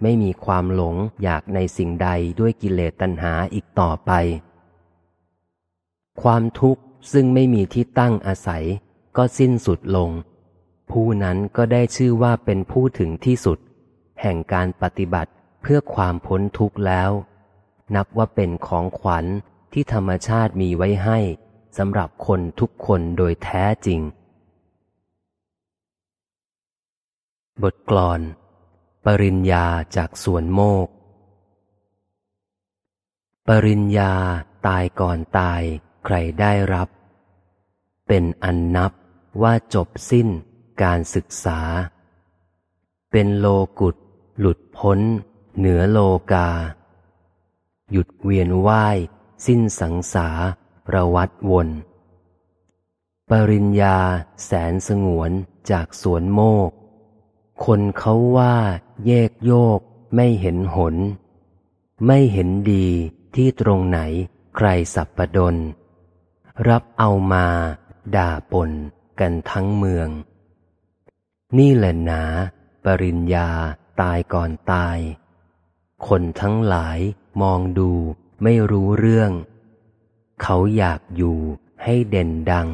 ไม่มีความหลงอยากในสิ่งใดด้วยกิเลสตัณหาอีกต่อไป ความทุกข์ซึ่งไม่มีที่ตั้งอาศัย ก็สิ้นสุดลง ผู้นั้นก็ได้ชื่อว่าเป็นผู้ถึงที่สุด แห่งการปฏิบัติเพื่อความพ้นทุกข์แล้ว นับว่าเป็นของขวัญที่ธรรมชาติมีไว้ให้สำหรับคนทุกคนโดยแท้จริง บทกลอน ปริญญาจากสวนโมก ปริญญาตายก่อนตายใครได้รับ เป็นอันนับว่าจบสิ้น การศึกษา เป็นโลกุตหลุดพ้น เหนือโลกา หยุดเวียนว่าย สิ้นสังสาประวัดวน ปริญญาแสนสงวนจากสวนโมก คนเขาว่าแยกโยกไม่เห็นหน ไม่เห็นดีที่ตรงไหนใครสับประดน รับเอามาด่าปนกันทั้งเมือง นี่แหละหนา ปริญญาตายก่อนตาย คนทั้งหลายมองดูไม่รู้เรื่อง เขาอยากอยู่ให้เด่นดัง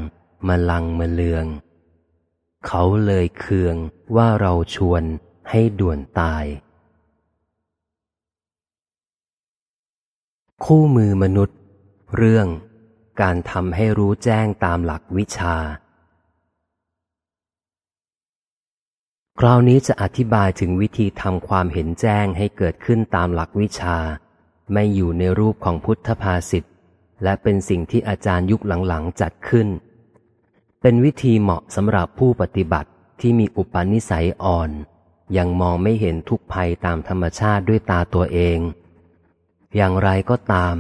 มาลังมาเลือง เขาเลยเคืองว่าเราชวนให้ด่วนตาย คู่มือมนุษย์ เรื่องการทำให้รู้แจ้งตามหลักวิชา คราวนี้จะอธิบายถึงวิธีทำความเห็นแจ้งให้เกิดขึ้นตามหลักวิชา ไม่อยู่ในรูปของพุทธภาษิตและเป็นสิ่งที่อาจารย์ยุคหลังๆจัดขึ้น เป็นวิธีเหมาะสำหรับผู้ปฏิบัติที่มีอุปนิสัยอ่อน ยังมองไม่เห็นทุกภัยตามธรรมชาติด้วยตาตัวเอง อย่างไรก็ตาม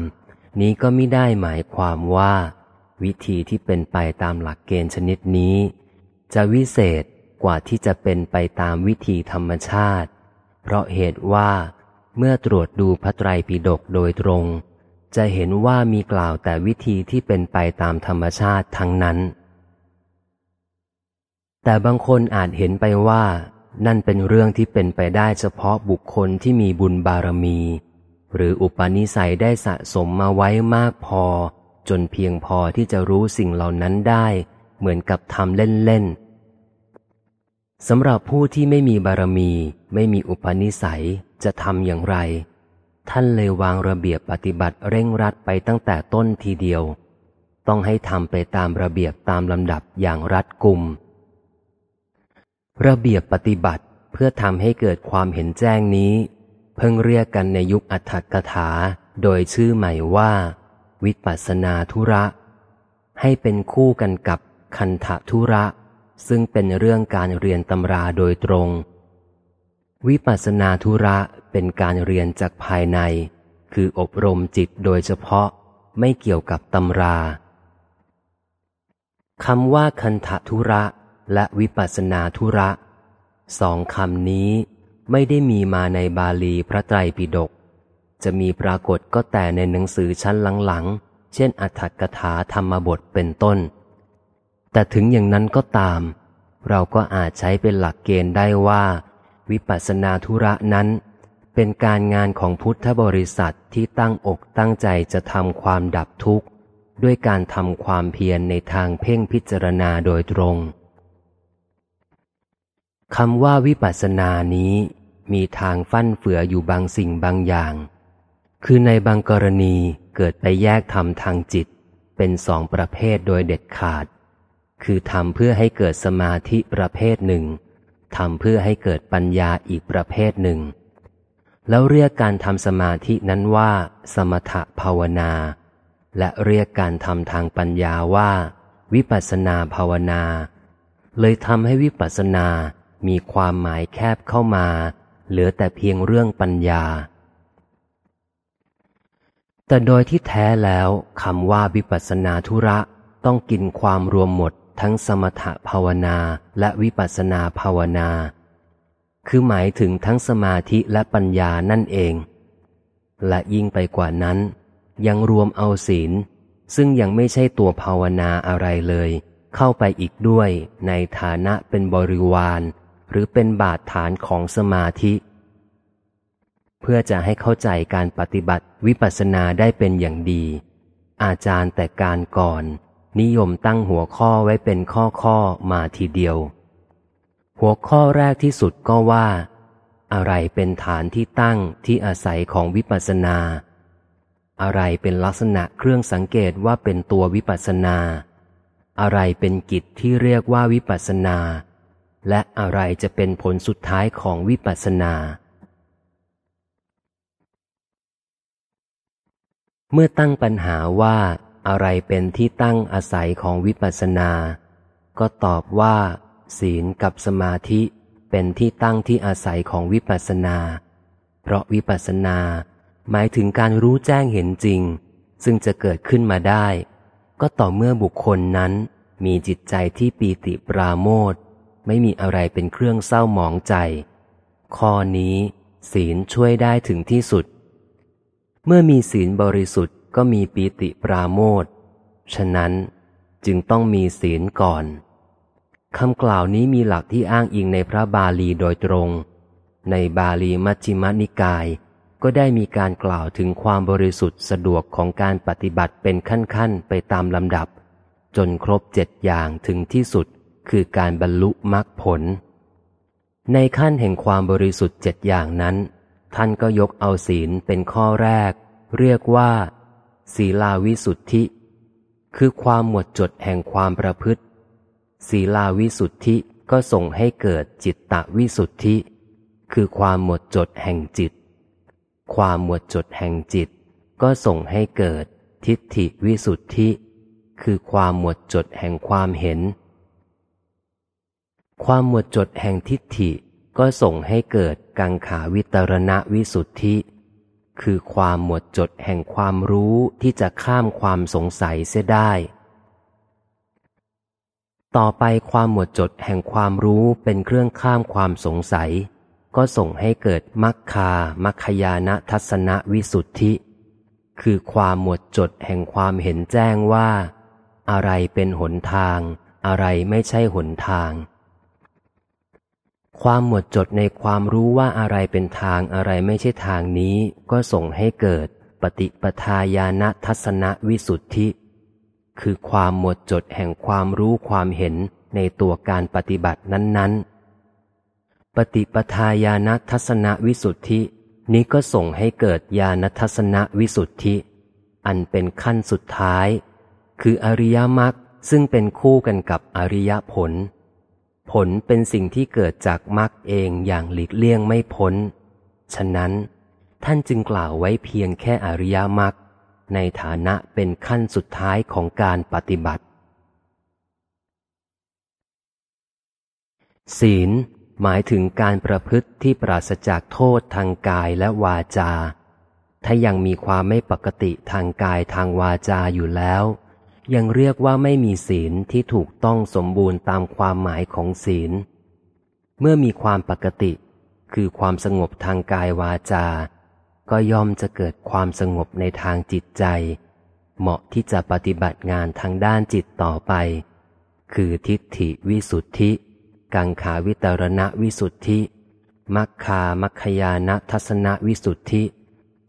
นี้ก็ไม่ได้หมายความว่า วิธีที่เป็นไปตามหลักเกณฑ์ชนิดนี้ จะวิเศษ กว่าที่จะเป็นไปตามวิธีธรรมชาติ เพราะเหตุว่าเมื่อตรวจดูพระไตรปิฎกโดยตรง จะเห็นว่ามีกล่าวแต่วิธีที่เป็นไปตามธรรมชาติทั้งนั้น แต่บางคนอาจเห็นไปว่า นั่นเป็นเรื่องที่เป็นไปได้เฉพาะบุคคลที่มีบุญบารมี หรืออุปนิสัยได้สะสมมาไว้มากพอ จนเพียงพอที่จะรู้สิ่งเหล่านั้นได้ เหมือนกับทำเล่นๆ สำหรับผู้ที่ไม่มีบารมี ไม่มีอุปนิสัยจะทำอย่างไร ท่านเลยวางระเบียบปฏิบัติเร่งรัดไปตั้งแต่ต้นทีเดียว ต้องให้ทำไปตามระเบียบตามลำดับอย่างรัดกุม ระเบียบปฏิบัติเพื่อทำให้เกิดความเห็นแจ้งนี้ เพิ่งเรียกกันในยุคอัฏฐกถา โดยชื่อใหม่ว่า วิปัสนาธุระ ให้เป็นคู่กันกับคันธธุระ ซึ่งเป็นเรื่องการเรียนตำราโดยตรง วิปัสนาธุระเป็นการเรียนจากภายใน คืออบรมจิตโดยเฉพาะไม่เกี่ยวกับตำราคำว่าคันธธุระและวิปัสนาธุระสองคำนี้ไม่ได้มีมาในบาลีพระไตรปิฎกจะมีปรากฏก็แต่ในหนังสือชั้นหลังๆ เช่นอัฏฐกถาธรรมบทเป็นต้น แต่ถึงอย่างนั้นก็ตาม เราก็อาจใช้เป็นหลักเกณฑ์ได้ว่า วิปัสสนาธุระนั้น เป็นการงานของพุทธบริษัทที่ตั้งอกตั้งใจจะทำความดับทุกข์ ด้วยการทำความเพียรในทางเพ่งพิจารณาโดยตรงคำว่าวิปัสสนานี้มีทางฟั่นเฟืออยู่บางสิ่งบางอย่าง คือในบางกรณีเกิดไปแยกทำทางจิต เป็นสองประเภทโดยเด็ดขาด คือทำเพื่อให้เกิดสมาธิประเภทหนึ่งทำเพื่อให้เกิดปัญญาอีกประเภทหนึ่ง แล้วเรียกการทำสมาธินั้นว่า สมถภาวนา และเรียกการทำทางปัญญาว่า วิปัสนาภาวนา เลยทำให้วิปัสนา มีความหมายแคบเข้ามา เหลือแต่เพียงเรื่องปัญญา แต่โดยที่แท้แล้วคำว่าวิปัสนาธุระต้องกินความรวมหมด ทั้งสมถภาวนาและวิปัสนาภาวนา คือหมายถึงทั้งสมาธิและปัญญานั่นเอง และยิ่งไปกว่านั้น ยังรวมเอาศีล ซึ่งยังไม่ใช่ตัวภาวนาอะไรเลย เข้าไปอีกด้วยในฐานะเป็นบริวาร หรือเป็นบาดฐานของสมาธิ เพื่อจะให้เข้าใจการปฏิบัติวิปัสสนาได้เป็นอย่างดี อาจารย์แต่การก่อน นิยมตั้งหัวข้อไว้เป็นข้อข้อมาทีเดียว หัวข้อแรกที่สุดก็ว่า อะไรเป็นฐานที่ตั้งที่อาศัยของวิปัสสนา อะไรเป็นลักษณะเครื่องสังเกตว่าเป็นตัววิปัสสนา อะไรเป็นกิจที่เรียกว่าวิปัสสนา และอะไรจะเป็นผลสุดท้ายของวิปัสสนาเมื่อตั้งปัญหาว่า อะไรเป็นที่ตั้งอาศัยของวิปัสสนา ก็ตอบว่า ศีลกับสมาธิเป็นที่ตั้งที่อาศัยของวิปัสสนา เพราะวิปัสสนา หมายถึงการรู้แจ้งเห็นจริง ซึ่งจะเกิดขึ้นมาได้ ก็ต่อเมื่อบุคคลนั้น มีจิตใจที่ปีติปราโมทไม่มีอะไรเป็นเครื่องเศร้าหมองใจ ข้อนี้ ศีลช่วยได้ถึงที่สุด เมื่อมีศีลบริสุทธิ์ ก็มีปีติปราโมทฉะนั้นจึงต้องมีศีลก่อนคำกล่าวนี้มีหลักที่อ้างอิงในพระบาลีโดยตรง ในบาลีมัชฌิมนิกาย ก็ได้มีการกล่าวถึงความบริสุทธิ์สะดวกของการปฏิบัติเป็นขั้นๆ ไปตามลำดับ จนครบเจ็ดอย่างถึงที่สุดคือการบรรลุมรรคผล ในขั้นแห่งความบริสุทธิ์เจ็ดอย่างนั้น ท่านก็ยกเอาศีลเป็นข้อแรก เรียกว่า ศีลาวิสุทธิ คือความหมดจดแห่งความประพฤติ ศีลาวิสุทธิก็ส่งให้เกิดจิตตวิสุทธิ คือความหมดจดแห่งจิต ความหมดจดแห่งจิต ก็ส่งให้เกิดทิฏฐิวิสุทธิ คือความหมดจดแห่งความเห็น ความหมดจดแห่งทิฏฐิก็ส่งให้เกิดกังขาวิตรณวิสุทธิ คือความหมดจดแห่งความรู้ที่จะข้ามความสงสัยเสียได้ ต่อไปความหมดจดแห่งความรู้เป็นเครื่องข้ามความสงสัย ก็ส่งให้เกิดมัคคามัคคยานทัศนวิสุทธิ คือความหมดจดแห่งความเห็นแจ้งว่า อะไรเป็นหนทาง อะไรไม่ใช่หนทาง ความหมดจดในความรู้ว่าอะไรเป็นทางอะไรไม่ใช่ทางนี้ก็ส่งให้เกิดปฏิปทาญาณทัศนวิสุทธิ คือความหมดจดแห่งความรู้ความเห็นในตัวการปฏิบัตินั้น ๆ ปฏิปทาญาณทัศนวิสุทธิ นี้ก็ส่งให้เกิดญาณทัศนวิสุทธิ อันเป็นขั้นสุดท้าย คืออริยมรรคซึ่งเป็นคู่กันกับอริยผล ผลเป็นสิ่งที่เกิดจากมรรคเองอย่างหลีกเลี่ยงไม่พ้น ฉะนั้น ท่านจึงกล่าวไว้เพียงแค่อริยมรรคในฐานะเป็นขั้นสุดท้ายของการปฏิบัติ ศีล หมายถึงการประพฤติที่ปราศจากโทษทางกายและวาจา ถ้ายังมีความไม่ปกติทางกายทางวาจาอยู่แล้ว ยังเรียกว่าไม่มีศีลที่ถูกต้องสมบูรณ์ตามความหมายของศีล เมื่อมีความปกติ คือความสงบทางกายวาจา ก็ย่อมจะเกิดความสงบในทางจิตใจ เหมาะที่จะปฏิบัติงานทางด้านจิตต่อไป คือทิฏฐิวิสุทธิ กังขาวิตรณวิสุทธิ มัคคามัคคยานทัศนวิสุทธิ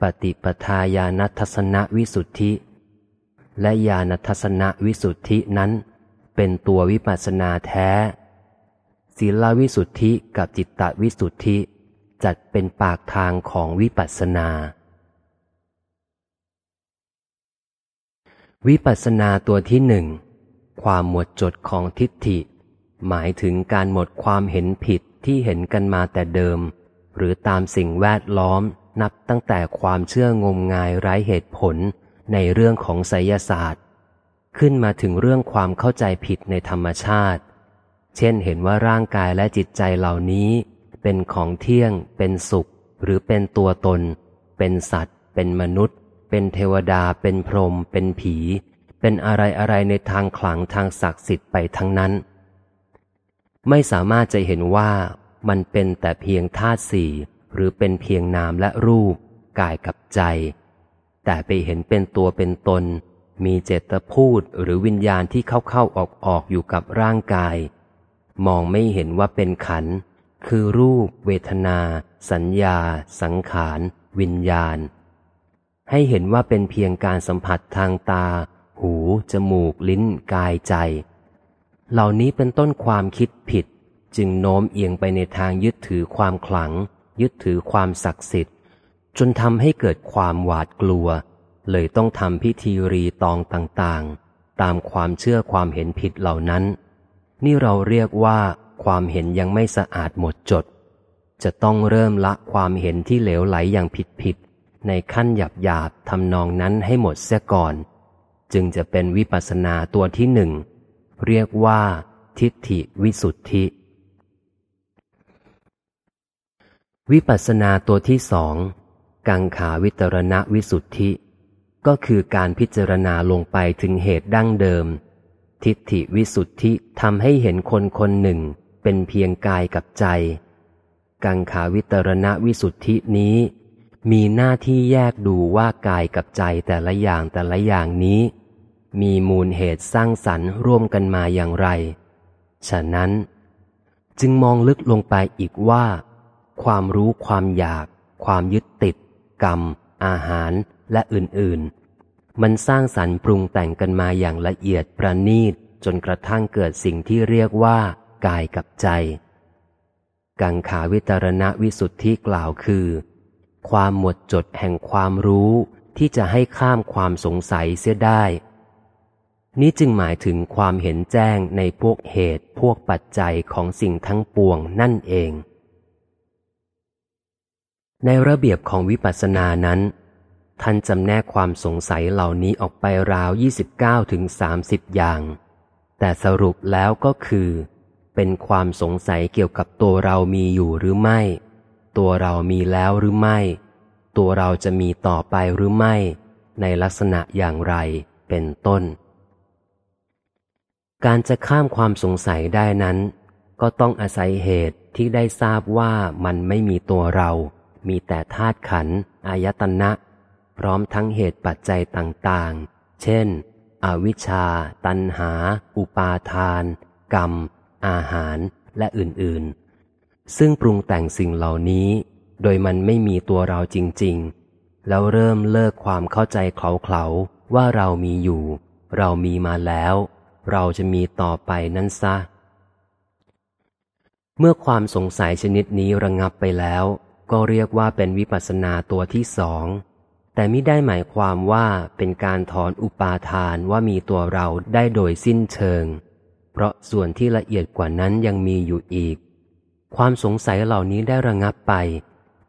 ปฏิปทาญาณทัศนวิสุทธิ และญาณทัศนวิสุทธินั้น เป็นตัววิปัสสนาแท้ ศีลวิสุทธิกับจิตตวิสุทธิจัดเป็นปากทางของวิปัสสนา วิปัสสนาตัวที่หนึ่ง ความหมดจดของทิฏฐิ หมายถึงการหมดความเห็นผิดที่เห็นกันมาแต่เดิม หรือตามสิ่งแวดล้อมนับตั้งแต่ความเชื่องมงายไร้เหตุผล ในเรื่องของไสยศาสตร์ ขึ้นมาถึงเรื่องความเข้าใจผิดในธรรมชาติ เช่นเห็นว่าร่างกายและจิตใจเหล่านี้เป็นของเที่ยง เป็นสุข หรือเป็นตัวตน เป็นสัตว์ เป็นมนุษย์ เป็นเทวดา เป็นพรหม เป็นผี เป็นอะไรอะไรในทางขลังทางศักดิ์สิทธิ์ไปทั้งนั้น ไม่สามารถจะเห็นว่ามันเป็นแต่เพียงธาตุสี่ หรือเป็นเพียงนามและรูป กายกับใจ แต่ไปเห็นเป็นตัวเป็นตน มีเจตพูดหรือวิญญาณที่เข้าเข้าออกออกอยู่กับร่างกาย มองไม่เห็นว่าเป็นขัน คือรูป เวทนา สัญญา สังขาร วิญญาณ ให้เห็นว่าเป็นเพียงการสัมผัสทางตา หู จมูก ลิ้น กายใจ เหล่านี้เป็นต้นความคิดผิด จึงโน้มเอียงไปในทางยึดถือความขลัง ยึดถือความศักดิ์สิทธิ จนทำให้เกิดความหวาดกลัว เลยต้องทำพิธีรีตองต่างๆ ตามความเชื่อความเห็นผิดเหล่านั้น นี่เราเรียกว่าความเห็นยังไม่สะอาดหมดจด จะต้องเริ่มละความเห็นที่เหลวไหลอย่างผิดๆในขั้นหยาบหยาบทำนองนั้นให้หมดเสียก่อน จึงจะเป็นวิปัสสนาตัวที่หนึ่งเรียกว่า ทิฏฐิวิสุทธิ วิปัสสนาตัวที่สอง กังขาวิตรณวิสุทธิ ก็คือการพิจารณาลงไปถึงเหตุดั้งเดิม ทิฏฐิวิสุทธิทำให้เห็นคนคนหนึ่งเป็นเพียงกายกับใจ กังขาวิตรณวิสุทธินี้ มีหน้าที่แยกดูว่ากายกับใจแต่ละอย่างแต่ละอย่างนี้ มีมูลเหตุสร้างสรรค์ร่วมกันมาอย่างไร ฉะนั้น จึงมองลึกลงไปอีกว่า ความรู้ความอยาก ความยึดติด กรรม อาหาร และอื่นๆ มันสร้างสรรค์ปรุงแต่งกันมาอย่างละเอียดประณีตจนกระทั่งเกิดสิ่งที่เรียกว่า กายกับใจ กังขาวิตรณวิสุทธิกล่าวคือ ความหมดจดแห่งความรู้ที่จะให้ข้ามความสงสัยเสียได้ นี้จึงหมายถึงความเห็นแจ้งในพวกเหตุพวกปัจจัยของสิ่งทั้งปวงนั่นเอง ในระเบียบของวิปัสสนานั้น ท่านจำแนกความสงสัยเหล่านี้ออกไปราว 29ถึง30 อย่าง แต่สรุปแล้วก็คือ เป็นความสงสัยเกี่ยวกับตัวเรามีอยู่หรือไม่ ตัวเรามีแล้วหรือไม่ ตัวเราจะมีต่อไปหรือไม่ ในลักษณะอย่างไรเป็นต้น การจะข้ามความสงสัยได้นั้น ก็ต้องอาศัยเหตุที่ได้ทราบว่ามันไม่มีตัวเรา มีแต่ธาตุขันธ์อายตนะ พร้อมทั้งเหตุปัจจัยต่างๆ เช่น อวิชชา ตัณหา อุปาทาน กรรม อาหาร และอื่นๆ ซึ่งปรุงแต่งสิ่งเหล่านี้ โดยมันไม่มีตัวเราจริง ๆ แล้วเริ่มเลิกความเข้าใจเขาๆว่าเรามีอยู่ เรามีมาแล้ว เราจะมีต่อไปนั้นซะ เมื่อความสงสัยชนิดนี้ระงงับไปแล้ว ก็เรียกว่าเป็นวิปัสสนาตัวที่สอง แต่ไม่ได้หมายความว่าเป็นการถอนอุปาทานว่ามีตัวเราได้โดยสิ้นเชิง เพราะส่วนที่ละเอียดกว่านั้นยังมีอยู่อีก ความสงสัยเหล่านี้ได้ระงับไป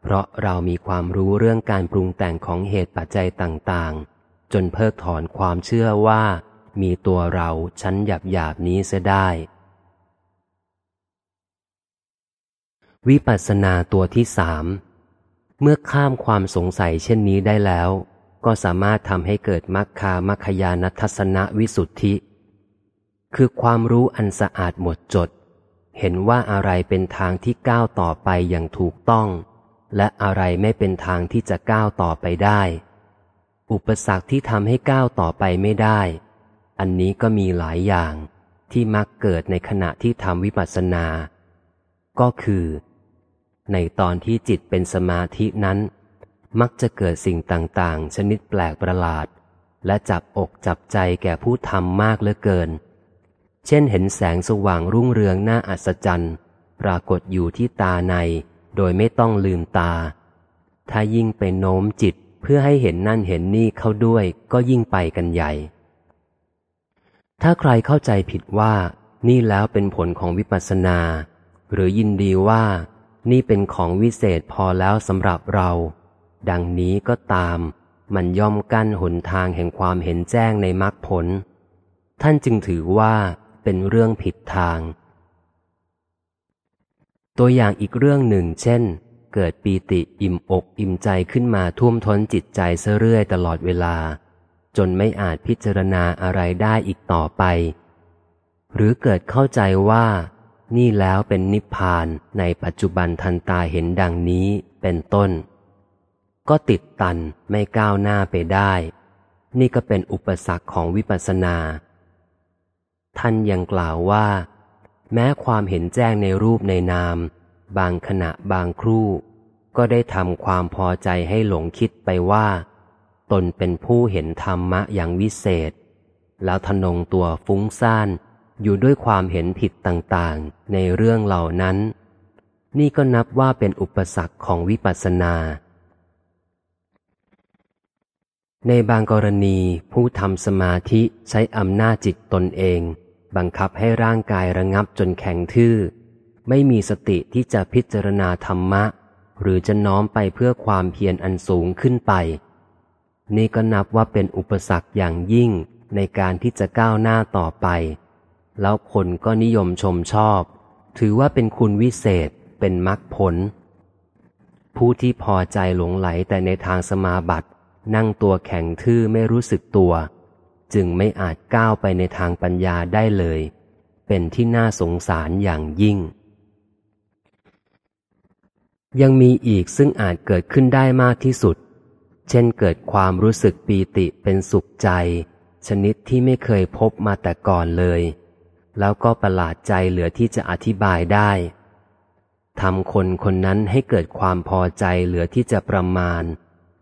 เพราะเรามีความรู้เรื่องการปรุงแต่งของเหตุปัจจัยต่างๆ จนเพิกถอนความเชื่อว่ามีตัวเราชั้นหยาบหยาบนี้เสียได้ วิปัสสนาตัวที่สามเมื่อข้ามความสงสัยเช่นนี้ได้แล้ว ก็สามารถทำให้เกิดมัคคามัคคยานัทสนวิสุทธิ คือความรู้อันสะอาดหมดจด เห็นว่าอะไรเป็นทางที่ก้าวต่อไปอย่างถูกต้อง และอะไรไม่เป็นทางที่จะก้าวต่อไปได้ อุปสรรคที่ทำให้ก้าวต่อไปไม่ได้ อันนี้ก็มีหลายอย่างที่มักเกิดในขณะที่ทำวิปัสสนา ก็คือ ในตอนที่จิตเป็นสมาธินั้น มักจะเกิดสิ่งต่างๆ ชนิดแปลกประหลาด และจับอกจับใจแก่ผู้ทำมากเหลือเกิน เช่นเห็นแสงสว่างรุ่งเรืองน่าอัศจรรย์ ปรากฏอยู่ที่ตาใน โดยไม่ต้องลืมตา ถ้ายิ่งไปโน้มจิตเพื่อให้เห็นนั่นเห็นนี่เข้าด้วยก็ยิ่งไปกันใหญ่ ถ้าใครเข้าใจผิดว่านี่แล้วเป็นผลของวิปัสสนา หรือยินดีว่า นี่เป็นของวิเศษพอแล้วสำหรับเรา ดังนี้ก็ตาม มันย่อมกั้นหนทางแห่งความเห็นแจ้งในมรรคผล ท่านจึงถือว่าเป็นเรื่องผิดทาง ตัวอย่างอีกเรื่องหนึ่ง เช่น เกิดปีติอิ่มอกอิ่มใจขึ้นมาท่วมท้นจิตใจเสเรื่อยตลอดเวลา จนไม่อาจพิจารณาอะไรได้อีกต่อไป หรือเกิดเข้าใจว่า นี่แล้วเป็นนิพพานในปัจจุบันทันตาเห็นดังนี้เป็นต้น ก็ติดตันไม่ก้าวหน้าไปได้ นี่ก็เป็นอุปสรรคของวิปัสสนา ท่านยังกล่าวว่า แม้ความเห็นแจ้งในรูปในนาม บางขณะบางครู่ ก็ได้ทำความพอใจให้หลงคิดไปว่า ตนเป็นผู้เห็นธรรมะอย่างวิเศษ แล้วทนงตัวฟุ้งซ่าน อยู่ด้วยความเห็นผิดต่างๆ ในเรื่องเหล่านั้น นี่ก็นับว่าเป็นอุปสรรคของวิปัสสนา ในบางกรณีผู้ทำสมาธิใช้อำนาจจิตตนเอง บังคับให้ร่างกายระงับจนแข็งทื่อ ไม่มีสติที่จะพิจารณาธรรมะ หรือจะน้อมไปเพื่อความเพียรอันสูงขึ้นไป นี่ก็นับว่าเป็นอุปสรรคอย่างยิ่งในการที่จะก้าวหน้าต่อไป แล้วคนก็นิยมชมชอบ ถือว่าเป็นคุณวิเศษเป็นมรรคผล ผู้ที่พอใจหลงไหลแต่ในทางสมาบัติ นั่งตัวแข็งทื่อไม่รู้สึกตัว จึงไม่อาจก้าวไปในทางปัญญาได้เลย เป็นที่น่าสงสารอย่างยิ่ง ยังมีอีกซึ่งอาจเกิดขึ้นได้มากที่สุด เช่นเกิดความรู้สึกปีติเป็นสุขใจ ชนิดที่ไม่เคยพบมาแต่ก่อนเลย แล้วก็ประหลาดใจเหลือที่จะอธิบายได้ทำคนคนนั้นให้เกิดความพอใจเหลือที่จะประมาณ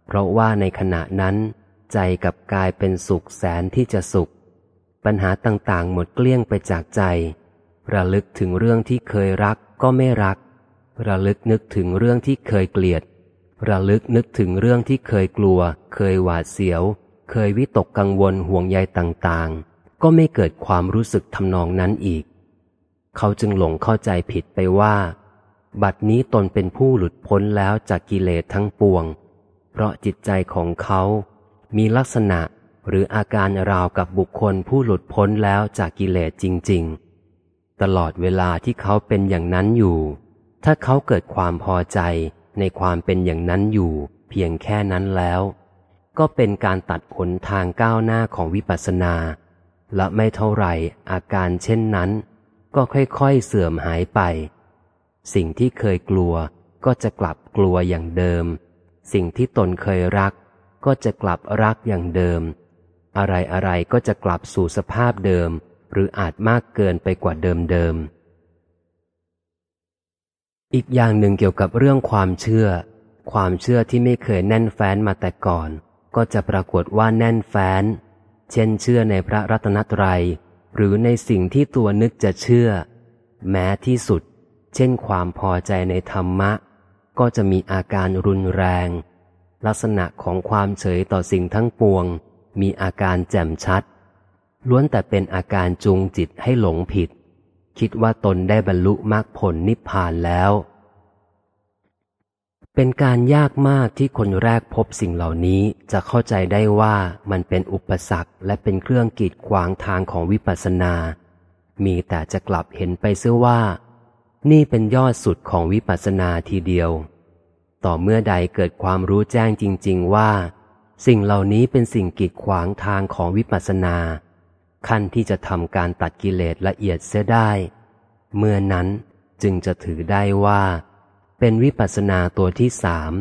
เพราะว่าในขณะนั้น ใจกับกายเป็นสุขแสนที่จะสุข ปัญหาต่างๆ หมดเกลี้ยงไปจากใจ ระลึกถึงเรื่องที่เคยรักก็ไม่รัก ระลึกนึกถึงเรื่องที่เคยเกลียด ระลึกนึกถึงเรื่องที่เคยกลัว เคยหวาดเสียว เคยวิตกกังวลห่วงใยต่างๆ ก็ไม่เกิดความรู้สึกทำนองนั้นอีก เขาจึงหลงเข้าใจผิดไปว่า บัดนี้ตนเป็นผู้หลุดพ้นแล้วจากกิเลสทั้งปวง เพราะจิตใจของเขามีลักษณะหรืออาการราวกับบุคคลผู้หลุดพ้นแล้วจากกิเลสจริง ๆ ตลอดเวลาที่เขาเป็นอย่างนั้นอยู่ ถ้าเขาเกิดความพอใจในความเป็นอย่างนั้นอยู่ เพียงแค่นั้นแล้ว ก็เป็นการตัดผลทางก้าวหน้าของวิปัสสนา และไม่เท่าไรอาการเช่นนั้น ก็ค่อยๆเสื่อมหายไป สิ่งที่เคยกลัวก็จะกลับกลัวอย่างเดิม สิ่งที่ตนเคยรัก ก็จะกลับรักอย่างเดิม อะไรอะไรก็จะกลับสู่สภาพเดิม หรืออาจมากเกินไปกว่าเดิมเดิม อีกอย่างหนึ่งเกี่ยวกับเรื่องความเชื่อ ความเชื่อที่ไม่เคยแน่นแฟ้นมาแต่ก่อน ก็จะปรากฏว่าแน่นแฟ้น เช่นเชื่อในพระรัตนตรัย หรือในสิ่งที่ตัวนึกจะเชื่อ แม้ที่สุด เช่นความพอใจในธรรมะ ก็จะมีอาการรุนแรง ลักษณะของความเฉยต่อสิ่งทั้งปวง มีอาการแจ่มชัด ล้วนแต่เป็นอาการจูงจิตให้หลงผิด คิดว่าตนได้บรรลุมรรคผลนิพพานแล้ว เป็นการยากมากที่คนแรกพบสิ่งเหล่านี้จะเข้าใจได้ว่ามันเป็นอุปสรรคและเป็นเครื่องกีดขวางทางของวิปัสสนา มีแต่จะกลับเห็นไปเสียว่า นี่เป็นยอดสุดของวิปัสสนาทีเดียว ต่อเมื่อใดเกิดความรู้แจ้งจริง ๆ ว่า สิ่งเหล่านี้เป็นสิ่งกีดขวางทางของวิปัสสนา ขั้นที่จะทำการตัดกิเลสละเอียดเสียได้ เมื่อนั้นจึงจะถือได้ว่า เป็นวิปัสสนาตัวที่สาม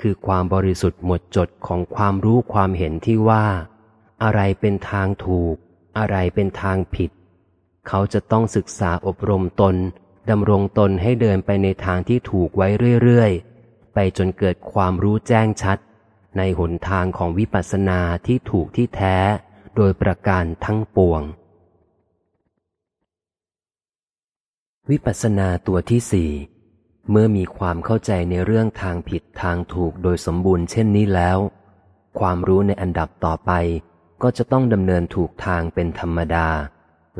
คือความบริสุทธิ์หมดจดของความรู้ความเห็นที่ว่า อะไรเป็นทางถูก อะไรเป็นทางผิด เขาจะต้องศึกษาอบรมตนดำรงตนให้เดินไปในทางที่ถูกไว้เรื่อยๆ ไปจนเกิดความรู้แจ้งชัด ในหนทางของวิปัสสนาที่ถูกที่แท้ โดยประการทั้งปวง วิปัสสนาตัวที่สี่ เมื่อมีความเข้าใจในเรื่องทางผิดทางถูกโดยสมบูรณ์เช่นนี้แล้ว ความรู้ในอันดับต่อไป ก็จะต้องดำเนินถูกทางเป็นธรรมดา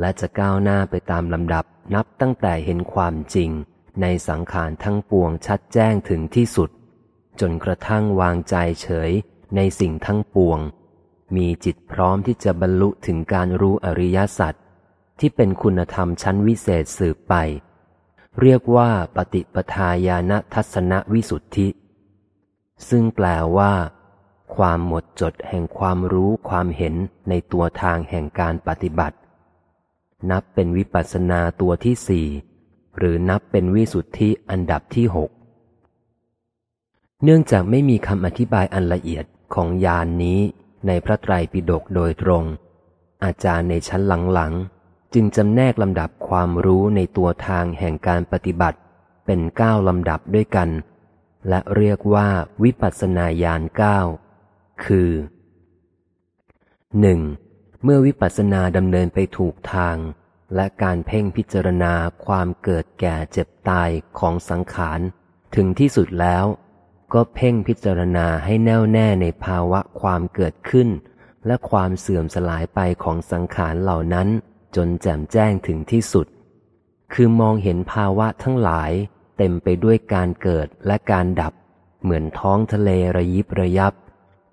และจะก้าวหน้าไปตามลำดับนับตั้งแต่เห็นความจริง ในสังขารทั้งปวงชัดแจ้งถึงที่สุด จนกระทั่งวางใจเฉยในสิ่งทั้งปวง มีจิตพร้อมที่จะบรรลุถึงการรู้อริยสัจที่เป็นคุณธรรมชั้นวิเศษสืบไป เรียกว่าปฏิปทาญาณทัศนวิสุทธิ ซึ่งแปลว่า ความหมดจดแห่งความรู้ความเห็นในตัวทางแห่งการปฏิบัติ นับเป็นวิปัสสนาตัวที่สี่หรือนับเป็นวิสุทธิอันดับที่หกเนื่องจากไม่มีคำอธิบายอันละเอียดของยานนี้ในพระไตรปิฎกโดยตรง อาจารย์ในชั้นหลังๆ จึงจำแนกลำดับความรู้ในตัวทางแห่งการปฏิบัติ เป็นเก้าลำดับด้วยกัน และเรียกว่าวิปัสสนาญาณเก้าคือหนึ่งเมื่อวิปัสสนาดำเนินไปถูกทาง และการเพ่งพิจารณาความเกิดแก่เจ็บตายของสังขาร ถึงที่สุดแล้ว ก็เพ่งพิจารณาให้แน่วแน่ในภาวะความเกิดขึ้น และความเสื่อมสลายไปของสังขารเหล่านั้น จนแจ่มแจ้งถึงที่สุด คือมองเห็นภาวะทั้งหลายเต็มไปด้วยการเกิดและการดับ เหมือนท้องทะเลระยิบระยับ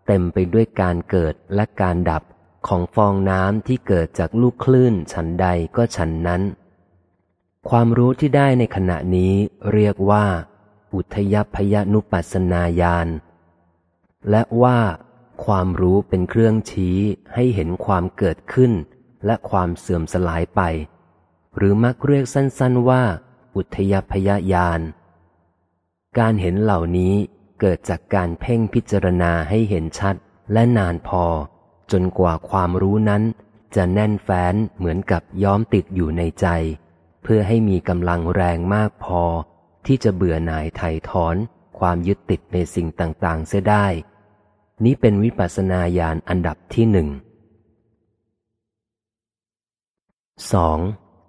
เต็มไปด้วยการเกิดและการดับของฟองน้ำที่เกิดจากลูกคลื่นฉันใดก็ฉันนั้น ความรู้ที่ได้ในขณะนี้เรียกว่า อุทยพยนุปัสนาญาณและว่า ความรู้เป็นเครื่องชี้ให้เห็นความเกิดขึ้น และความเสื่อมสลายไป หรือมักเรียกสั้นๆว่า อุทยพยาญาณการเห็นเหล่านี้เกิดจากการเพ่งพิจารณาให้เห็นชัดและนานพอ จนกว่าความรู้นั้นจะแน่นแฟ้นเหมือนกับย้อมติดอยู่ในใจ เพื่อให้มีกำลังแรงมากพอ ที่จะเบื่อหน่ายไถ่ถอน ความยึดติดในสิ่งต่างๆ เสียได้ นี้เป็นวิปัสสนาญาณอันดับที่หนึ่ง สอง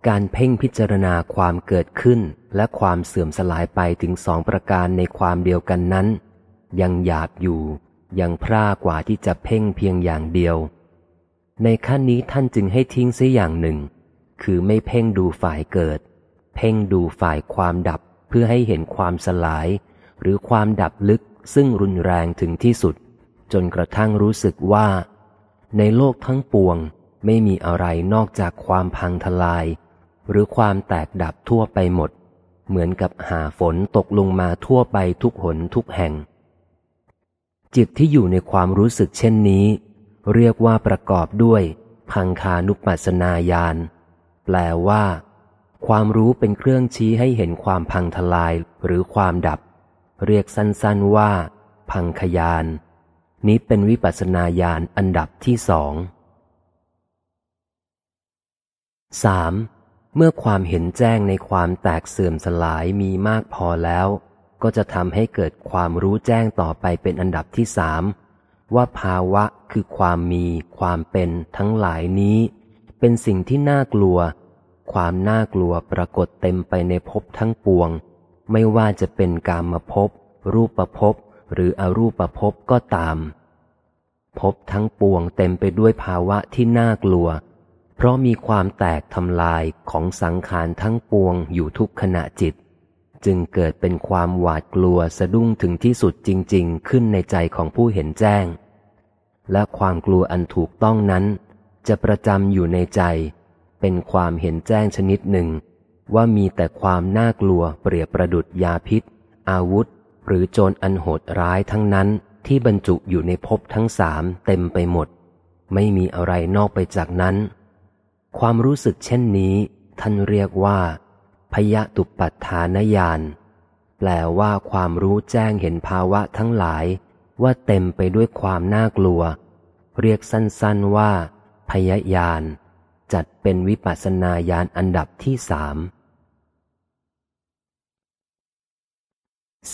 การเพ่งพิจารณาความเกิดขึ้นและความเสื่อมสลายไปถึงสองประการในความเดียวกันนั้น ยังหยาบอยู่ ยังพร่ากว่าที่จะเพ่งเพียงอย่างเดียว ในขั้นนี้ท่านจึงให้ทิ้งเสียอย่างหนึ่ง คือไม่เพ่งดูฝ่ายเกิด เพ่งดูฝ่ายความดับเพื่อให้เห็นความสลาย หรือความดับลึกซึ่งรุนแรงถึงที่สุด จนกระทั่งรู้สึกว่า ในโลกทั้งปวง ไม่มีอะไรนอกจากความพังทลาย หรือความแตกดับทั่วไปหมด เหมือนกับหาฝนตกลงมาทั่วไปทุกหนทุกแห่ง จิตที่อยู่ในความรู้สึกเช่นนี้ เรียกว่าประกอบด้วย พังคานุปัสนาญาณแปลว่า ความรู้เป็นเครื่องชี้ให้เห็นความพังทลายหรือความดับ เรียกสั้นๆว่า พังขยานนี้เป็นวิปัสนาญาณอันดับที่สอง สามเมื่อความเห็นแจ้งในความแตกเสื่อมสลายมีมากพอแล้ว ก็จะทำให้เกิดความรู้แจ้งต่อไปเป็นอันดับที่สามว่าภาวะคือความมีความเป็นทั้งหลายนี้ เป็นสิ่งที่น่ากลัว ความน่ากลัวปรากฏเต็มไปในภพทั้งปวง ไม่ว่าจะเป็นกามภพรูปภพหรืออรูปภพก็ตามภพทั้งปวงเต็มไปด้วยภาวะที่น่ากลัว เพราะมีความแตกทำลายของสังขารทั้งปวงอยู่ทุกขณะจิต จึงเกิดเป็นความหวาดกลัวสะดุ้งถึงที่สุดจริง ๆ ขึ้นในใจของผู้เห็นแจ้ง และความกลัวอันถูกต้องนั้น จะประจำอยู่ในใจ เป็นความเห็นแจ้งชนิดหนึ่ง ว่ามีแต่ความน่ากลัวเปรียบประดุดยาพิษ อาวุธ หรือโจรอันโหดร้ายทั้งนั้นที่บรรจุอยู่ในภพทั้งสามเต็มไปหมด ไม่มีอะไรนอกไปจากนั้น ความรู้สึกเช่นนี้ ท่านเรียกว่า พยตุปัฏฐานญาณแปลว่าความรู้แจ้งเห็นภาวะทั้งหลาย ว่าเต็มไปด้วยความน่ากลัว เรียกสั้นๆว่า พยญาณจัดเป็นวิปัสนาญาณอันดับที่สาม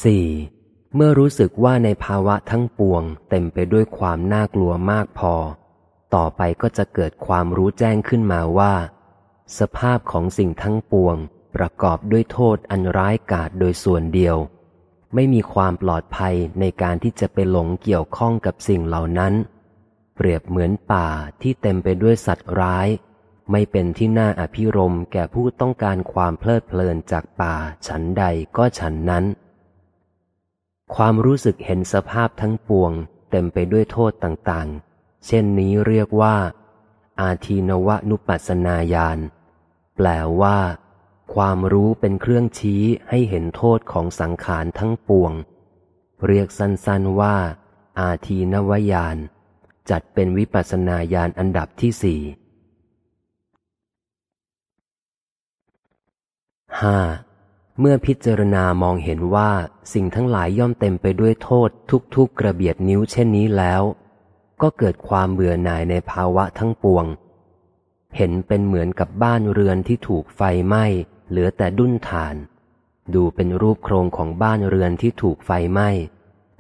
สี่เมื่อรู้สึกว่าในภาวะทั้งปวง เต็มไปด้วยความน่ากลัวมากพอ ต่อไปก็จะเกิดความรู้แจ้งขึ้นมาว่า สภาพของสิ่งทั้งปวง ประกอบด้วยโทษอันร้ายกาจโดยส่วนเดียว ไม่มีความปลอดภัยในการที่จะไปหลงเกี่ยวข้องกับสิ่งเหล่านั้น เปรียบเหมือนป่าที่เต็มไปด้วยสัตว์ร้าย ไม่เป็นที่น่าอภิรมแก่ผู้ต้องการความเพลิดเพลินจากป่าฉันใดก็ฉันนั้น ความรู้สึกเห็นสภาพทั้งปวง เต็มไปด้วยโทษต่างๆ เช่นนี้เรียกว่า อาทีนวนุปัสนาญาณ แปลว่า ความรู้เป็นเครื่องชี้ให้เห็นโทษของสังขารทั้งปวง เรียกสั้นๆว่า อาทีนวายานจัดเป็นวิปัสนาญาณอันดับที่สี่ห้าเมื่อพิจารณามองเห็นว่าสิ่งทั้งหลายย่อมเต็มไปด้วยโทษทุกๆกระเบียดนิ้วเช่นนี้แล้ว ก็เกิดความเบื่อหน่ายในภาวะทั้งปวง เห็นเป็นเหมือนกับบ้านเรือนที่ถูกไฟไหม้เหลือแต่ดุ้นฐาน ดูเป็นรูปโครงของบ้านเรือนที่ถูกไฟไหม้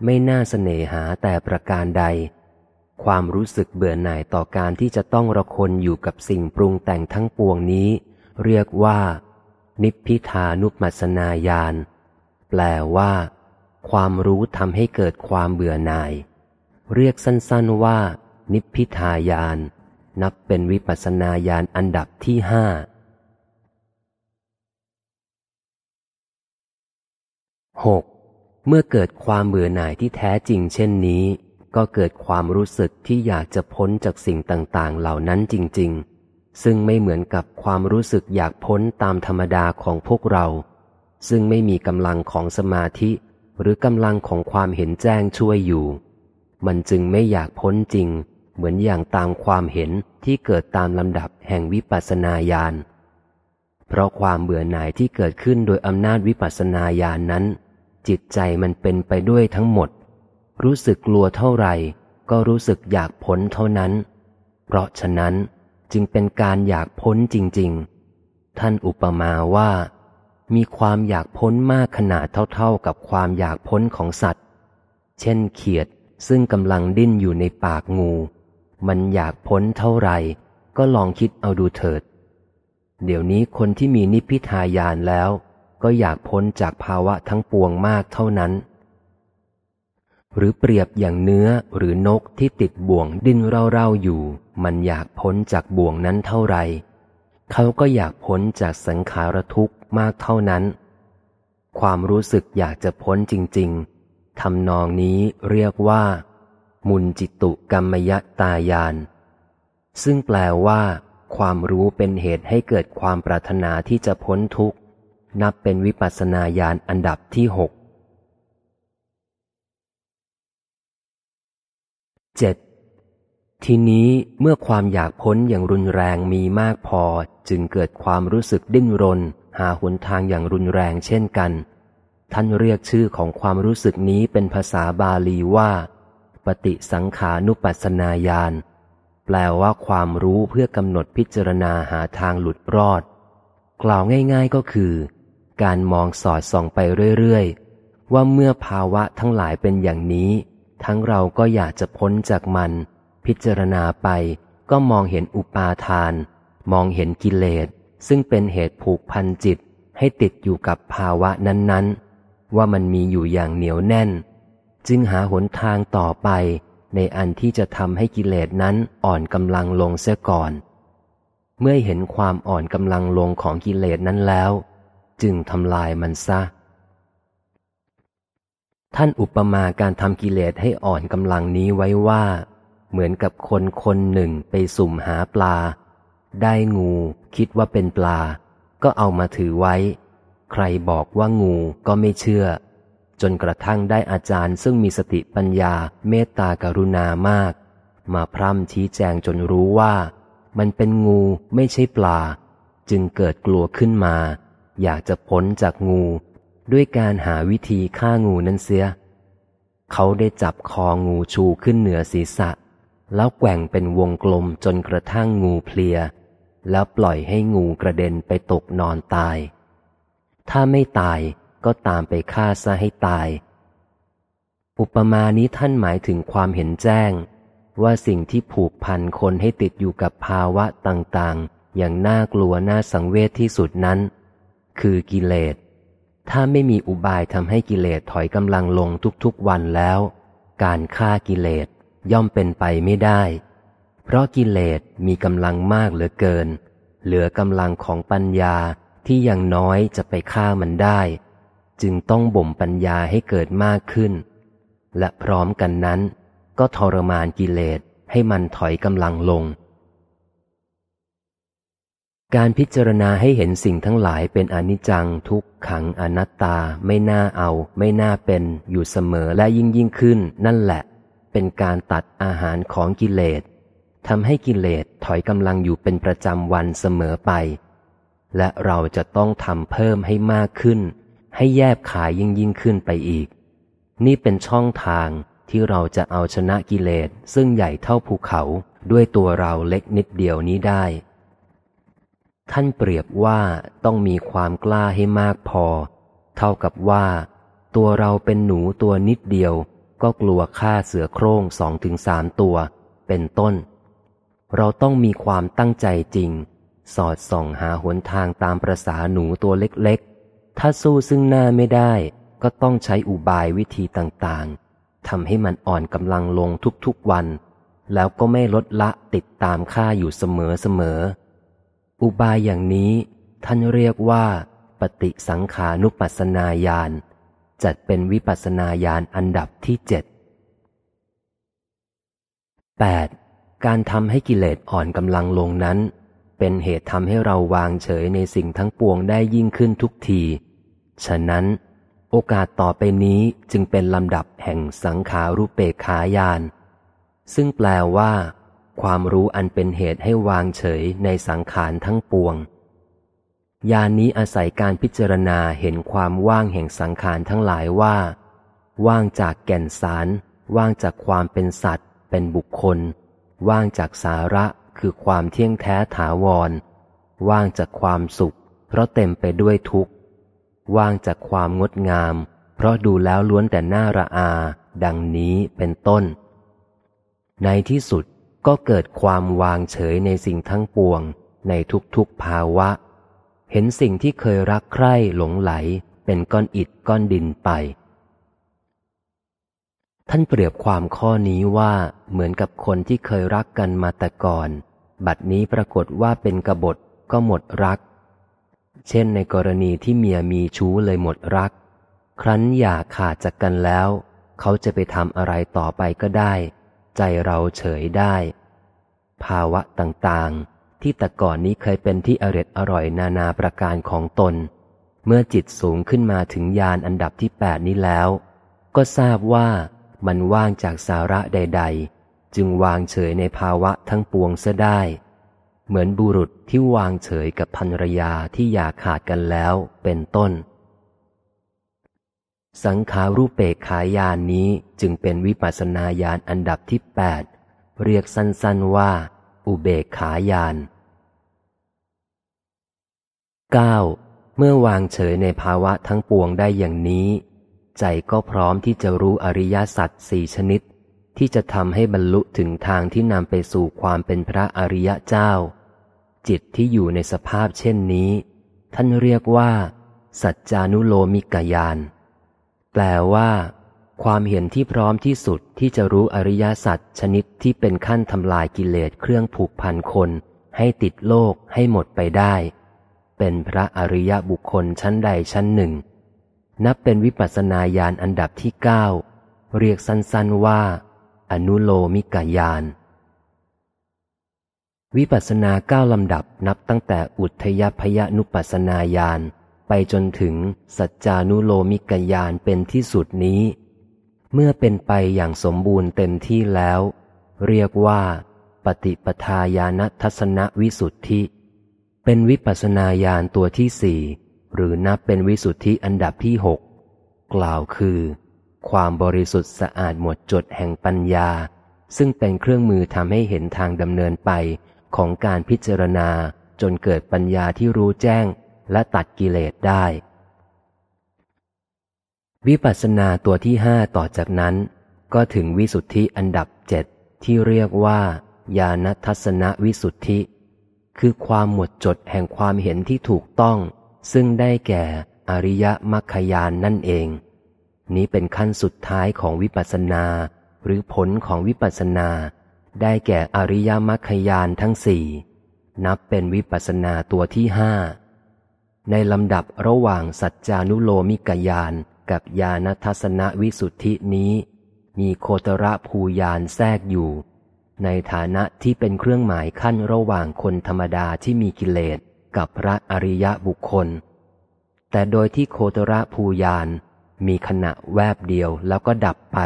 ไม่น่าเสน่หาแต่ประการใด ความรู้สึกเบื่อหน่ายต่อการที่จะต้องระคนอยู่กับสิ่งปรุงแต่งทั้งปวงนี้ เรียกว่า นิพพิทานุปัสนาญาณแปลว่า ความรู้ทำให้เกิดความเบื่อหน่าย เรียกสั้นๆว่า นิพพิทายาน นับเป็นวิปัสนาญาณอันดับที่ห้าหกเมื่อเกิดความเบื่อหน่ายที่แท้จริงเช่นนี้ ก็เกิดความรู้สึกที่อยากจะพ้นจากสิ่งต่างๆ เหล่านั้นจริง ๆ ซึ่งไม่เหมือนกับความรู้สึกอยากพ้นตามธรรมดาของพวกเรา ซึ่งไม่มีกำลังของสมาธิ หรือกำลังของความเห็นแจ้งช่วยอยู่ มันจึงไม่อยากพ้นจริง เหมือนอย่างตามความเห็นที่เกิดตามลำดับแห่งวิปัสสนาญาณ เพราะความเบื่อหน่ายที่เกิดขึ้นโดยอำนาจวิปัสสนาญาณนนั้น จิตใจมันเป็นไปด้วยทั้งหมด รู้สึกกลัวเท่าไหร่ ก็รู้สึกอยากพ้นเท่านั้น เพราะฉะนั้นจึงเป็นการอยากพ้นจริง ๆ ท่านอุปมาว่า มีความอยากพ้นมากขนาดเท่าๆกับความอยากพ้นของสัตว์ เช่นเขียด ซึ่งกำลังดิ้นอยู่ในปากงู มันอยากพ้นเท่าไหร่ ก็ลองคิดเอาดูเถิด เดี๋ยวนี้คนที่มีนิพพิทายานแล้ว ก็อยากพ้นจากภาวะทั้งปวงมากเท่านั้น หรือเปรียบอย่างเนื้อหรือนกที่ติดบ่วงดิ้นเร่าๆอยู่ มันอยากพ้นจากบ่วงนั้นเท่าไรเขาก็อยากพ้นจากสังขารทุกข์มากเท่านั้น ความรู้สึกอยากจะพ้นจริง ๆ ทำนองนี้เรียกว่า มุนจิตุกรรมยตายาน ซึ่งแปลว่า ความรู้เป็นเหตุให้เกิดความปรารถนาที่จะพ้นทุกข์ นับเป็นวิปัสสนาญาณอันดับที่หก 7. ทีนี้เมื่อความอยากพ้นอย่างรุนแรงมีมากพอจึงเกิดความรู้สึกดิ้นรน หาหนทางอย่างรุนแรงเช่นกัน ท่านเรียกชื่อของความรู้สึกนี้เป็นภาษาบาลีว่า ปฏิสังขานุปัสนาญาณแปลว่าความรู้เพื่อกำหนดพิจารณาหาทางหลุดรอด กล่าวง่าย ๆก็คือ การมองสอดส่องไปเรื่อยๆ ว่าเมื่อภาวะทั้งหลายเป็นอย่างนี้ ทั้งเราก็อยากจะพ้นจากมัน พิจารณาไป ก็มองเห็นอุปาทาน มองเห็นกิเลสซึ่งเป็นเหตุผูกพันจิตให้ติดอยู่กับภาวะนั้นๆ ว่ามันมีอยู่อย่างเหนียวแน่น จึงหาหนทางต่อไปในอันที่จะทำให้กิเลสนั้นอ่อนกำลังลงเสียก่อน เมื่อเห็นความอ่อนกำลังลงของกิเลสนั้นแล้ว จึงทำลายมันซะ ท่านอุปมาการทำกิเลสให้อ่อนกำลังนี้ไว้ว่า เหมือนกับคนคนหนึ่งไปสุ่มหาปลา ได้งูคิดว่าเป็นปลา ก็เอามาถือไว้ ใครบอกว่างูก็ไม่เชื่อ จนกระทั่งได้อาจารย์ซึ่งมีสติปัญญาเมตตากรุณามาก มาพร่ำชี้แจงจนรู้ว่า มันเป็นงูไม่ใช่ปลา จึงเกิดกลัวขึ้นมา อยากจะพ้นจากงู ด้วยการหาวิธีฆ่างูนั้นเสีย เขาได้จับคองูชูขึ้นเหนือศีรษะ แล้วแกว่งเป็นวงกลมจนกระทั่งงูเพลีย แล้วปล่อยให้งูกระเด็นไปตกนอนตาย ถ้าไม่ตายก็ตามไปฆ่าซะให้ตาย อุปมานี้ท่านหมายถึงความเห็นแจ้ง ว่าสิ่งที่ผูกพันคนให้ติดอยู่กับภาวะต่างๆ อย่างน่ากลัวน่าสังเวชที่สุดนั้น คือกิเลส ถ้าไม่มีอุบายทำให้กิเลสถอยกำลังลงทุกๆวันแล้ว การฆ่ากิเลสย่อมเป็นไปไม่ได้ เพราะกิเลสมีกำลังมากเหลือเกิน เหลือกำลังของปัญญา ที่ยังน้อยจะไปฆ่ามันได้ จึงต้องบ่มปัญญาให้เกิดมากขึ้น และพร้อมกันนั้น ก็ทรมานกิเลสให้มันถอยกำลังลง การพิจารณาให้เห็นสิ่งทั้งหลายเป็นอนิจจังทุกขังอนัตตาไม่น่าเอา ไม่น่าเป็นอยู่เสมอและยิ่งยิ่งขึ้น นั่นแหละ เป็นการตัดอาหารของกิเลสทำให้กิเลสถอยกำลังอยู่เป็นประจำวันเสมอไป และเราจะต้องทำเพิ่มให้มากขึ้น ให้แยบขายยิ่งยิ่งขึ้นไปอีก นี่เป็นช่องทางที่เราจะเอาชนะกิเลสซึ่งใหญ่เท่าภูเขาด้วยตัวเราเล็กนิดเดียวนี้ได้ ท่านเปรียบว่าต้องมีความกล้าให้มากพอ เท่ากับว่า ตัวเราเป็นหนูตัวนิดเดียว ก็กลัวฆ่าเสือโคร่งสองถึงสามตัว เป็นต้น เราต้องมีความตั้งใจจริง สอดส่องหาหนทางตามประษาหนูตัวเล็กๆ ถ้าสู้ซึ่งหน้าไม่ได้ก็ต้องใช้อุบายวิธีต่างๆทำให้มันอ่อนกำลังลงทุกๆวัน แล้วก็ไม่ลดละติดตามข้าอยู่เสมอเสมอ อุบายอย่างนี้ ท่านเรียกว่า ปฏิสังขานุปัสนาญาณจัดเป็นวิปัสนาญาณอันดับที่เจ็ด 8. การทำให้กิเลสอ่อนกำลังลงนั้น เป็นเหตุทำให้เราวางเฉยในสิ่งทั้งปวงได้ยิ่งขึ้นทุกที ฉะนั้น โอกาสต่อไปนี้จึงเป็นลำดับแห่งสังขารุเปกขายาน ซึ่งแปลว่า ความรู้อันเป็นเหตุให้วางเฉยในสังขารทั้งปวงญาณนนี้อาศัยการพิจารณาเห็นความว่างแห่งสังขารทั้งหลายว่า ว่างจากแก่นสาร ว่างจากความเป็นสัตว์ เป็นบุคคล ว่างจากสาระ คือความเที่ยงแท้ถาวร ว่างจากความสุข เพราะเต็มไปด้วยทุกข์ ว่างจากความงดงาม เพราะดูแล้วล้วนแต่น่าระอา ดังนี้เป็นต้น ในที่สุดก็เกิดความวางเฉยในสิ่งทั้งปวง ในทุกๆภาวะ เห็นสิ่งที่เคยรักใคร่หลงไหล เป็นก้อนอิฐก้อนดินไป ท่านเปรียบความข้อนี้ว่าเหมือนกับคนที่เคยรักกันมาแต่ก่อน บัดนี้ปรากฏว่าเป็นกบฏก็หมดรัก เช่นในกรณีที่เมียมีชู้เลยหมดรัก ครั้นอย่าขาดจากกันแล้ว เขาจะไปทำอะไรต่อไปก็ได้ ใจเราเฉยได้ ภาวะต่างๆ ที่แต่ก่อนนี้เคยเป็นที่อร็ดอร่อยนานาประการของตน เมื่อจิตสูงขึ้นมาถึงยานอันดับที่แปดนี้แล้ว ก็ทราบว่ามันว่างจากสาระใด ๆ จึงวางเฉยในภาวะทั้งปวงเสียได้ เหมือนบุรุษที่วางเฉยกับภรรยาที่อยากขาดกันแล้วเป็นต้น สังขารูปเปกขายานนี้จึงเป็นวิปัสนาญาณอันดับที่แปดเรียกสั้นๆว่า อุเบกขายาน 9. เมื่อวางเฉยในภาวะทั้งปวงได้อย่างนี้ ใจก็พร้อมที่จะรู้อริยสัจสี่ชนิด ที่จะทำให้บรรลุถึงทางที่นำไปสู่ความเป็นพระอริยะเจ้า จิตที่อยู่ในสภาพเช่นนี้ ท่านเรียกว่า สัจจานุโลมิกยาน แปลว่า ความเห็นที่พร้อมที่สุดที่จะรู้อริยสัจชนิดที่เป็นขั้นทำลายกิเลสเครื่องผูกพันคน ให้ติดโลกให้หมดไปได้ เป็นพระอริยบุคคลชั้นใดชั้นหนึ่ง นับเป็นวิปัสสนาญาณอันดับที่เก้าเรียกสั้นๆว่า อนุโลมิกายาน วิปัสสนาเก้าลำดับนับตั้งแต่อุทยพยนุปัสสนาญาณไปจนถึงสัจจานุโลมิกยานเป็นที่สุดนี้ เมื่อเป็นไปอย่างสมบูรณ์เต็มที่แล้ว เรียกว่า ปฏิปทาญาณทัศนวิสุทธิ เป็นวิปัสนาญาณตัวที่สี่หรือนับเป็นวิสุทธิอันดับที่หกกล่าวคือ ความบริสุทธิ์สะอาดหมดจดแห่งปัญญา ซึ่งเป็นเครื่องมือทำให้เห็นทางดำเนินไปของการพิจารณาจนเกิดปัญญาที่รู้แจ้งและตัดกิเลสได้ วิปัสสนาตัวที่ห้าต่อจากนั้น ก็ถึงวิสุทธิอันดับเจ็ดที่เรียกว่าญาณทัศนวิสุทธิ คือความหมดจดแห่งความเห็นที่ถูกต้อง ซึ่งได้แก่อริยมรรคยานนั่นเอง นี้เป็นขั้นสุดท้ายของวิปัสสนา หรือผลของวิปัสสนา ได้แก่อริยมรรคยานทั้งสี่ นับเป็นวิปัสสนาตัวที่ห้าในลำดับระหว่างสัจจานุโลมิกยานกับญาณทัศนวิสุทธินี้ มีโคตรภูยานแทรกอยู่ ในฐานะที่เป็นเครื่องหมายขั้นระหว่างคนธรรมดาที่มีกิเลสกับพระอริยะบุคคล แต่โดยที่โคตรภูยาน มีขณะแวบเดียวแล้วก็ดับไป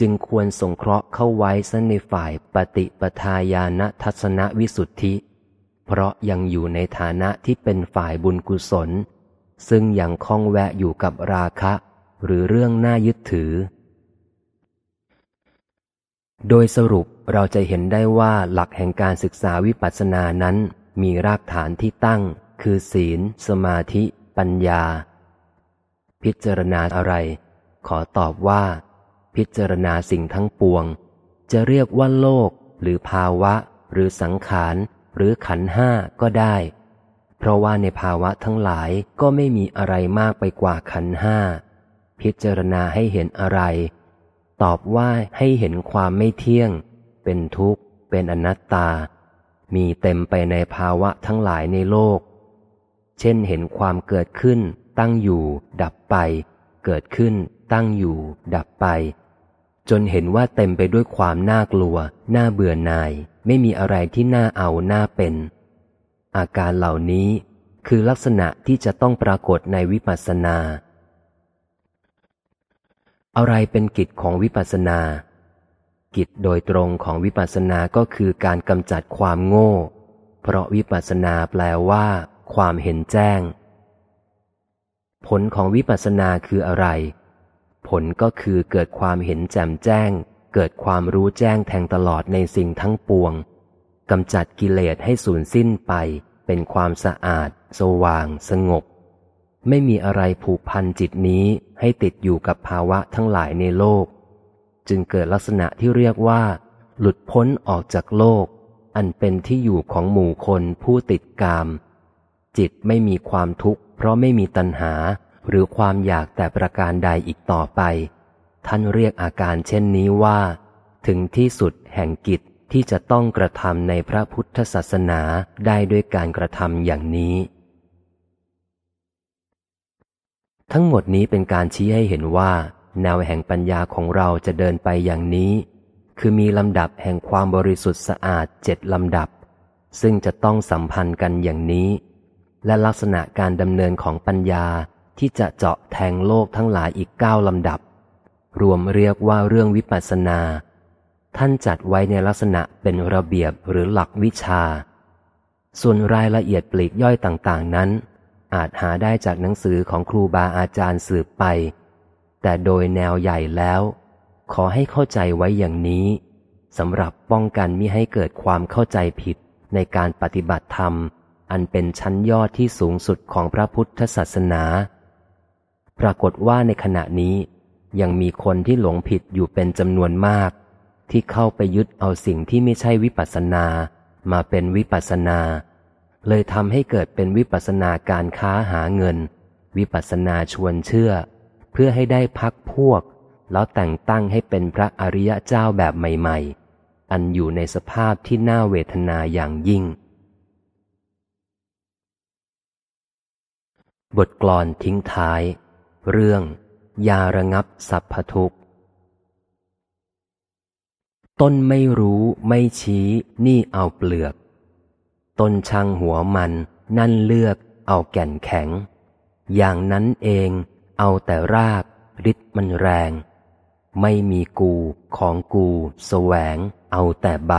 จึงควรสงเคราะห์เข้าไว้ซะในฝ่ายปฏิปทาญาณทัศนวิสุทธิ เพราะยังอยู่ในฐานะที่เป็นฝ่ายบุญกุศล ซึ่งยังคล้องแวะอยู่กับราคะ หรือเรื่องน่ายึดถือ โดยสรุปเราจะเห็นได้ว่าหลักแห่งการศึกษาวิปัสสนานั้นมีรากฐานที่ตั้ง คือศีล สมาธิ ปัญญา พิจารณาอะไร ขอตอบว่า พิจารณาสิ่งทั้งปวง จะเรียกว่าโลก หรือภาวะ หรือสังขาร หรือขันห้าก็ได้ เพราะว่าในภาวะทั้งหลายก็ไม่มีอะไรมากไปกว่าขันห้า พิจารณาให้เห็นอะไร ตอบว่าให้เห็นความไม่เที่ยง เป็นทุกข์ เป็นอนัตตา มีเต็มไปในภาวะทั้งหลายในโลก เช่นเห็นความเกิดขึ้น ตั้งอยู่ ดับไป เกิดขึ้น ตั้งอยู่ ดับไป จนเห็นว่าเต็มไปด้วยความน่ากลัว น่าเบื่อหน่าย ไม่มีอะไรที่น่าเอาน่าเป็น อาการเหล่านี้คือลักษณะที่จะต้องปรากฏในวิปัสสนา อะไรเป็นกิจของวิปัสสนา กิจโดยตรงของวิปัสสนาก็คือการกำจัดความโง่ เพราะวิปัสสนาแปลว่า ความเห็นแจ้ง ผลของวิปัสสนาคืออะไร ผลก็คือเกิดความเห็นแจ่มแจ้ง เกิดความรู้แจ้งแทงตลอดในสิ่งทั้งปวงกำจัดกิเลสให้สูญสิ้นไป เป็นความสะอาด สว่าง สงบ ไม่มีอะไรผูกพันจิตนี้ให้ติดอยู่กับภาวะทั้งหลายในโลก จึงเกิดลักษณะที่เรียกว่า หลุดพ้นออกจากโลก อันเป็นที่อยู่ของหมู่คนผู้ติดกาม จิตไม่มีความทุกข์ เพราะไม่มีตัณหาหรือความอยากแต่ประการใดอีกต่อไป ท่านเรียกอาการเช่นนี้ว่า ถึงที่สุดแห่งกิจที่จะต้องกระทำในพระพุทธศาสนาได้ด้วยการกระทำอย่างนี้ ทั้งหมดนี้เป็นการชี้ให้เห็นว่า แนวแห่งปัญญาของเราจะเดินไปอย่างนี้ คือมีลำดับแห่งความบริสุทธิ์สะอาดเจ็ดลำดับ ซึ่งจะต้องสัมพันธ์กันอย่างนี้ และลักษณะการดำเนินของปัญญาที่จะเจาะแทงโลกทั้งหลายอีกเก้าลำดับ รวมเรียกว่าเรื่องวิปัสสนา ท่านจัดไว้ในลักษณะเป็นระเบียบหรือหลักวิชา ส่วนรายละเอียดปลีกย่อยต่างๆนั้น อาจหาได้จากหนังสือของครูบาอาจารย์สืบไป แต่โดยแนวใหญ่แล้ว ขอให้เข้าใจไว้อย่างนี้สำหรับป้องกันมิให้เกิดความเข้าใจผิดในการปฏิบัติธรรม อันเป็นชั้นยอดที่สูงสุดของพระพุทธศาสนา ปรากฏว่าในขณะนี้ยังมีคนที่หลงผิดอยู่เป็นจำนวนมาก ที่เข้าไปยึดเอาสิ่งที่ไม่ใช่วิปัสนา มาเป็นวิปัสนา เลยทำให้เกิดเป็นวิปัสนาการค้าหาเงิน วิปัสนาชวนเชื่อ เพื่อให้ได้พักพวก แล้วแต่งตั้งให้เป็นพระอริยะเจ้าแบบใหม่ ๆ อันอยู่ในสภาพที่น่าเวทนาอย่างยิ่ง บทกลอนทิ้งท้าย เรื่อง ยาระงับสัพพทุกต้นไม่รู้ไม่ชี้นี่เอาเปลือก ต้นช่างหัวมันนั่นเลือก เอาแก่นแข็ง อย่างนั้นเองเอาแต่รากฤทธิ์มันแรง ไม่มีกูของกูแสวง เอาแต่ใบ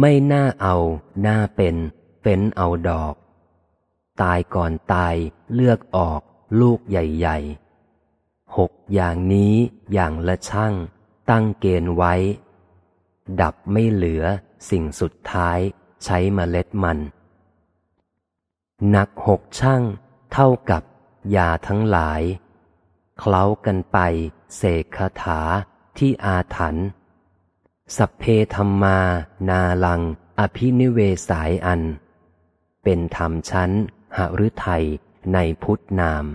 ไม่น่าเอาหน้าเป็นเป็นเอาดอก ตายก่อนตายเลือกออกลูกใหญ่ๆหกอย่างนี้อย่างละช่าง ตั้งเกณฑ์ไว้ ดับไม่เหลือสิ่งสุดท้ายใช้มเมล็ดมัน หนักหกช่างเท่ากับยาทั้งหลาย เคล้ากันไปเสกคาถาที่อาถรรพ์สัพเพธรรมา นาลัง อภินิเวสายอัน เป็นธรรมชั้น หฤทัยในพุทธนาม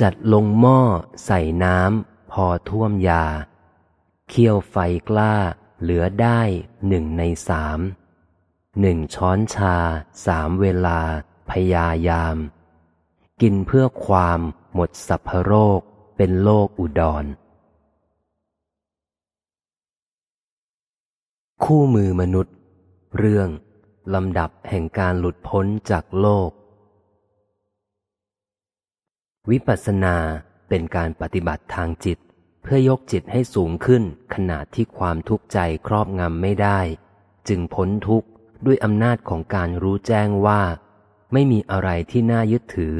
จัดลงหม้อใส่น้ำพอท่วมยา เคี่ยวไฟกล้าเหลือได้หนึ่งในสามหนึ่งช้อนชาสามเวลาพยายาม กินเพื่อความหมดสัพพโรคเป็นโลกอุดร คู่มือมนุษย์ เรื่อง ลำดับแห่งการหลุดพ้นจากโลก วิปัสสนาเป็นการปฏิบัติทางจิต เพื่อยกจิตให้สูงขึ้นขนาดที่ความทุกข์ใจครอบงำไม่ได้ จึงพ้นทุกข์ด้วยอำนาจของการรู้แจ้งว่า ไม่มีอะไรที่น่ายึดถือ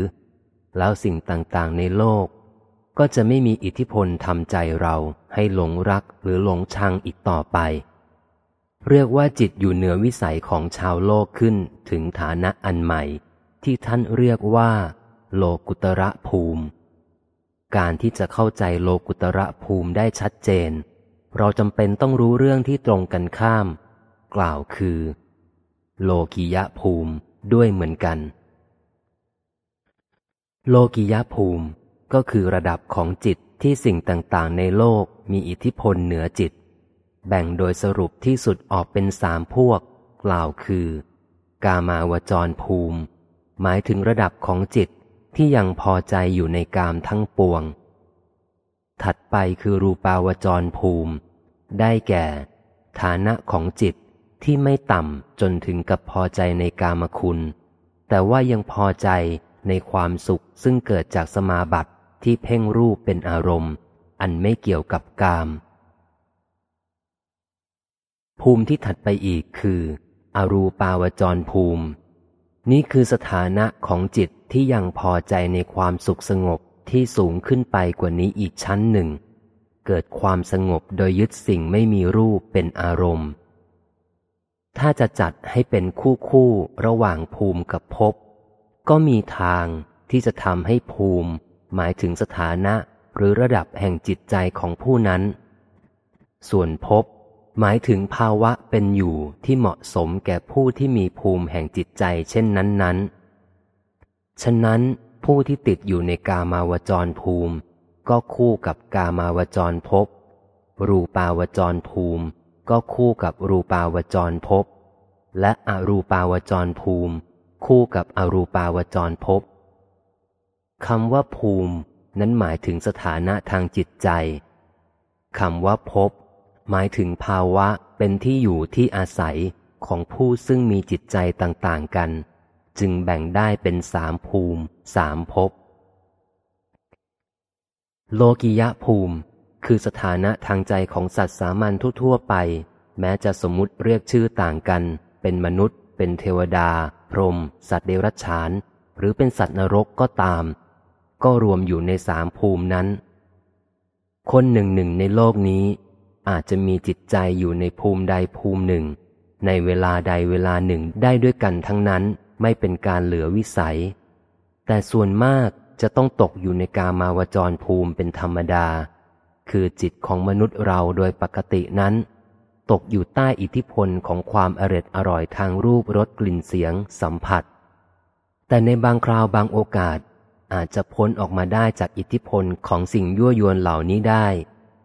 แล้วสิ่งต่างๆในโลก ก็จะไม่มีอิทธิพลทำใจเราให้หลงรักหรือหลงชังอีกต่อไป เรียกว่าจิตอยู่เหนือวิสัยของชาวโลกขึ้นถึงฐานะอันใหม่ ที่ท่านเรียกว่า โลกุตระภูมิ การที่จะเข้าใจโลกุตระภูมิได้ชัดเจน เราจำเป็นต้องรู้เรื่องที่ตรงกันข้าม กล่าวคือ โลกิยะภูมิด้วยเหมือนกัน โลกิยภูมิก็คือระดับของจิตที่สิ่งต่างๆ ในโลกมีอิทธิพลเหนือจิต แบ่งโดยสรุปที่สุดออกเป็นสามพวก กล่าวคือ กามาวจรภูมิ หมายถึงระดับของจิตที่ยังพอใจอยู่ในกามทั้งปวง ถัดไปคือรูปาวจรภูมิ ได้แก่ ฐานะของจิตที่ไม่ต่ำจนถึงกับพอใจในกามคุณ แต่ว่ายังพอใจในความสุขซึ่งเกิดจากสมาบัติที่เพ่งรูปเป็นอารมณ์ อันไม่เกี่ยวกับกาม ภูมิที่ถัดไปอีกคือ อรูปาวจรภูมิ นี่คือสถานะของจิตที่ยังพอใจในความสุขสงบที่สูงขึ้นไปกว่านี้อีกชั้นหนึ่ง เกิดความสงบโดยยึดสิ่งไม่มีรูปเป็นอารมณ์ ถ้าจะจัดให้เป็นคู่คู่ระหว่างภูมิกับภพก็มีทางที่จะทำให้ภูมิ หมายถึงสถานะหรือระดับแห่งจิตใจของผู้นั้น ส่วนภพ หมายถึงภาวะเป็นอยู่ที่เหมาะสมแก่ผู้ที่มีภูมิแห่งจิตใจเช่นนั้น ๆ ฉะนั้นผู้ที่ติดอยู่ในกามาวจรภูมิ ก็คู่กับกามาวจรภพ รูปาวจรภูมิ ก็คู่กับรูปาวจรภพ และอรูปาวจรภูมิ คู่กับอรูปาวจรภพคำว่าภูมินั้นหมายถึงสถานะทางจิตใจคำว่าภพ หมายถึงภาวะเป็นที่อยู่ที่อาศัยของผู้ซึ่งมีจิตใจต่างๆกัน จึงแบ่งได้เป็นสามภูมิสามภพโลกิยะภูมิ คือสถานะทางใจของสัตว์สามัญทั่วๆไป แม้จะสมมุติเรียกชื่อต่างกัน เป็นมนุษย์ เป็นเทวดา พรหมสัตว์เดรัจฉาน หรือเป็นสัตว์นรกก็ตาม ก็รวมอยู่ในสามภูมินั้น คนหนึ่งหนึ่งในโลกนี้ อาจจะมีจิตใจอยู่ในภูมิใดภูมิหนึ่ง ในเวลาใดเวลาหนึ่งได้ด้วยกันทั้งนั้นไม่เป็นการเหลือวิสัย แต่ส่วนมากจะต้องตกอยู่ในกามาวจรภูมิเป็นธรรมดา คือจิตของมนุษย์เราโดยปกตินั้น ตกอยู่ใต้อิทธิพลของความอร็ดอร่อยทางรูปรสกลิ่นเสียงสัมผัส แต่ในบางคราวบางโอกาสอาจจะพ้นออกมาได้จากอิทธิพลของสิ่งยั่วยวนเหล่านี้ได้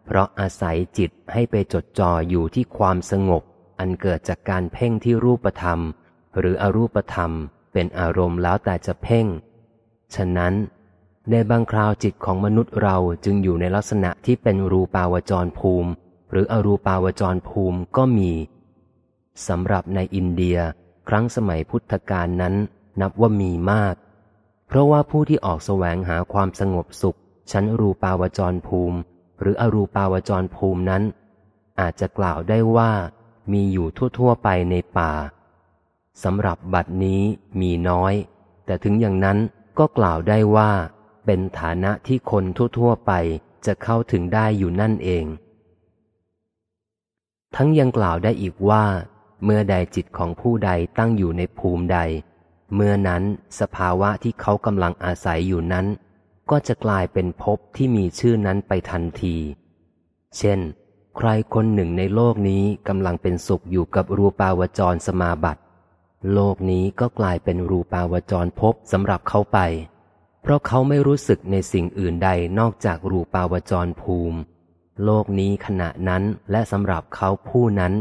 เพราะอาศัยจิตให้ไปจดจ่ออยู่ที่ความสงบ อันเกิดจากการเพ่งที่รูปธรรม หรืออรูปธรรมเป็นอารมณ์แล้วแต่จะเพ่ง ฉะนั้น ในบางคราวจิตของมนุษย์เราจึงอยู่ในลักษณะที่เป็นรูปาวจรภูมิ หรืออรูปาวจรภูมิก็มีสำหรับในอินเดีย ครั้งสมัยพุทธกาลนั้น นับว่ามีมาก เพราะว่าผู้ที่ออกแสวงหาความสงบสุข ชั้นรูปาวจรภูมิ หรืออรูปาวจรภูมินั้น อาจจะกล่าวได้ว่า มีอยู่ทั่วๆไปในป่าสำหรับบัดนี้มีน้อย แต่ถึงอย่างนั้นก็กล่าวได้ว่า เป็นฐานะที่คนทั่วๆไปจะเข้าถึงได้อยู่นั่นเอง ทั้งยังกล่าวได้อีกว่า เมื่อใดจิตของผู้ใดตั้งอยู่ในภูมิใด เมื่อนั้นสภาวะที่เขากำลังอาศัยอยู่นั้น ก็จะกลายเป็นภพที่มีชื่อนั้นไปทันที เช่น ใครคนหนึ่งในโลกนี้กำลังเป็นสุขอยู่กับรูปาวจรสมาบัติ โลกนี้ก็กลายเป็นรูปาวจรภพสำหรับเขาไป เพราะเขาไม่รู้สึกในสิ่งอื่นใดนอกจากรูปาวจรภูมิ โลกนี้ขณะนั้นและสำหรับเขาผู้นั้น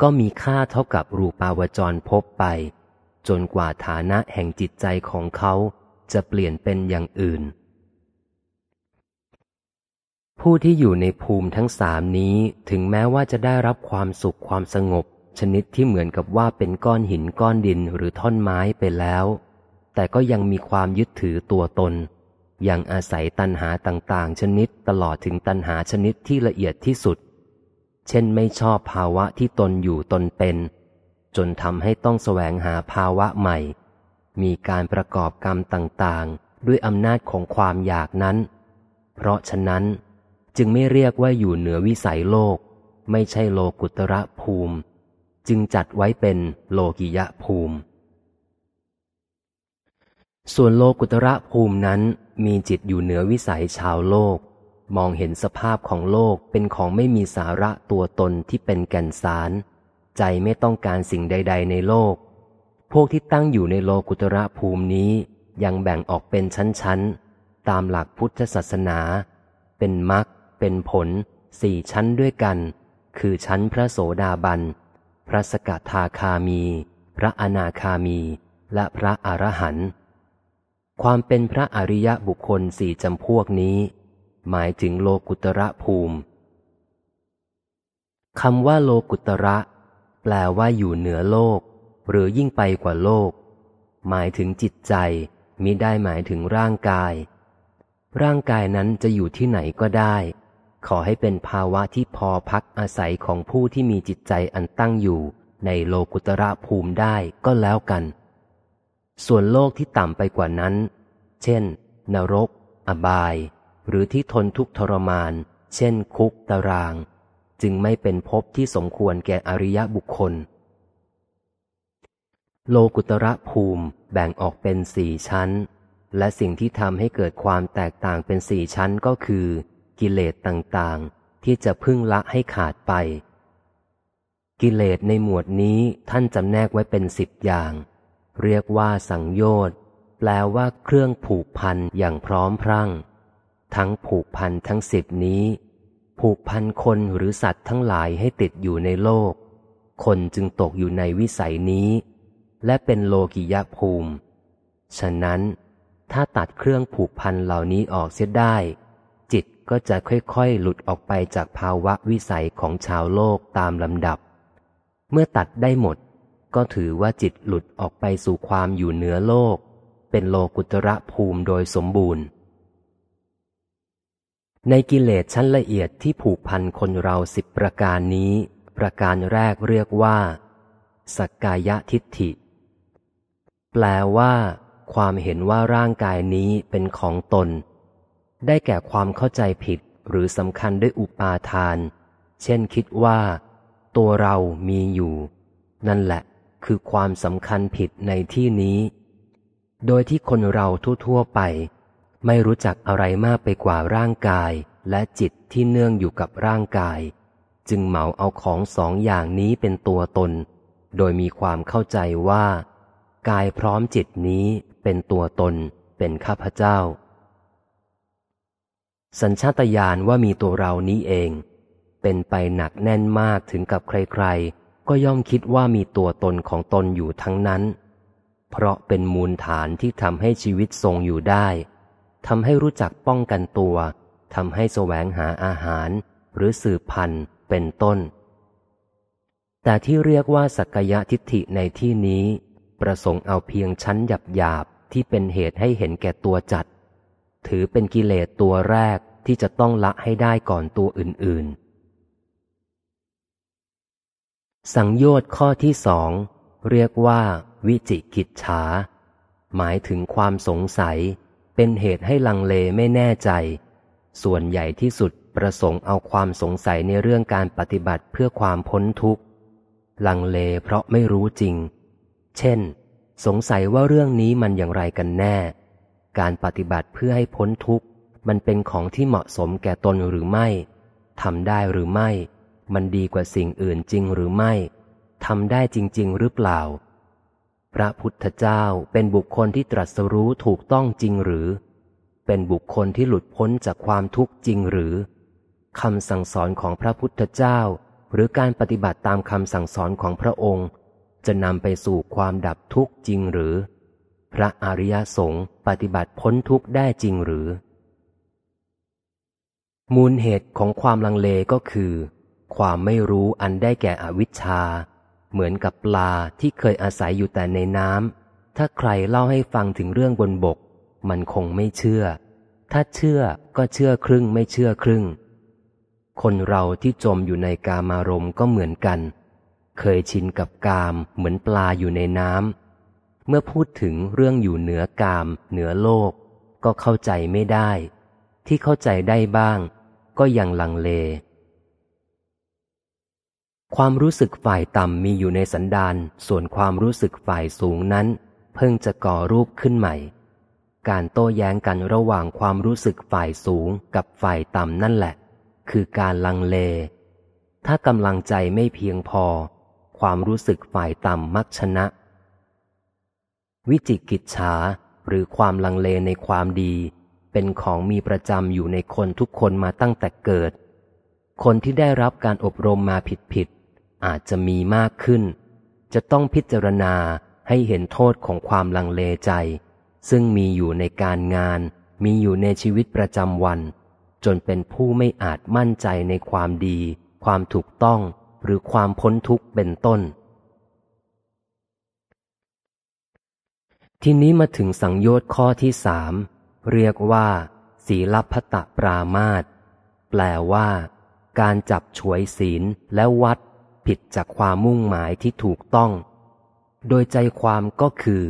ก็มีค่าเท่ากับรูปาวจรภพไป จนกว่าฐานะแห่งจิตใจของเขาจะเปลี่ยนเป็นอย่างอื่น ผู้ที่อยู่ในภูมิทั้งสามนี้ถึงแม้ว่าจะได้รับความสุขความสงบ ชนิดที่เหมือนกับว่าเป็นก้อนหินก้อนดินหรือท่อนไม้ไปแล้ว แต่ก็ยังมีความยึดถือตัวตน ยังอาศัยตัณหาต่างๆ ชนิดตลอดถึงตัณหาชนิดที่ละเอียดที่สุด เช่นไม่ชอบภาวะที่ตนอยู่ตนเป็น จนทำให้ต้องแสวงหาภาวะใหม่ มีการประกอบกรรมต่างๆ ด้วยอำนาจของความอยากนั้น เพราะฉะนั้น จึงไม่เรียกว่าอยู่เหนือวิสัยโลก ไม่ใช่โลกุตระภูมิ จึงจัดไว้เป็นโลกิยะภูมิ ส่วนโลกุตระภูมินั้นมีจิตอยู่เหนือวิสัยชาวโลก มองเห็นสภาพของโลกเป็นของไม่มีสาระตัวตนที่เป็นแก่นสาร ใจไม่ต้องการสิ่งใด ๆ ในโลก พวกที่ตั้งอยู่ในโลกุตระภูมินี้ยังแบ่งออกเป็นชั้น ๆ ตามหลักพุทธศาสนา เป็นมรรค เป็นผลสี่ชั้นด้วยกัน คือชั้นพระโสดาบัน พระสกทาคามี พระอนาคามี และพระอรหันต์ความเป็นพระอริยบุคคลสี่จำพวกนี้ หมายถึงโลกุตระภูมิคำว่าโลกุตระ แปลว่าอยู่เหนือโลก หรือยิ่งไปกว่าโลก หมายถึงจิตใจมิได้หมายถึงร่างกาย ร่างกายนั้นจะอยู่ที่ไหนก็ได้ ขอให้เป็นภาวะที่พอพักอาศัยของผู้ที่มีจิตใจอันตั้งอยู่ ในโลกุตระภูมิได้ก็แล้วกัน ส่วนโลกที่ต่ำไปกว่านั้น เช่น นรก อบาย หรือที่ทนทุกข์ทรมาน เช่น คุกตาราง จึงไม่เป็นภพที่สมควรแก่อริยบุคคล โลกุตระภูมิแบ่งออกเป็นสี่ชั้น และสิ่งที่ทำให้เกิดความแตกต่างเป็นสี่ชั้นก็คือ กิเลสต่างๆ ที่จะพึ่งละให้ขาดไป กิเลสในหมวดนี้ท่านจำแนกไว้เป็นสิบอย่าง เรียกว่าสังโยชน์แปลว่าเครื่องผูกพันอย่างพร้อมพรั่ง ทั้งผูกพันทั้งสิบนี้ ผูกพันคนหรือสัตว์ทั้งหลายให้ติดอยู่ในโลก คนจึงตกอยู่ในวิสัยนี้ และเป็นโลกิยภูมิ ฉะนั้นถ้าตัดเครื่องผูกพันเหล่านี้ออกเสียได้ ก็จะค่อยๆ หลุดออกไปจากภาวะวิสัยของชาวโลกตามลำดับ เมื่อตัดได้หมด ก็ถือว่าจิตหลุดออกไปสู่ความอยู่เหนือโลก เป็นโลกุตระภูมิโดยสมบูรณ์ ในกิเลสชั้นละเอียดที่ผูกพันคนเราสิบประการนี้ ประการแรกเรียกว่า สักกายทิฏฐิ แปลว่า ความเห็นว่าร่างกายนี้เป็นของตน ได้แก่ความเข้าใจผิดหรือสำคัญด้วยอุปาทาน เช่นคิดว่า ตัวเรามีอยู่ นั่นแหละคือความสำคัญผิดในที่นี้ โดยที่คนเราทั่วๆไป ไม่รู้จักอะไรมากไปกว่าร่างกายและจิตที่เนื่องอยู่กับร่างกาย จึงเหมาเอาของสองอย่างนี้เป็นตัวตน โดยมีความเข้าใจว่า กายพร้อมจิตนี้เป็นตัวตน เป็นข้าพเจ้า สัญชาตญาณว่ามีตัวเรานี้เอง เป็นไปหนักแน่นมากถึงกับใครๆ ก็ย่อมคิดว่ามีตัวตนของตนอยู่ทั้งนั้น เพราะเป็นมูลฐานที่ทำให้ชีวิตทรงอยู่ได้ทำให้รู้จักป้องกันตัวทำให้แสวงหาอาหาร หรือสืบพันธุ์เป็นต้น แต่ที่เรียกว่าสักยะทิฏฐิในที่นี้ ประสงค์เอาเพียงชั้นหยาบๆที่เป็นเหตุให้เห็นแก่ตัวจัด ถือเป็นกิเลสตัวแรกที่จะต้องละให้ได้ก่อนตัวอื่น ๆ สังโยชน์ข้อที่สองเรียกว่า วิจิกิจฉา หมายถึงความสงสัย เป็นเหตุให้ลังเลไม่แน่ใจ ส่วนใหญ่ที่สุดประสงค์เอาความสงสัยในเรื่องการปฏิบัติเพื่อความพ้นทุกข์ ลังเลเพราะไม่รู้จริง เช่น สงสัยว่าเรื่องนี้มันอย่างไรกันแน่ การปฏิบัติเพื่อให้พ้นทุกข์ มันเป็นของที่เหมาะสมแก่ตนหรือไม่ทำได้หรือไม่ มันดีกว่าสิ่งอื่นจริงหรือไม่ทำได้จริง ๆ หรือเปล่า พระพุทธเจ้าเป็นบุคคลที่ตรัสรู้ถูกต้องจริงหรือ เป็นบุคคลที่หลุดพ้นจากความทุกข์จริงหรือคำสั่งสอนของพระพุทธเจ้า หรือการปฏิบัติตามคำสั่งสอนของพระองค์ จะนำไปสู่ความดับทุกข์จริงหรือ พระอริยสงฆ์ปฏิบัติพ้นทุกข์ได้จริงหรือ มูลเหตุของความลังเลก็คือ ความไม่รู้อันได้แก่อวิชชา เหมือนกับปลาที่เคยอาศัยอยู่แต่ในน้ำถ้าใครเล่าให้ฟังถึงเรื่องบนบก มันคงไม่เชื่อ ถ้าเชื่อก็เชื่อครึ่งไม่เชื่อครึ่ง คนเราที่จมอยู่ในกามารมก็เหมือนกัน เคยชินกับกามเหมือนปลาอยู่ในน้ำ เมื่อพูดถึงเรื่องอยู่เหนือกาม เหนือโลก ก็เข้าใจไม่ได้ ที่เข้าใจได้บ้าง ก็ยังลังเล ความรู้สึกฝ่ายต่ำมีอยู่ในสันดานส่วนความรู้สึกฝ่ายสูงนั้น เพิ่งจะก่อรูปขึ้นใหม่ การโต้แย้งกันระหว่างความรู้สึกฝ่ายสูงกับฝ่ายต่ำนั่นแหละ คือการลังเล ถ้ากำลังใจไม่เพียงพอ ความรู้สึกฝ่ายต่ำมักชนะ วิจิกิจฉาหรือความลังเลในความดี เป็นของมีประจำอยู่ในคนทุกคนมาตั้งแต่เกิด คนที่ได้รับการอบรมมาผิดๆอาจจะมีมากขึ้น จะต้องพิจารณาให้เห็นโทษของความลังเลใจ ซึ่งมีอยู่ในการงาน มีอยู่ในชีวิตประจำวัน จนเป็นผู้ไม่อาจมั่นใจในความดี ความถูกต้องหรือความพ้นทุกข์เป็นต้น ทีนี้มาถึงสังโยชน์ข้อที่สามเรียกว่า ศีลพัตปรามาตแปลว่า การจับฉวยศีลและวัด ผิดจากความมุ่งหมายที่ถูกต้อง โดยใจความก็คือ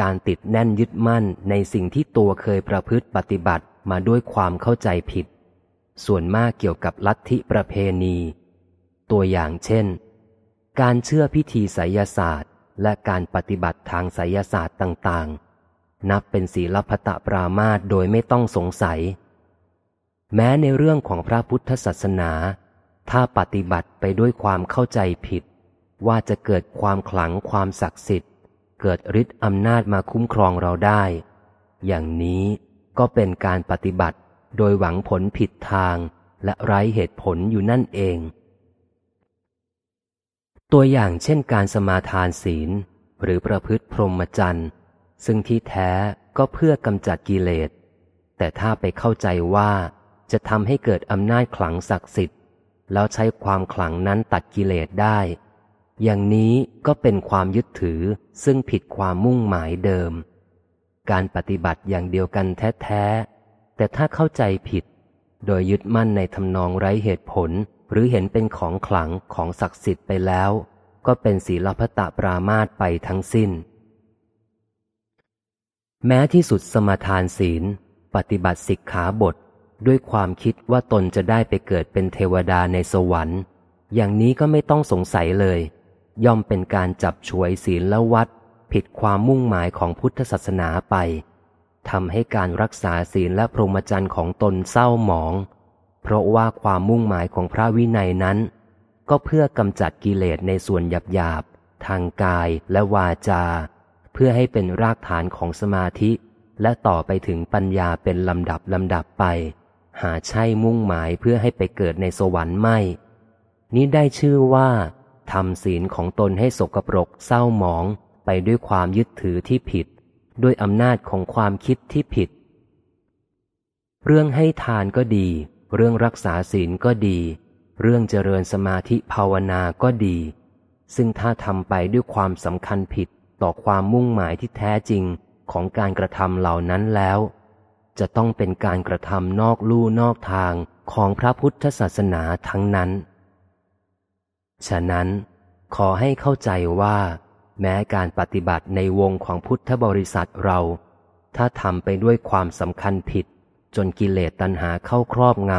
การติดแน่นยึดมั่นในสิ่งที่ตัวเคยประพฤติปฏิบัติมาด้วยความเข้าใจผิด ส่วนมากเกี่ยวกับลัทธิประเพณี ตัวอย่างเช่น การเชื่อพิธีไสยศาสตร์ และการปฏิบัติทางไสยศาสตร์ต่างๆ นับเป็นศีลพัตปรามาตโดยไม่ต้องสงสัย แม้ในเรื่องของพระพุทธศาสนา ถ้าปฏิบัติไปด้วยความเข้าใจผิด ว่าจะเกิดความขลังความศักดิ์สิทธิ์ เกิดฤทธิ์อำนาจมาคุ้มครองเราได้ อย่างนี้ก็เป็นการปฏิบัติโดยหวังผลผิดทางและไร้เหตุผลอยู่นั่นเอง ตัวอย่างเช่นการสมาทานศีล หรือประพฤติพรหมจรรย์ ซึ่งที่แท้ก็เพื่อกำจัดกิเลส แต่ถ้าไปเข้าใจว่าจะทำให้เกิดอำนาจขลังศักดิ์สิทธิ์ แล้วใช้ความขลังนั้นตัดกิเลสได้ อย่างนี้ก็เป็นความยึดถือซึ่งผิดความมุ่งหมายเดิม การปฏิบัติอย่างเดียวกันแท้ๆแต่ถ้าเข้าใจผิด โดยยึดมั่นในทำนองไร้เหตุผล หรือเห็นเป็นของขลังของศักดิ์สิทธิ์ไปแล้ว ก็เป็นศีลพัตปรามาตไปทั้งสิ้น แม้ที่สุดสมทานศีล ปฏิบัติสิกขาบท ด้วยความคิดว่าตนจะได้ไปเกิดเป็นเทวดาในสวรรค์ อย่างนี้ก็ไม่ต้องสงสัยเลย ย่อมเป็นการจับฉวยศีลและวัด ผิดความมุ่งหมายของพุทธศาสนาไปทำให้การรักษาศีลและพรหมจรรย์ของตนเศร้าหมอง เพราะว่าความมุ่งหมายของพระวินัยนั้น ก็เพื่อกำจัดกิเลสในส่วนหยาบๆทางกายและวาจา เพื่อให้เป็นรากฐานของสมาธิ และต่อไปถึงปัญญาเป็นลำดับลำดับไป หาใช่มุ่งหมายเพื่อให้ไปเกิดในสวรรค์ไม่ นี้ได้ชื่อว่าทำศีลของตนให้สกปรกเศร้าหมองไปด้วยความยึดถือที่ผิด ด้วยอำนาจของความคิดที่ผิด เรื่องให้ทานก็ดี เรื่องรักษาศีลก็ดี เรื่องเจริญสมาธิภาวนาก็ดี ซึ่งถ้าทำไปด้วยความสำคัญผิดต่อความมุ่งหมายที่แท้จริงของการกระทำเหล่านั้นแล้ว จะต้องเป็นการกระทำนอกลู่นอกทางของพระพุทธศาสนาทั้งนั้น ฉะนั้น ขอให้เข้าใจว่า แม้การปฏิบัติในวงของพุทธบริษัทเรา ถ้าทำไปด้วยความสำคัญผิด จนกิเลสตัณหาเข้าครอบง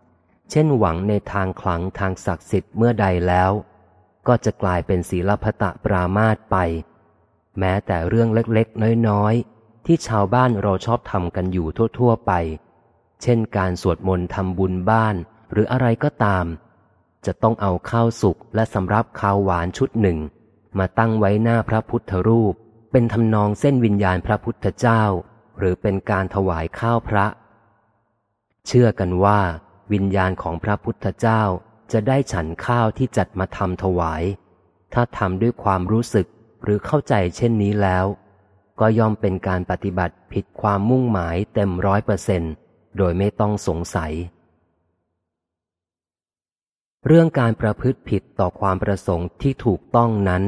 ำ เช่นหวังในทางขลังทางศักดิ์สิทธิ์เมื่อใดแล้ว ก็จะกลายเป็นศีลพตะปรามาตไป แม้แต่เรื่องเล็กๆ น้อยๆ ที่ชาวบ้านเราชอบทำกันอยู่ทั่วๆไป เช่นการสวดมนต์ทำบุญบ้านหรืออะไรก็ตาม จะต้องเอาข้าวสุกและสำรับข้าวหวานชุดหนึ่ง มาตั้งไว้หน้าพระพุทธรูป เป็นทำนองเส้นวิญญาณพระพุทธเจ้า หรือเป็นการถวายข้าวพระ เชื่อกันว่าวิญญาณของพระพุทธเจ้าจะได้ฉันข้าวที่จัดมาทำถวาย ถ้าทำด้วยความรู้สึกหรือเข้าใจเช่นนี้แล้ว ก็ย่อมเป็นการปฏิบัติผิดความมุ่งหมายเต็มร้อยเปอร์เซนต์โดยไม่ต้องสงสัย เรื่องการประพฤติผิดต่อความประสงค์ที่ถูกต้องนั้น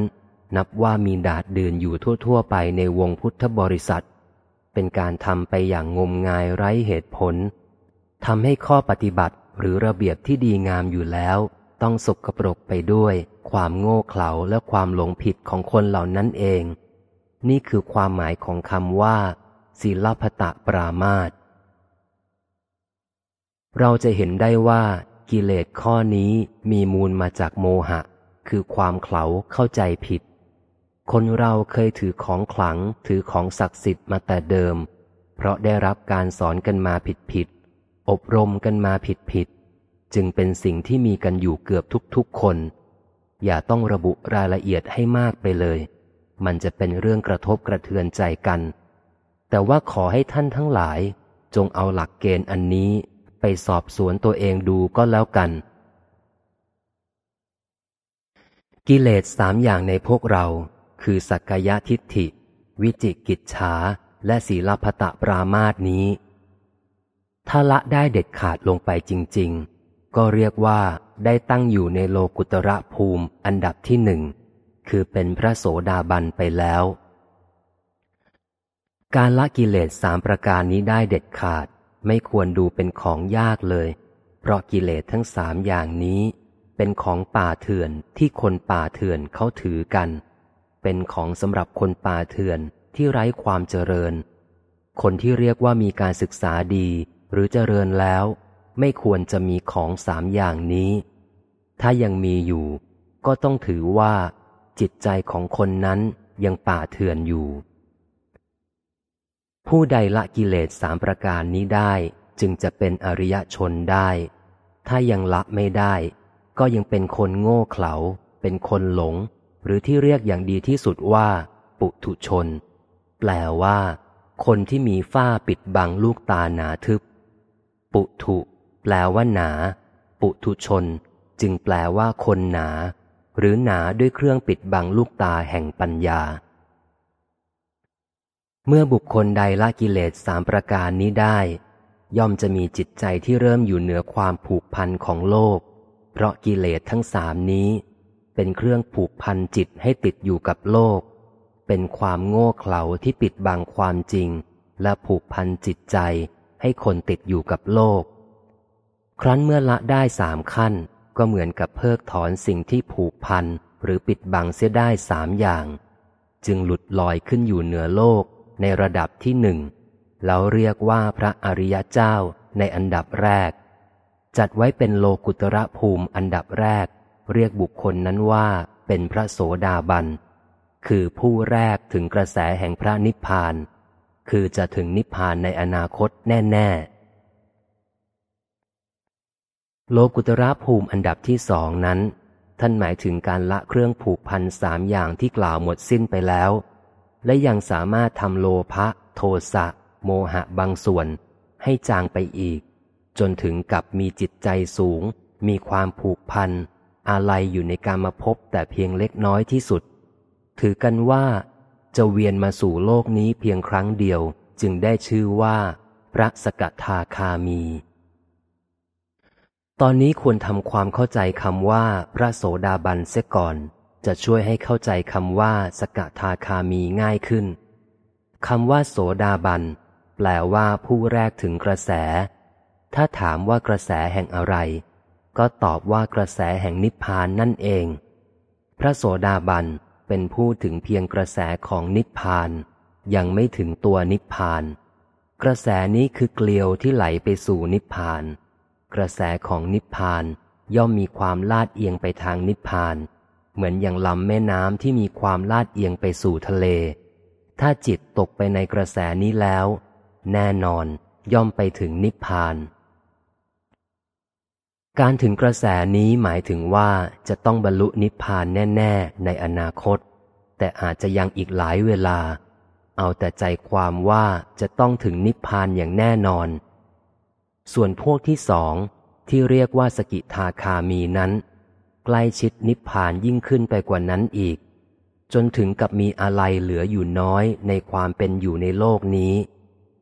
นับว่ามีดาดดื่นอยู่ทั่ว ๆ ไปในวงพุทธบริษัท เป็นการทำไปอย่างงมงายไร้เหตุผล ทำให้ข้อปฏิบัติหรือระเบียบที่ดีงามอยู่แล้ว ต้องสกปรกไปด้วย ความโง่เขลาและความหลงผิดของคนเหล่านั้นเอง นี่คือความหมายของคำว่าศีลพตะปรามาตเราจะเห็นได้ว่ากิเลสข้อนี้มีมูลมาจากโมหะ คือความเขลาเข้าใจผิด คนเราเคยถือของขลังถือของศักดิ์สิทธิ์มาแต่เดิม เพราะได้รับการสอนกันมาผิดผิด อบรมกันมาผิดผิด จึงเป็นสิ่งที่มีกันอยู่เกือบทุกๆคน อย่าต้องระบุรายละเอียดให้มากไปเลย มันจะเป็นเรื่องกระทบกระเทือนใจกัน แต่ว่าขอให้ท่านทั้งหลาย จงเอาหลักเกณฑ์อันนี้ไปสอบสวนตัวเองดูก็แล้วกัน กิเลสสามอย่างในพวกเรา คือสักกายทิฏฐิ วิจิกิจฉาและศีลพตะปรามาสนี้ ถ้าละได้เด็ดขาดลงไปจริง ๆ ก็เรียกว่าได้ตั้งอยู่ในโลกุตระภูมิอันดับที่หนึ่ง คือเป็นพระโสดาบันไปแล้ว การละกิเลสสามประการนี้ได้เด็ดขาดไม่ควรดูเป็นของยากเลย เพราะกิเลสทั้งสามอย่างนี้ เป็นของป่าเถื่อนที่คนป่าเถื่อนเขาถือกัน เป็นของสำหรับคนป่าเถื่อนที่ไร้ความเจริญ คนที่เรียกว่ามีการศึกษาดี หรือเจริญแล้ว ไม่ควรจะมีของสามอย่างนี้ ถ้ายังมีอยู่ ก็ต้องถือว่า จิตใจของคนนั้นยังป่าเถื่อนอยู่ ผู้ใดละกิเลสสามประการนี้ได้จึงจะเป็นอริยชนได้ ถ้ายังละไม่ได้ ก็ยังเป็นคนโง่เขลา เป็นคนหลง หรือที่เรียกอย่างดีที่สุดว่า ปุถุชน แปลว่า คนที่มีฝ้าปิดบังลูกตาหนาทึบ ปุถุ แปลว่าหนา ปุถุชน จึงแปลว่าคนหนา หรือหนาด้วยเครื่องปิดบังลูกตาแห่งปัญญา เมื่อบุคคลใดละกิเลสสามประการนี้ได้ ย่อมจะมีจิตใจที่เริ่มอยู่เหนือความผูกพันของโลก เพราะกิเลสทั้งสามนี้ เป็นเครื่องผูกพันจิตให้ติดอยู่กับโลก เป็นความโง่เขลาที่ปิดบังความจริง และผูกพันจิตใจ ให้คนติดอยู่กับโลก ครั้นเมื่อละได้สามขั้น ก็เหมือนกับเพิกถอนสิ่งที่ผูกพันหรือปิดบังเสียได้สามอย่าง จึงหลุดลอยขึ้นอยู่เหนือโลกในระดับที่หนึ่งแล้วเรียกว่าพระอริยเจ้าในอันดับแรก จัดไว้เป็นโลกุตระภูมิอันดับแรก เรียกบุคคลนั้นว่าเป็นพระโสดาบัน คือผู้แรกถึงกระแสแห่งพระนิพพาน คือจะถึงนิพพานในอนาคตแน่ ๆ โลกุตระภูมิอันดับที่สองนั้น ท่านหมายถึงการละเครื่องผูกพันสามอย่างที่กล่าวหมดสิ้นไปแล้ว และยังสามารถทำโลภะโทสะ โมหะบางส่วน ให้จางไปอีก จนถึงกับมีจิตใจสูง มีความผูกพันอะไรอยู่ในการมาพบแต่เพียงเล็กน้อยที่สุด ถือกันว่า จะเวียนมาสู่โลกนี้เพียงครั้งเดียวจึงได้ชื่อว่า พระสกทาคามี ตอนนี้ควรทำความเข้าใจคำว่า พระโสดาบันเสียก่อน จะช่วยให้เข้าใจคำว่าสกทาคามีง่ายขึ้นคำว่าโสดาบัน แปลว่าผู้แรกถึงกระแส ถ้าถามว่ากระแสแห่งอะไร ก็ตอบว่ากระแสแห่งนิพพานนั่นเอง พระโสดาบัน เป็นผู้ถึงเพียงกระแสของนิพพาน ยังไม่ถึงตัวนิพพาน กระแสนี้คือเกลียวที่ไหลไปสู่นิพพาน กระแสของนิพพานย่อมมีความลาดเอียงไปทางนิพพาน เหมือนอย่างลำแม่น้ำที่มีความลาดเอียงไปสู่ทะเล ถ้าจิตตกไปในกระแสนี้แล้ว แน่นอนย่อมไปถึงนิพพาน การถึงกระแสนี้หมายถึงว่าจะต้องบรรลุนิพพานแน่ ๆ ในอนาคต แต่อาจจะยังอีกหลายเวลา เอาแต่ใจความว่าจะต้องถึงนิพพานอย่างแน่นอน ส่วนพวกที่สองที่เรียกว่าสกิทาคามีนั้น ใกล้ชิดนิพพานยิ่งขึ้นไปกว่านั้นอีก จนถึงกับมีอะไรเหลืออยู่น้อยในความเป็นอยู่ในโลกนี้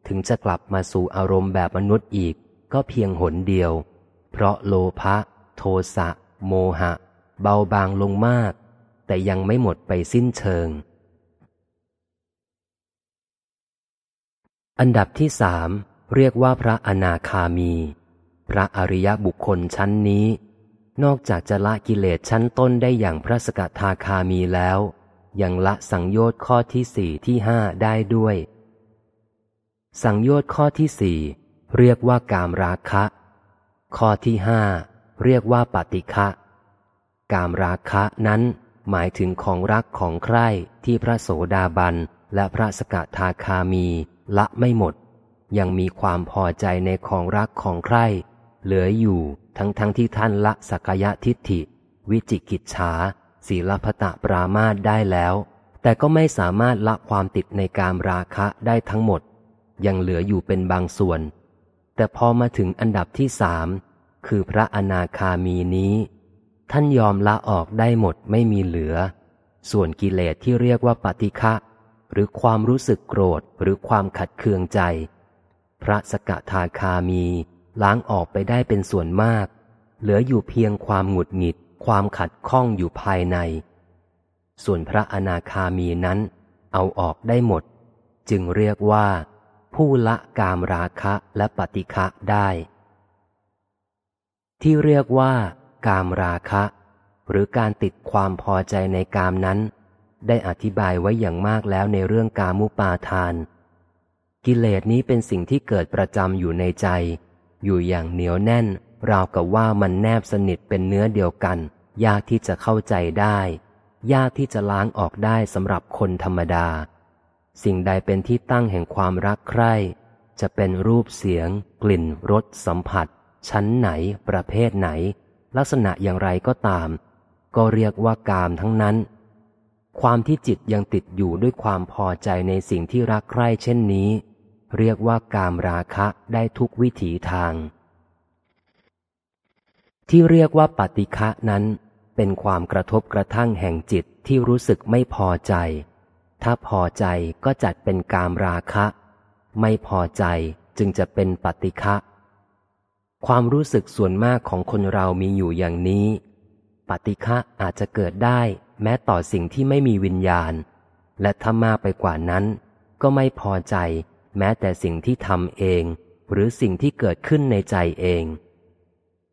ถึงจะกลับมาสู่อารมณ์แบบมนุษย์อีก ก็เพียงหนเดียว เพราะโลภะโทสะ โมหะ เบาบางลงมาก แต่ยังไม่หมดไปสิ้นเชิง อันดับที่สามเรียกว่าพระอนาคามี พระอริยบุคคลชั้นนี้ นอกจากจะละกิเลสชั้นต้นได้อย่างพระสกทาคามีแล้ว ยังละสังโยชน์ข้อที่สี่ที่ห้าได้ด้วย สังโยชน์ข้อที่สี่เรียกว่ากามราคะ ข้อที่ห้าเรียกว่าปฏิฆะกามราคะนั้นหมายถึงของรักของใคร่ที่พระโสดาบันและพระสกทาคามีละไม่หมด ยังมีความพอใจในของรักของใคร่เหลืออยู่ทั้งทั้งที่ท่านละสักยะทิฏฐิ วิจิกิจฉาศีลพตะปรามาตได้แล้ว แต่ก็ไม่สามารถละความติดในการราคะได้ทั้งหมด ยังเหลืออยู่เป็นบางส่วน แต่พอมาถึงอันดับที่สามคือพระอนาคามีนี้ ท่านยอมละออกได้หมดไม่มีเหลือ ส่วนกิเลสที่เรียกว่าปฏิฆะหรือความรู้สึกโกรธหรือความขัดเคืองใจ พระสกทาคามีล้างออกไปได้เป็นส่วนมาก เหลืออยู่เพียงความหงุดหงิด ความขัดข้องอยู่ภายใน ส่วนพระอนาคามีนั้น เอาออกได้หมด จึงเรียกว่า ผู้ละกามราคะและปฏิฆะได้ ที่เรียกว่า กามราคะ หรือการติดความพอใจในกามนั้น ได้อธิบายไว้อย่างมากแล้วในเรื่องกามุปาทาน กิเลสนี้เป็นสิ่งที่เกิดประจำอยู่ในใจ อยู่อย่างเหนียวแน่น ราวกับว่ามันแนบสนิทเป็นเนื้อเดียวกัน ยากที่จะเข้าใจได้ ยากที่จะล้างออกได้สำหรับคนธรรมดา สิ่งใดเป็นที่ตั้งแห่งความรักใคร่ จะเป็นรูปเสียง กลิ่นรสสัมผัส ชั้นไหน ประเภทไหน ลักษณะอย่างไรก็ตาม ก็เรียกว่ากามทั้งนั้น ความที่จิตยังติดอยู่ด้วยความพอใจในสิ่งที่รักใคร่เช่นนี้ เรียกว่ากามราคะได้ทุกวิถีทาง ที่เรียกว่าปฏิฆะนั้น เป็นความกระทบกระทั่งแห่งจิตที่รู้สึกไม่พอใจ ถ้าพอใจก็จัดเป็นกามราคะ ไม่พอใจจึงจะเป็นปฏิฆะความรู้สึกส่วนมากของคนเรามีอยู่อย่างนี้ ปฏิฆะอาจจะเกิดได้แม้ต่อสิ่งที่ไม่มีวิญญาณ และถ้ามากไปกว่านั้น ก็ไม่พอใจ แม้แต่สิ่งที่ทำเอง หรือสิ่งที่เกิดขึ้นในใจเอง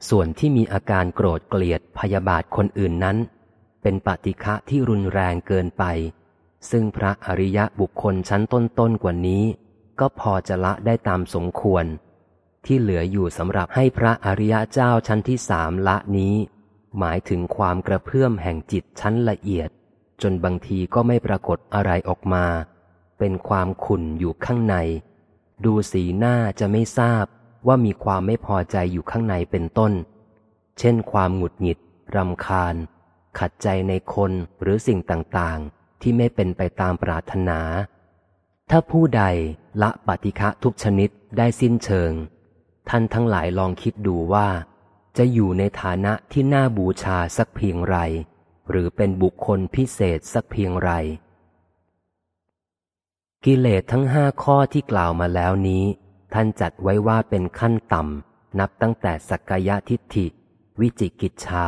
ส่วนที่มีอาการโกรธเกลียดพยาบาทคนอื่นนั้น เป็นปฏิฆะที่รุนแรงเกินไป ซึ่งพระอริยะบุคคลชั้นต้นๆกว่านี้ ก็พอจะละได้ตามสมควร ที่เหลืออยู่สำหรับให้พระอริยะเจ้าชั้นที่สามละนี้ หมายถึงความกระเพื่อมแห่งจิตชั้นละเอียด จนบางทีก็ไม่ปรากฏอะไรออกมา เป็นความขุ่นอยู่ข้างใน ดูสีหน้าจะไม่ทราบว่ามีความไม่พอใจอยู่ข้างในเป็นต้น เช่นความหงุดหงิดรำคาญ ขัดใจในคนหรือสิ่งต่างๆ ที่ไม่เป็นไปตามปรารถนา ถ้าผู้ใดละปฏิฆะทุกชนิดได้สิ้นเชิง ท่านทั้งหลายลองคิดดูว่า จะอยู่ในฐานะที่น่าบูชาสักเพียงไร หรือเป็นบุคคลพิเศษสักเพียงไร กิเลสทั้งห้าข้อที่กล่าวมาแล้วนี้ ท่านจัดไว้ว่าเป็นขั้นต่ำนับตั้งแต่สักกายทิฏฐิ วิจิกิจฉา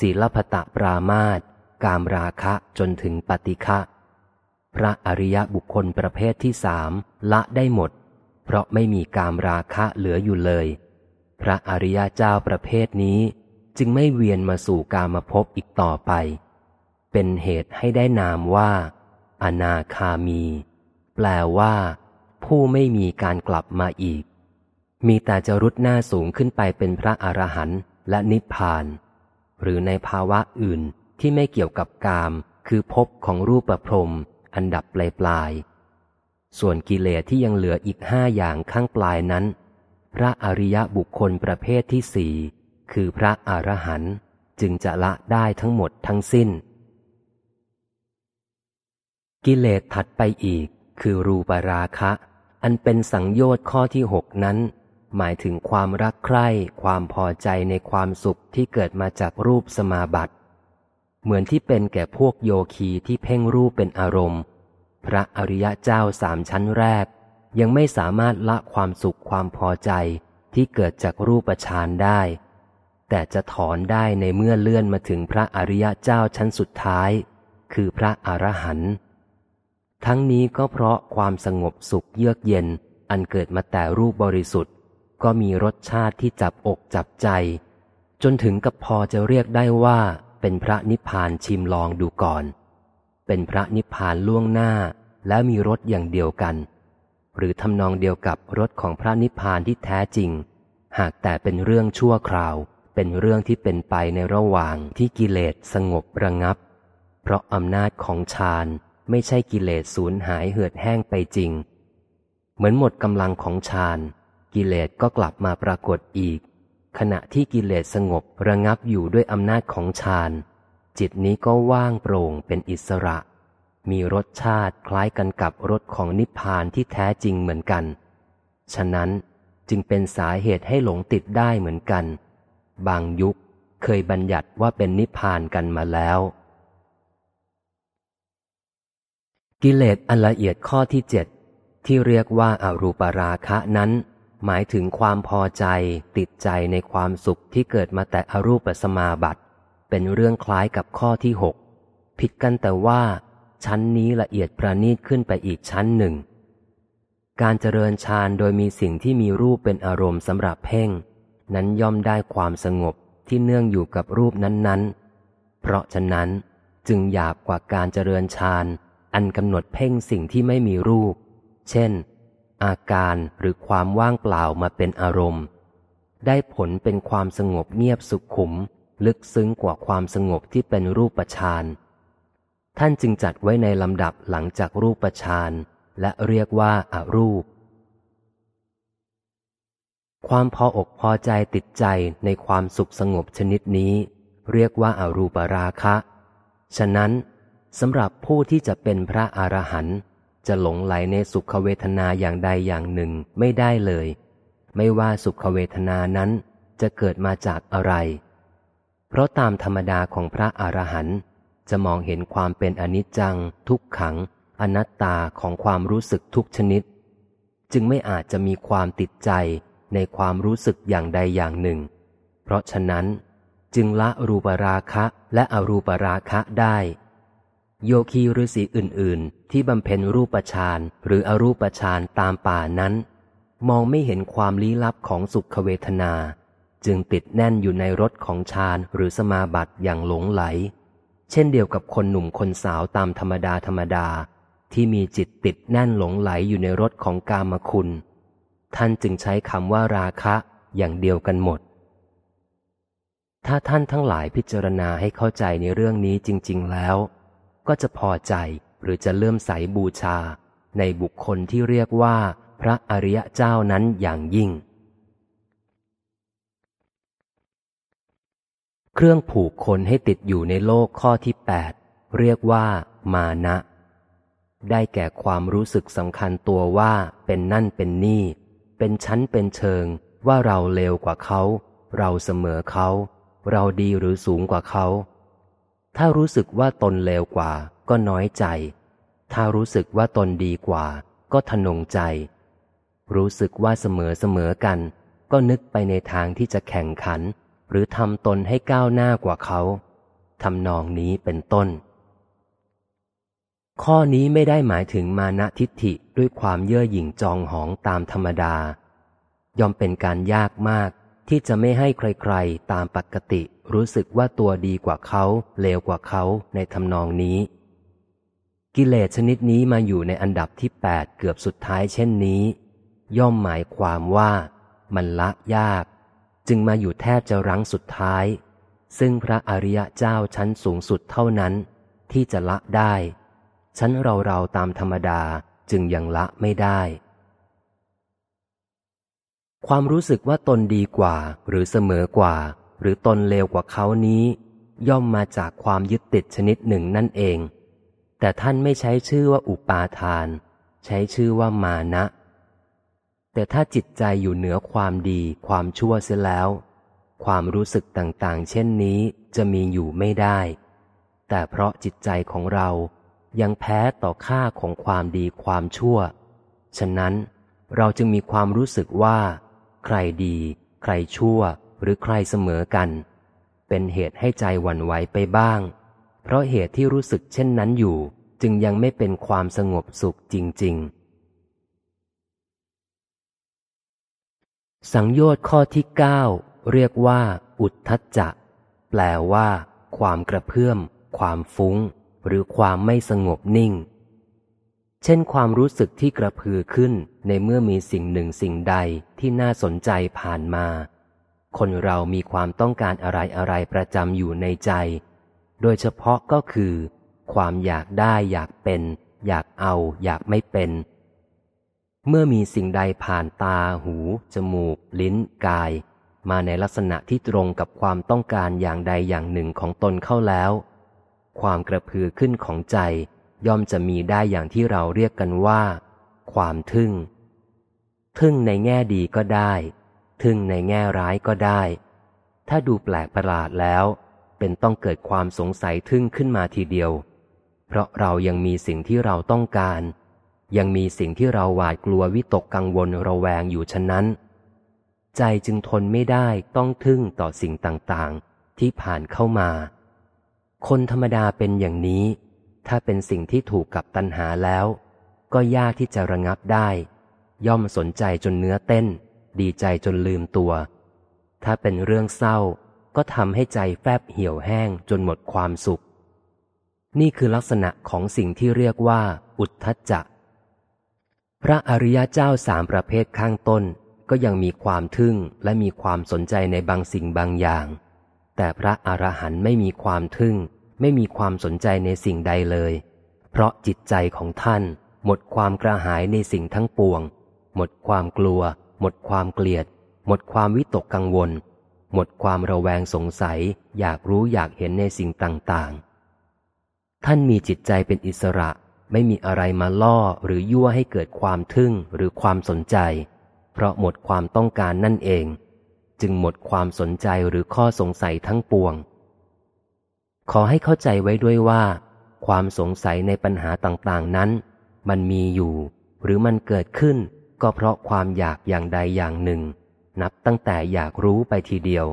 ศีลพตะปรามาต กามราคะจนถึงปฏิฆะพระอริยบุคคลประเภทที่สามละได้หมด เพราะไม่มีกามราคะเหลืออยู่เลย พระอริยเจ้าประเภทนี้จึงไม่เวียนมาสู่กามภพอีกต่อไป เป็นเหตุให้ได้นามว่า อนาคามี แปลว่า ผู้ไม่มีการกลับมาอีก มีแต่จะรุดหน้าสูงขึ้นไปเป็นพระอรหันต์และนิพพาน หรือในภาวะอื่น ที่ไม่เกี่ยวกับกาม คือภพของรูปประพรม อันดับปลายปลายส่วนกิเลสที่ยังเหลืออีกห้าอย่างข้างปลายนั้น พระอริยบุคคลประเภทที่สี่คือพระอรหันต์จึงจะละได้ทั้งหมดทั้งสิ้น กิเลสถัดไปอีก คือรูปราคะ อันเป็นสังโยชน์ข้อที่หกนั้น หมายถึงความรักใคร่ ความพอใจในความสุขที่เกิดมาจากรูปสมาบัติ เหมือนที่เป็นแก่พวกโยคีที่เพ่งรูปเป็นอารมณ์ พระอริยะเจ้าสามชั้นแรก ยังไม่สามารถละความสุขความพอใจที่เกิดจากรูปฌานได้ แต่จะถอนได้ในเมื่อเลื่อนมาถึงพระอริยะเจ้าชั้นสุดท้าย คือพระอรหันต์ทั้งนี้ก็เพราะความสงบสุขเยือกเย็นอันเกิดมาแต่รูปบริสุทธิ์ ก็มีรสชาติที่จับอกจับใจ จนถึงกับพอจะเรียกได้ว่า เป็นพระนิพพานชิมลองดูก่อน เป็นพระนิพพานล่วงหน้าและมีรสอย่างเดียวกัน หรือทำนองเดียวกับรสของพระนิพพานที่แท้จริง หากแต่เป็นเรื่องชั่วคราว เป็นเรื่องที่เป็นไปในระหว่างที่กิเลสสงบระงับ เพราะอำนาจของฌานไม่ใช่กิเลสสูญหายเหือดแห้งไปจริง เหมือนหมดกำลังของฌานกิเลสก็กลับมาปรากฏอีก ขณะที่กิเลสสงบระงับอยู่ด้วยอำนาจของฌานจิตนี้ก็ว่างโปร่งเป็นอิสระ มีรสชาติคล้ายกันกับรสของนิพพานที่แท้จริงเหมือนกัน ฉะนั้นจึงเป็นสาเหตุให้หลงติดได้เหมือนกัน บางยุคเคยบัญญัติว่าเป็นนิพพานกันมาแล้ว กิเลสอันละเอียดข้อที่เจ็ดที่เรียกว่าอารูปราคะนั้น หมายถึงความพอใจติดใจในความสุขที่เกิดมาแต่อรูปสมาบัติ เป็นเรื่องคล้ายกับข้อที่หกผิดกันแต่ว่า ชั้นนี้ละเอียดประณีตขึ้นไปอีกชั้นหนึ่ง การเจริญฌานโดยมีสิ่งที่มีรูปเป็นอารมณ์สำหรับเพ่ง นั้นย่อมได้ความสงบที่เนื่องอยู่กับรูปนั้นๆ เพราะฉะนั้นจึงหยาบกว่าการเจริญฌานอันกำหนดเพ่งสิ่งที่ไม่มีรูป เช่น อาการหรือความว่างเปล่ามาเป็นอารมณ์ ได้ผลเป็นความสงบเงียบสุขขุม ลึกซึ้งกว่าความสงบที่เป็นรูปฌานท่านจึงจัดไว้ในลำดับหลังจากรูปฌานและเรียกว่าอารูป ความพออกพอใจติดใจในความสุขสงบชนิดนี้ เรียกว่าอารูปราคะ ฉะนั้นสำหรับผู้ที่จะเป็นพระอรหันต์ จะหลงไหลในสุขเวทนาอย่างใดอย่างหนึ่งไม่ได้เลย ไม่ว่าสุขเวทนานั้นจะเกิดมาจากอะไร เพราะตามธรรมดาของพระอรหันต์จะมองเห็นความเป็นอนิจจัง ทุกขัง อนัตตาของความรู้สึกทุกชนิด จึงไม่อาจจะมีความติดใจในความรู้สึกอย่างใดอย่างหนึ่ง เพราะฉะนั้น จึงละรูปราคะและอรูปราคะได้ โยคีฤาษีอื่น ๆ ที่บำเพ็ญรูปฌานหรืออรูปฌานตามป่านั้น มองไม่เห็นความลี้ลับของสุขเวทนา จึงติดแน่นอยู่ในรถของฌานหรือสมาบัติอย่างหลงไหล เช่นเดียวกับคนหนุ่มคนสาวตามธรรมดาธรรมดา ที่มีจิตติดแน่นหลงไหลอยู่ในรถของกามคุณ ท่านจึงใช้คำว่าราคะอย่างเดียวกันหมด ถ้าท่านทั้งหลายพิจารณาให้เข้าใจในเรื่องนี้จริง ๆ แล้ว ก็จะพอใจหรือจะเลื่อมใสบูชา ในบุคคลที่เรียกว่า พระอริยเจ้านั้นอย่างยิ่ง เครื่องผูกคนให้ติดอยู่ในโลกข้อที่แปดเรียกว่า มานะ ได้แก่ความรู้สึกสำคัญตัวว่าเป็นนั่นเป็นนี่ เป็นชั้นเป็นเชิงว่าเราเลวกว่าเขา เราเสมอเขา เราดีหรือสูงกว่าเขา ถ้ารู้สึกว่าตนเลวกว่าก็น้อยใจ ถ้ารู้สึกว่าตนดีกว่า ก็ทนงใจ รู้สึกว่าเสมอเสมอกัน ก็นึกไปในทางที่จะแข่งขัน หรือทำตนให้ก้าวหน้ากว่าเขาทำนองนี้เป็นต้น ข้อนี้ไม่ได้หมายถึงมานะทิฏฐิด้วยความเย่อหยิ่งจองหองตามธรรมดายอมเป็นการยากมากที่จะไม่ให้ใครๆตามปกติ รู้สึกว่าตัวดีกว่าเขาเลวกว่าเขาในทำนองนี้ กิเลสชนิดนี้มาอยู่ในอันดับที่แปดเกือบสุดท้ายเช่นนี้ ย่อมหมายความว่ามันละยาก จึงมาอยู่แทบจะรั้งสุดท้าย ซึ่งพระอริยะเจ้าชั้นสูงสุดเท่านั้น ที่จะละได้ ชั้นเราเราตามธรรมดาจึงยังละไม่ได้ความรู้สึกว่าตนดีกว่าหรือเสมอกว่า หรือตนเลวกว่าเขานี้ ย่อมมาจากความยึดติดชนิดหนึ่งนั่นเอง แต่ท่านไม่ใช้ชื่อว่าอุปาทาน ใช้ชื่อว่ามานะ แต่ถ้าจิตใจอยู่เหนือความดีความชั่วเสียแล้ว ความรู้สึกต่างๆ เช่นนี้จะมีอยู่ไม่ได้ แต่เพราะจิตใจของเรายังแพ้ต่อค่าของความดีความชั่ว ฉะนั้นเราจึงมีความรู้สึกว่า ใครดี ใครชั่ว หรือใครเสมอกัน เป็นเหตุให้ใจหวั่นไหวไปบ้าง เพราะเหตุที่รู้สึกเช่นนั้นอยู่ จึงยังไม่เป็นความสงบสุขจริง ๆ สังโยชน์ข้อที่เก้าเรียกว่า อุทธัจจะ แปลว่า ความกระเพื่อม ความฟุง้ง หรือความไม่สงบนิ่ง เช่นความรู้สึกที่กระพือขึ้นในเมื่อมีสิ่งหนึ่งสิ่งใดที่น่าสนใจผ่านมา คนเรามีความต้องการอะไรอะไรประจำอยู่ในใจ โดยเฉพาะก็คือ ความอยากได้อยากเป็น อยากเอา อยากไม่เป็น เมื่อมีสิ่งใดผ่านตาหู จมูก ลิ้น กาย มาในลักษณะที่ตรงกับความต้องการอย่างใดอย่างหนึ่งของตนเข้าแล้ว ความกระพือขึ้นของใจ ย่อมจะมีได้อย่างที่เราเรียกกันว่า ความทึ่ง ทึ่งในแง่ดีก็ได้ ทึ่งในแง่ร้ายก็ได้ ถ้าดูแปลกประหลาดแล้ว เป็นต้องเกิดความสงสัยทึ่งขึ้นมาทีเดียว เพราะเรายังมีสิ่งที่เราต้องการ ยังมีสิ่งที่เราหวาดกลัววิตกกังวลระแวงอยู่ฉะนั้น ใจจึงทนไม่ได้ต้องทึ่งต่อสิ่งต่างๆ ที่ผ่านเข้ามา คนธรรมดาเป็นอย่างนี้ ถ้าเป็นสิ่งที่ถูกกับตัณหาแล้ว ก็ยากที่จะระงับได้ ย่อมสนใจจนเนื้อเต้น ดีใจจนลืมตัว ถ้าเป็นเรื่องเศร้าก็ทำให้ใจแฟบเหี่ยวแห้งจนหมดความสุข นี่คือลักษณะของสิ่งที่เรียกว่า อุทธจักพระอริยเจ้าสามประเภทข้างต้นก็ยังมีความทึ่งและมีความสนใจในบางสิ่งบางอย่าง แต่พระอรหันต์ไม่มีความทึ่ง ไม่มีความสนใจในสิ่งใดเลย เพราะจิตใจของท่าน หมดความกระหายในสิ่งทั้งปวง หมดความกลัว หมดความเกลียด หมดความวิตกกังวล หมดความระแวงสงสัย อยากรู้อยากเห็นในสิ่งต่างๆ ท่านมีจิตใจเป็นอิสระ ไม่มีอะไรมาล่อหรือยั่วให้เกิดความทึ่งหรือความสนใจ เพราะหมดความต้องการนั่นเอง จึงหมดความสนใจหรือข้อสงสัยทั้งปวง ขอให้เข้าใจไว้ด้วยว่า ความสงสัยในปัญหาต่างๆนั้น มันมีอยู่ หรือมันเกิดขึ้น ก็เพราะความอยากอย่างใดอย่างหนึ่ง นับตั้งแต่อยากรู้ไปทีเดียว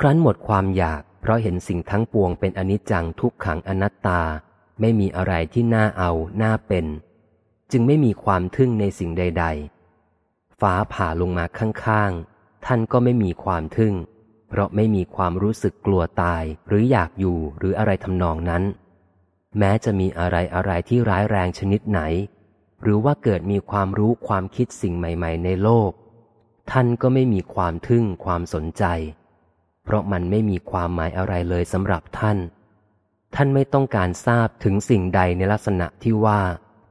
ครั้นหมดความอยาก เพราะเห็นสิ่งทั้งปวงเป็นอนิจจังทุกขังอนัตตา ไม่มีอะไรที่น่าเอาน่าเป็น จึงไม่มีความทึ่งในสิ่งใด ๆ ฟ้าผ่าลงมาข้างๆ ท่านก็ไม่มีความทึ่ง เพราะไม่มีความรู้สึกกลัวตายหรืออยากอยู่หรืออะไรทำนองนั้น แม้จะมีอะไรอะไรที่ร้ายแรงชนิดไหน หรือว่าเกิดมีความรู้ความคิดสิ่งใหม่ ๆ ในโลก ท่านก็ไม่มีความทึ่งความสนใจ เพราะมันไม่มีความหมายอะไรเลยสำหรับท่าน ท่านไม่ต้องการทราบถึงสิ่งใดในลักษณะที่ว่า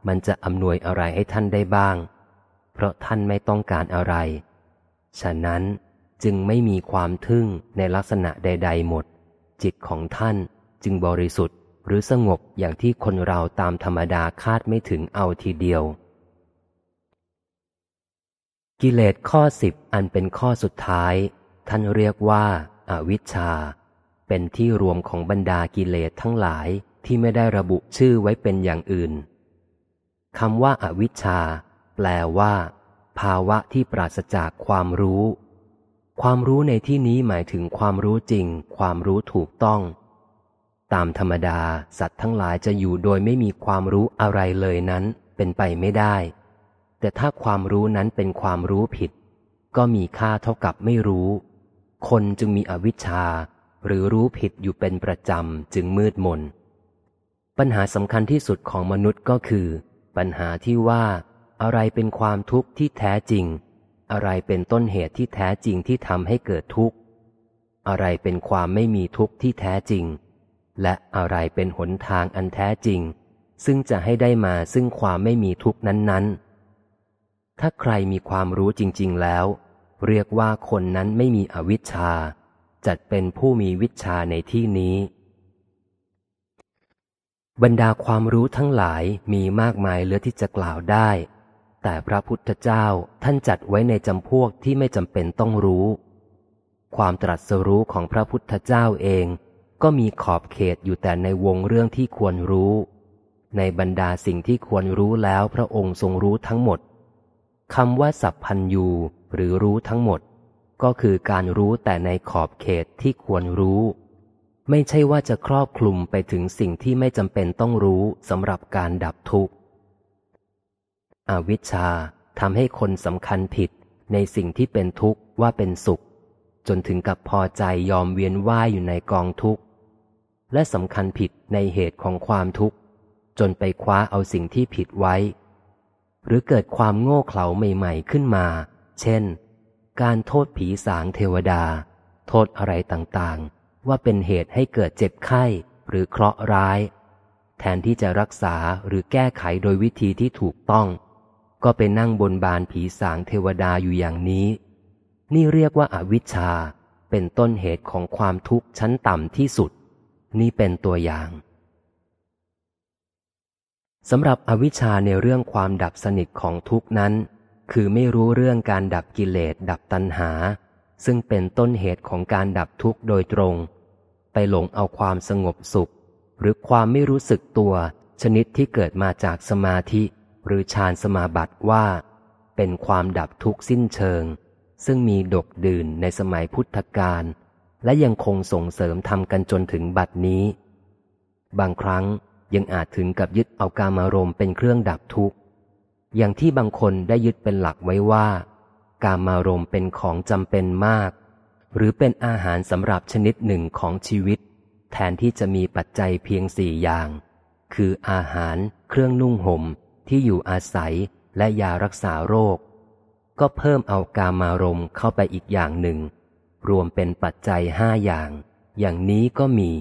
มันจะอำนวยอะไรให้ท่านได้บ้าง เพราะท่านไม่ต้องการอะไร ฉะนั้นจึงไม่มีความทึ่งในลักษณะใด ๆ หมด จิตของท่านจึงบริสุทธิ์ หรือสงบอย่างที่คนเราตามธรรมดาคาดไม่ถึงเอาทีเดียว กิเลสข้อสิบอันเป็นข้อสุดท้าย ท่านเรียกว่าอาวิชชา เป็นที่รวมของบรรดากิเลสทั้งหลายที่ไม่ได้ระบุชื่อไว้เป็นอย่างอื่นคำว่าอาวิชชา แปลว่า ภาวะที่ปราศจากความรู้ ความรู้ในที่นี้หมายถึงความรู้จริง ความรู้ถูกต้อง ตามธรรมดาสัตว์ทั้งหลายจะอยู่โดยไม่มีความรู้อะไรเลยนั้นเป็นไปไม่ได้ แต่ถ้าความรู้นั้นเป็นความรู้ผิด ก็มีค่าเท่ากับไม่รู้ คนจึงมีอวิชชา หรือรู้ผิดอยู่เป็นประจำจึงมืดมน ปัญหาสำคัญที่สุดของมนุษย์ก็คือ ปัญหาที่ว่า อะไรเป็นความทุกข์ที่แท้จริง อะไรเป็นต้นเหตุที่แท้จริงที่ทำให้เกิดทุกข์ อะไรเป็นความไม่มีทุกข์ที่แท้จริง และอะไรเป็นหนทางอันแท้จริง ซึ่งจะให้ได้มาซึ่งความไม่มีทุกข์นั้นๆ ถ้าใครมีความรู้จริง ๆ แล้ว เรียกว่าคนนั้นไม่มีอวิชชา จัดเป็นผู้มีวิชาในที่นี้ บรรดาความรู้ทั้งหลายมีมากมายเหลือที่จะกล่าวได้ แต่พระพุทธเจ้าท่านจัดไว้ในจำพวกที่ไม่จำเป็นต้องรู้ ความตรัสรู้ของพระพุทธเจ้าเอง ก็มีขอบเขตอยู่แต่ในวงเรื่องที่ควรรู้ ในบรรดาสิ่งที่ควรรู้แล้วพระองค์ทรงรู้ทั้งหมดคำว่าสัพพัญยูหรือรู้ทั้งหมด ก็คือการรู้แต่ในขอบเขตที่ควรรู้ ไม่ใช่ว่าจะครอบคลุมไปถึงสิ่งที่ไม่จำเป็นต้องรู้สำหรับการดับทุกข์ อวิชชาทำให้คนสำคัญผิดในสิ่งที่เป็นทุกข์ว่าเป็นสุข จนถึงกับพอใจยอมเวียนว่ายอยู่ในกองทุกข์ และสำคัญผิดในเหตุของความทุกข์ จนไปคว้าเอาสิ่งที่ผิดไว้ หรือเกิดความโง่เขลาใหม่ ๆ ขึ้นมา เช่น การโทษผีสางเทวดา โทษอะไรต่างๆ ว่าเป็นเหตุให้เกิดเจ็บไข้หรือเคราะห์ร้าย แทนที่จะรักษาหรือแก้ไขโดยวิธีที่ถูกต้อง ก็ไปนั่งบนบานผีสางเทวดาอยู่อย่างนี้ นี่เรียกว่าอาวิชชาเป็นต้นเหตุของความทุกข์ชั้นต่ำที่สุด นี่เป็นตัวอย่างสำหรับอวิชชาในเรื่องความดับสนิทของทุกนั้น คือไม่รู้เรื่องการดับกิเลสดับตัณหา ซึ่งเป็นต้นเหตุของการดับทุกข์โดยตรง ไปหลงเอาความสงบสุข หรือความไม่รู้สึกตัว ชนิดที่เกิดมาจากสมาธิ หรือฌานสมาบัติว่า เป็นความดับทุกข์สิ้นเชิง ซึ่งมีดกดื่นในสมัยพุทธกาล และยังคงส่งเสริมทำกันจนถึงบัดนี้ บางครั้งยังอาจถึงกับยึดเอาการมารมเป็นเครื่องดับทุกข์อย่างที่บางคนได้ยึดเป็นหลักไว้ว่า การมารมเป็นของจำเป็นมาก หรือเป็นอาหารสำหรับชนิดหนึ่งของชีวิต แทนที่จะมีปัจจัยเพียงสี่อย่าง คืออาหาร เครื่องนุ่งหม่มที่อยู่อาศัยและยารักษาโรค ก็เพิ่มเอากามารมเข้าไปอีกอย่างหนึ่ง รวมเป็นปัจจัยห้าอย่าง อย่างนี้ก็มี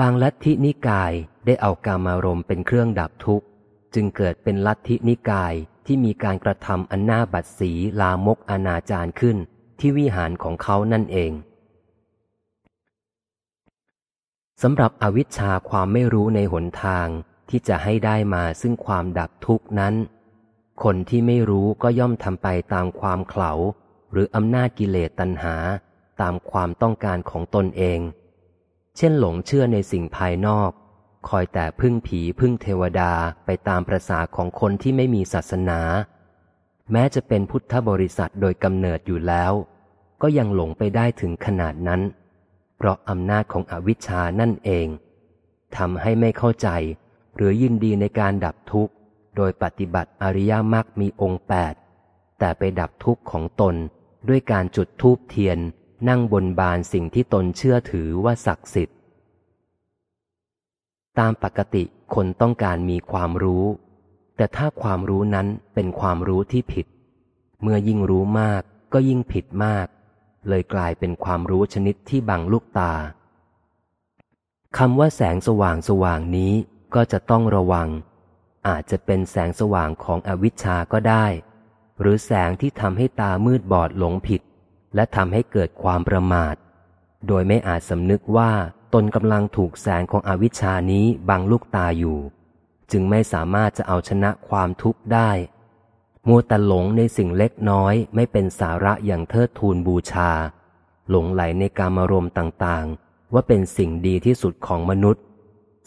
บางลัทธินิกายได้เอากามารมณ์เป็นเครื่องดับทุกข์ จึงเกิดเป็นลัทธินิกายที่มีการกระทำอันนาบัดสีลามกอนาจารขึ้นที่วิหารของเขานั่นเองสำหรับอวิชชาความไม่รู้ในหนทางที่จะให้ได้มาซึ่งความดับทุกข์นั้น คนที่ไม่รู้ก็ย่อมทำไปตามความเขลา หรืออำนาจกิเลสตัณหาตามความต้องการของตนเอง เช่นหลงเชื่อในสิ่งภายนอก คอยแต่พึ่งผีพึ่งเทวดาไปตามประสาของคนที่ไม่มีศาสนา แม้จะเป็นพุทธบริษัทโดยกำเนิดอยู่แล้ว ก็ยังหลงไปได้ถึงขนาดนั้น เพราะอำนาจของอวิชชานั่นเองทำให้ไม่เข้าใจ หรือยินดีในการดับทุกข์ โดยปฏิบัติอริยมรรคมีองค์แปดแต่ไปดับทุกข์ของตน ด้วยการจุดธูปเทียนนั่งบนบานสิ่งที่ตนเชื่อถือว่าศักดิ์สิทธิ์ ตามปกติคนต้องการมีความรู้ แต่ถ้าความรู้นั้นเป็นความรู้ที่ผิด เมื่อยิ่งรู้มากก็ยิ่งผิดมาก เลยกลายเป็นความรู้ชนิดที่บังลูกตาคำว่าแสงสว่างสว่างนี้ก็จะต้องระวัง อาจจะเป็นแสงสว่างของอวิชชาก็ได้ หรือแสงที่ทำให้ตามืดบอดหลงผิด และทำให้เกิดความประมาท โดยไม่อาจสำนึกว่าตนกำลังถูกแสงของอวิชชานี้บังลูกตาอยู่ จึงไม่สามารถจะเอาชนะความทุกข์ได้ มัวแต่หลงในสิ่งเล็กน้อยไม่เป็นสาระอย่างเทิดทูนบูชา หลงไหลในการมารมต่างๆ ว่าเป็นสิ่งดีที่สุดของมนุษย์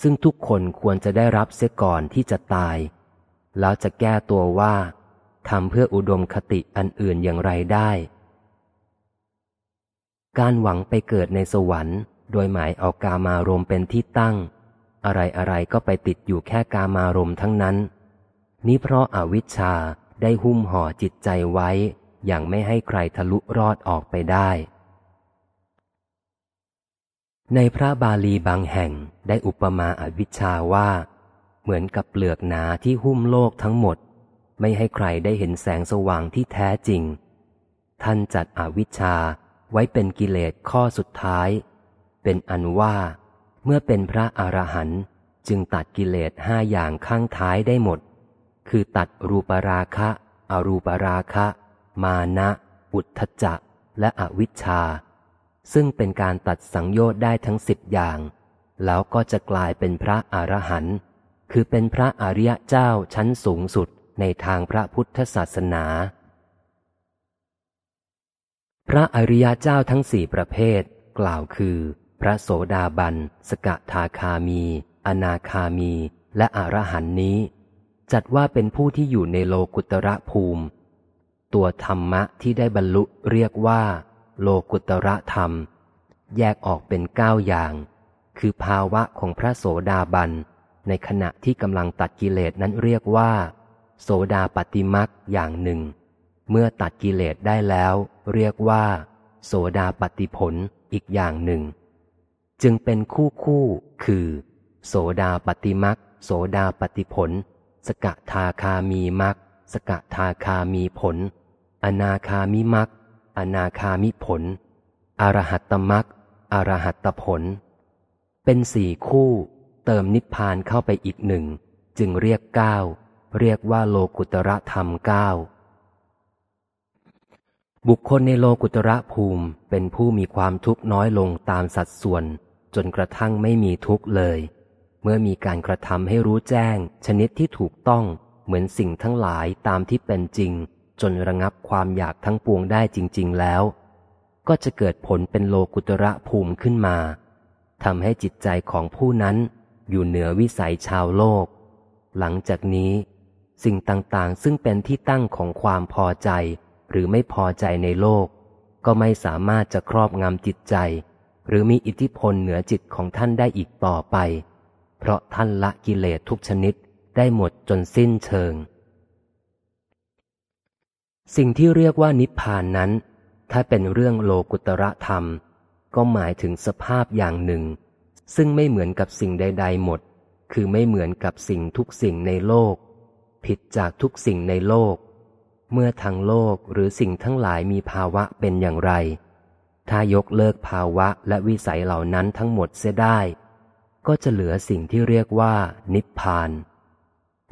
ซึ่งทุกคนควรจะได้รับเสียก่อนที่จะตาย แล้วจะแก้ตัวว่า ทำเพื่ออุดมคติอันอื่นอย่างไรได้ การหวังไปเกิดในสวรรค์ โดยหมายเอากามารมเป็นที่ตั้ง อะไรอะไรก็ไปติดอยู่แค่กามารมทั้งนั้น นี้เพราะอาวิชชาได้หุ้มห่อจิตใจไว้ อย่างไม่ให้ใครทะลุรอดออกไปได้ ในพระบาลีบางแห่งได้อุปมาอาวิชชาว่า เหมือนกับเปลือกหนาที่หุ้มโลกทั้งหมด ไม่ให้ใครได้เห็นแสงสว่างที่แท้จริง ท่านจัดอวิชชาไว้เป็นกิเลสข้อสุดท้าย เป็นอันว่า เมื่อเป็นพระอรหันต์จึงตัดกิเลสห้าอย่างข้างท้ายได้หมด คือตัดรูปราคะ อรูปราคะ มานะ อุทธจักและอวิชชา ซึ่งเป็นการตัดสังโยชน์ได้ทั้งสิบอย่าง แล้วก็จะกลายเป็นพระอรหันต์คือเป็นพระอริยเจ้าชั้นสูงสุด ในทางพระพุทธศาสนา พระอริยเจ้าทั้งสี่ประเภท กล่าวคือ พระโสดาบัน สกทาคามี อนาคามี และอรหันนี้ จัดว่าเป็นผู้ที่อยู่ในโลกุตระภูมิ ตัวธรรมะที่ได้บรรลุเรียกว่า โลกุตระธรรม แยกออกเป็นเก้าอย่าง คือภาวะของพระโสดาบัน ในขณะที่กำลังตัดกิเลสนั้นเรียกว่า โสดาปฏิมักอย่างหนึ่ง เมื่อตัดกิเลสได้แล้ว เรียกว่า โสดาปฏิผลอีกอย่างหนึ่ง จึงเป็นคู่คู่คือ โสดาปฏิมักโสดาปฏิผล สกทาคามีมักสกทาคามีผล อนาคามิมักอนาคามิผล อรหัตตมักอรหัตตผล เป็นสี่คู่ เติมนิพพานเข้าไปอีกหนึ่ง จึงเรียกเก้า เรียกว่าโลกุตระธรรมเก้าบุคคลในโลกุตระภูมิเป็นผู้มีความทุกข์น้อยลงตามสัดส่วน จนกระทั่งไม่มีทุกข์เลย เมื่อมีการกระทำให้รู้แจ้ง ชนิดที่ถูกต้องเหมือนสิ่งทั้งหลายตามที่เป็นจริง จนระงับความอยากทั้งปวงได้จริง ๆ แล้ว ก็จะเกิดผลเป็นโลกุตระภูมิขึ้นมาทำให้จิตใจของผู้นั้นอยู่เหนือวิสัยชาวโลก หลังจากนี้ สิ่งต่างๆ ซึ่งเป็นที่ตั้งของความพอใจ หรือไม่พอใจในโลก ก็ไม่สามารถจะครอบงำจิตใจ หรือมีอิทธิพลเหนือจิตของท่านได้อีกต่อไป เพราะท่านละกิเลสทุกชนิดได้หมดจนสิ้นเชิง สิ่งที่เรียกว่านิพพานนั้น ถ้าเป็นเรื่องโลกุตระธรรม ก็หมายถึงสภาพอย่างหนึ่ง ซึ่งไม่เหมือนกับสิ่งใด ๆ หมด คือไม่เหมือนกับสิ่งทุกสิ่งในโลก ผิดจากทุกสิ่งในโลก เมื่อทางโลกหรือสิ่งทั้งหลายมีภาวะเป็นอย่างไร ถ้ายกเลิกภาวะและวิสัยเหล่านั้นทั้งหมดเสียได้ ก็จะเหลือสิ่งที่เรียกว่า นิพพาน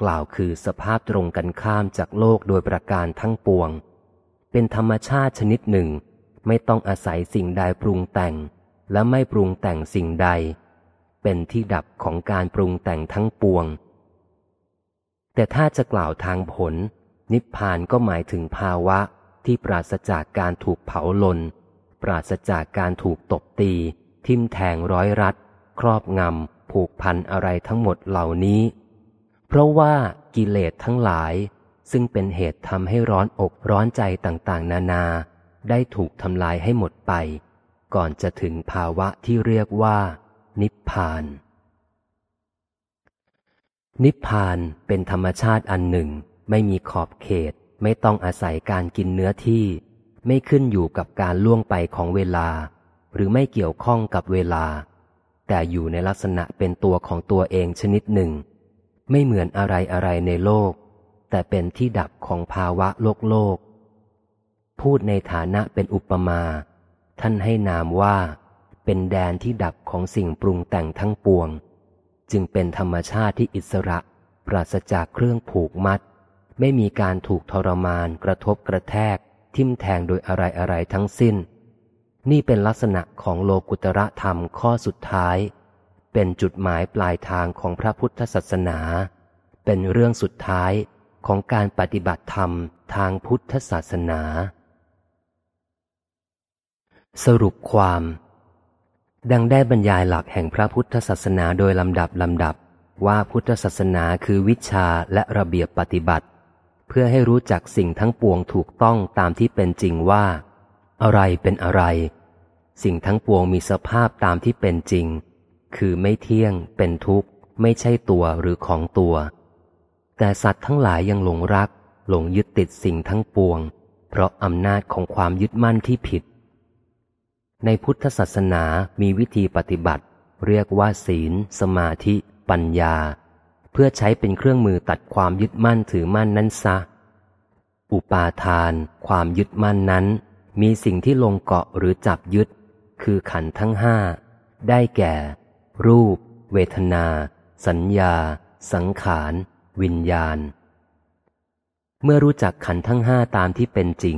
กล่าวคือสภาพตรงกันข้ามจากโลกโดยประการทั้งปวง เป็นธรรมชาติชนิดหนึ่ง ไม่ต้องอาศัยสิ่งใดปรุงแต่ง และไม่ปรุงแต่งสิ่งใด เป็นที่ดับของการปรุงแต่งทั้งปวง แต่ถ้าจะกล่าวทางผล นิพพานก็หมายถึงภาวะที่ปราศจากการถูกเผาลน ปราศจากการถูกตบตี ทิ่มแทงร้อยรัด ครอบงำ ผูกพันอะไรทั้งหมดเหล่านี้ เพราะว่ากิเลสทั้งหลาย ซึ่งเป็นเหตุทำให้ร้อนอกร้อนใจต่างๆ นานา ได้ถูกทำลายให้หมดไป ก่อนจะถึงภาวะที่เรียกว่า นิพพาน นิพพานเป็นธรรมชาติอันหนึ่ง ไม่มีขอบเขต ไม่ต้องอาศัยการกินเนื้อที่ ไม่ขึ้นอยู่กับการล่วงไปของเวลา หรือไม่เกี่ยวข้องกับเวลา แต่อยู่ในลักษณะเป็นตัวของตัวเองชนิดหนึ่ง ไม่เหมือนอะไรอะไรในโลก แต่เป็นที่ดับของภาวะโลกโลก พูดในฐานะเป็นอุปมา ท่านให้นามว่า เป็นแดนที่ดับของสิ่งปรุงแต่งทั้งปวง จึงเป็นธรรมชาติที่อิสระ ปราศจากเครื่องผูกมัด ไม่มีการถูกทรมาน กระทบกระแทก ทิ่มแทงโดยอะไรอะไรทั้งสิ้น นี่เป็นลักษณะของโลกุตระธรรมข้อสุดท้าย เป็นจุดหมายปลายทางของพระพุทธศาสนา เป็นเรื่องสุดท้ายของการปฏิบัติธรรมทางพุทธศาสนา สรุปความ ดังได้บรรยายหลักแห่งพระพุทธศาสนาโดยลำดับลำดับ ว่าพุทธศาสนาคือวิชาและระเบียบปฏิบัติ เพื่อให้รู้จักสิ่งทั้งปวงถูกต้องตามที่เป็นจริงว่า อะไรเป็นอะไร สิ่งทั้งปวงมีสภาพตามที่เป็นจริง คือไม่เที่ยง เป็นทุกข์ ไม่ใช่ตัวหรือของตัว แต่สัตว์ทั้งหลายยังหลงรัก หลงยึดติดสิ่งทั้งปวง เพราะอำนาจของความยึดมั่นที่ผิด ในพุทธศาสนามีวิธีปฏิบัติ เรียกว่าศีล สมาธิ ปัญญา เพื่อใช้เป็นเครื่องมือตัดความยึดมั่นถือมั่นนั้นซะ อุปาทาน ความยึดมั่นนั้น มีสิ่งที่ลงเกาะหรือจับยึด คือขันทั้งห้า ได้แก่ รูป เวทนา สัญญา สังขาร วิญญาณ เมื่อรู้จักขันทั้งห้าตามที่เป็นจริง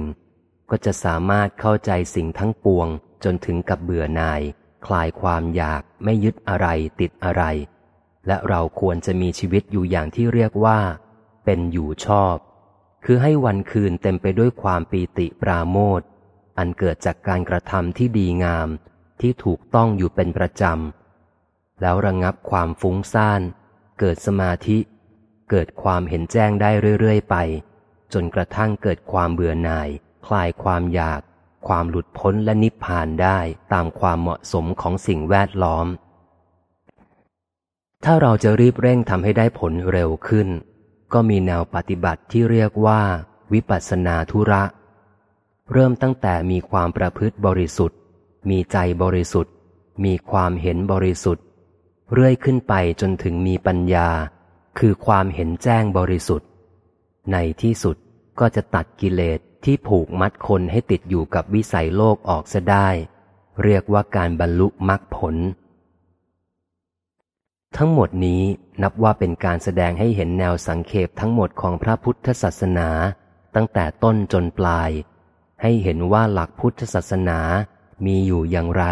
ก็จะสามารถเข้าใจสิ่งทั้งปวง จนถึงกับเบื่อหน่าย คลายความอยากไม่ยึดอะไรติดอะไร และเราควรจะมีชีวิตอยู่อย่างที่เรียกว่า เป็นอยู่ชอบ คือให้วันคืนเต็มไปด้วยความปีติปราโมทอันเกิดจากการกระทำที่ดีงาม ที่ถูกต้องอยู่เป็นประจำ แล้วระงงับความฟุ้งซ่าน เกิดสมาธิ เกิดความเห็นแจ้งได้เรื่อย ๆ ไป จนกระทั่งเกิดความเบื่อหน่าย คลายความอยาก ความหลุดพ้นและนิพพานได้ตามความเหมาะสมของสิ่งแวดล้อม ถ้าเราจะรีบเร่งทำให้ได้ผลเร็วขึ้น ก็มีแนวปฏิบัติที่เรียกว่า วิปัสนาธุระ เริ่มตั้งแต่มีความประพฤติบริสุทธิ์ มีใจบริสุทธิ์ มีความเห็นบริสุทธิ์ เรื่อยขึ้นไปจนถึงมีปัญญา คือความเห็นแจ้งบริสุทธิ์ ในที่สุดก็จะตัดกิเลส ที่ผูกมัดคนให้ติดอยู่กับวิสัยโลกออกซะได้ เรียกว่าการบรรลุมรรคผล ทั้งหมดนี้นับว่าเป็นการแสดงให้เห็นแนวสังเขปทั้งหมดของพระพุทธศาสนา ตั้งแต่ต้นจนปลาย ให้เห็นว่าหลักพุทธศาสนามีอยู่อย่างไร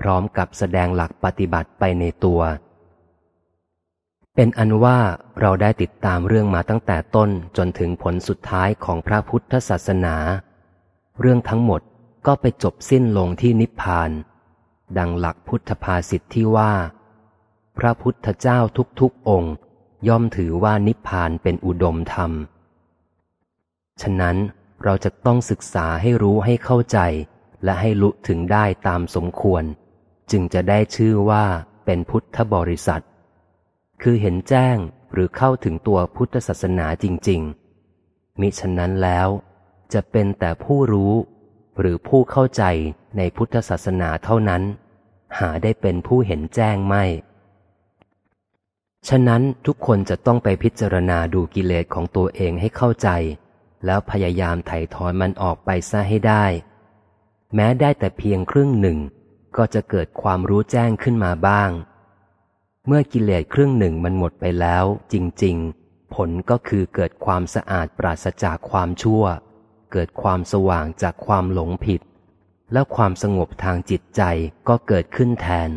พร้อมกับแสดงหลักปฏิบัติไปในตัว เป็นอันว่าเราได้ติดตามเรื่องมาตั้งแต่ต้นจนถึงผลสุดท้ายของพระพุทธศาสนา เรื่องทั้งหมดก็ไปจบสิ้นลงที่นิพพาน ดังหลักพุทธภาษิตที่ว่า พระพุทธเจ้าทุกๆองค์ ย่อมถือว่านิพพานเป็นอุดมธรรม ฉะนั้นเราจะต้องศึกษาให้รู้ให้เข้าใจ และให้ลุถึงได้ตามสมควร จึงจะได้ชื่อว่าเป็นพุทธบริษัท คือเห็นแจ้งหรือเข้าถึงตัวพุทธศาสนาจริง ๆ มิฉะนั้นแล้วจะเป็นแต่ผู้รู้ หรือผู้เข้าใจในพุทธศาสนาเท่านั้น หาได้เป็นผู้เห็นแจ้งไม่ ฉะนั้นทุกคนจะต้องไปพิจารณาดูกิเลสของตัวเองให้เข้าใจ แล้วพยายามไถ่ถอนมันออกไปซะให้ได้ แม้ได้แต่เพียงครึ่งหนึ่ง ก็จะเกิดความรู้แจ้งขึ้นมาบ้าง เมื่อกิเลสครึ่งหนึ่งมันหมดไปแล้ว จริง ๆ ผลก็คือเกิดความสะอาดปราศจากความชั่ว เกิดความสว่างจากความหลงผิด และความสงบทางจิตใจก็เกิดขึ้นแทน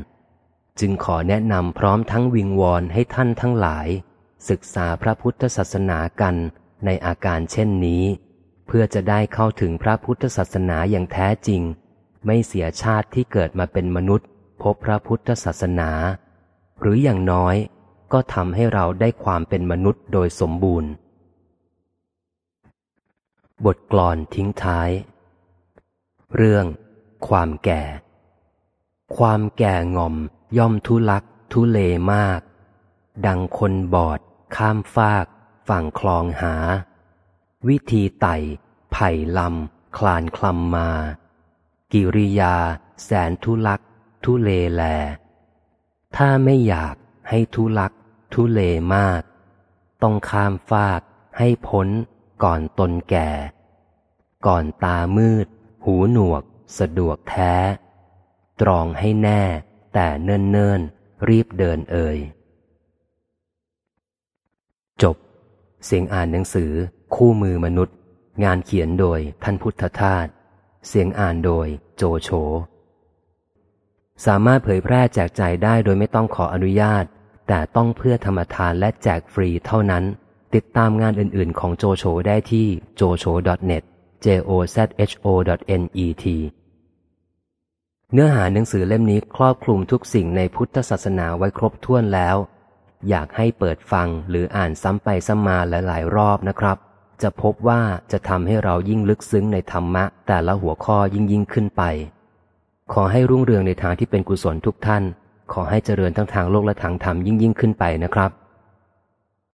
จึงขอแนะนำพร้อมทั้งวิงวอนให้ท่านทั้งหลาย ศึกษาพระพุทธศาสนากันในอาการเช่นนี้ เพื่อจะได้เข้าถึงพระพุทธศาสนาอย่างแท้จริง ไม่เสียชาติที่เกิดมาเป็นมนุษย์ พบพระพุทธศาสนา หรืออย่างน้อย ก็ทำให้เราได้ความเป็นมนุษย์โดยสมบูรณ์ บทกลอนทิ้งท้าย เรื่อง ความแก่ ความแก่งอมย่อมทุลักทุเลมาก ดังคนบอด ข้ามฟาก ฝั่งคลองหา วิธีไต่ ไผ่ลำ คลานคลำมา กิริยา แสนทุลักทุเลแล ถ้าไม่อยากให้ทุลักทุเลมาก ต้องข้ามฟากให้พ้นก่อนตนแก่ ก่อนตามืด หูหนวก สะดวกแท้ ตรองให้แน่ แต่เนิ่นเนิ่นรีบเดินเอ่ย จบ เสียงอ่านหนังสือ คู่มือมนุษย์ งานเขียนโดยท่านพุทธทาสเสียงอ่านโดยโจโฉ สามารถเผยแพร่แจกจ่ายได้โดยไม่ต้องขออนุญาต แต่ต้องเพื่อธรรมทานและแจกฟรีเท่านั้น ติดตามงานอื่น ๆ ของโจโฉได้ที่ jocho.net j o z h o net เนื้อหาหนังสือเล่มนี้ครอบคลุมทุกสิ่งในพุทธศาสนาไว้ครบถ้วนแล้ว อยากให้เปิดฟังหรืออ่านซ้ำไปซ้ำมาหลายๆรอบนะครับ จะพบว่าจะทำให้เรายิ่งลึกซึ้งในธรรมะ แต่ละหัวข้อยิ่งยิ่งขึ้นไป ขอให้รุ่งเรืองในทางที่เป็นกุศลทุกท่าน ขอให้เจริญทั้งทางโลกและทางธรรมยิ่งยิ่งขึ้นไปนะครับ